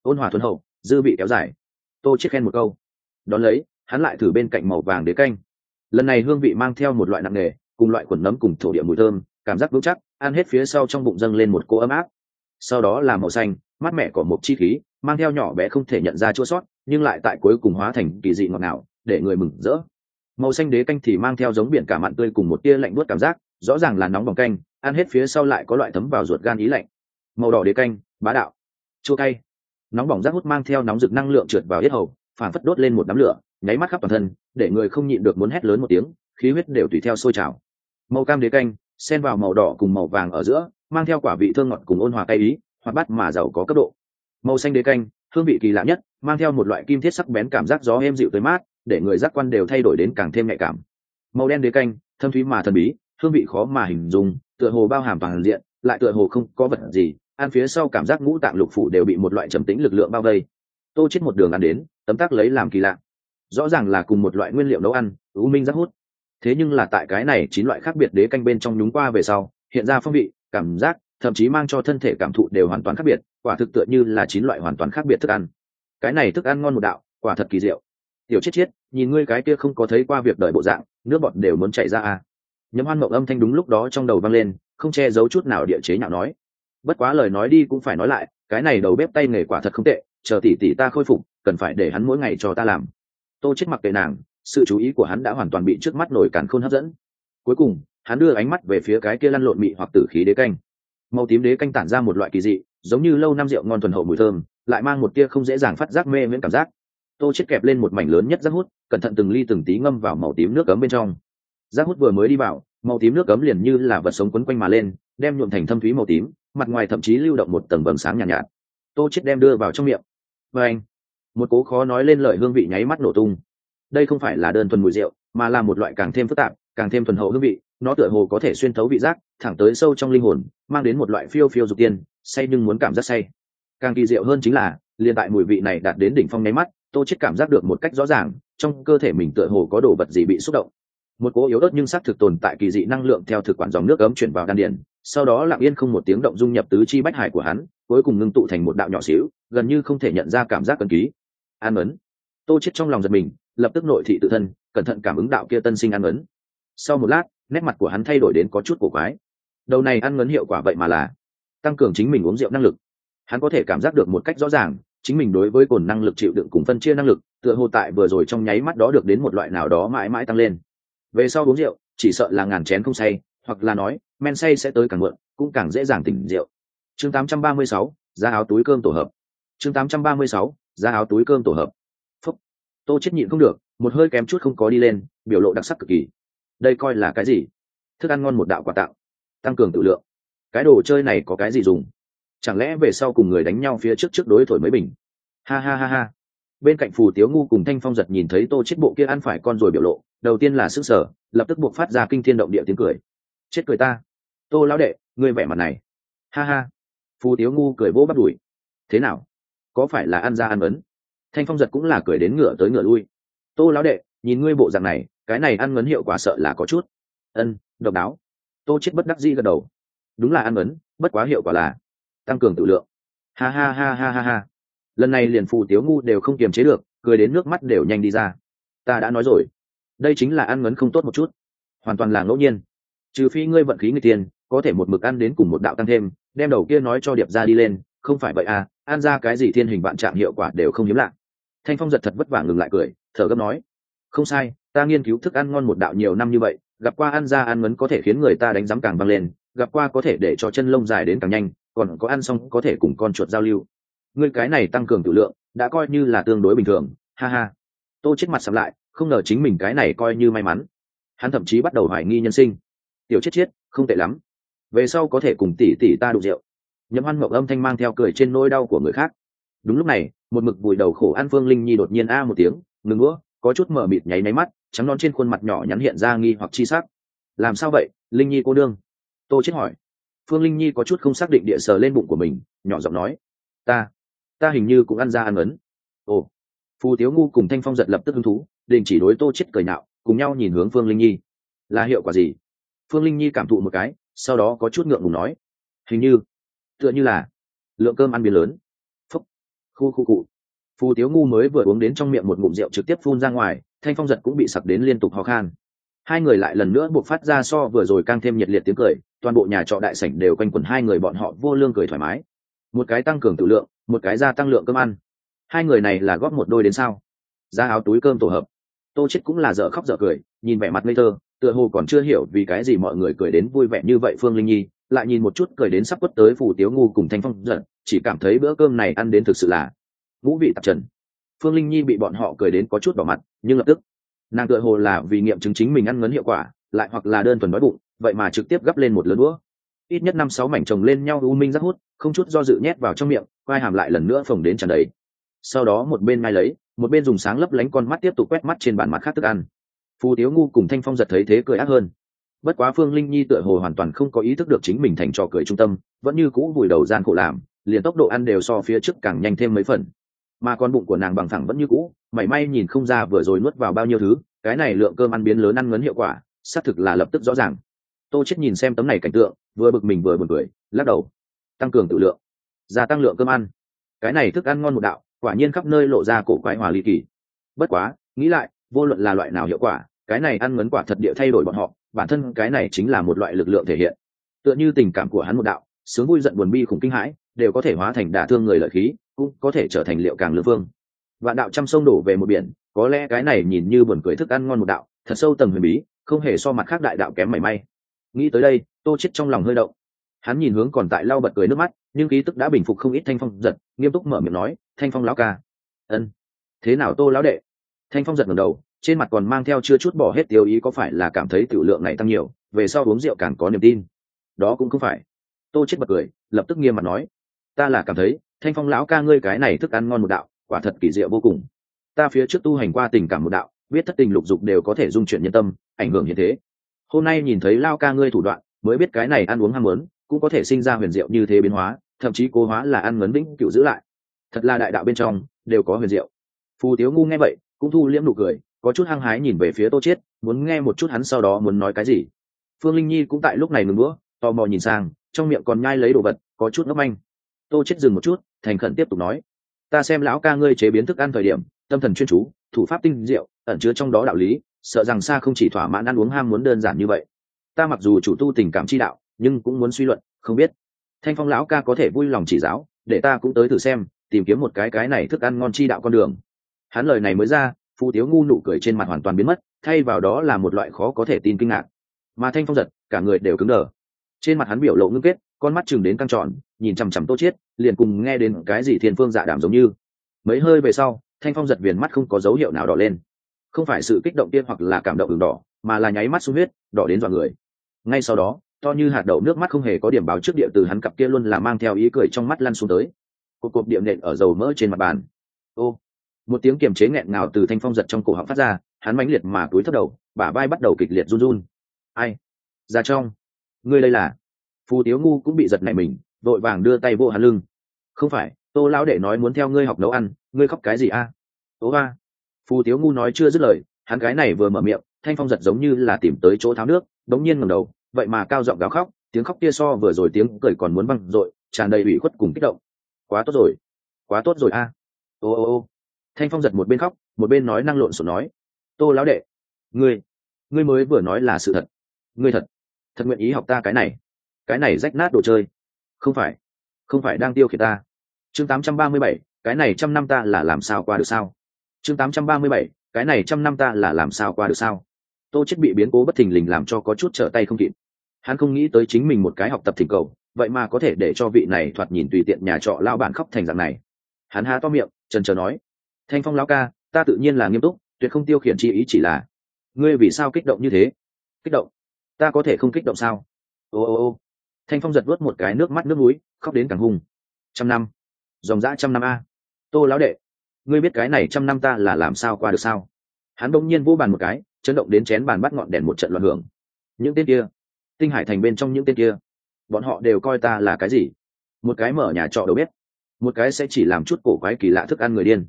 ôn hòa thuần hậu, dư vị kéo dài. Tô chiết khen một câu. Đón lấy, hắn lại thử bên cạnh màu vàng đế canh. Lần này hương vị mang theo một loại nặng nề, cùng loại khuẩn nấm cùng thổ địa mùi thơm, cảm giác vững chắc, ăn hết phía sau trong bụng dâng lên một cỗ ấm áp sau đó là màu xanh, mát mẻ của một chi khí, mang theo nhỏ bé không thể nhận ra chua sót, nhưng lại tại cuối cùng hóa thành kỳ dị ngọt ngào, để người mừng rỡ. Màu xanh đế canh thì mang theo giống biển cả mặn tươi cùng một tia lạnh buốt cảm giác, rõ ràng là nóng bỏng canh, ăn hết phía sau lại có loại thấm vào ruột gan ý lạnh. Màu đỏ đế canh, bá đạo. Chua cay. Nóng bỏng rác hút mang theo nóng rực năng lượng trượt vào yết hầu phản phất đốt lên một đám lửa, nháy mắt khắp toàn thân, để người không nhịn được muốn hét lớn một tiếng, khí huyết đều tùy theo sôi trào. Màu cam đế canh, xen vào màu đỏ cùng màu vàng ở giữa mang theo quả vị thơm ngọt cùng ôn hòa cay ý hoặc bát mà giàu có cấp độ. Màu xanh đế canh, hương vị kỳ lạ nhất, mang theo một loại kim thiết sắc bén cảm giác gió êm dịu tới mát, để người giác quan đều thay đổi đến càng thêm nhạy cảm. Màu đen đế canh, thâm thúy mà thần bí, hương vị khó mà hình dung, tựa hồ bao hàm toàn diện, lại tựa hồ không có vật gì, ăn phía sau cảm giác ngũ tạng lục phủ đều bị một loại trầm tĩnh lực lượng bao vây. Tô chết một đường ăn đến, tấm tắc lấy làm kỳ lạ. Rõ ràng là cùng một loại nguyên liệu nấu ăn, u minh rất hút. Thế nhưng là tại cái này chín loại khác biệt đế canh bên trong nhúng qua về sau, hiện ra phong vị cảm giác, thậm chí mang cho thân thể cảm thụ đều hoàn toàn khác biệt, quả thực tựa như là chín loại hoàn toàn khác biệt thức ăn. Cái này thức ăn ngon một đạo, quả thật kỳ diệu. Tiểu chết chết, nhìn ngươi cái kia không có thấy qua việc đợi bộ dạng, nước bọt đều muốn chạy ra à. Nhấm hoan mộng âm thanh đúng lúc đó trong đầu vang lên, không che giấu chút nào địa chế nhạo nói. Bất quá lời nói đi cũng phải nói lại, cái này đầu bếp tay nghề quả thật không tệ, chờ tỷ tỷ ta khôi phục, cần phải để hắn mỗi ngày cho ta làm. Tô chết mặc kệ nàng, sự chú ý của hắn đã hoàn toàn bị trước mắt nổi càn khôn hấp dẫn. Cuối cùng hắn đưa ánh mắt về phía cái kia lăn lộn mị hoặc tử khí đế canh. Màu tím đế canh tản ra một loại kỳ dị giống như lâu năm rượu ngon thuần hậu mùi thơm lại mang một tia không dễ dàng phát giác mê miễn cảm giác. Tô chết kẹp lên một mảnh lớn nhất rác hút cẩn thận từng ly từng tí ngâm vào màu tím nước cấm bên trong. Rác hút vừa mới đi vào màu tím nước cấm liền như là vật sống quấn quanh mà lên đem nhuộm thành thâm thúy màu tím mặt ngoài thậm chí lưu động một tầng vầng sáng nhàn nhạt, nhạt. Tô chết đem đưa vào trong miệng. Và anh một cố khó nói lên lời hương vị nháy mắt nổ tung. Đây không phải là đơn thuần mùi rượu mà là một loại càng thêm phức tạp càng thêm thuần hậu hương vị nó tựa hồ có thể xuyên thấu vị giác, thẳng tới sâu trong linh hồn, mang đến một loại phiêu phiêu dục tiên, say nhưng muốn cảm giác say. Càng kỳ diệu hơn chính là, liền tại mùi vị này đạt đến đỉnh phong nháy mắt, tô chết cảm giác được một cách rõ ràng, trong cơ thể mình tựa hồ có đồ vật gì bị xúc động. Một cố yếu ớt nhưng xác thực tồn tại kỳ dị năng lượng theo thực quản dòng nước ấm chuyển vào đan điền, sau đó lặng yên không một tiếng động dung nhập tứ chi bách hải của hắn, cuối cùng ngưng tụ thành một đạo nhỏ xíu, gần như không thể nhận ra cảm giác cần ký. An ấn. Tô chết trong lòng giật mình, lập tức nội thị tự thân, cẩn thận cảm ứng đạo kia tân sinh an ấn. Sau một lát nét mặt của hắn thay đổi đến có chút cổ quái. Đầu này ăn ngấn hiệu quả vậy mà là tăng cường chính mình uống rượu năng lực. Hắn có thể cảm giác được một cách rõ ràng chính mình đối với cồn năng lực chịu đựng cùng phân chia năng lực tựa hồ tại vừa rồi trong nháy mắt đó được đến một loại nào đó mãi mãi tăng lên. Về sau uống rượu chỉ sợ là ngàn chén không say hoặc là nói men say sẽ tới càng muộn cũng càng dễ dàng tỉnh rượu. Chương 836, ra áo túi cơm tổ hợp. Chương 836, ra áo túi cơm tổ hợp. Phúc tô chết nhịn không được một hơi kém chút không có đi lên biểu lộ đặc sắc cực kỳ đây coi là cái gì? Thức ăn ngon một đạo quà tặng tăng cường tự lượng. Cái đồ chơi này có cái gì dùng? Chẳng lẽ về sau cùng người đánh nhau phía trước trước đối thổi mới bình? Ha ha ha ha. Bên cạnh phù tiếu ngu cùng thanh phong giật nhìn thấy tô chết bộ kia ăn phải con rồi biểu lộ, đầu tiên là sức sở lập tức buộc phát ra kinh thiên động địa tiếng cười. Chết cười ta. Tô lão đệ, ngươi vẻ mặt này. Ha ha. Phù tiếu ngu cười vỗ bắt đùi. Thế nào? Có phải là ăn ra ăn ấn? Thanh phong giật cũng là cười đến ngựa tới ngựa lui. Tô lão đệ, nhìn ngươi bộ dạng này cái này ăn ngấn hiệu quả sợ là có chút. Ân, độc đáo. Tô chết bất đắc dĩ gật đầu. Đúng là ăn ấn bất quá hiệu quả là tăng cường tự lượng. Ha ha ha ha ha ha. Lần này liền phù tiếu ngu đều không kiềm chế được, cười đến nước mắt đều nhanh đi ra. Ta đã nói rồi. Đây chính là ăn ngấn không tốt một chút. Hoàn toàn là ngẫu nhiên. Trừ phi ngươi vận khí người tiền, có thể một mực ăn đến cùng một đạo tăng thêm, đem đầu kia nói cho điệp ra đi lên, không phải vậy à ăn ra cái gì thiên hình vạn trạng hiệu quả đều không hiếm lạ. Thanh phong giật thật vất vả ngừng lại cười, thở gấp nói, không sai ta nghiên cứu thức ăn ngon một đạo nhiều năm như vậy, gặp qua ăn ra ăn ngấn có thể khiến người ta đánh giám càng văng lên, gặp qua có thể để cho chân lông dài đến càng nhanh, còn có ăn xong có thể cùng con chuột giao lưu. Ngươi cái này tăng cường tự lượng, đã coi như là tương đối bình thường, ha ha. Tô chết mặt sầm lại, không ngờ chính mình cái này coi như may mắn. Hắn thậm chí bắt đầu hoài nghi nhân sinh. Tiểu chết chết, không tệ lắm. Về sau có thể cùng tỷ tỷ ta đụng rượu. Nhậm hoan mộng âm thanh mang theo cười trên nỗi đau của người khác. Đúng lúc này, một mực vùi đầu khổ an phương linh nhi đột nhiên a một tiếng, ngừng đũa có chút mở mịt nháy máy mắt, trắng non trên khuôn mặt nhỏ nhắn hiện ra nghi hoặc chi sắc. Làm sao vậy, linh nhi cô đương tô chết hỏi. Phương linh nhi có chút không xác định địa sờ lên bụng của mình, nhỏ giọng nói. Ta ta hình như cũng ăn ra ăn ấn. Ồ. Phù tiếu ngu cùng thanh phong giật lập tức hứng thú, đình chỉ đối tô chết cười nạo, cùng nhau nhìn hướng phương linh nhi. Là hiệu quả gì? Phương linh nhi cảm thụ một cái, sau đó có chút ngượng ngùng nói. Hình như, tựa như là lượng cơm ăn biến lớn. Phúc. Khu khu cụ phù tiếu ngu mới vừa uống đến trong miệng một ngụm rượu trực tiếp phun ra ngoài, thanh phong giật cũng bị sặc đến liên tục ho khan. Hai người lại lần nữa buộc phát ra so vừa rồi càng thêm nhiệt liệt tiếng cười, toàn bộ nhà trọ đại sảnh đều quanh quẩn hai người bọn họ vô lương cười thoải mái. Một cái tăng cường tự lượng, một cái gia tăng lượng cơm ăn. Hai người này là góp một đôi đến sao? Ra áo túi cơm tổ hợp. Tô chết cũng là dở khóc dở cười, nhìn vẻ mặt ngây thơ, tựa hồ còn chưa hiểu vì cái gì mọi người cười đến vui vẻ như vậy phương linh nhi, lại nhìn một chút cười đến sắp quất tới phủ tiếu ngu cùng thanh phong giận chỉ cảm thấy bữa cơm này ăn đến thực sự là ngũ vị tạp trần. Phương linh nhi bị bọn họ cười đến có chút đỏ mặt, nhưng lập tức, nàng tựa hồ là vì nghiệm chứng chính mình ăn ngấn hiệu quả, lại hoặc là đơn thuần đói bụng, vậy mà trực tiếp gấp lên một lớn đũa. Ít nhất năm sáu mảnh chồng lên nhau u minh rác hút, không chút do dự nhét vào trong miệng, quai hàm lại lần nữa phồng đến tràn đầy. Sau đó một bên mai lấy, một bên dùng sáng lấp lánh con mắt tiếp tục quét mắt trên bàn mặt khác thức ăn. Phù tiếu ngu cùng thanh phong giật thấy thế cười ác hơn. Bất quá phương linh nhi tựa hồ hoàn toàn không có ý thức được chính mình thành trò cười trung tâm, vẫn như cũ vùi đầu gian khổ làm, liền tốc độ ăn đều so phía trước càng nhanh thêm mấy phần mà con bụng của nàng bằng thẳng vẫn như cũ, mảy may nhìn không ra vừa rồi nuốt vào bao nhiêu thứ, cái này lượng cơm ăn biến lớn ăn ngấn hiệu quả, xác thực là lập tức rõ ràng. Tô chết nhìn xem tấm này cảnh tượng, vừa bực mình vừa buồn cười, lắc đầu. Tăng cường tự lượng. Gia tăng lượng cơm ăn. Cái này thức ăn ngon một đạo, quả nhiên khắp nơi lộ ra cổ quái hòa ly kỳ. Bất quá, nghĩ lại, vô luận là loại nào hiệu quả, cái này ăn ngấn quả thật địa thay đổi bọn họ, bản thân cái này chính là một loại lực lượng thể hiện. Tựa như tình cảm của hắn một đạo, sướng vui giận buồn bi khủng kinh hãi, đều có thể hóa thành đả thương người lợi khí cũng có thể trở thành liệu càng lương vương. Vạn đạo trăm sông đổ về một biển, có lẽ cái này nhìn như buồn cười thức ăn ngon một đạo, thật sâu tầng huyền bí, không hề so mặt khác đại đạo kém mảy may. Nghĩ tới đây, tô chết trong lòng hơi động. Hắn nhìn hướng còn tại lau bật cười nước mắt, nhưng ký tức đã bình phục không ít thanh phong giật, nghiêm túc mở miệng nói, thanh phong lão ca. Ân. Thế nào tô lão đệ? Thanh phong giật ngẩng đầu, trên mặt còn mang theo chưa chút bỏ hết tiêu ý có phải là cảm thấy tiểu lượng này tăng nhiều, về sau uống rượu càng có niềm tin. Đó cũng không phải. Tô chết bật cười, lập tức nghiêm mặt nói, ta là cảm thấy thanh phong lão ca ngươi cái này thức ăn ngon một đạo, quả thật kỳ diệu vô cùng. Ta phía trước tu hành qua tình cảm một đạo, biết thất tình lục dục đều có thể dung chuyển nhân tâm, ảnh hưởng như thế. Hôm nay nhìn thấy lao ca ngươi thủ đoạn, mới biết cái này ăn uống ham muốn, cũng có thể sinh ra huyền diệu như thế biến hóa, thậm chí cố hóa là ăn ngấn vĩnh cựu giữ lại. Thật là đại đạo bên trong, đều có huyền diệu. Phù tiếu ngu nghe vậy, cũng thu liễm nụ cười, có chút hăng hái nhìn về phía tô chiết, muốn nghe một chút hắn sau đó muốn nói cái gì. Phương linh nhi cũng tại lúc này ngừng nữa tò mò nhìn sang, trong miệng còn nhai lấy đồ vật, có chút ngốc manh tô chết dừng một chút, thành khẩn tiếp tục nói, ta xem lão ca ngươi chế biến thức ăn thời điểm, tâm thần chuyên chú, thủ pháp tinh diệu, ẩn chứa trong đó đạo lý, sợ rằng xa không chỉ thỏa mãn ăn uống ham muốn đơn giản như vậy. Ta mặc dù chủ tu tình cảm chi đạo, nhưng cũng muốn suy luận, không biết. Thanh phong lão ca có thể vui lòng chỉ giáo, để ta cũng tới thử xem, tìm kiếm một cái cái này thức ăn ngon chi đạo con đường. Hắn lời này mới ra phù tiếu ngu nụ cười trên mặt hoàn toàn biến mất, thay vào đó là một loại khó có thể tin kinh ngạc. Mà thanh phong giật, cả người đều cứng đờ. Trên mặt hắn biểu lộ ngưng kết con mắt chừng đến căng tròn, nhìn chằm chằm tô chiết, liền cùng nghe đến cái gì thiên phương dạ đảm giống như. Mấy hơi về sau, thanh phong giật viền mắt không có dấu hiệu nào đỏ lên. Không phải sự kích động tiên hoặc là cảm động đường đỏ, mà là nháy mắt sung huyết, đỏ đến dọa người. Ngay sau đó, to như hạt đậu nước mắt không hề có điểm báo trước địa từ hắn cặp kia luôn là mang theo ý cười trong mắt lăn xuống tới. Cột cột điểm nện ở dầu mỡ trên mặt bàn. Ô! Một tiếng kiềm chế nghẹn ngào từ thanh phong giật trong cổ họng phát ra, hắn mãnh liệt mà túi thấp đầu, bả vai bắt đầu kịch liệt run run. Ai? Ra trong. Ngươi đây là? Phù tiếu ngu cũng bị giật nảy mình, vội vàng đưa tay vô hắn lưng. Không phải, tô lão đệ nói muốn theo ngươi học nấu ăn, ngươi khóc cái gì a? À? tố ba. Phù tiếu ngu nói chưa dứt lời, hắn cái này vừa mở miệng, thanh phong giật giống như là tìm tới chỗ tháo nước, đống nhiên ngầm đầu, vậy mà cao giọng gào khóc, tiếng khóc kia so vừa rồi tiếng cười còn muốn văng dội, tràn đầy ủy khuất cùng kích động. Quá tốt rồi, quá tốt rồi a. À. ô ô ô. Thanh phong giật một bên khóc, một bên nói năng lộn xộn nói. Tô lão đệ, ngươi ngươi mới vừa nói là sự thật. Ngươi thật thật nguyện ý học ta cái này cái này rách nát đồ chơi. Không phải không phải đang tiêu khiển ta. Chương 837, cái này trăm năm ta là làm sao qua được sao? Chương 837, cái này trăm năm ta là làm sao qua được sao? Tô chết bị biến cố bất thình lình làm cho có chút trở tay không kịp. Hắn không nghĩ tới chính mình một cái học tập thỉnh cầu vậy mà có thể để cho vị này thoạt nhìn tùy tiện nhà trọ lao bản khóc thành dạng này. Hắn há to miệng trần trờ nói thanh phong lão ca ta tự nhiên là nghiêm túc tuyệt không tiêu khiển chi ý chỉ là ngươi vì sao kích động như thế? Kích động? Ta có thể không kích động sao? Ô ô ô thanh phong giật vớt một cái nước mắt nước núi khóc đến càng hung. Trăm năm. Dòng dã trăm năm a. Tô lão đệ, ngươi biết cái này trăm năm ta là làm sao qua được sao? Hắn đông nhiên vô bàn một cái, chấn động đến chén bàn bắt ngọn đèn một trận loạn hưởng. Những tên kia, tinh hải thành bên trong những tên kia, bọn họ đều coi ta là cái gì? Một cái mở nhà trọ đầu biết một cái sẽ chỉ làm chút cổ quái kỳ lạ thức ăn người điên.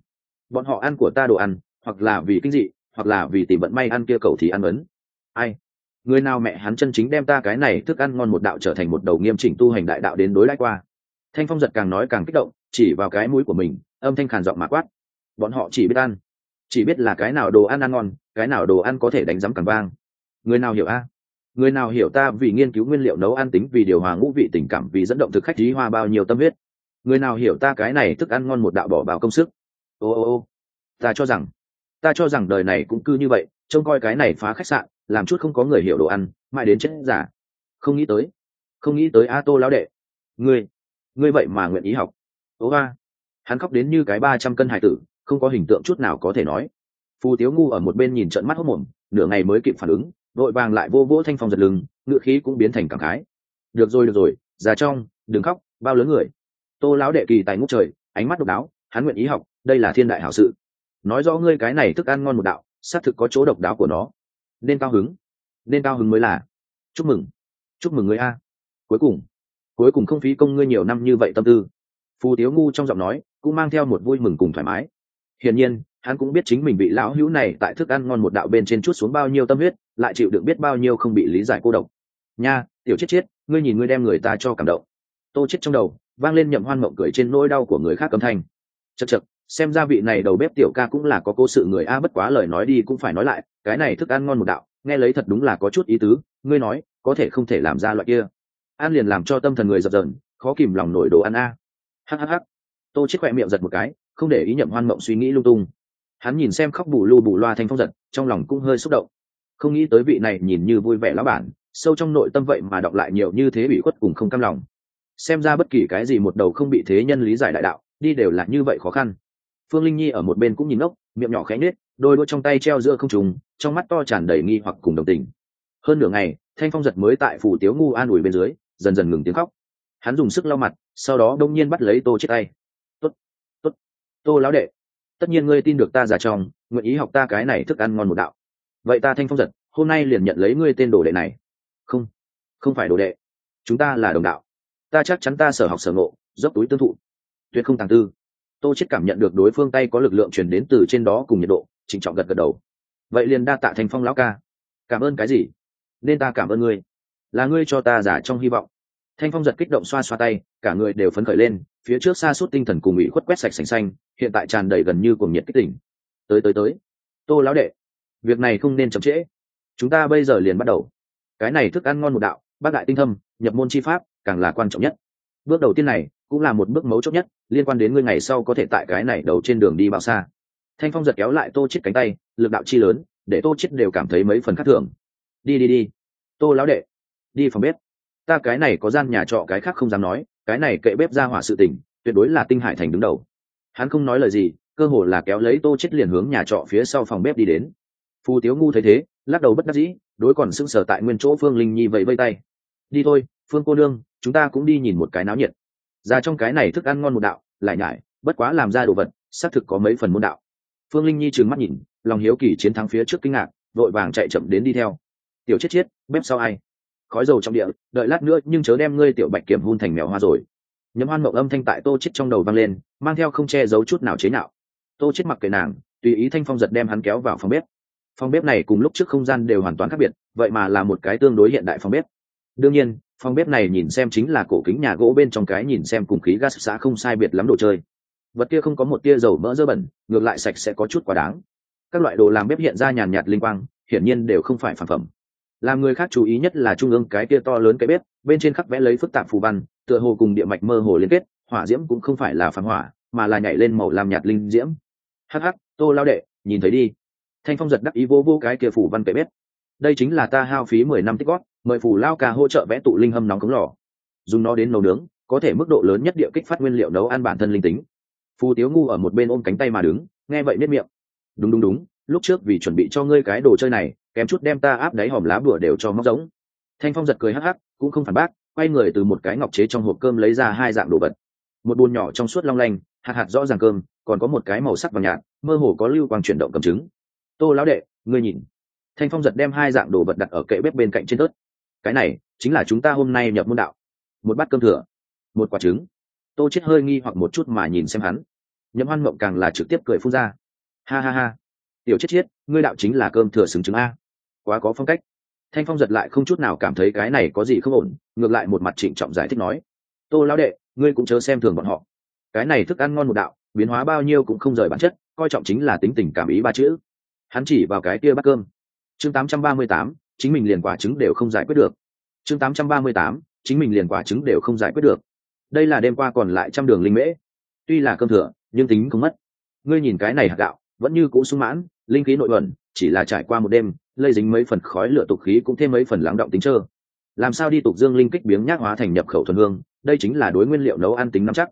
Bọn họ ăn của ta đồ ăn, hoặc là vì kinh dị, hoặc là vì tìm vận may ăn kia cầu thì ăn ấn. Ai? Người nào mẹ hắn chân chính đem ta cái này thức ăn ngon một đạo trở thành một đầu nghiêm chỉnh tu hành đại đạo đến đối lại qua. Thanh phong giật càng nói càng kích động, chỉ vào cái mũi của mình, âm thanh khàn giọng mà quát. Bọn họ chỉ biết ăn, chỉ biết là cái nào đồ ăn ăn ngon, cái nào đồ ăn có thể đánh giấm càng vang. Người nào hiểu a? Người nào hiểu ta vì nghiên cứu nguyên liệu nấu ăn tính, vì điều hòa ngũ vị tình cảm, vì dẫn động thực khách trí hoa bao nhiêu tâm huyết. Người nào hiểu ta cái này thức ăn ngon một đạo bỏ vào công sức? Ô ô ô, ta cho rằng, ta cho rằng đời này cũng cư như vậy, trông coi cái này phá khách sạn làm chút không có người hiểu đồ ăn, mãi đến chết giả. Không nghĩ tới, không nghĩ tới a tô lão đệ. Ngươi ngươi vậy mà nguyện ý học. Ố ba, hắn khóc đến như cái ba trăm cân hải tử, không có hình tượng chút nào có thể nói. Phù tiếu ngu ở một bên nhìn trận mắt hốc mồm, nửa ngày mới kịp phản ứng vội vàng lại vô vỗ thanh phong giật lưng, ngựa khí cũng biến thành cảm khái. Được rồi được rồi, già trong, đừng khóc, bao lớn người. Tô lão đệ kỳ tài ngút trời, ánh mắt độc đáo, hắn nguyện ý học, đây là thiên đại hảo sự. Nói rõ ngươi cái này thức ăn ngon một đạo, xác thực có chỗ độc đáo của nó nên cao hứng. Nên cao hứng mới là. Chúc mừng. Chúc mừng người a. Cuối cùng. Cuối cùng không phí công ngươi nhiều năm như vậy tâm tư. Phù tiếu ngu trong giọng nói cũng mang theo một vui mừng cùng thoải mái. Hiển nhiên, hắn cũng biết chính mình bị lão hữu này tại thức ăn ngon một đạo bên trên chút xuống bao nhiêu tâm huyết, lại chịu được biết bao nhiêu không bị lý giải cô độc. Nha, tiểu chết chết, ngươi nhìn ngươi đem người ta cho cảm động. Tô chết trong đầu, vang lên nhậm hoan mộng cười trên nỗi đau của người khác âm thanh. Chật chật xem ra vị này đầu bếp tiểu ca cũng là có cố sự người a bất quá lời nói đi cũng phải nói lại, cái này thức ăn ngon một đạo, nghe lấy thật đúng là có chút ý tứ, ngươi nói, có thể không thể làm ra loại kia. Ăn liền làm cho tâm thần người dập dờn, khó kìm lòng nổi đồ ăn a. Hhh tô chết khoe miệng giật một cái, không để ý nhậm hoan mộng suy nghĩ lung tung. Hắn nhìn xem khóc bù lu bù loa thanh phong giật, trong lòng cũng hơi xúc động. Không nghĩ tới vị này nhìn như vui vẻ lão bản, sâu trong nội tâm vậy mà đọc lại nhiều như thế bị khuất cùng không cam lòng. Xem ra bất kỳ cái gì một đầu không bị thế nhân lý giải đại đạo, đi đều là như vậy khó khăn phương linh nhi ở một bên cũng nhìn ngốc miệng nhỏ khẽ nết đôi đôi trong tay treo giữa không trùng, trong mắt to tràn đầy nghi hoặc cùng đồng tình. Hơn nửa ngày, thanh phong giật mới tại phủ tiếu ngu an ủi bên dưới, dần dần ngừng tiếng khóc. Hắn dùng sức lau mặt, sau đó đông nhiên bắt lấy tô chết tay. Tốt tốt, tô lão đệ, tất nhiên ngươi tin được ta già trong nguyện ý học ta cái này thức ăn ngon một đạo. Vậy ta thanh phong giật, hôm nay liền nhận lấy ngươi tên đồ đệ này. Không không phải đồ đệ. Chúng ta là đồng đạo. Ta chắc chắn ta sở học sở ngộ, dốc túi tương thụ. Tuyệt không tàng tư tô chết cảm nhận được đối phương tay có lực lượng truyền đến từ trên đó cùng nhiệt độ, trịnh trọng gật gật đầu. Vậy liền đa tạ thanh phong lão ca. Cảm ơn cái gì? Nên ta cảm ơn ngươi. Là ngươi cho ta giả trong hy vọng. Thanh phong giật kích động xoa xoa tay, cả người đều phấn khởi lên, phía trước xa suốt tinh thần cùng ủy khuất quét sạch sành xanh, hiện tại tràn đầy gần như cuồng nhiệt kích tỉnh. Tới tới tới. Tô lão đệ, việc này không nên chậm trễ. Chúng ta bây giờ liền bắt đầu. Cái này thức ăn ngon một đạo, bác đại tinh thâm, nhập môn chi pháp, càng là quan trọng nhất. Bước đầu tiên này cũng là một bước mấu chốt nhất, liên quan đến ngươi ngày sau có thể tại cái này đầu trên đường đi bao xa. Thanh phong giật kéo lại tô chết cánh tay, lực đạo chi lớn, để tô chết đều cảm thấy mấy phần khác thường. Đi đi đi. Tô lão đệ, đi phòng bếp. Ta cái này có gian nhà trọ cái khác không dám nói, cái này kệ bếp ra hỏa sự tình, tuyệt đối là tinh hải thành đứng đầu. Hắn không nói lời gì, cơ hồ là kéo lấy tô chết liền hướng nhà trọ phía sau phòng bếp đi đến. Phù tiếu ngu thấy thế, lắc đầu bất đắc dĩ, đối còn sững sờ tại nguyên chỗ phương linh nhi vẫy vây tay. Đi thôi, phương cô nương, chúng ta cũng đi nhìn một cái náo nhiệt ra trong cái này thức ăn ngon một đạo, lại nhải, bất quá làm ra đồ vật, xác thực có mấy phần môn đạo. Phương linh nhi trừng mắt nhìn, lòng hiếu kỳ chiến thắng phía trước kinh ngạc, vội vàng chạy chậm đến đi theo. Tiểu chết chết, bếp sau ai? Khói dầu trong địa, đợi lát nữa, nhưng chớ đem ngươi tiểu bạch kiểm hun thành mèo hoa rồi. Nhấm hoan mộng âm thanh tại tô chết trong đầu vang lên, mang theo không che giấu chút nào chế nào tô chết mặc kệ nàng, tùy ý thanh phong giật đem hắn kéo vào phòng bếp. Phòng bếp này cùng lúc trước không gian đều hoàn toàn khác biệt, vậy mà là một cái tương đối hiện đại phòng bếp. Đương nhiên phòng bếp này nhìn xem chính là cổ kính nhà gỗ bên trong cái nhìn xem cùng khí gas xã không sai biệt lắm đồ chơi. Vật kia không có một tia dầu mỡ dơ bẩn, ngược lại sạch sẽ có chút quá đáng. Các loại đồ làm bếp hiện ra nhàn nhạt linh quang, hiển nhiên đều không phải phản phẩm. Làm người khác chú ý nhất là trung ương cái tia to lớn cái bếp, bên trên khắc vẽ lấy phức tạp phù văn, tựa hồ cùng địa mạch mơ hồ liên kết, hỏa diễm cũng không phải là phản hỏa, mà là nhảy lên màu làm nhạt linh diễm. Hắc hắc, tô lao đệ, nhìn thấy đi. Thanh phong giật đắc ý vô vô cái kia phủ văn cái bếp đây chính là ta hao phí mười năm tích góp, mời phủ lao ca hỗ trợ vẽ tụ linh hâm nóng cống lò. Dùng nó đến nấu nướng, có thể mức độ lớn nhất địa kích phát nguyên liệu nấu ăn bản thân linh tính. Phù tiếu ngu ở một bên ôm cánh tay mà đứng, nghe vậy nếp miệng. Đúng đúng đúng, lúc trước vì chuẩn bị cho ngươi cái đồ chơi này, kém chút đem ta áp đáy hòm lá bùa đều cho móc giống. Thanh phong giật cười hắc hắc, cũng không phản bác, quay người từ một cái ngọc chế trong hộp cơm lấy ra hai dạng đồ vật. Một bùn nhỏ trong suốt long lanh, hạt hạt rõ ràng cơm, còn có một cái màu sắc vàng nhạt, mơ hồ có lưu quang chuyển động cầm trứng. Tô lão đệ, ngươi nhìn thanh phong giật đem hai dạng đồ vật đặt ở kệ bếp bên cạnh trên tớt cái này chính là chúng ta hôm nay nhập môn đạo. Một bát cơm thừa, một quả trứng. Tô chết hơi nghi hoặc một chút mà nhìn xem hắn. Nhậm hoan mộng càng là trực tiếp cười phun ra. Ha ha ha. Tiểu chết chết ngươi đạo chính là cơm thừa xứng trứng a. Quá có phong cách. Thanh phong giật lại không chút nào cảm thấy cái này có gì không ổn, ngược lại một mặt trịnh trọng giải thích nói. Tô lão đệ, ngươi cũng chớ xem thường bọn họ. Cái này thức ăn ngon một đạo, biến hóa bao nhiêu cũng không rời bản chất, coi trọng chính là tính tình cảm ý ba chữ. Hắn chỉ vào cái kia bát cơm chương 838, chính mình liền quả trứng đều không giải quyết được. Chương 838, chính mình liền quả trứng đều không giải quyết được. Đây là đêm qua còn lại trăm đường linh mễ. Tuy là cơm thừa nhưng tính không mất. Ngươi nhìn cái này hạt gạo vẫn như cũ sung mãn linh khí nội ẩn chỉ là trải qua một đêm lây dính mấy phần khói lửa tục khí cũng thêm mấy phần lắng động tính trơ. Làm sao đi tục dương linh kích biếng nhác hóa thành nhập khẩu thuần hương đây chính là đối nguyên liệu nấu ăn tính nắm chắc.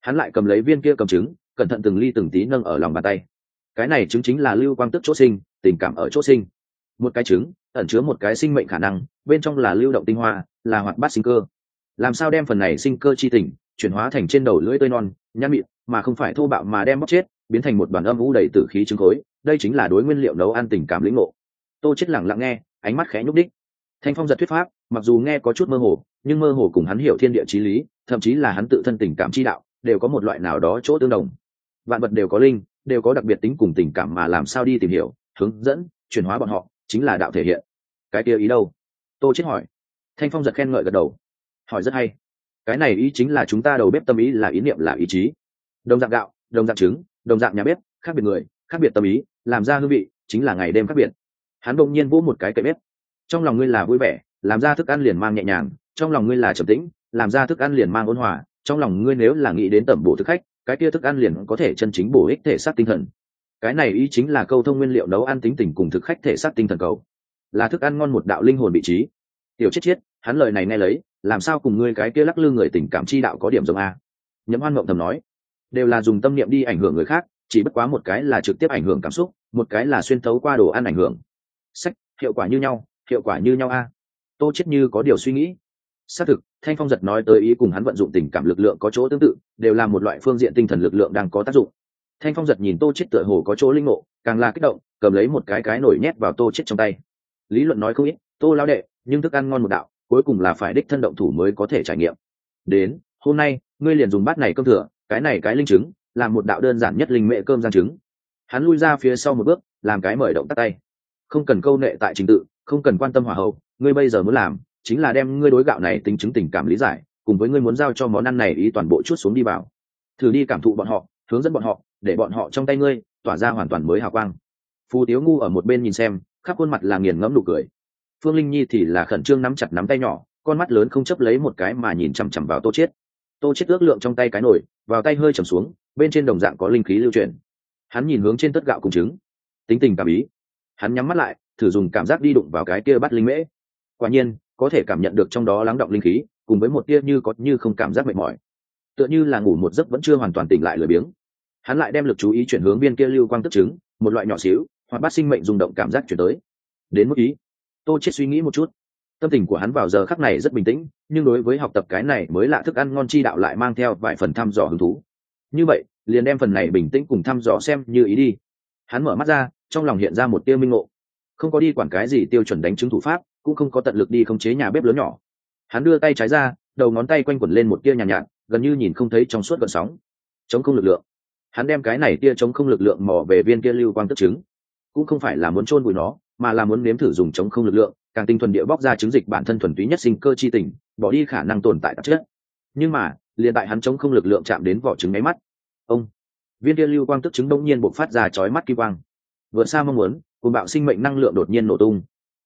Hắn lại cầm lấy viên kia cầm trứng cẩn thận từng ly từng tí nâng ở lòng bàn tay. Cái này chứng chính là lưu quang tức chỗ sinh tình cảm ở chỗ sinh một cái trứng, ẩn chứa một cái sinh mệnh khả năng, bên trong là lưu động tinh hoa, là hoạt bát sinh cơ. Làm sao đem phần này sinh cơ chi tình chuyển hóa thành trên đầu lưỡi tươi non nhăn mịn, mà không phải thô bạo mà đem bóc chết, biến thành một đoàn âm vũ đầy tử khí trứng khối, đây chính là đối nguyên liệu nấu ăn tình cảm lĩnh ngộ. Tô chết lặng lặng nghe, ánh mắt khẽ nhúc đích thanh phong giật thuyết pháp, mặc dù nghe có chút mơ hồ, nhưng mơ hồ cùng hắn hiểu thiên địa trí lý, thậm chí là hắn tự thân tình cảm chi đạo, đều có một loại nào đó chỗ tương đồng. Vạn vật đều có linh, đều có đặc biệt tính cùng tình cảm mà làm sao đi tìm hiểu, hướng dẫn, chuyển hóa bọn họ chính là đạo thể hiện. Cái kia ý đâu? Tô chết hỏi. Thanh phong giật khen ngợi gật đầu. Hỏi rất hay. Cái này ý chính là chúng ta đầu bếp tâm ý là ý niệm là ý chí. Đồng dạng gạo, đồng dạng trứng, đồng dạng nhà bếp, khác biệt người, khác biệt tâm ý, làm ra hương vị chính là ngày đêm khác biệt. Hắn bỗng nhiên vỗ một cái cậy bếp. Trong lòng ngươi là vui vẻ, làm ra thức ăn liền mang nhẹ nhàng, trong lòng ngươi là trầm tĩnh, làm ra thức ăn liền mang ôn hòa, trong lòng ngươi nếu là nghĩ đến tẩm bổ thức khách, cái kia thức ăn liền có thể chân chính bổ ích thể xác tinh thần cái này ý chính là câu thông nguyên liệu nấu ăn tính tình cùng thực khách thể xác tinh thần cầu. Là thức ăn ngon một đạo linh hồn vị trí. Tiểu chết chết, hắn lời này nghe lấy, làm sao cùng ngươi cái kia lắc lư người tình cảm chi đạo có điểm giống a? Nhấm hoan mộng thầm nói, đều là dùng tâm niệm đi ảnh hưởng người khác, chỉ bất quá một cái là trực tiếp ảnh hưởng cảm xúc, một cái là xuyên thấu qua đồ ăn ảnh hưởng. Sách, hiệu quả như nhau, hiệu quả như nhau a. Tô chết như có điều suy nghĩ. Xác thực, thanh phong giật nói tới ý cùng hắn vận dụng tình cảm lực lượng có chỗ tương tự, đều là một loại phương diện tinh thần lực lượng đang có tác dụng thanh phong giật nhìn tô chết tựa hồ có chỗ linh ngộ, càng là kích động, cầm lấy một cái cái nổi nhét vào tô chết trong tay. Lý luận nói không ít, tô lao đệ, nhưng thức ăn ngon một đạo, cuối cùng là phải đích thân động thủ mới có thể trải nghiệm. Đến, hôm nay, ngươi liền dùng bát này cơm thừa, cái này cái linh trứng, làm một đạo đơn giản nhất linh mệ cơm giang trứng. Hắn lui ra phía sau một bước, làm cái mời động tắt tay. Không cần câu nệ tại trình tự, không cần quan tâm hỏa hậu, ngươi bây giờ muốn làm, chính là đem ngươi đối gạo này tính chứng tình cảm lý giải, cùng với ngươi muốn giao cho món ăn này ý toàn bộ chút xuống đi vào. Thử đi cảm thụ bọn họ hướng dẫn bọn họ, để bọn họ trong tay ngươi tỏa ra hoàn toàn mới hào quang. Phù tiếu ngu ở một bên nhìn xem, khắp khuôn mặt là nghiền ngẫm nụ cười. Phương linh nhi thì là khẩn trương nắm chặt nắm tay nhỏ, con mắt lớn không chấp lấy một cái mà nhìn chằm chằm vào tô chết tô chết ước lượng trong tay cái nổi vào tay hơi trầm xuống, bên trên đồng dạng có linh khí lưu chuyển. Hắn nhìn hướng trên tất gạo cùng trứng. Tính tình cảm ý. Hắn nhắm mắt lại, thử dùng cảm giác đi đụng vào cái kia bắt linh mễ. Quả nhiên, có thể cảm nhận được trong đó lắng động linh khí, cùng với một tia như có như không cảm giác mệt mỏi tựa như là ngủ một giấc vẫn chưa hoàn toàn tỉnh lại lười biếng. Hắn lại đem lực chú ý chuyển hướng viên kia lưu quang tức chứng, một loại nhỏ xíu hoặc bắt sinh mệnh rung động cảm giác chuyển tới. Đến mức ý tô chết suy nghĩ một chút. Tâm tình của hắn vào giờ khắc này rất bình tĩnh nhưng đối với học tập cái này mới lạ thức ăn ngon chi đạo lại mang theo vài phần thăm dò hứng thú. Như vậy liền đem phần này bình tĩnh cùng thăm dò xem như ý đi. Hắn mở mắt ra trong lòng hiện ra một tiêu minh ngộ. Không có đi quản cái gì tiêu chuẩn đánh chứng thủ pháp cũng không có tận lực đi khống chế nhà bếp lớn nhỏ. Hắn đưa tay trái ra đầu ngón tay quanh quẩn lên một tia nhàn nhạt, nhạt gần như nhìn không thấy trong suốt gợn sóng. Chống không lực lượng. Hắn đem cái này tia chống không lực lượng mò về viên kia lưu quang tức trứng. Cũng không phải là muốn chôn bụi nó, mà là muốn nếm thử dùng chống không lực lượng, càng tinh thuần địa bóc ra chứng dịch bản thân thuần túy nhất sinh cơ chi tình, bỏ đi khả năng tồn tại tạp chất. Nhưng mà, liền tại hắn chống không lực lượng chạm đến vỏ trứng máy mắt, ông, viên kia lưu quang tức trứng bỗng nhiên bộc phát ra chói mắt kim quang. Vượt xa mong muốn cùng bạo sinh mệnh năng lượng đột nhiên nổ tung.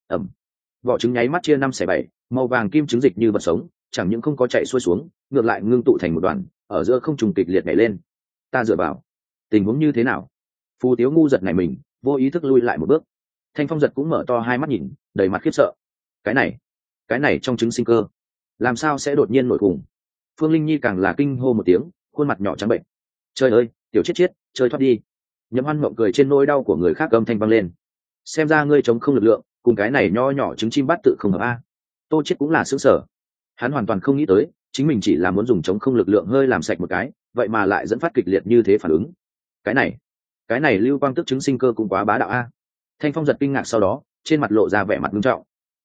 Ẩm vỏ trứng nháy mắt chia năm xẻ bảy, màu vàng kim trứng dịch như vật sống chẳng những không có chạy xuôi xuống, ngược lại ngưng tụ thành một đoàn, ở giữa không trùng kịch liệt nhảy lên. Ta dựa vào. Tình huống như thế nào? Phù tiếu ngu giật này mình, vô ý thức lui lại một bước. Thanh phong giật cũng mở to hai mắt nhìn, đầy mặt khiếp sợ. Cái này cái này trong trứng sinh cơ, làm sao sẽ đột nhiên nổi cùng phương linh nhi càng là kinh hô một tiếng, khuôn mặt nhỏ trắng bệnh. Trời ơi, tiểu chết chết, chơi thoát đi. Nhấm hoan mộng cười trên nỗi đau của người khác âm thanh vang lên. Xem ra ngươi chống không lực lượng, cùng cái này nho nhỏ trứng chim bát tự không hợp a. Tô chết cũng là xứng sở hắn hoàn toàn không nghĩ tới, chính mình chỉ là muốn dùng chống không lực lượng hơi làm sạch một cái, vậy mà lại dẫn phát kịch liệt như thế phản ứng. Cái này cái này lưu quang tức chứng sinh cơ cũng quá bá đạo a. Thanh phong giật kinh ngạc sau đó, trên mặt lộ ra vẻ mặt nghiêm trọng.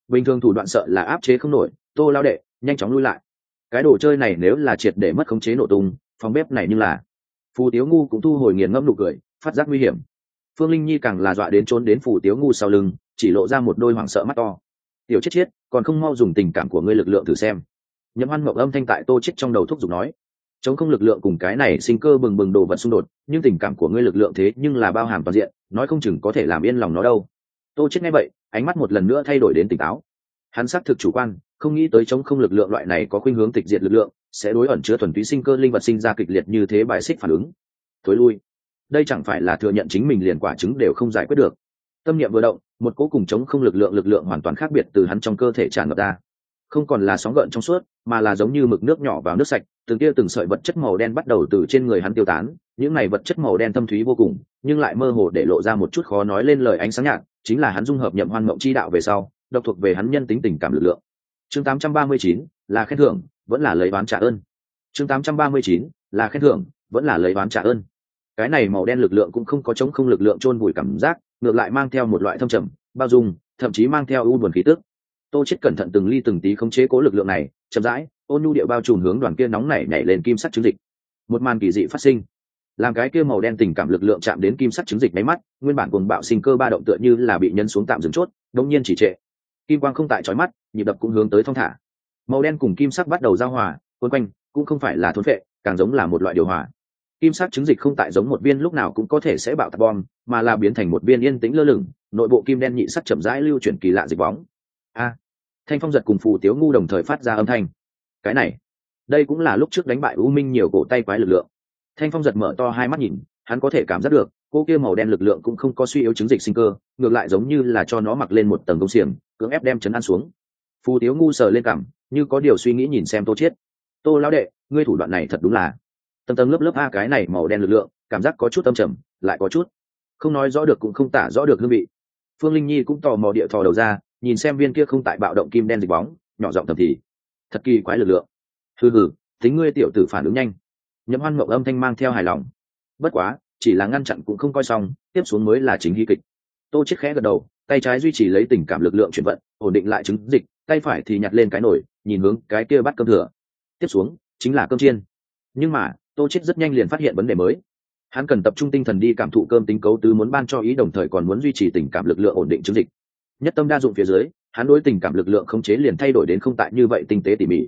Bình thường thủ đoạn sợ là áp chế không nổi, tô lao đệ, nhanh chóng lui lại. Cái đồ chơi này nếu là triệt để mất khống chế nổ tung, phòng bếp này như là phù tiếu ngu cũng thu hồi nghiền ngẫm nụ cười, phát giác nguy hiểm. Phương linh nhi càng là dọa đến trốn đến phù tiếu ngu sau lưng, chỉ lộ ra một đôi hoảng sợ mắt to tiểu chết chết, còn không mau dùng tình cảm của ngươi lực lượng thử xem. Nhậm hoan mộng âm thanh tại tô chết trong đầu thúc giục nói, chống không lực lượng cùng cái này sinh cơ bừng bừng đồ vật xung đột, nhưng tình cảm của ngươi lực lượng thế nhưng là bao hàm toàn diện, nói không chừng có thể làm yên lòng nó đâu. Tô chết nghe vậy, ánh mắt một lần nữa thay đổi đến tỉnh táo. Hắn xác thực chủ quan, không nghĩ tới chống không lực lượng loại này có khuynh hướng tịch diệt lực lượng, sẽ đối ẩn chứa thuần túy sinh cơ linh vật sinh ra kịch liệt như thế bài xích phản ứng. Thối lui. Đây chẳng phải là thừa nhận chính mình liền quả chứng đều không giải quyết được. Tâm niệm vừa động một cố cùng chống không lực lượng lực lượng hoàn toàn khác biệt từ hắn trong cơ thể tràn ngập ra. Không còn là sóng gợn trong suốt mà là giống như mực nước nhỏ vào nước sạch từng kia từng sợi vật chất màu đen bắt đầu từ trên người hắn tiêu tán. Những này vật chất màu đen thâm thúy vô cùng nhưng lại mơ hồ để lộ ra một chút khó nói lên lời ánh sáng nhạt chính là hắn dung hợp nhậm hoan mộng chi đạo về sau độc thuộc về hắn nhân tính tình cảm lực lượng. Chương 839, là khen thưởng vẫn là lấy bán trả ơn. Chương 839, là khen thưởng vẫn là lấy bán trả ơn. Cái này màu đen lực lượng cũng không có chống không lực lượng chôn vùi cảm giác ngược lại mang theo một loại thâm trầm, bao dung, thậm chí mang theo u buồn khí tức. Tô chết cẩn thận từng ly từng tí khống chế cố lực lượng này, chậm rãi, ôn nhu địa bao trùm hướng đoàn kia nóng nảy nhảy lên kim sắc trứng dịch. Một màn kỳ dị phát sinh. Làm cái kia màu đen tình cảm lực lượng chạm đến kim sắc trứng dịch máy mắt, nguyên bản cuồng bạo sinh cơ ba động tựa như là bị nhân xuống tạm dừng chốt, đống nhiên chỉ trệ. Kim quang không tại chói mắt, nhịp đập cũng hướng tới thong thả. Màu đen cùng kim sắc bắt đầu giao hòa quấn quanh, cũng không phải là thốn vệ càng giống là một loại điều hòa kim sắc trứng dịch không tại giống một viên lúc nào cũng có thể sẽ bạo tạc bom, mà là biến thành một viên yên tĩnh lơ lửng, nội bộ kim đen nhị sắc chậm rãi lưu chuyển kỳ lạ dịch bóng. A! Thanh phong giật cùng phù tiếu ngu đồng thời phát ra âm thanh. Cái này, đây cũng là lúc trước đánh bại u minh nhiều cổ tay quái lực lượng. Thanh phong giật mở to hai mắt nhìn, hắn có thể cảm giác được, cô kia màu đen lực lượng cũng không có suy yếu chứng dịch sinh cơ, ngược lại giống như là cho nó mặc lên một tầng công xiềng, cưỡng ép đem chấn an xuống. Phù tiếu ngu sờ lên cảm như có điều suy nghĩ nhìn xem tô chiết. Tô lão đệ, ngươi thủ đoạn này thật đúng là tầng tầng lớp lớp a, cái này màu đen lực lượng, cảm giác có chút âm trầm, lại có chút không nói rõ được cũng không tả rõ được hương vị. Phương linh nhi cũng tò mò địa thò đầu ra, nhìn xem viên kia không tại bạo động kim đen dịch bóng, nhỏ giọng thầm thì, thật kỳ quái lực lượng. Hừ hừ, tính ngươi tiểu tử phản ứng nhanh. Nhậm hoan mộng âm thanh mang theo hài lòng. Bất quá, chỉ là ngăn chặn cũng không coi xong, tiếp xuống mới là chính hy kịch. Tô chết khẽ gật đầu, tay trái duy trì lấy tình cảm lực lượng chuyển vận, ổn định lại chứng dịch, tay phải thì nhặt lên cái nổi nhìn hướng cái kia bắt cơm thừa. Tiếp xuống, chính là cơm chiên. Nhưng mà tô chết rất nhanh liền phát hiện vấn đề mới. Hắn cần tập trung tinh thần đi cảm thụ cơm tính cấu tứ muốn ban cho ý, đồng thời còn muốn duy trì tình cảm lực lượng ổn định chứng dịch. Nhất tâm đa dụng phía dưới, hắn đối tình cảm lực lượng không chế liền thay đổi đến không tại như vậy tinh tế tỉ mỉ.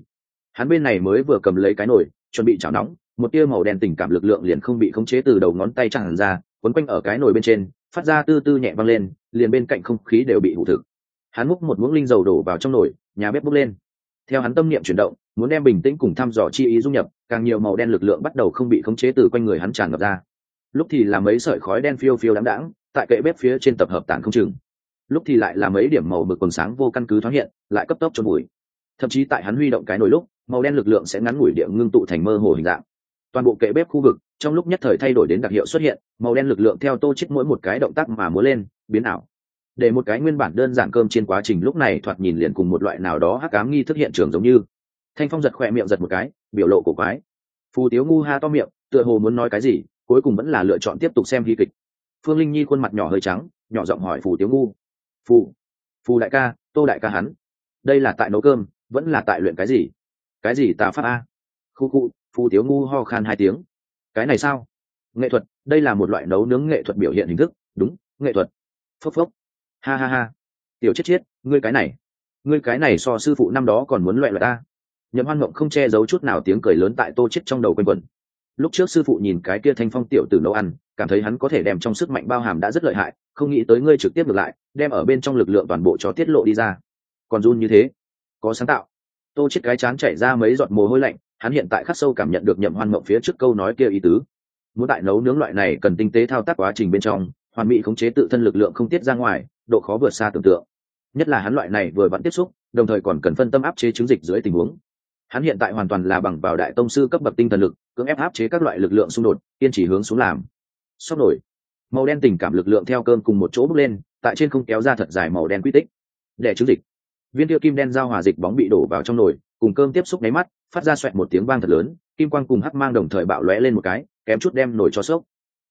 Hắn bên này mới vừa cầm lấy cái nồi, chuẩn bị chảo nóng, một tia màu đen tình cảm lực lượng liền không bị khống chế từ đầu ngón tay tràn ra, quấn quanh ở cái nồi bên trên, phát ra tư tư nhẹ văng lên, liền bên cạnh không khí đều bị hụ thực. Hắn múc một muỗng linh dầu đổ vào trong nồi, nhà bếp bốc lên. Theo hắn tâm niệm chuyển động muốn đem bình tĩnh cùng thăm dò chi ý dung nhập, càng nhiều màu đen lực lượng bắt đầu không bị khống chế từ quanh người hắn tràn ngập ra. Lúc thì là mấy sợi khói đen phiêu phiêu đáng đáng tại kệ bếp phía trên tập hợp tản không chừng. Lúc thì lại là mấy điểm màu mực quần sáng vô căn cứ thoáng hiện, lại cấp tốc cho bụi thậm chí tại hắn huy động cái nồi lúc, màu đen lực lượng sẽ ngắn ngủi địa ngưng tụ thành mơ hồ hình dạng. Toàn bộ kệ bếp khu vực, trong lúc nhất thời thay đổi đến đặc hiệu xuất hiện, màu đen lực lượng theo tô chết mỗi một cái động tác mà múa lên, biến ảo. Để một cái nguyên bản đơn giản cơm trên quá trình lúc này thoạt nhìn liền cùng một loại nào đó hắc ám nghi thức hiện trường giống như thanh phong giật khỏe miệng giật một cái, biểu lộ cổ quái. Phù tiếu ngu ha to miệng, tựa hồ muốn nói cái gì, cuối cùng vẫn là lựa chọn tiếp tục xem hy kịch. Phương linh nhi khuôn mặt nhỏ hơi trắng, nhỏ giọng hỏi phù tiếu ngu. Phù phù đại ca, tô đại ca hắn. Đây là tại nấu cơm, vẫn là tại luyện cái gì? Cái gì tà pháp a? Khu khu, phù tiếu ngu ho khan hai tiếng. Cái này sao? Nghệ thuật, đây là một loại nấu nướng nghệ thuật biểu hiện hình thức. Đúng, nghệ thuật. Phốc phốc. Ha ha ha. Tiểu chết chết, ngươi cái này, ngươi cái này so sư phụ năm đó còn muốn loại loại ta nhậm hoan mộng không che giấu chút nào tiếng cười lớn tại tô chết trong đầu quanh quẩn. Lúc trước sư phụ nhìn cái kia thanh phong tiểu tử nấu ăn, cảm thấy hắn có thể đem trong sức mạnh bao hàm đã rất lợi hại, không nghĩ tới ngươi trực tiếp ngược lại, đem ở bên trong lực lượng toàn bộ cho tiết lộ đi ra. Còn run như thế, có sáng tạo. Tô chết cái chán chảy ra mấy giọt mồ hôi lạnh, hắn hiện tại khắc sâu cảm nhận được nhậm hoan mộng phía trước câu nói kia ý tứ. Muốn tại nấu nướng loại này cần tinh tế thao tác quá trình bên trong, hoàn mỹ khống chế tự thân lực lượng không tiết ra ngoài, độ khó vượt xa tưởng tượng. Nhất là hắn loại này vừa vẫn tiếp xúc, đồng thời còn cần phân tâm áp chế chứng dịch dưới tình huống hắn hiện tại hoàn toàn là bằng vào đại tông sư cấp bậc tinh thần lực, cưỡng ép áp chế các loại lực lượng xung đột, kiên trì hướng xuống làm. Sốc nổi. Màu đen tình cảm lực lượng theo cơm cùng một chỗ bước lên, tại trên không kéo ra thật dài màu đen quy tích. Để chứng dịch. Viên tiêu kim đen giao hòa dịch bóng bị đổ vào trong nồi, cùng cơm tiếp xúc nháy mắt, phát ra xoẹt một tiếng vang thật lớn, kim quang cùng hắc mang đồng thời bạo lóe lên một cái, kém chút đem nồi cho sốc.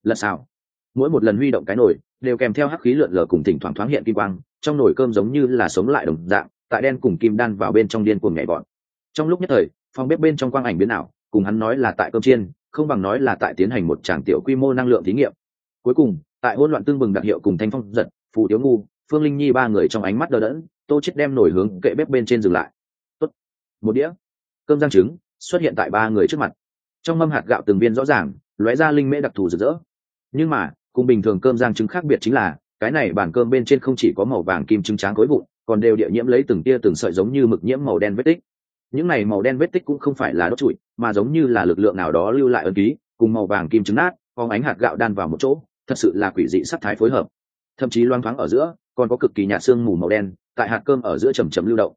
Lật xào. Mỗi một lần huy động cái nồi, đều kèm theo hắc khí lượn lờ cùng thỉnh thoảng thoáng hiện kim quang, trong nồi cơm giống như là sống lại đồng dạng, tại đen cùng kim đan vào bên trong điên cuồng nhảy bọn trong lúc nhất thời, phòng bếp bên trong quang ảnh biến ảo, cùng hắn nói là tại cơm chiên, không bằng nói là tại tiến hành một tràng tiểu quy mô năng lượng thí nghiệm. Cuối cùng, tại hỗn loạn tương bừng đặc hiệu cùng thanh phong giật, phù tiếu ngu, phương linh nhi ba người trong ánh mắt đờ đẫn, tô chết đem nổi hướng kệ bếp bên trên dừng lại. Tốt. một đĩa. Cơm rang trứng xuất hiện tại ba người trước mặt. Trong mâm hạt gạo từng viên rõ ràng, lóe ra linh mễ đặc thù rực rỡ. Nhưng mà, cùng bình thường cơm rang trứng khác biệt chính là, cái này bàn cơm bên trên không chỉ có màu vàng kim trứng tráng khối vụn, còn đều địa nhiễm lấy từng tia từng sợi giống như mực nhiễm màu đen vết tích những này màu đen vết tích cũng không phải là đốt trụi, mà giống như là lực lượng nào đó lưu lại ấn ký, cùng màu vàng kim trứng nát, phóng ánh hạt gạo đan vào một chỗ, thật sự là quỷ dị sắc thái phối hợp. Thậm chí loang thoáng ở giữa, còn có cực kỳ nhạt xương mù màu đen, tại hạt cơm ở giữa chầm chầm lưu động.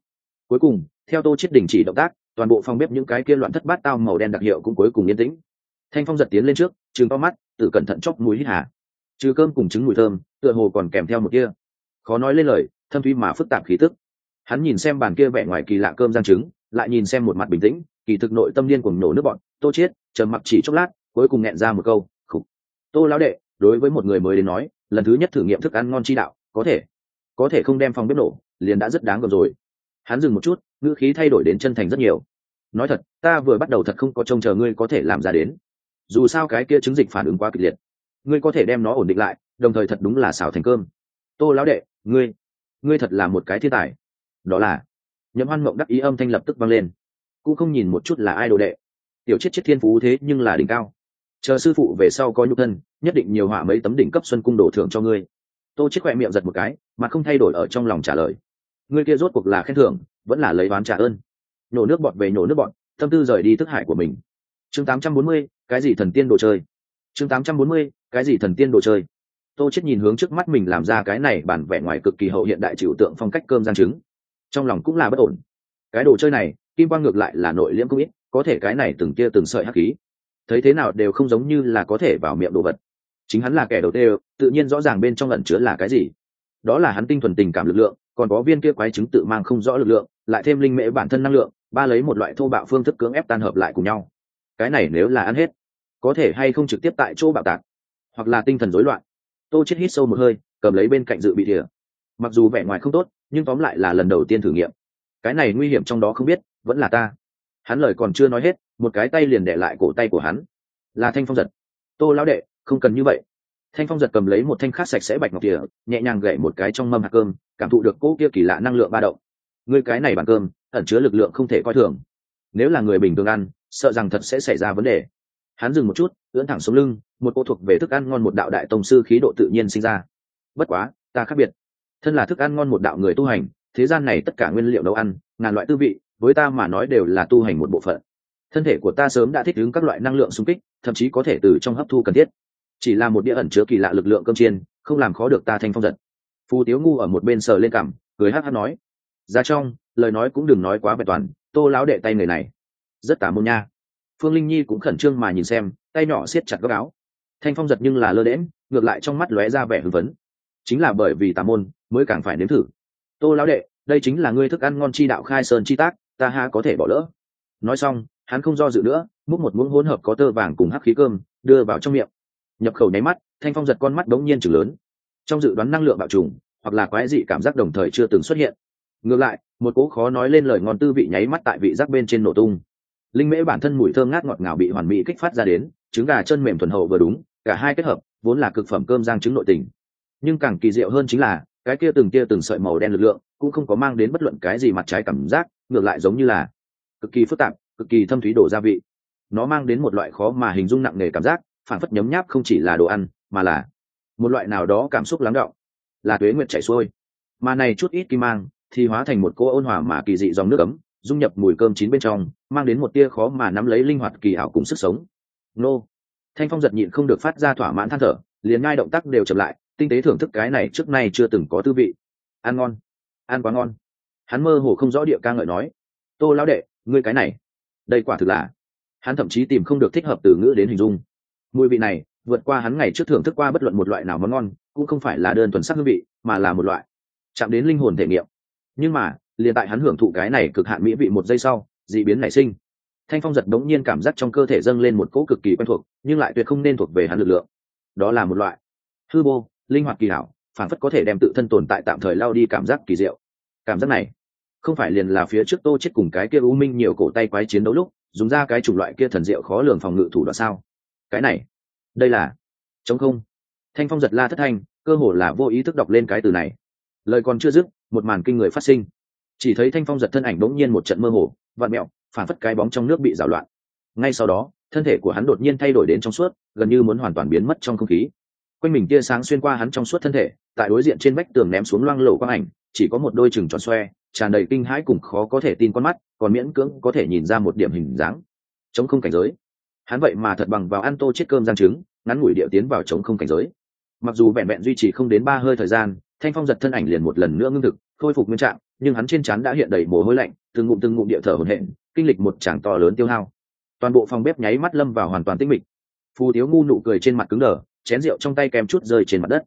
Cuối cùng, theo tô chết đình chỉ động tác, toàn bộ phòng bếp những cái kia loạn thất bát tao màu đen đặc hiệu cũng cuối cùng yên tĩnh. Thanh phong giật tiến lên trước, trừng to mắt, tự cẩn thận chóc mũi hít hà. Trừ cơm cùng trứng mùi thơm, tựa hồ còn kèm theo một kia. Khó nói lên lời, thâm thúy mà phức tạp khí tức. Hắn nhìn xem bàn kia vẻ ngoài kỳ lạ cơm giang trứng lại nhìn xem một mặt bình tĩnh, kỳ thực nội tâm điên cuồng nổ nước bọn, tô chết trầm mặc chỉ chốc lát, cuối cùng nghẹn ra một câu, khục, tô lão đệ, đối với một người mới đến nói, lần thứ nhất thử nghiệm thức ăn ngon chi đạo, có thể có thể không đem phòng bếp nổ, liền đã rất đáng gờm rồi. Hắn dừng một chút, ngữ khí thay đổi đến chân thành rất nhiều. Nói thật, ta vừa bắt đầu thật không có trông chờ ngươi có thể làm ra đến. Dù sao cái kia chứng dịch phản ứng quá kịch liệt. Ngươi có thể đem nó ổn định lại, đồng thời thật đúng là xào thành cơm. Tô lão đệ, ngươi ngươi thật là một cái thiên tài. Đó là nhậm hoan mộng đắc ý âm thanh lập tức vang lên. Cũng không nhìn một chút là ai đồ đệ. Tiểu chết chết thiên phú thế nhưng là đỉnh cao. Chờ sư phụ về sau có nhục thân nhất định nhiều họa mấy tấm đỉnh cấp xuân cung đồ thưởng cho ngươi. Tô chết khoe miệng giật một cái mà không thay đổi ở trong lòng trả lời. Ngươi kia rốt cuộc là khen thưởng vẫn là lấy oán trả ơn. Nhổ nước bọt về nhổ nước bọt tâm tư rời đi thức hải của mình. Chương 840, cái gì thần tiên đồ chơi? Chương 840, cái gì thần tiên đồ chơi? Tô chết nhìn hướng trước mắt mình làm ra cái này bản vẻ ngoài cực kỳ hậu hiện đại trừu tượng phong cách cơm giang trứng trong lòng cũng là bất ổn. Cái đồ chơi này, kim quang ngược lại là nội liễm cũng ít, có thể cái này từng kia từng sợi hắc khí. Thấy thế nào đều không giống như là có thể vào miệng đồ vật. Chính hắn là kẻ đầu tiên, tự nhiên rõ ràng bên trong ẩn chứa là cái gì. Đó là hắn tinh thuần tình cảm lực lượng, còn có viên kia quái chứng tự mang không rõ lực lượng, lại thêm linh mễ bản thân năng lượng, ba lấy một loại thô bạo phương thức cưỡng ép tan hợp lại cùng nhau. Cái này nếu là ăn hết, có thể hay không trực tiếp tại chỗ bạo tạc, hoặc là tinh thần rối loạn. Tô chết hít sâu một hơi, cầm lấy bên cạnh dự bị thìa. Mặc dù vẻ ngoài không tốt nhưng tóm lại là lần đầu tiên thử nghiệm. Cái này nguy hiểm trong đó không biết, vẫn là ta. Hắn lời còn chưa nói hết, một cái tay liền để lại cổ tay của hắn. Là thanh phong giật. Tô lão đệ, không cần như vậy. Thanh phong giật cầm lấy một thanh khát sạch sẽ bạch ngọc tỉa nhẹ nhàng gậy một cái trong mâm hạt cơm, cảm thụ được cỗ kia kỳ lạ năng lượng ba động. Ngươi cái này bàn cơm, ẩn chứa lực lượng không thể coi thường. Nếu là người bình thường ăn, sợ rằng thật sẽ xảy ra vấn đề. Hắn dừng một chút, ưỡn thẳng xuống lưng, một cô thuộc về thức ăn ngon một đạo đại tông sư khí độ tự nhiên sinh ra. Bất quá, ta khác biệt thân là thức ăn ngon một đạo người tu hành, thế gian này tất cả nguyên liệu nấu ăn, ngàn loại tư vị, với ta mà nói đều là tu hành một bộ phận. Thân thể của ta sớm đã thích ứng các loại năng lượng xung kích, thậm chí có thể từ trong hấp thu cần thiết. Chỉ là một đĩa ẩn chứa kỳ lạ lực lượng cơm chiên, không làm khó được ta thanh phong giật phù tiếu ngu ở một bên sờ lên cằm, cười hát hát nói, ra trong, lời nói cũng đừng nói quá vẹn toàn, tô láo đệ tay người này, rất tả môn nha. Phương linh nhi cũng khẩn trương mà nhìn xem, tay nhỏ siết chặt góc áo. Thanh phong giật nhưng là lơ đễm ngược lại trong mắt lóe ra vẻ hưng phấn. Chính là bởi vì tà môn mới càng phải nếm thử. Tô lão đệ, đây chính là ngươi thức ăn ngon chi đạo khai sơn chi tác, ta ha có thể bỏ lỡ. Nói xong, hắn không do dự nữa, múc một muỗng hỗn hợp có tơ vàng cùng hắc khí cơm, đưa vào trong miệng. Nhập khẩu nháy mắt, thanh phong giật con mắt đống nhiên chừng lớn. Trong dự đoán năng lượng bạo trùng, hoặc là quái dị cảm giác đồng thời chưa từng xuất hiện. Ngược lại, một cố khó nói lên lời ngon tư vị nháy mắt tại vị giác bên trên nổ tung. Linh mễ bản thân mùi thơm ngát ngọt ngào bị hoàn mỹ kích phát ra đến, trứng gà chân mềm thuần hậu vừa đúng, cả hai kết hợp, vốn là cực phẩm cơm giang trứng nội tình. Nhưng càng kỳ diệu hơn chính là cái kia từng kia từng sợi màu đen lực lượng cũng không có mang đến bất luận cái gì mặt trái cảm giác, ngược lại giống như là cực kỳ phức tạp, cực kỳ thâm thúy đổ gia vị. Nó mang đến một loại khó mà hình dung nặng nề cảm giác, phản phất nhấm nháp không chỉ là đồ ăn, mà là một loại nào đó cảm xúc lắng đọng là tuế nguyệt chảy xuôi. Mà này chút ít kim mang thì hóa thành một cô ôn hòa mà kỳ dị dòng nước ấm, dung nhập mùi cơm chín bên trong, mang đến một tia khó mà nắm lấy linh hoạt kỳ ảo cùng sức sống. Nô. Thanh phong giật nhịn không được phát ra thỏa mãn than thở, liền ngay động tác đều chậm lại tinh tế thưởng thức cái này trước nay chưa từng có tư vị. Ăn ngon, ăn quá ngon. Hắn mơ hồ không rõ địa ca ngợi nói, tô lão đệ, ngươi cái này, đây quả thực là hắn thậm chí tìm không được thích hợp từ ngữ đến hình dung. Mùi vị này, vượt qua hắn ngày trước thưởng thức qua bất luận một loại nào món ngon, cũng không phải là đơn thuần sắc hương vị, mà là một loại. Chạm đến linh hồn thể nghiệm. Nhưng mà, liền tại hắn hưởng thụ cái này cực hạn mỹ vị một giây sau, d ị biến nảy sinh. Thanh phong giật đống nhiên cảm giác trong cơ thể dâng lên một cỗ cực kỳ quen thuộc, nhưng lại tuyệt không nên thuộc về hắn lực lượng. Đó là một loại. Hư vô linh hoạt kỳ hảo phản phất có thể đem tự thân tồn tại tạm thời lao đi cảm giác kỳ diệu. Cảm giác này, không phải liền là phía trước tô chết cùng cái kia u minh nhiều cổ tay quái chiến đấu lúc, dùng ra cái chủng loại kia thần diệu khó lường phòng ngự thủ đoạn sao? Cái này, đây là, chống không. Thanh phong giật la thất thanh, cơ hồ là vô ý thức đọc lên cái từ này. Lời còn chưa dứt, một màn kinh người phát sinh. Chỉ thấy thanh phong giật thân ảnh bỗng nhiên một trận mơ hồ, vặn mẹo phản phất cái bóng trong nước bị rào loạn. Ngay sau đó, thân thể của hắn đột nhiên thay đổi đến trong suốt, gần như muốn hoàn toàn biến mất trong không khí quanh mình tia sáng xuyên qua hắn trong suốt thân thể, tại đối diện trên vách tường ném xuống loang lổ quang ảnh, chỉ có một đôi chừng tròn xoe, tràn đầy kinh hãi cùng khó có thể tin con mắt, còn miễn cưỡng có thể nhìn ra một điểm hình dáng. Chống không cảnh giới. Hắn vậy mà thật bằng vào ăn tô chết cơm giang trứng, ngắn ngủi điệu tiến vào chống không cảnh giới. Mặc dù vẹn vẹn duy trì không đến ba hơi thời gian, thanh phong giật thân ảnh liền một lần nữa ngưng thực, khôi phục nguyên trạng, nhưng hắn trên trán đã hiện đầy mồ hôi lạnh, từng ngụm từng ngụm địa thở hổn hển, kinh lịch một tràng to lớn tiêu hao. Toàn bộ phòng bếp nháy mắt lâm vào hoàn toàn tĩnh mịch. Phù thiếu ngu nụ cười trên mặt cứng đờ chén rượu trong tay kèm chút rơi trên mặt đất.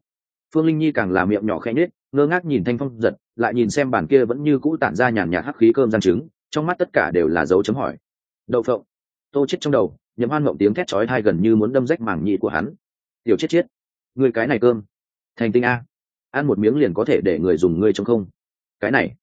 Phương linh nhi càng là miệng nhỏ khẽ nhếch, ngơ ngác nhìn thanh phong giật, lại nhìn xem bàn kia vẫn như cũ tản ra nhàn nhạt hắc khí cơm giang trứng, trong mắt tất cả đều là dấu chấm hỏi. Đậu phộng. Tô chết trong đầu, nhậm hoan mộng tiếng thét chói tai gần như muốn đâm rách màng nhị của hắn. Tiểu chết chết, người cái này cơm. Thành tinh a, ăn một miếng liền có thể để người dùng ngươi trong không. Cái này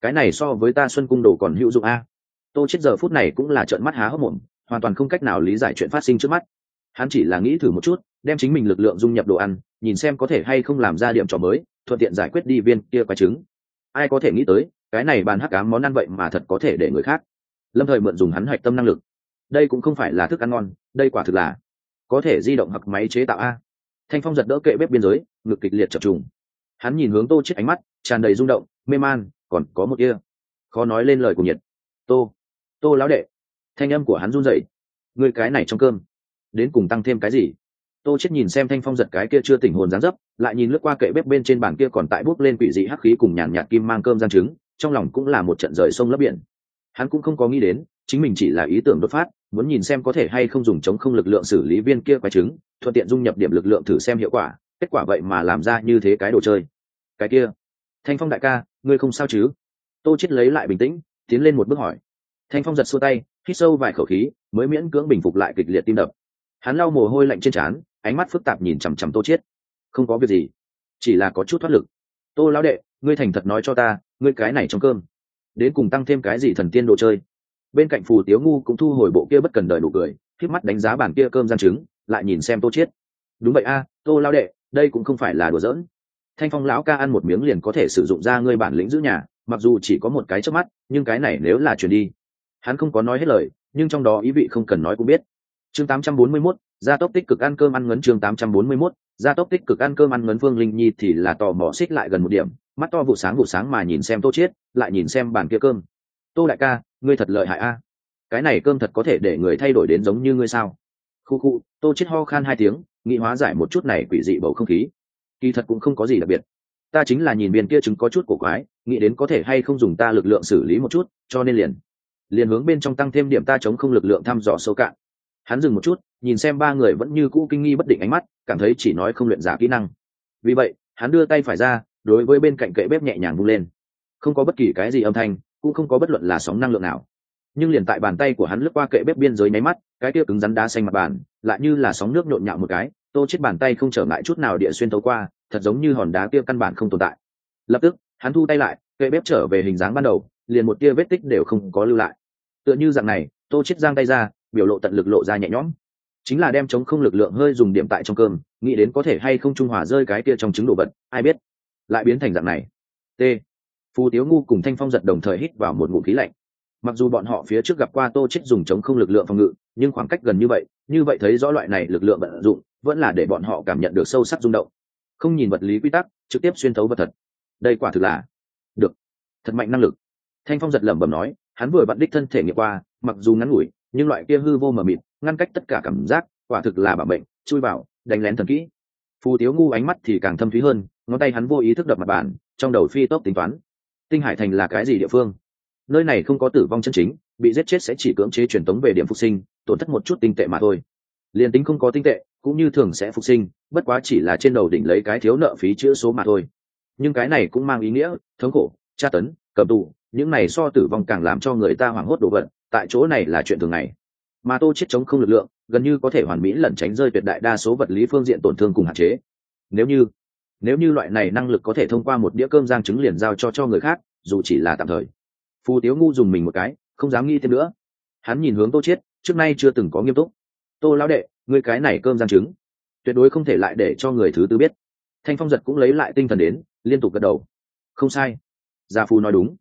cái này so với ta xuân cung đồ còn hữu dụng a. Tô chết giờ phút này cũng là trợn mắt há hốc mồm, hoàn toàn không cách nào lý giải chuyện phát sinh trước mắt. Hắn chỉ là nghĩ thử một chút đem chính mình lực lượng dung nhập đồ ăn, nhìn xem có thể hay không làm ra điểm trò mới, thuận tiện giải quyết đi viên kia quái trứng. Ai có thể nghĩ tới, cái này bàn hắc cám món ăn vậy mà thật có thể để người khác. Lâm thời mượn dùng hắn hạch tâm năng lực. Đây cũng không phải là thức ăn ngon, đây quả thực là có thể di động hoặc máy chế tạo a. Thanh phong giật đỡ kệ bếp biên giới, ngực kịch liệt chập trùng. Hắn nhìn hướng tô chết ánh mắt, tràn đầy rung động, mê man, còn có một kia. Khó nói lên lời của nhiệt. Tô tô lão đệ. Thanh âm của hắn run rẩy. Người cái này trong cơm, đến cùng tăng thêm cái gì? Tô chết nhìn xem thanh phong giật cái kia chưa tỉnh hồn dáng dấp, lại nhìn lướt qua kệ bếp bên trên bàn kia còn tại bút lên quỷ dị hắc khí cùng nhàn nhạt kim mang cơm gian trứng, trong lòng cũng là một trận rời sông lấp biển. Hắn cũng không có nghĩ đến, chính mình chỉ là ý tưởng đột phát, muốn nhìn xem có thể hay không dùng chống không lực lượng xử lý viên kia quái trứng, thuận tiện dung nhập điểm lực lượng thử xem hiệu quả, kết quả vậy mà làm ra như thế cái đồ chơi. Cái kia, thanh phong đại ca, ngươi không sao chứ? Tô chết lấy lại bình tĩnh, tiến lên một bước hỏi. Thanh phong giật xua tay, hít sâu vài khẩu khí, mới miễn cưỡng bình phục lại kịch liệt tim đập. Hắn lau mồ hôi lạnh trên trán ánh mắt phức tạp nhìn chằm chằm tô chiết, không có việc gì chỉ là có chút thoát lực. Tô lão đệ ngươi thành thật nói cho ta ngươi cái này trong cơm. Đến cùng tăng thêm cái gì thần tiên đồ chơi? Bên cạnh phù tiếu ngu cũng thu hồi bộ kia bất cần đời nụ cười khiếp mắt đánh giá bản kia cơm gian trứng lại nhìn xem tô chiết. đúng vậy a tô lão đệ đây cũng không phải là đùa giỡn. Thanh phong lão ca ăn một miếng liền có thể sử dụng ra ngươi bản lĩnh giữ nhà mặc dù chỉ có một cái trước mắt nhưng cái này nếu là truyền đi. Hắn không có nói hết lời nhưng trong đó ý vị không cần nói cũng biết. Chương 841, gia tốc tích cực ăn cơm ăn ngấn chương 841, gia tốc tích cực ăn cơm ăn ngấn phương linh nhi thì là tò mò xích lại gần một điểm mắt to vụ sáng vụ sáng mà nhìn xem tô chiết lại nhìn xem bàn kia cơm. Tô đại ca ngươi thật lợi hại a. Cái này cơm thật có thể để người thay đổi đến giống như ngươi sao? Khu khu tô chiết ho khan hai tiếng nghị hóa giải một chút này quỷ dị bầu không khí. Kỳ thật cũng không có gì đặc biệt. Ta chính là nhìn viên kia chứng có chút cổ quái nghĩ đến có thể hay không dùng ta lực lượng xử lý một chút cho nên liền liền hướng bên trong tăng thêm điểm ta chống không lực lượng thăm dò sâu cạn. Hắn dừng một chút nhìn xem ba người vẫn như cũ kinh nghi bất định ánh mắt, cảm thấy chỉ nói không luyện giả kỹ năng. Vì vậy, hắn đưa tay phải ra, đối với bên cạnh kệ bếp nhẹ nhàng vung lên. Không có bất kỳ cái gì âm thanh, cũng không có bất luận là sóng năng lượng nào. Nhưng liền tại bàn tay của hắn lướt qua kệ bếp biên giới nháy mắt, cái kia cứng rắn đá xanh mặt bàn, lại như là sóng nước nhộn nhạo một cái, tô chết bàn tay không trở ngại chút nào địa xuyên tấu qua, thật giống như hòn đá kia căn bản không tồn tại. Lập tức, hắn thu tay lại, kệ bếp trở về hình dáng ban đầu, liền một tia vết tích đều không có lưu lại. Tựa như dạng này, tô chết giang tay ra, biểu lộ tận lực lộ ra nhẹ nhõm chính là đem chống không lực lượng hơi dùng điểm tại trong cơm, nghĩ đến có thể hay không trung hòa rơi cái kia trong trứng đồ vật, ai biết. Lại biến thành dạng này. T. Phù tiếu ngu cùng thanh phong giật đồng thời hít vào một ngụm khí lạnh. Mặc dù bọn họ phía trước gặp qua tô chết dùng chống không lực lượng phòng ngự, nhưng khoảng cách gần như vậy như vậy thấy rõ loại này lực lượng vận dụng, vẫn là để bọn họ cảm nhận được sâu sắc rung động. Không nhìn vật lý quy tắc, trực tiếp xuyên thấu vật thật. Đây quả thực là được. Thật mạnh năng lực. Thanh phong giật lẩm bẩm nói, hắn vừa vặn đích thân thể nghiệm qua, mặc dù ngắn ngủi, nhưng loại kia hư vô mờ mịt ngăn cách tất cả cảm giác, quả thực là bảo bệnh chui vào, đánh lén thần kỹ. Phù tiếu ngu ánh mắt thì càng thâm thúy hơn, ngón tay hắn vô ý thức đập mặt bàn, trong đầu phi tốc tính toán. Tinh hải thành là cái gì địa phương? Nơi này không có tử vong chân chính, bị giết chết sẽ chỉ cưỡng chế truyền tống về điểm phục sinh, tổn thất một chút tinh tệ mà thôi. Liền tính không có tinh tệ, cũng như thường sẽ phục sinh, bất quá chỉ là trên đầu đỉnh lấy cái thiếu nợ phí chữa số mà thôi. Nhưng cái này cũng mang ý nghĩa, thống khổ, tra tấn, cầm tù, những này so tử vong càng làm cho người ta hoảng hốt đồ vật tại chỗ này là chuyện thường ngày mà tô chết chống không lực lượng, gần như có thể hoàn mỹ lẩn tránh rơi tuyệt đại đa số vật lý phương diện tổn thương cùng hạn chế. Nếu như nếu như loại này năng lực có thể thông qua một đĩa cơm giang trứng liền giao cho cho người khác, dù chỉ là tạm thời. Phù tiếu ngu dùng mình một cái, không dám nghĩ thêm nữa. Hắn nhìn hướng tô chết trước nay chưa từng có nghiêm túc. Tô lão đệ, ngươi cái này cơm giang trứng, tuyệt đối không thể lại để cho người thứ tư biết. Thanh phong giật cũng lấy lại tinh thần đến, liên tục gật đầu. Không sai. Gia phù nói đúng.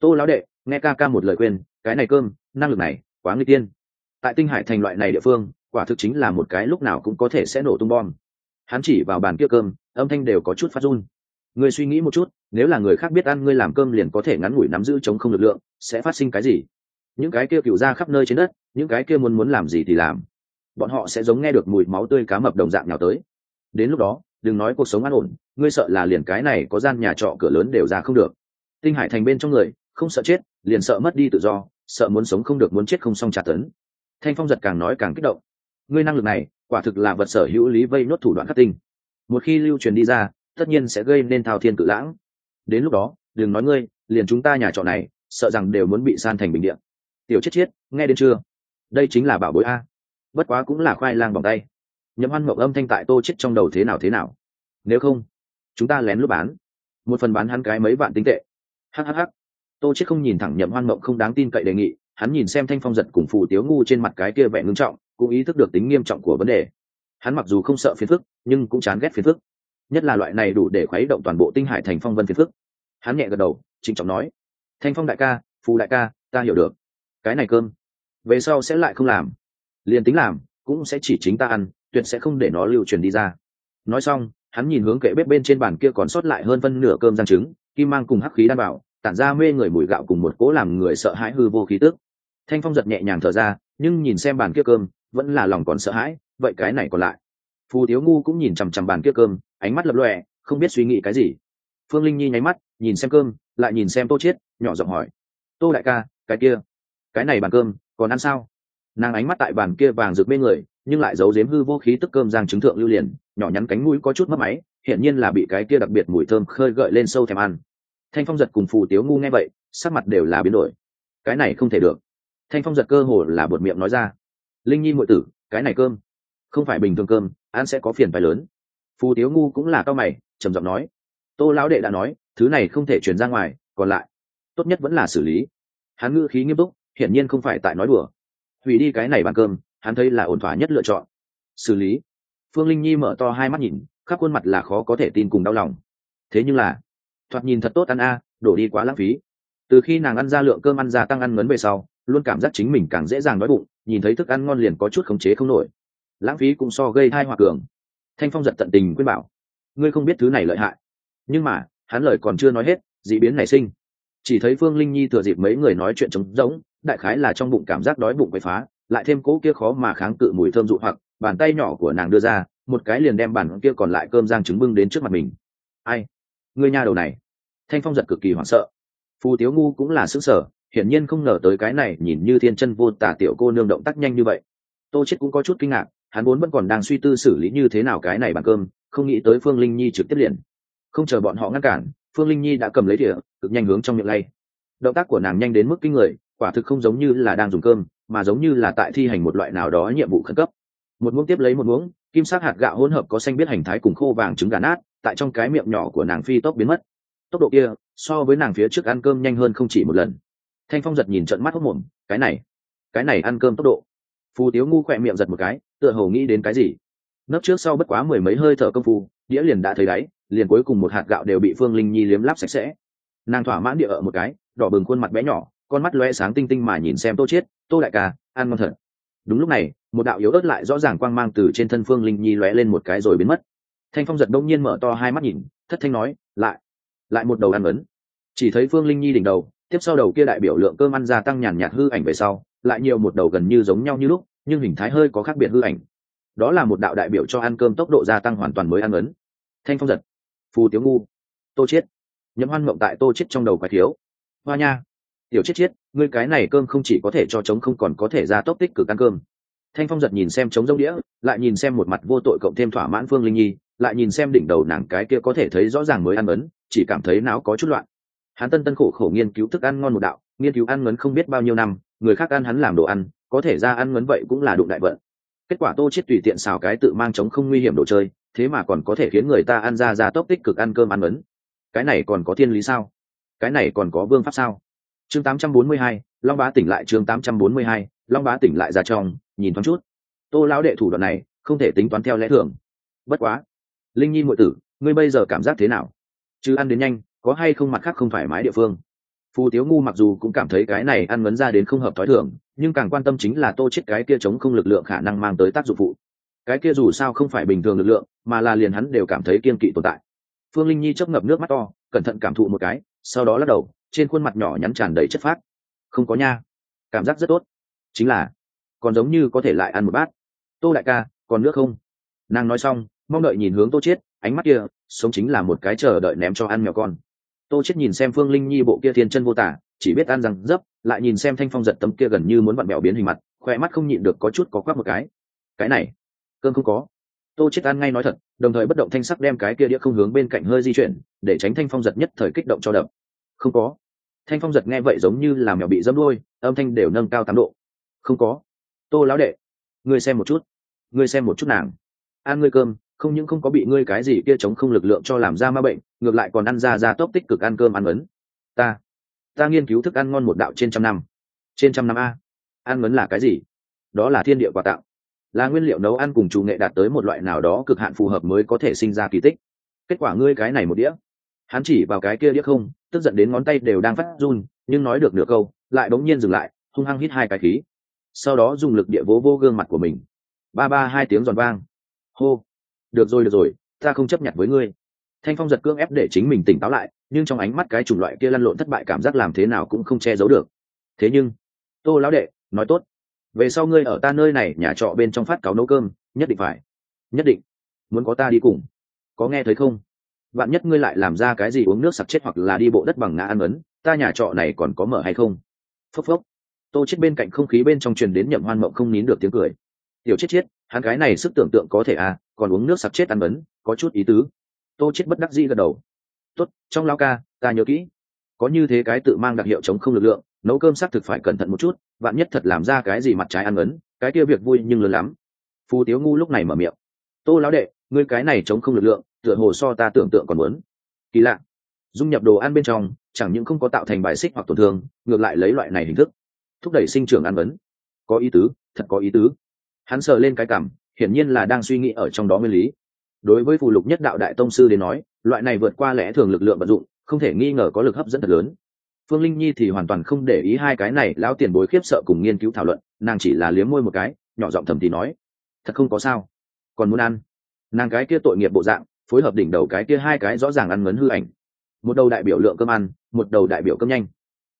Tô lão đệ, nghe ca ca một lời khuyên, cái này cơm, năng lực này, quá nguy tiên tại tinh hải thành loại này địa phương, quả thực chính là một cái lúc nào cũng có thể sẽ nổ tung bom. Hắn chỉ vào bàn kia cơm, âm thanh đều có chút phát run. Ngươi suy nghĩ một chút, nếu là người khác biết ăn ngươi làm cơm liền có thể ngắn ngủi nắm giữ chống không lực lượng, sẽ phát sinh cái gì? Những cái kia cựu ra khắp nơi trên đất, những cái kia muốn muốn làm gì thì làm. Bọn họ sẽ giống nghe được mùi máu tươi cá mập đồng dạng nào tới. Đến lúc đó, đừng nói cuộc sống an ổn, ngươi sợ là liền cái này có gian nhà trọ cửa lớn đều ra không được. Tinh hải thành bên trong người, không sợ chết, liền sợ mất đi tự do, sợ muốn sống không được muốn chết không xong trả tấn thanh phong giật càng nói càng kích động. Ngươi năng lực này, quả thực là vật sở hữu lý vây nốt thủ đoạn khắc tinh. Một khi lưu truyền đi ra, tất nhiên sẽ gây nên thao thiên cự lãng. Đến lúc đó, đừng nói ngươi, liền chúng ta nhà trọ này, sợ rằng đều muốn bị san thành bình điện tiểu chết chết, nghe đến chưa? Đây chính là bảo bối a. Bất quá cũng là khoai lang bằng tay. Nhậm hoan mộng âm thanh tại tô chết trong đầu thế nào thế nào? Nếu không, chúng ta lén lút bán. Một phần bán hắn cái mấy vạn tinh tệ. Hhh tô chết không nhìn thẳng nhậm hoan mộng không đáng tin cậy đề nghị hắn nhìn xem thanh phong giật cùng phù tiếu ngu trên mặt cái kia vẻ ngưng trọng, cũng ý thức được tính nghiêm trọng của vấn đề. Hắn mặc dù không sợ phiền phức, nhưng cũng chán ghét phiền phức. Nhất là loại này đủ để khuấy động toàn bộ tinh hải thành phong vân phiền phức. Hắn nhẹ gật đầu, trịnh trọng nói, thanh phong đại ca, phù đại ca, ta hiểu được. Cái này cơm, về sau sẽ lại không làm. Liền tính làm, cũng sẽ chỉ chính ta ăn, tuyệt sẽ không để nó lưu truyền đi ra. Nói xong, hắn nhìn hướng kệ bếp bên trên bàn kia còn sót lại hơn phân nửa cơm giang trứng, kim mang cùng hắc khí đan bảo, tản ra mê người mùi gạo cùng một cố làm người sợ hãi hư vô khí tước thanh phong giật nhẹ nhàng thở ra, nhưng nhìn xem bàn kia cơm, vẫn là lòng còn sợ hãi, vậy cái này còn lại. Phù tiếu ngu cũng nhìn chằm chằm bàn kia cơm, ánh mắt lập lọe không biết suy nghĩ cái gì. Phương linh nhi nháy mắt, nhìn xem cơm, lại nhìn xem tô chiết, nhỏ giọng hỏi. Tô đại ca, cái kia, cái này bàn cơm, còn ăn sao? Nàng ánh mắt tại bàn kia vàng rực bên người, nhưng lại giấu giếm hư vô khí tức cơm giang trứng thượng lưu liền, nhỏ nhắn cánh mũi có chút mất máy hiện nhiên là bị cái kia đặc biệt mùi thơm khơi gợi lên sâu thèm ăn. Thanh phong giật cùng phù tiếu ngu nghe vậy, sắc mặt đều là biến đổi. Cái này không thể được thanh phong giật cơ hồ là bột miệng nói ra. Linh nhi muội tử, cái này cơm. Không phải bình thường cơm, ăn sẽ có phiền phái lớn. Phù tiếu ngu cũng là cao mày, trầm giọng nói. Tô lão đệ đã nói, thứ này không thể chuyển ra ngoài, còn lại, tốt nhất vẫn là xử lý. Hắn ngữ khí nghiêm túc, hiển nhiên không phải tại nói đùa. Hủy đi cái này bàn cơm, hắn thấy là ổn thỏa nhất lựa chọn. Xử lý. Phương linh nhi mở to hai mắt nhìn, khắp khuôn mặt là khó có thể tin cùng đau lòng. Thế nhưng là, thoạt nhìn thật tốt ăn a, đổ đi quá lãng phí. Từ khi nàng ăn ra lượng cơm ăn gia tăng ăn ngấn về sau luôn cảm giác chính mình càng dễ dàng đói bụng, nhìn thấy thức ăn ngon liền có chút khống chế không nổi. Lãng phí cũng so gây thai hoặc cường. Thanh phong giật tận tình khuyên bảo, ngươi không biết thứ này lợi hại. Nhưng mà, hắn lời còn chưa nói hết d ị biến nảy sinh. Chỉ thấy phương linh nhi thừa dịp mấy người nói chuyện trống rỗng, đại khái là trong bụng cảm giác đói bụng quậy phá, lại thêm cỗ kia khó mà kháng cự mùi thơm dụ hoặc, bàn tay nhỏ của nàng đưa ra, một cái liền đem bàn kia còn lại cơm giang trứng bưng đến trước mặt mình. Ai? Ngươi nhà đầu này. Thanh phong giật cực kỳ hoảng sợ. Phù tiếu ngu cũng là xứng sở hiển nhiên không ngờ tới cái này nhìn như thiên chân vô tả tiểu cô nương động tác nhanh như vậy. Tô chết cũng có chút kinh ngạc, hắn vốn vẫn còn đang suy tư xử lý như thế nào cái này bằng cơm, không nghĩ tới phương linh nhi trực tiếp liền. Không chờ bọn họ ngăn cản, phương linh nhi đã cầm lấy thìa, cực nhanh hướng trong miệng lay. Động tác của nàng nhanh đến mức kinh người, quả thực không giống như là đang dùng cơm, mà giống như là tại thi hành một loại nào đó nhiệm vụ khẩn cấp. Một muỗng tiếp lấy một muỗng, kim sắc hạt gạo hỗn hợp có xanh biết hành thái cùng khô vàng trứng gà nát, tại trong cái miệng nhỏ của nàng phi tốc biến mất. Tốc độ kia, so với nàng phía trước ăn cơm nhanh hơn không chỉ một lần thanh phong giật nhìn trận mắt hốc mồm, cái này cái này ăn cơm tốc độ. Phù tiếu ngu khỏe miệng giật một cái, tựa hồ nghĩ đến cái gì. Nấp trước sau bất quá mười mấy hơi thở công phu, đĩa liền đã thấy đáy, liền cuối cùng một hạt gạo đều bị phương linh nhi liếm láp sạch sẽ. Nàng thỏa mãn địa ở một cái, đỏ bừng khuôn mặt bé nhỏ, con mắt loe sáng tinh tinh mà nhìn xem tô chiết, tô đại ca, ăn ngon thật. Đúng lúc này, một đạo yếu ớt lại rõ ràng quang mang từ trên thân phương linh nhi lóe lên một cái rồi biến mất. Thanh phong giật đông nhiên mở to hai mắt nhìn, thất thanh nói, lại lại một đầu ăn ấn. Chỉ thấy phương linh nhi đỉnh đầu tiếp sau đầu kia đại biểu lượng cơm ăn gia tăng nhàn nhạt hư ảnh về sau, lại nhiều một đầu gần như giống nhau như lúc, nhưng hình thái hơi có khác biệt hư ảnh. Đó là một đạo đại biểu cho ăn cơm tốc độ gia tăng hoàn toàn mới ăn ấn. Thanh phong giật. Phù tiếu ngu. Tô chiết nhấm hoan mộng tại tô chiết trong đầu quái thiếu. Hoa nha. Tiểu chết chiết ngươi cái này cơm không chỉ có thể cho trống không còn có thể ra tốc tích cực ăn cơm. Thanh phong giật nhìn xem trống rông đĩa, lại nhìn xem một mặt vô tội cộng thêm thỏa mãn phương linh nhi, lại nhìn xem đỉnh đầu nàng cái kia có thể thấy rõ ràng mới ăn ấn, chỉ cảm thấy não có chút loạn hắn tân tân khổ khổ nghiên cứu thức ăn ngon một đạo nghiên cứu ăn ngấn không biết bao nhiêu năm người khác ăn hắn làm đồ ăn có thể ra ăn ngấn vậy cũng là đụng đại vận. Kết quả tô chết tùy tiện xào cái tự mang chống không nguy hiểm đồ chơi thế mà còn có thể khiến người ta ăn ra ra tốc tích cực ăn cơm ăn ngấn. Cái này còn có thiên lý sao? Cái này còn có vương pháp sao? Chương 842, long bá tỉnh lại chương 842, long bá tỉnh lại ra trong nhìn thoáng chút. Tô lão đệ thủ đoạn này không thể tính toán theo lẽ thường. Bất quá. Linh nhi muội tử ngươi bây giờ cảm giác thế nào? Chứ ăn đến nhanh có hay không mặt khác không thoải mái địa phương. Phù tiếu ngu mặc dù cũng cảm thấy cái này ăn ngấn ra đến không hợp thói thường, nhưng càng quan tâm chính là tô chết cái kia chống không lực lượng khả năng mang tới tác dụng phụ. Cái kia dù sao không phải bình thường lực lượng, mà là liền hắn đều cảm thấy kiên kỵ tồn tại. Phương linh nhi chớp ngập nước mắt to, cẩn thận cảm thụ một cái, sau đó lắc đầu, trên khuôn mặt nhỏ nhắn tràn đầy chất phát không có nha. Cảm giác rất tốt. Chính là, còn giống như có thể lại ăn một bát. Tô đại ca, còn nước không? Nàng nói xong, mong đợi nhìn hướng tô chết, ánh mắt kia, sống chính là một cái chờ đợi ném cho ăn mèo con tô chết nhìn xem phương linh nhi bộ kia thiên chân vô tả, chỉ biết ăn rằng dấp, lại nhìn xem thanh phong giật tấm kia gần như muốn vặn mèo biến hình mặt khoe mắt không nhịn được có chút có quắc một cái. Cái này, cơm không có. Tô chết ăn ngay nói thật, đồng thời bất động thanh sắc đem cái kia đĩa không hướng bên cạnh hơi di chuyển, để tránh thanh phong giật nhất thời kích động cho đập. Không có. Thanh phong giật nghe vậy giống như là mèo bị dâm đôi âm thanh đều nâng cao tám độ. Không có. Tô lão đệ, ngươi xem một chút. Ngươi xem một chút nàng. Ăn ngươi cơm không những không có bị ngươi cái gì kia chống không lực lượng cho làm ra ma bệnh, ngược lại còn ăn ra ra tốc tích cực ăn cơm ăn ấn. Ta ta nghiên cứu thức ăn ngon một đạo trên trăm năm. Trên trăm năm a. Ăn ấn là cái gì? Đó là thiên địa quà tặng. Là nguyên liệu nấu ăn cùng chủ nghệ đạt tới một loại nào đó cực hạn phù hợp mới có thể sinh ra kỳ tích. Kết quả ngươi cái này một đĩa. Hắn chỉ vào cái kia đĩa không, tức giận đến ngón tay đều đang phát run, nhưng nói được nửa câu, lại bỗng nhiên dừng lại, hung hăng hít hai cái khí. Sau đó dùng lực địa vỗ vô gương mặt của mình. Ba ba hai tiếng giòn vang. Hô được rồi được rồi, ta không chấp nhận với ngươi. Thanh phong giật cương ép để chính mình tỉnh táo lại, nhưng trong ánh mắt cái chủng loại kia lăn lộn thất bại cảm giác làm thế nào cũng không che giấu được. Thế nhưng, tô lão đệ, nói tốt. Về sau ngươi ở ta nơi này, nhà trọ bên trong phát cáo nấu cơm, nhất định phải. Nhất định. Muốn có ta đi cùng. Có nghe thấy không? Bạn nhất ngươi lại làm ra cái gì uống nước sặc chết hoặc là đi bộ đất bằng ngã ăn ấn, ta nhà trọ này còn có mở hay không? Phốc phốc. Tô chết bên cạnh không khí bên trong truyền đến nhậm hoan mộng không nín được tiếng cười. Tiểu chết chết hắn cái này sức tưởng tượng có thể à còn uống nước sặc chết ăn ấn có chút ý tứ. Tô chết bất đắc dĩ gật đầu. Tốt, trong lao ca, ta nhớ kỹ. Có như thế cái tự mang đặc hiệu chống không lực lượng, nấu cơm xác thực phải cẩn thận một chút, vạn nhất thật làm ra cái gì mặt trái ăn ấn cái kia việc vui nhưng lớn lắm. Phù tiếu ngu lúc này mở miệng. Tô lão đệ, ngươi cái này chống không lực lượng, tựa hồ so ta tưởng tượng còn muốn. Kỳ lạ. Dung nhập đồ ăn bên trong, chẳng những không có tạo thành bài xích hoặc tổn thương, ngược lại lấy loại này hình thức, thúc đẩy sinh trưởng ăn vấn có ý tứ, thật có ý tứ hắn sờ lên cái cảm, hiển nhiên là đang suy nghĩ ở trong đó nguyên lý. Đối với phù lục nhất đạo đại tông sư đến nói, loại này vượt qua lẽ thường lực lượng vận dụng, không thể nghi ngờ có lực hấp dẫn thật lớn. Phương linh nhi thì hoàn toàn không để ý hai cái này, lão tiền bối khiếp sợ cùng nghiên cứu thảo luận, nàng chỉ là liếm môi một cái, nhỏ giọng thầm thì nói, thật không có sao. Còn muốn ăn? Nàng cái kia tội nghiệp bộ dạng, phối hợp đỉnh đầu cái kia hai cái rõ ràng ăn ngấn hư ảnh. Một đầu đại biểu lượng cơm ăn, một đầu đại biểu cơm nhanh.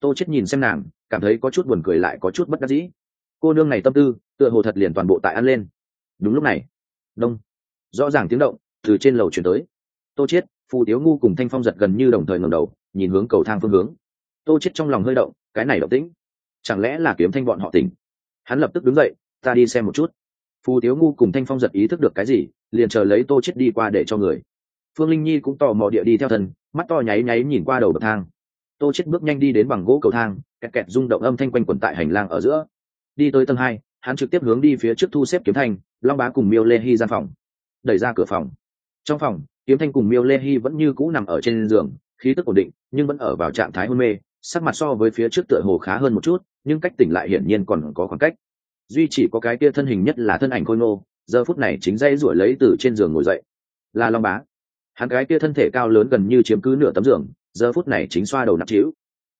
Tô chết nhìn xem nàng, cảm thấy có chút buồn cười lại có chút bất đắc dĩ cô nương này tâm tư, tựa hồ thật liền toàn bộ tại ăn lên. Đúng lúc này, đông, rõ ràng tiếng động từ trên lầu chuyển tới. Tô chết phù tiếu ngu cùng thanh phong giật gần như đồng thời ngẩng đầu, nhìn hướng cầu thang phương hướng. Tô chết trong lòng hơi động, cái này động tĩnh, chẳng lẽ là kiếm thanh bọn họ tỉnh? Hắn lập tức đứng dậy, ta đi xem một chút. Phù tiếu ngu cùng thanh phong giật ý thức được cái gì, liền chờ lấy tô chết đi qua để cho người. Phương linh nhi cũng tò mò địa đi theo thân, mắt to nháy nháy nhìn qua đầu bậc thang. Tô chết bước nhanh đi đến bằng gỗ cầu thang, kẹt kẹt rung động âm thanh quanh quẩn tại hành lang ở giữa đi tới tầng hai, hắn trực tiếp hướng đi phía trước thu xếp kiếm thanh, long bá cùng miêu lê hy gian phòng. Đẩy ra cửa phòng. Trong phòng, kiếm thanh cùng miêu lê hy vẫn như cũ nằm ở trên giường, khí tức ổn định, nhưng vẫn ở vào trạng thái hôn mê, sắc mặt so với phía trước tựa hồ khá hơn một chút, nhưng cách tỉnh lại hiển nhiên còn có khoảng cách. Duy chỉ có cái kia thân hình nhất là thân ảnh khôi ngô, giờ phút này chính dây ruổi lấy từ trên giường ngồi dậy. Là long bá. Hắn cái kia thân thể cao lớn gần như chiếm cứ nửa tấm giường, giờ phút này chính xoa đầu nặng trĩu.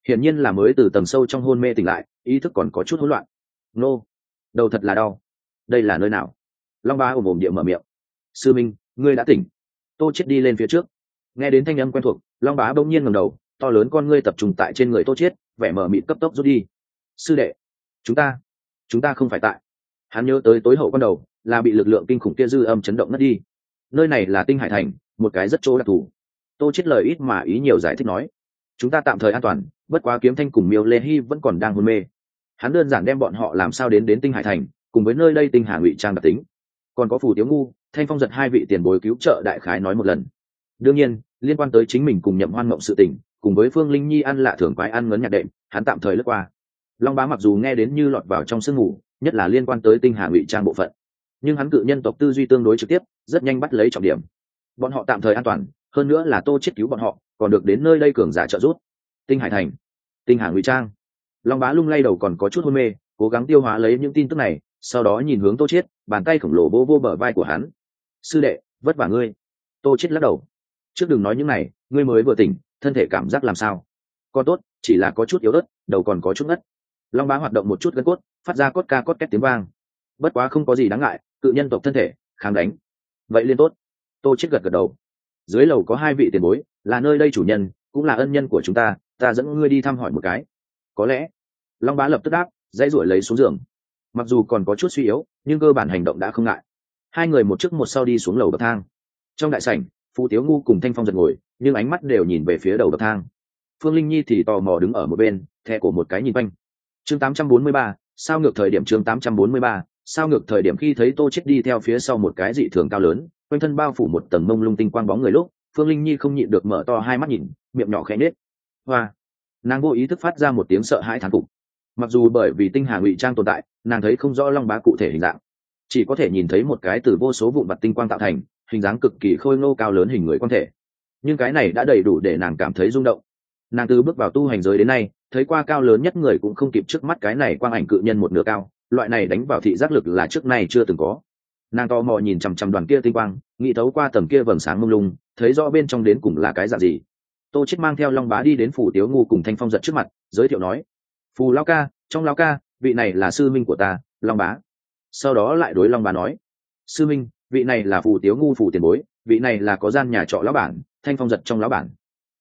Hiển nhiên là mới từ tầng sâu trong hôn mê tỉnh lại, ý thức còn có chút hỗn loạn nô, đầu thật là đau. Đây là nơi nào? Long bá ồm ồm địa mở miệng. Sư minh, ngươi đã tỉnh. Tô chết đi lên phía trước. Nghe đến thanh âm quen thuộc, long bá bỗng nhiên ngẩng đầu, to lớn con ngươi tập trung tại trên người tô chết, vẻ mở mịt cấp tốc rút đi. Sư đệ, chúng ta chúng ta không phải tại. Hắn nhớ tới tối hậu con đầu, là bị lực lượng kinh khủng kia dư âm chấn động ngất đi. Nơi này là tinh hải thành, một cái rất chỗ đặc thù. Tô chết lời ít mà ý nhiều giải thích nói, chúng ta tạm thời an toàn, bất quá kiếm thanh cùng miêu lê hy vẫn còn đang hôn mê hắn đơn giản đem bọn họ làm sao đến đến tinh hải thành, cùng với nơi đây tinh hà ngụy trang đặc tính. Còn có phù tiếu ngu, thanh phong giật hai vị tiền bối cứu trợ đại khái nói một lần. Đương nhiên, liên quan tới chính mình cùng nhậm hoan mộng sự tình, cùng với phương linh nhi ăn lạ thường quái ăn ngấn nhạc đệm, hắn tạm thời lướt qua. Long bá mặc dù nghe đến như lọt vào trong sương ngủ nhất là liên quan tới tinh hà ngụy trang bộ phận, nhưng hắn cự nhân tộc tư duy tương đối trực tiếp, rất nhanh bắt lấy trọng điểm. Bọn họ tạm thời an toàn, hơn nữa là tô chết cứu bọn họ, còn được đến nơi đây cường giả trợ giúp. Tinh hải thành, tinh hà ngụy trang long bá lung lay đầu còn có chút hôn mê, cố gắng tiêu hóa lấy những tin tức này, sau đó nhìn hướng tô chết bàn tay khổng lồ vô vô bờ vai của hắn. Sư đệ, vất vả ngươi. Tô chết lắc đầu. Trước đừng nói những này, ngươi mới vừa tỉnh, thân thể cảm giác làm sao? Còn tốt, chỉ là có chút yếu ớt, đầu còn có chút ngất. Long bá hoạt động một chút gân cốt, phát ra cốt ca cốt két tiếng vang. Bất quá không có gì đáng ngại, cự nhân tộc thân thể, kháng đánh. Vậy liên tốt. Tô chết gật gật đầu. Dưới lầu có hai vị tiền bối, là nơi đây chủ nhân, cũng là ân nhân của chúng ta ta dẫn ngươi đi thăm hỏi một cái có lẽ long bá lập tức đáp dãy ruổi lấy xuống giường. Mặc dù còn có chút suy yếu nhưng cơ bản hành động đã không ngại. Hai người một trước một sau đi xuống lầu bậc thang. Trong đại sảnh phú tiếu ngu cùng thanh phong giật ngồi nhưng ánh mắt đều nhìn về phía đầu bậc thang. Phương linh nhi thì tò mò đứng ở một bên thẹ cổ một cái nhìn quanh. Chương 843, sao ngược thời điểm chương 843, sao ngược thời điểm khi thấy tô chết đi theo phía sau một cái dị thường cao lớn quanh thân bao phủ một tầng mông lung tinh quang bóng người lúc phương linh nhi không nhịn được mở to hai mắt nhìn miệng nhỏ khẽ nết hoa! Nàng vô ý thức phát ra một tiếng sợ hãi thán phục. Mặc dù bởi vì tinh hà ngụy trang tồn tại, nàng thấy không rõ long bá cụ thể hình dạng. Chỉ có thể nhìn thấy một cái từ vô số vụn vặt tinh quang tạo thành, hình dáng cực kỳ khôi ngô cao lớn hình người quan thể. Nhưng cái này đã đầy đủ để nàng cảm thấy rung động. Nàng từ bước vào tu hành giới đến nay, thấy qua cao lớn nhất người cũng không kịp trước mắt cái này quang ảnh cự nhân một nửa cao, loại này đánh vào thị giác lực là trước nay chưa từng có. Nàng to mò nhìn chằm chằm đoàn kia tinh quang, nghĩ thấu qua tầm kia vầng sáng mông lung, thấy rõ bên trong đến cùng là cái dạng gì tô chết mang theo long bá đi đến phủ tiếu ngu cùng thanh phong giật trước mặt, giới thiệu nói, phù lao ca, trong lao ca, vị này là sư minh của ta, long bá. Sau đó lại đối long bá nói, sư minh, vị này là phù tiếu ngu phù tiền bối, vị này là có gian nhà trọ lão bản, thanh phong giật trong lão bản.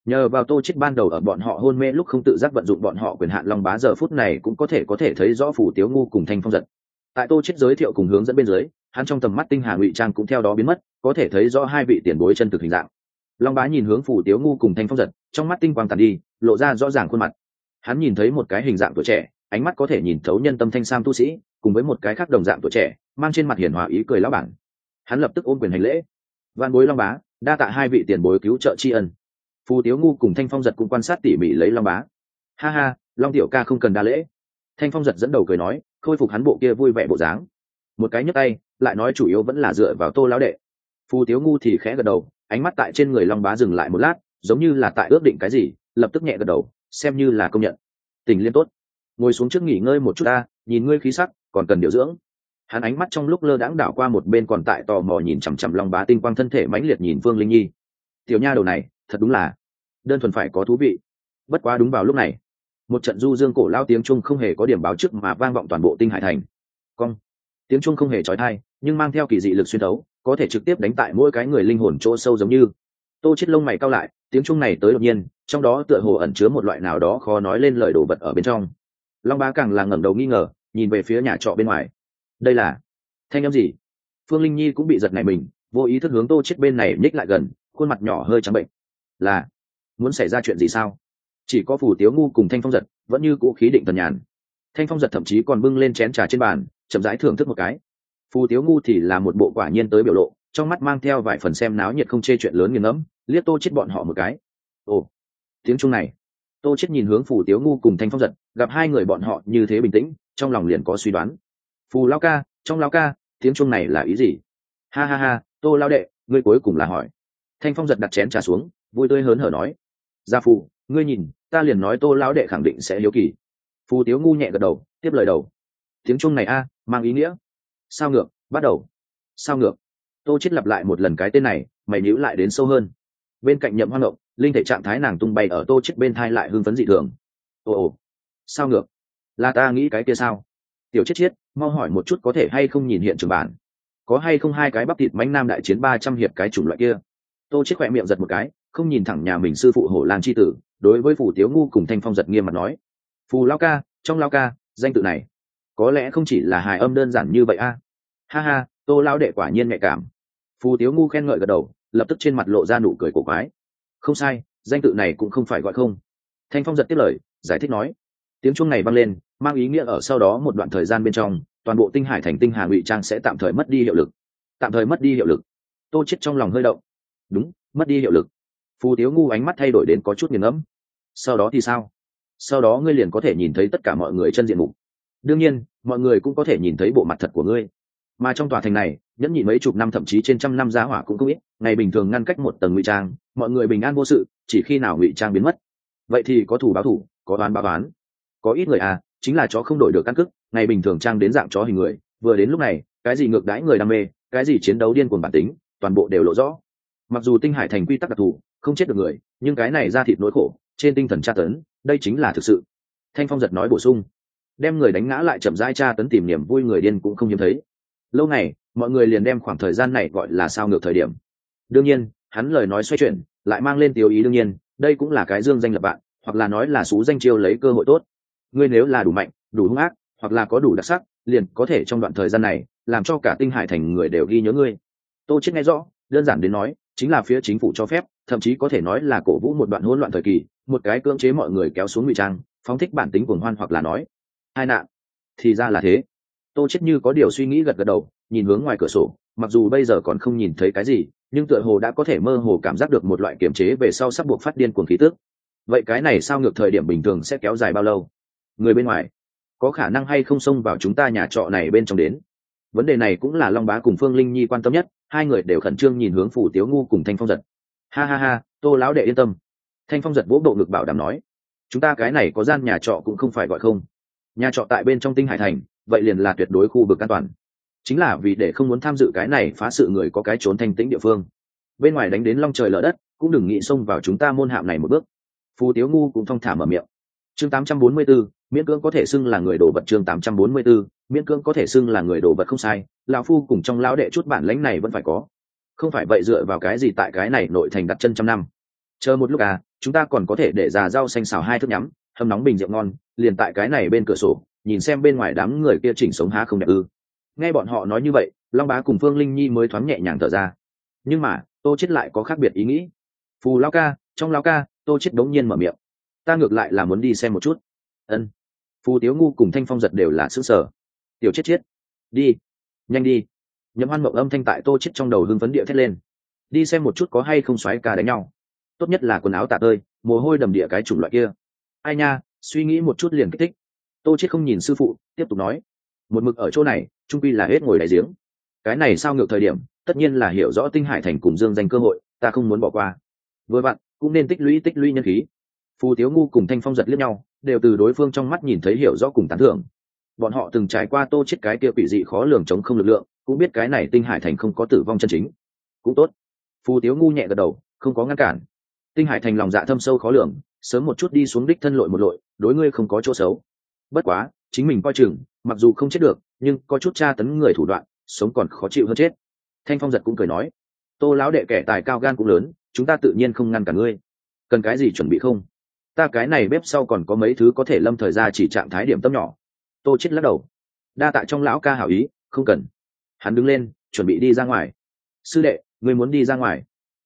Nhờ vào tô chết ban đầu ở bọn họ hôn mê lúc không tự giác vận dụng bọn họ quyền hạn, long bá giờ phút này cũng có thể có thể thấy rõ phù tiếu ngu cùng thanh phong giật. Tại tô chết giới thiệu cùng hướng dẫn bên dưới, hắn trong tầm mắt tinh hà ngụy trang cũng theo đó biến mất, có thể thấy rõ hai vị tiền bối chân thực hình dạng long bá nhìn hướng phủ tiếu ngu cùng thanh phong giật, trong mắt tinh quang tàn đi, lộ ra rõ ràng khuôn mặt. Hắn nhìn thấy một cái hình dạng tuổi trẻ, ánh mắt có thể nhìn thấu nhân tâm thanh sam tu sĩ, cùng với một cái khác đồng dạng tuổi trẻ, mang trên mặt hiền hòa ý cười lão bản. Hắn lập tức ôm quyền hành lễ. Văn bối long bá, đa tạ hai vị tiền bối cứu trợ tri ân. Phù tiếu ngu cùng thanh phong giật cũng quan sát tỉ mỉ lấy long bá. Ha ha, long tiểu ca không cần đa lễ. Thanh phong giật dẫn đầu cười nói, khôi phục hắn bộ kia vui vẻ bộ dáng. Một cái nhấc tay, lại nói chủ yếu vẫn là dựa vào tô lão đệ. Phù tiếu ngu thì khẽ gật đầu ánh mắt tại trên người long bá dừng lại một lát, giống như là tại ước định cái gì, lập tức nhẹ gật đầu, xem như là công nhận. Tình liên tốt. Ngồi xuống trước nghỉ ngơi một chút ta, nhìn ngươi khí sắc, còn cần điều dưỡng. Hắn ánh mắt trong lúc lơ đãng đảo qua một bên còn tại tò mò nhìn chằm chằm long bá tinh quang thân thể mãnh liệt nhìn phương linh nhi. Tiểu nha đầu này, thật đúng là đơn thuần phải có thú vị. Bất quá đúng vào lúc này, một trận du dương cổ lao tiếng trung không hề có điểm báo trước mà vang vọng toàn bộ tinh hải thành. Cong. Tiếng trung không hề trói thai nhưng mang theo kỳ dị lực xuyên đấu có thể trực tiếp đánh tại mỗi cái người linh hồn chỗ sâu giống như. Tô chết lông mày cao lại, tiếng trung này tới đột nhiên, trong đó tựa hồ ẩn chứa một loại nào đó khó nói lên lời đồ vật ở bên trong. Long bá càng là ngẩng đầu nghi ngờ, nhìn về phía nhà trọ bên ngoài. Đây là thanh âm gì? Phương linh nhi cũng bị giật này mình, vô ý thức hướng tô chết bên này nhích lại gần, khuôn mặt nhỏ hơi trắng bệnh. Là, muốn xảy ra chuyện gì sao? Chỉ có phù tiếu ngu cùng thanh phong giật vẫn như cũ khí định thần nhàn. Thanh phong giật thậm chí còn bưng lên chén trà trên bàn, chậm rãi thưởng thức một cái phù tiếu ngu thì là một bộ quả nhiên tới biểu lộ, trong mắt mang theo vài phần xem náo nhiệt không chê chuyện lớn nghiền ngẫm, liếc tô chết bọn họ một cái. Ồ, tiếng trung này. Tô chết nhìn hướng phù tiếu ngu cùng thanh phong giật, gặp hai người bọn họ như thế bình tĩnh, trong lòng liền có suy đoán. Phù lao ca, trong lao ca, tiếng trung này là ý gì? Ha ha ha, tô lao đệ, ngươi cuối cùng là hỏi. Thanh phong giật đặt chén trà xuống, vui tươi hớn hở nói. Gia phù, ngươi nhìn, ta liền nói tô lão đệ khẳng định sẽ hiếu kỳ. Phù tiếu ngu nhẹ gật đầu, tiếp lời đầu. Tiếng trung này a, mang ý nghĩa sao ngược, bắt đầu. Sao ngược. Tô chết lặp lại một lần cái tên này, mày nhữ lại đến sâu hơn. Bên cạnh nhậm hoang động, linh thể trạng thái nàng tung bay ở tô chết bên thai lại hưng phấn dị thường. Ồ ồ. Sao ngược? Là ta nghĩ cái kia sao? Tiểu chết chết mau hỏi một chút có thể hay không nhìn hiện trường bản. Có hay không hai cái bắp thịt mánh nam đại chiến ba trăm hiệp cái chủng loại kia? Tô chết khỏe miệng giật một cái, không nhìn thẳng nhà mình sư phụ hổ lan chi tử, đối với phủ tiếu ngu cùng thanh phong giật nghiêm mặt nói. Phù lao ca, trong lao ca, danh tự này có lẽ không chỉ là hài âm đơn giản như vậy a. Ha ha, tô lão đệ quả nhiên nhạy cảm. Phù tiếu ngu khen ngợi gật đầu, lập tức trên mặt lộ ra nụ cười cổ quái. Không sai, danh tự này cũng không phải gọi không. Thanh phong giật tiếp lời, giải thích nói. Tiếng chuông này vang lên, mang ý nghĩa ở sau đó một đoạn thời gian bên trong, toàn bộ tinh hải thành tinh hà ngụy trang sẽ tạm thời mất đi hiệu lực. Tạm thời mất đi hiệu lực. Tô chết trong lòng hơi động. Đúng, mất đi hiệu lực. Phù tiếu ngu ánh mắt thay đổi đến có chút nghiền ngẫm. Sau đó thì sao? Sau đó ngươi liền có thể nhìn thấy tất cả mọi người chân diện mục đương nhiên, mọi người cũng có thể nhìn thấy bộ mặt thật của ngươi. Mà trong tòa thành này, nhẫn nhị mấy chục năm thậm chí trên trăm năm giá hỏa cũng không ít, ngày bình thường ngăn cách một tầng ngụy trang, mọi người bình an vô sự, chỉ khi nào ngụy trang biến mất. Vậy thì có thủ báo thủ, có đoán báo đoán. Có ít người à chính là chó không đổi được căn cước, ngày bình thường trang đến dạng chó hình người, vừa đến lúc này, cái gì ngược đãi người đam mê, cái gì chiến đấu điên cuồng bản tính, toàn bộ đều lộ rõ. Mặc dù tinh hải thành quy tắc đặc thù, không chết được người, nhưng cái này ra thịt nỗi khổ, trên tinh thần tra tấn, đây chính là thực sự. Thanh phong giật nói bổ sung đem người đánh ngã lại chậm rãi tra tấn tìm niềm vui người điên cũng không hiếm thấy. Lâu này mọi người liền đem khoảng thời gian này gọi là sao ngược thời điểm. Đương nhiên, hắn lời nói xoay chuyển, lại mang lên tiêu ý đương nhiên, đây cũng là cái dương danh lập bạn, hoặc là nói là xú danh chiêu lấy cơ hội tốt. Ngươi nếu là đủ mạnh, đủ hung ác, hoặc là có đủ đặc sắc, liền có thể trong đoạn thời gian này, làm cho cả tinh hải thành người đều ghi nhớ ngươi. Tô chết nghe rõ, đơn giản đến nói, chính là phía chính phủ cho phép, thậm chí có thể nói là cổ vũ một đoạn hỗn loạn thời kỳ, một cái cưỡng chế mọi người kéo xuống ngụy trang, phóng thích bản tính cuồng hoan hoặc là nói hai nạn. Thì ra là thế. Tô chết như có điều suy nghĩ gật gật đầu, nhìn hướng ngoài cửa sổ, mặc dù bây giờ còn không nhìn thấy cái gì, nhưng tựa hồ đã có thể mơ hồ cảm giác được một loại kiềm chế về sau sắp buộc phát điên cuồng khí tức. Vậy cái này sao ngược thời điểm bình thường sẽ kéo dài bao lâu? Người bên ngoài, có khả năng hay không xông vào chúng ta nhà trọ này bên trong đến? Vấn đề này cũng là long bá cùng phương linh nhi quan tâm nhất, hai người đều khẩn trương nhìn hướng phủ tiếu ngu cùng thanh phong giật. Ha ha ha, tô lão đệ yên tâm. Thanh phong giật vỗ bộ ngực bảo đảm nói, chúng ta cái này có gian nhà trọ cũng không phải gọi không nhà trọ tại bên trong tinh hải thành vậy liền là tuyệt đối khu vực an toàn. Chính là vì để không muốn tham dự cái này phá sự người có cái trốn thanh tĩnh địa phương. Bên ngoài đánh đến long trời lở đất cũng đừng nghĩ xông vào chúng ta môn hạm này một bước. Phù tiếu ngu cũng thong thả mở miệng. Chương 844, miễn cưỡng có thể xưng là người đồ vật chương 844, miễn cưỡng có thể xưng là người đồ vật không sai lão phu cùng trong lão đệ chút bản lãnh này vẫn phải có. Không phải vậy dựa vào cái gì tại cái này nội thành đặt chân trăm năm. Chờ một lúc à chúng ta còn có thể để già rau xanh xào hai thức nhắm hâm nóng bình rượu ngon liền tại cái này bên cửa sổ, nhìn xem bên ngoài đám người kia chỉnh sống há không đẹp ư. Nghe bọn họ nói như vậy, long bá cùng phương linh nhi mới thoáng nhẹ nhàng thở ra. Nhưng mà, tô chết lại có khác biệt ý nghĩ. Phù lao ca, trong lao ca, tô chết đống nhiên mở miệng. Ta ngược lại là muốn đi xem một chút. Ân. Phù tiếu ngu cùng thanh phong giật đều là sững sờ. Tiểu chết chết đi, nhanh đi. Nhậm hoan mộng âm thanh tại tô chết trong đầu hưng phấn địa thét lên. Đi xem một chút có hay không xoáy ca đánh nhau. Tốt nhất là quần áo tả tơi, mồ hôi đầm địa cái chủng loại kia. Ai nha suy nghĩ một chút liền kích thích. Tô chết không nhìn sư phụ, tiếp tục nói, một mực ở chỗ này, trung quy là hết ngồi đại giếng. Cái này sao ngược thời điểm, tất nhiên là hiểu rõ tinh hải thành cùng dương danh cơ hội, ta không muốn bỏ qua. Vừa vặn, cũng nên tích lũy tích lũy nhân khí. Phù tiếu ngu cùng thanh phong giật liếc nhau, đều từ đối phương trong mắt nhìn thấy hiểu rõ cùng tán thưởng. Bọn họ từng trải qua tô chết cái kia quỷ dị khó lường chống không lực lượng, cũng biết cái này tinh hải thành không có tử vong chân chính. Cũng tốt. Phù tiếu ngu nhẹ gật đầu, không có ngăn cản. Tinh hải thành lòng dạ thâm sâu khó lường sớm một chút đi xuống đích thân lội một lội, đối ngươi không có chỗ xấu. Bất quá, chính mình coi chừng, mặc dù không chết được, nhưng có chút tra tấn người thủ đoạn, sống còn khó chịu hơn chết. Thanh phong giật cũng cười nói, tô lão đệ kẻ tài cao gan cũng lớn, chúng ta tự nhiên không ngăn cả ngươi. Cần cái gì chuẩn bị không? Ta cái này bếp sau còn có mấy thứ có thể lâm thời ra chỉ trạng thái điểm tâm nhỏ. Tô chết lắc đầu. Đa tạ trong lão ca hảo ý, không cần. Hắn đứng lên, chuẩn bị đi ra ngoài. Sư đệ, ngươi muốn đi ra ngoài?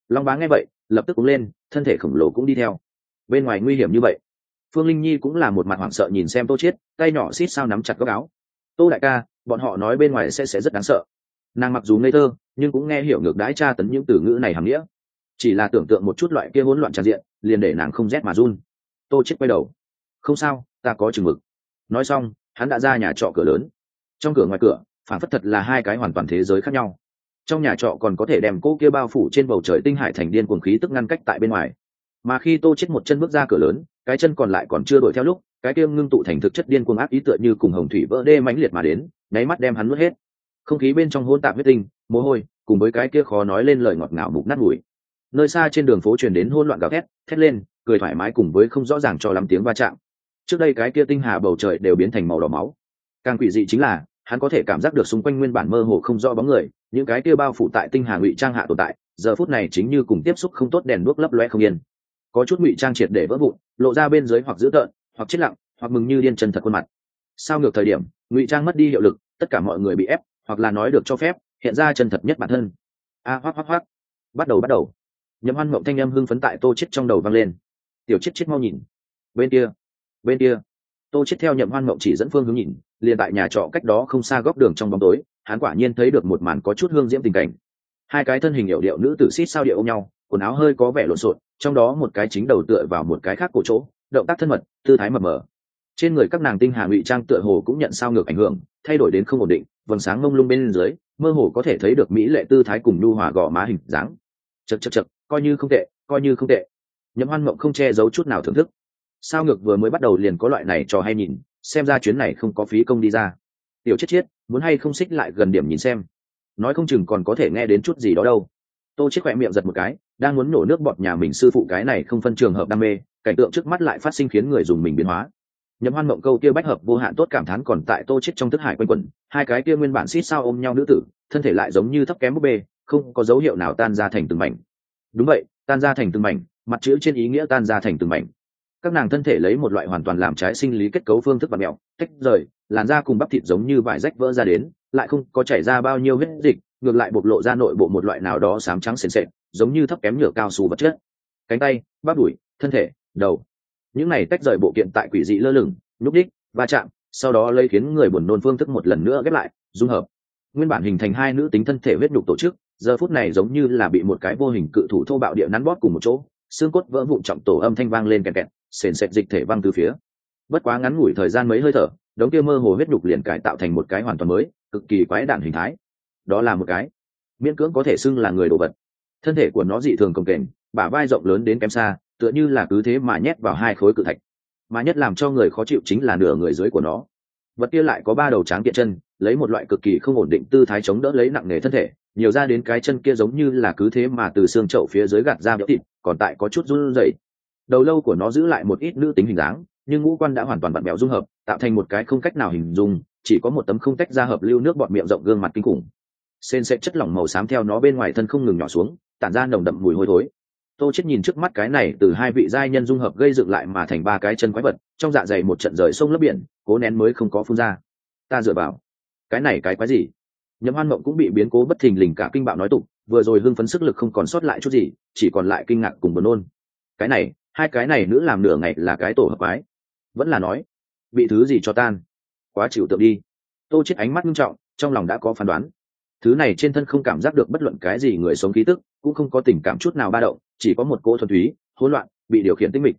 Long bá nghe vậy, lập tức cũng lên, thân thể khổng lồ cũng đi theo bên ngoài nguy hiểm như vậy. Phương linh nhi cũng là một mặt hoảng sợ nhìn xem tô chết tay nhỏ xít sao nắm chặt góc áo. Tô đại ca, bọn họ nói bên ngoài sẽ sẽ rất đáng sợ. Nàng mặc dù ngây thơ, nhưng cũng nghe hiểu ngược đãi tra tấn những từ ngữ này hàm nghĩa. Chỉ là tưởng tượng một chút loại kia hỗn loạn tràn diện, liền để nàng không rét mà run. Tô chết quay đầu. Không sao, ta có chừng mực. Nói xong, hắn đã ra nhà trọ cửa lớn. Trong cửa ngoài cửa phản phất thật là hai cái hoàn toàn thế giới khác nhau. Trong nhà trọ còn có thể đem cô kia bao phủ trên bầu trời tinh hải thành điên cuồng khí tức ngăn cách tại bên ngoài mà khi tô chết một chân bước ra cửa lớn, cái chân còn lại còn chưa đuổi theo lúc, cái kia ngưng tụ thành thực chất điên cuồng ác ý tựa như cùng hồng thủy vỡ đê mãnh liệt mà đến, nháy mắt đem hắn nuốt hết. Không khí bên trong hỗn tạp huyết tinh, mồ hôi, cùng với cái kia khó nói lên lời ngọt ngào mục nát mũi nơi xa trên đường phố truyền đến hỗn loạn gào thét thét lên, cười thoải mái cùng với không rõ ràng cho lắm tiếng va chạm. Trước đây cái kia tinh hà bầu trời đều biến thành màu đỏ máu. Càng quỷ dị chính là, hắn có thể cảm giác được xung quanh nguyên bản mơ hồ không rõ bóng người, những cái kia bao phủ tại tinh hà ngụy trang hạ tồn tại, giờ phút này chính như cùng tiếp xúc không tốt đèn đuốc lấp loe không yên có chút ngụy trang triệt để vỡ vụn lộ ra bên dưới hoặc dữ tợn hoặc chết lặng hoặc mừng như điên chân thật khuôn mặt. Sao ngược thời điểm ngụy trang mất đi hiệu lực tất cả mọi người bị ép hoặc là nói được cho phép hiện ra chân thật nhất bản thân. A à, hoác hoác hoác bắt đầu bắt đầu. Nhậm hoan mộng thanh âm hưng phấn tại tô chết trong đầu vang lên. Tiểu chết chết mau nhìn. Bên kia bên kia. Tô chết theo nhậm hoan mộng chỉ dẫn phương hướng nhìn liền tại nhà trọ cách đó không xa góc đường trong bóng tối hắn quả nhiên thấy được một màn có chút hương diễm tình cảnh. Hai cái thân hình hiệu điệu nữ tử xít sao điệu ôm nhau quần áo hơi có vẻ lộn xộn, trong đó một cái chính đầu tựa vào một cái khác cổ chỗ, động tác thân mật, tư thái mập mờ. Trên người các nàng tinh hà ngụy trang tựa hồ cũng nhận sao ngược ảnh hưởng, thay đổi đến không ổn định, vầng sáng mông lung bên dưới, mơ hồ có thể thấy được mỹ lệ tư thái cùng nhu hòa gò má hình dáng. Chật chật chật coi như không tệ, coi như không tệ. Nhậm hoan mộng không che giấu chút nào thưởng thức. Sao ngược vừa mới bắt đầu liền có loại này trò hay nhìn, xem ra chuyến này không có phí công đi ra. Tiểu chết chết, muốn hay không xích lại gần điểm nhìn xem. Nói không chừng còn có thể nghe đến chút gì đó đâu. Tô chết khỏe miệng giật một cái đang muốn nổ nước bọt nhà mình sư phụ cái này không phân trường hợp đam mê, cảnh tượng trước mắt lại phát sinh khiến người dùng mình biến hóa. Nhậm hoan mộng câu kia bách hợp vô hạn tốt cảm thán còn tại tô chết trong thức hải quanh quẩn, hai cái kia nguyên bản xít sao ôm nhau nữ tử, thân thể lại giống như thấp kém búp bê, không có dấu hiệu nào tan ra thành từng mảnh. Đúng vậy, tan ra thành từng mảnh, mặt chữ trên ý nghĩa tan ra thành từng mảnh. Các nàng thân thể lấy một loại hoàn toàn làm trái sinh lý kết cấu phương thức và mẹo tách rời, làn da cùng bắp thịt giống như vải rách vỡ ra đến, lại không có chảy ra bao nhiêu huyết dịch ngược lại bộc lộ ra nội bộ một loại nào đó sám trắng sền sệt, giống như thấp kém nhựa cao su vật chất. Cánh tay, bắp đùi, thân thể, đầu. Những này tách rời bộ kiện tại quỷ dị lơ lửng núp đích va chạm, sau đó lấy khiến người buồn nôn phương thức một lần nữa ghép lại, dung hợp. Nguyên bản hình thành hai nữ tính thân thể huyết nhục tổ chức, giờ phút này giống như là bị một cái vô hình cự thủ thô bạo địa nắn bóp cùng một chỗ, xương cốt vỡ vụn trọng tổ âm thanh vang lên kẹt kẹt, sền sệt dịch thể văng từ phía. Bất quá ngắn ngủi thời gian mấy hơi thở, đống kia mơ hồ huyết nhục liền cải tạo thành một cái hoàn toàn mới, cực kỳ quái đản hình thái đó là một cái. Miễn cưỡng có thể xưng là người đồ vật. Thân thể của nó dị thường cồng kềnh, bả vai rộng lớn đến kém xa, tựa như là cứ thế mà nhét vào hai khối cự thạch. Mà nhất làm cho người khó chịu chính là nửa người dưới của nó. Vật kia lại có ba đầu tráng kiện chân, lấy một loại cực kỳ không ổn định tư thái chống đỡ lấy nặng nề thân thể, nhiều ra đến cái chân kia giống như là cứ thế mà từ xương chậu phía dưới gạt ra béo thịt, còn tại có chút run rẩy. Đầu lâu của nó giữ lại một ít nữ tính hình dáng, nhưng ngũ quan đã hoàn toàn bặn bẹo dung hợp, tạo thành một cái không cách nào hình dung, chỉ có một tấm không tách ra hợp lưu nước bọt miệng rộng gương mặt kinh khủng sền sệt chất lỏng màu xám theo nó bên ngoài thân không ngừng nhỏ xuống, tản ra nồng đậm mùi hôi thối. Tô chết nhìn trước mắt cái này từ hai vị giai nhân dung hợp gây dựng lại mà thành ba cái chân quái vật, trong dạ dày một trận rời sông lấp biển, cố nén mới không có phun ra. Ta dựa vào. Cái này cái quái gì? Nhậm hoan mộng cũng bị biến cố bất thình lình cả kinh bạo nói tục, vừa rồi hưng phấn sức lực không còn sót lại chút gì, chỉ còn lại kinh ngạc cùng buồn nôn. Cái này, hai cái này nữ làm nửa ngày là cái tổ hợp quái. Vẫn là nói, bị thứ gì cho tan? Quá chịu tượng đi. Tô chết ánh mắt nghiêm trọng, trong lòng đã có phán đoán thứ này trên thân không cảm giác được bất luận cái gì người sống khí tức, cũng không có tình cảm chút nào ba động, chỉ có một cỗ thuần túy, hỗn loạn, bị điều khiển tinh mịch.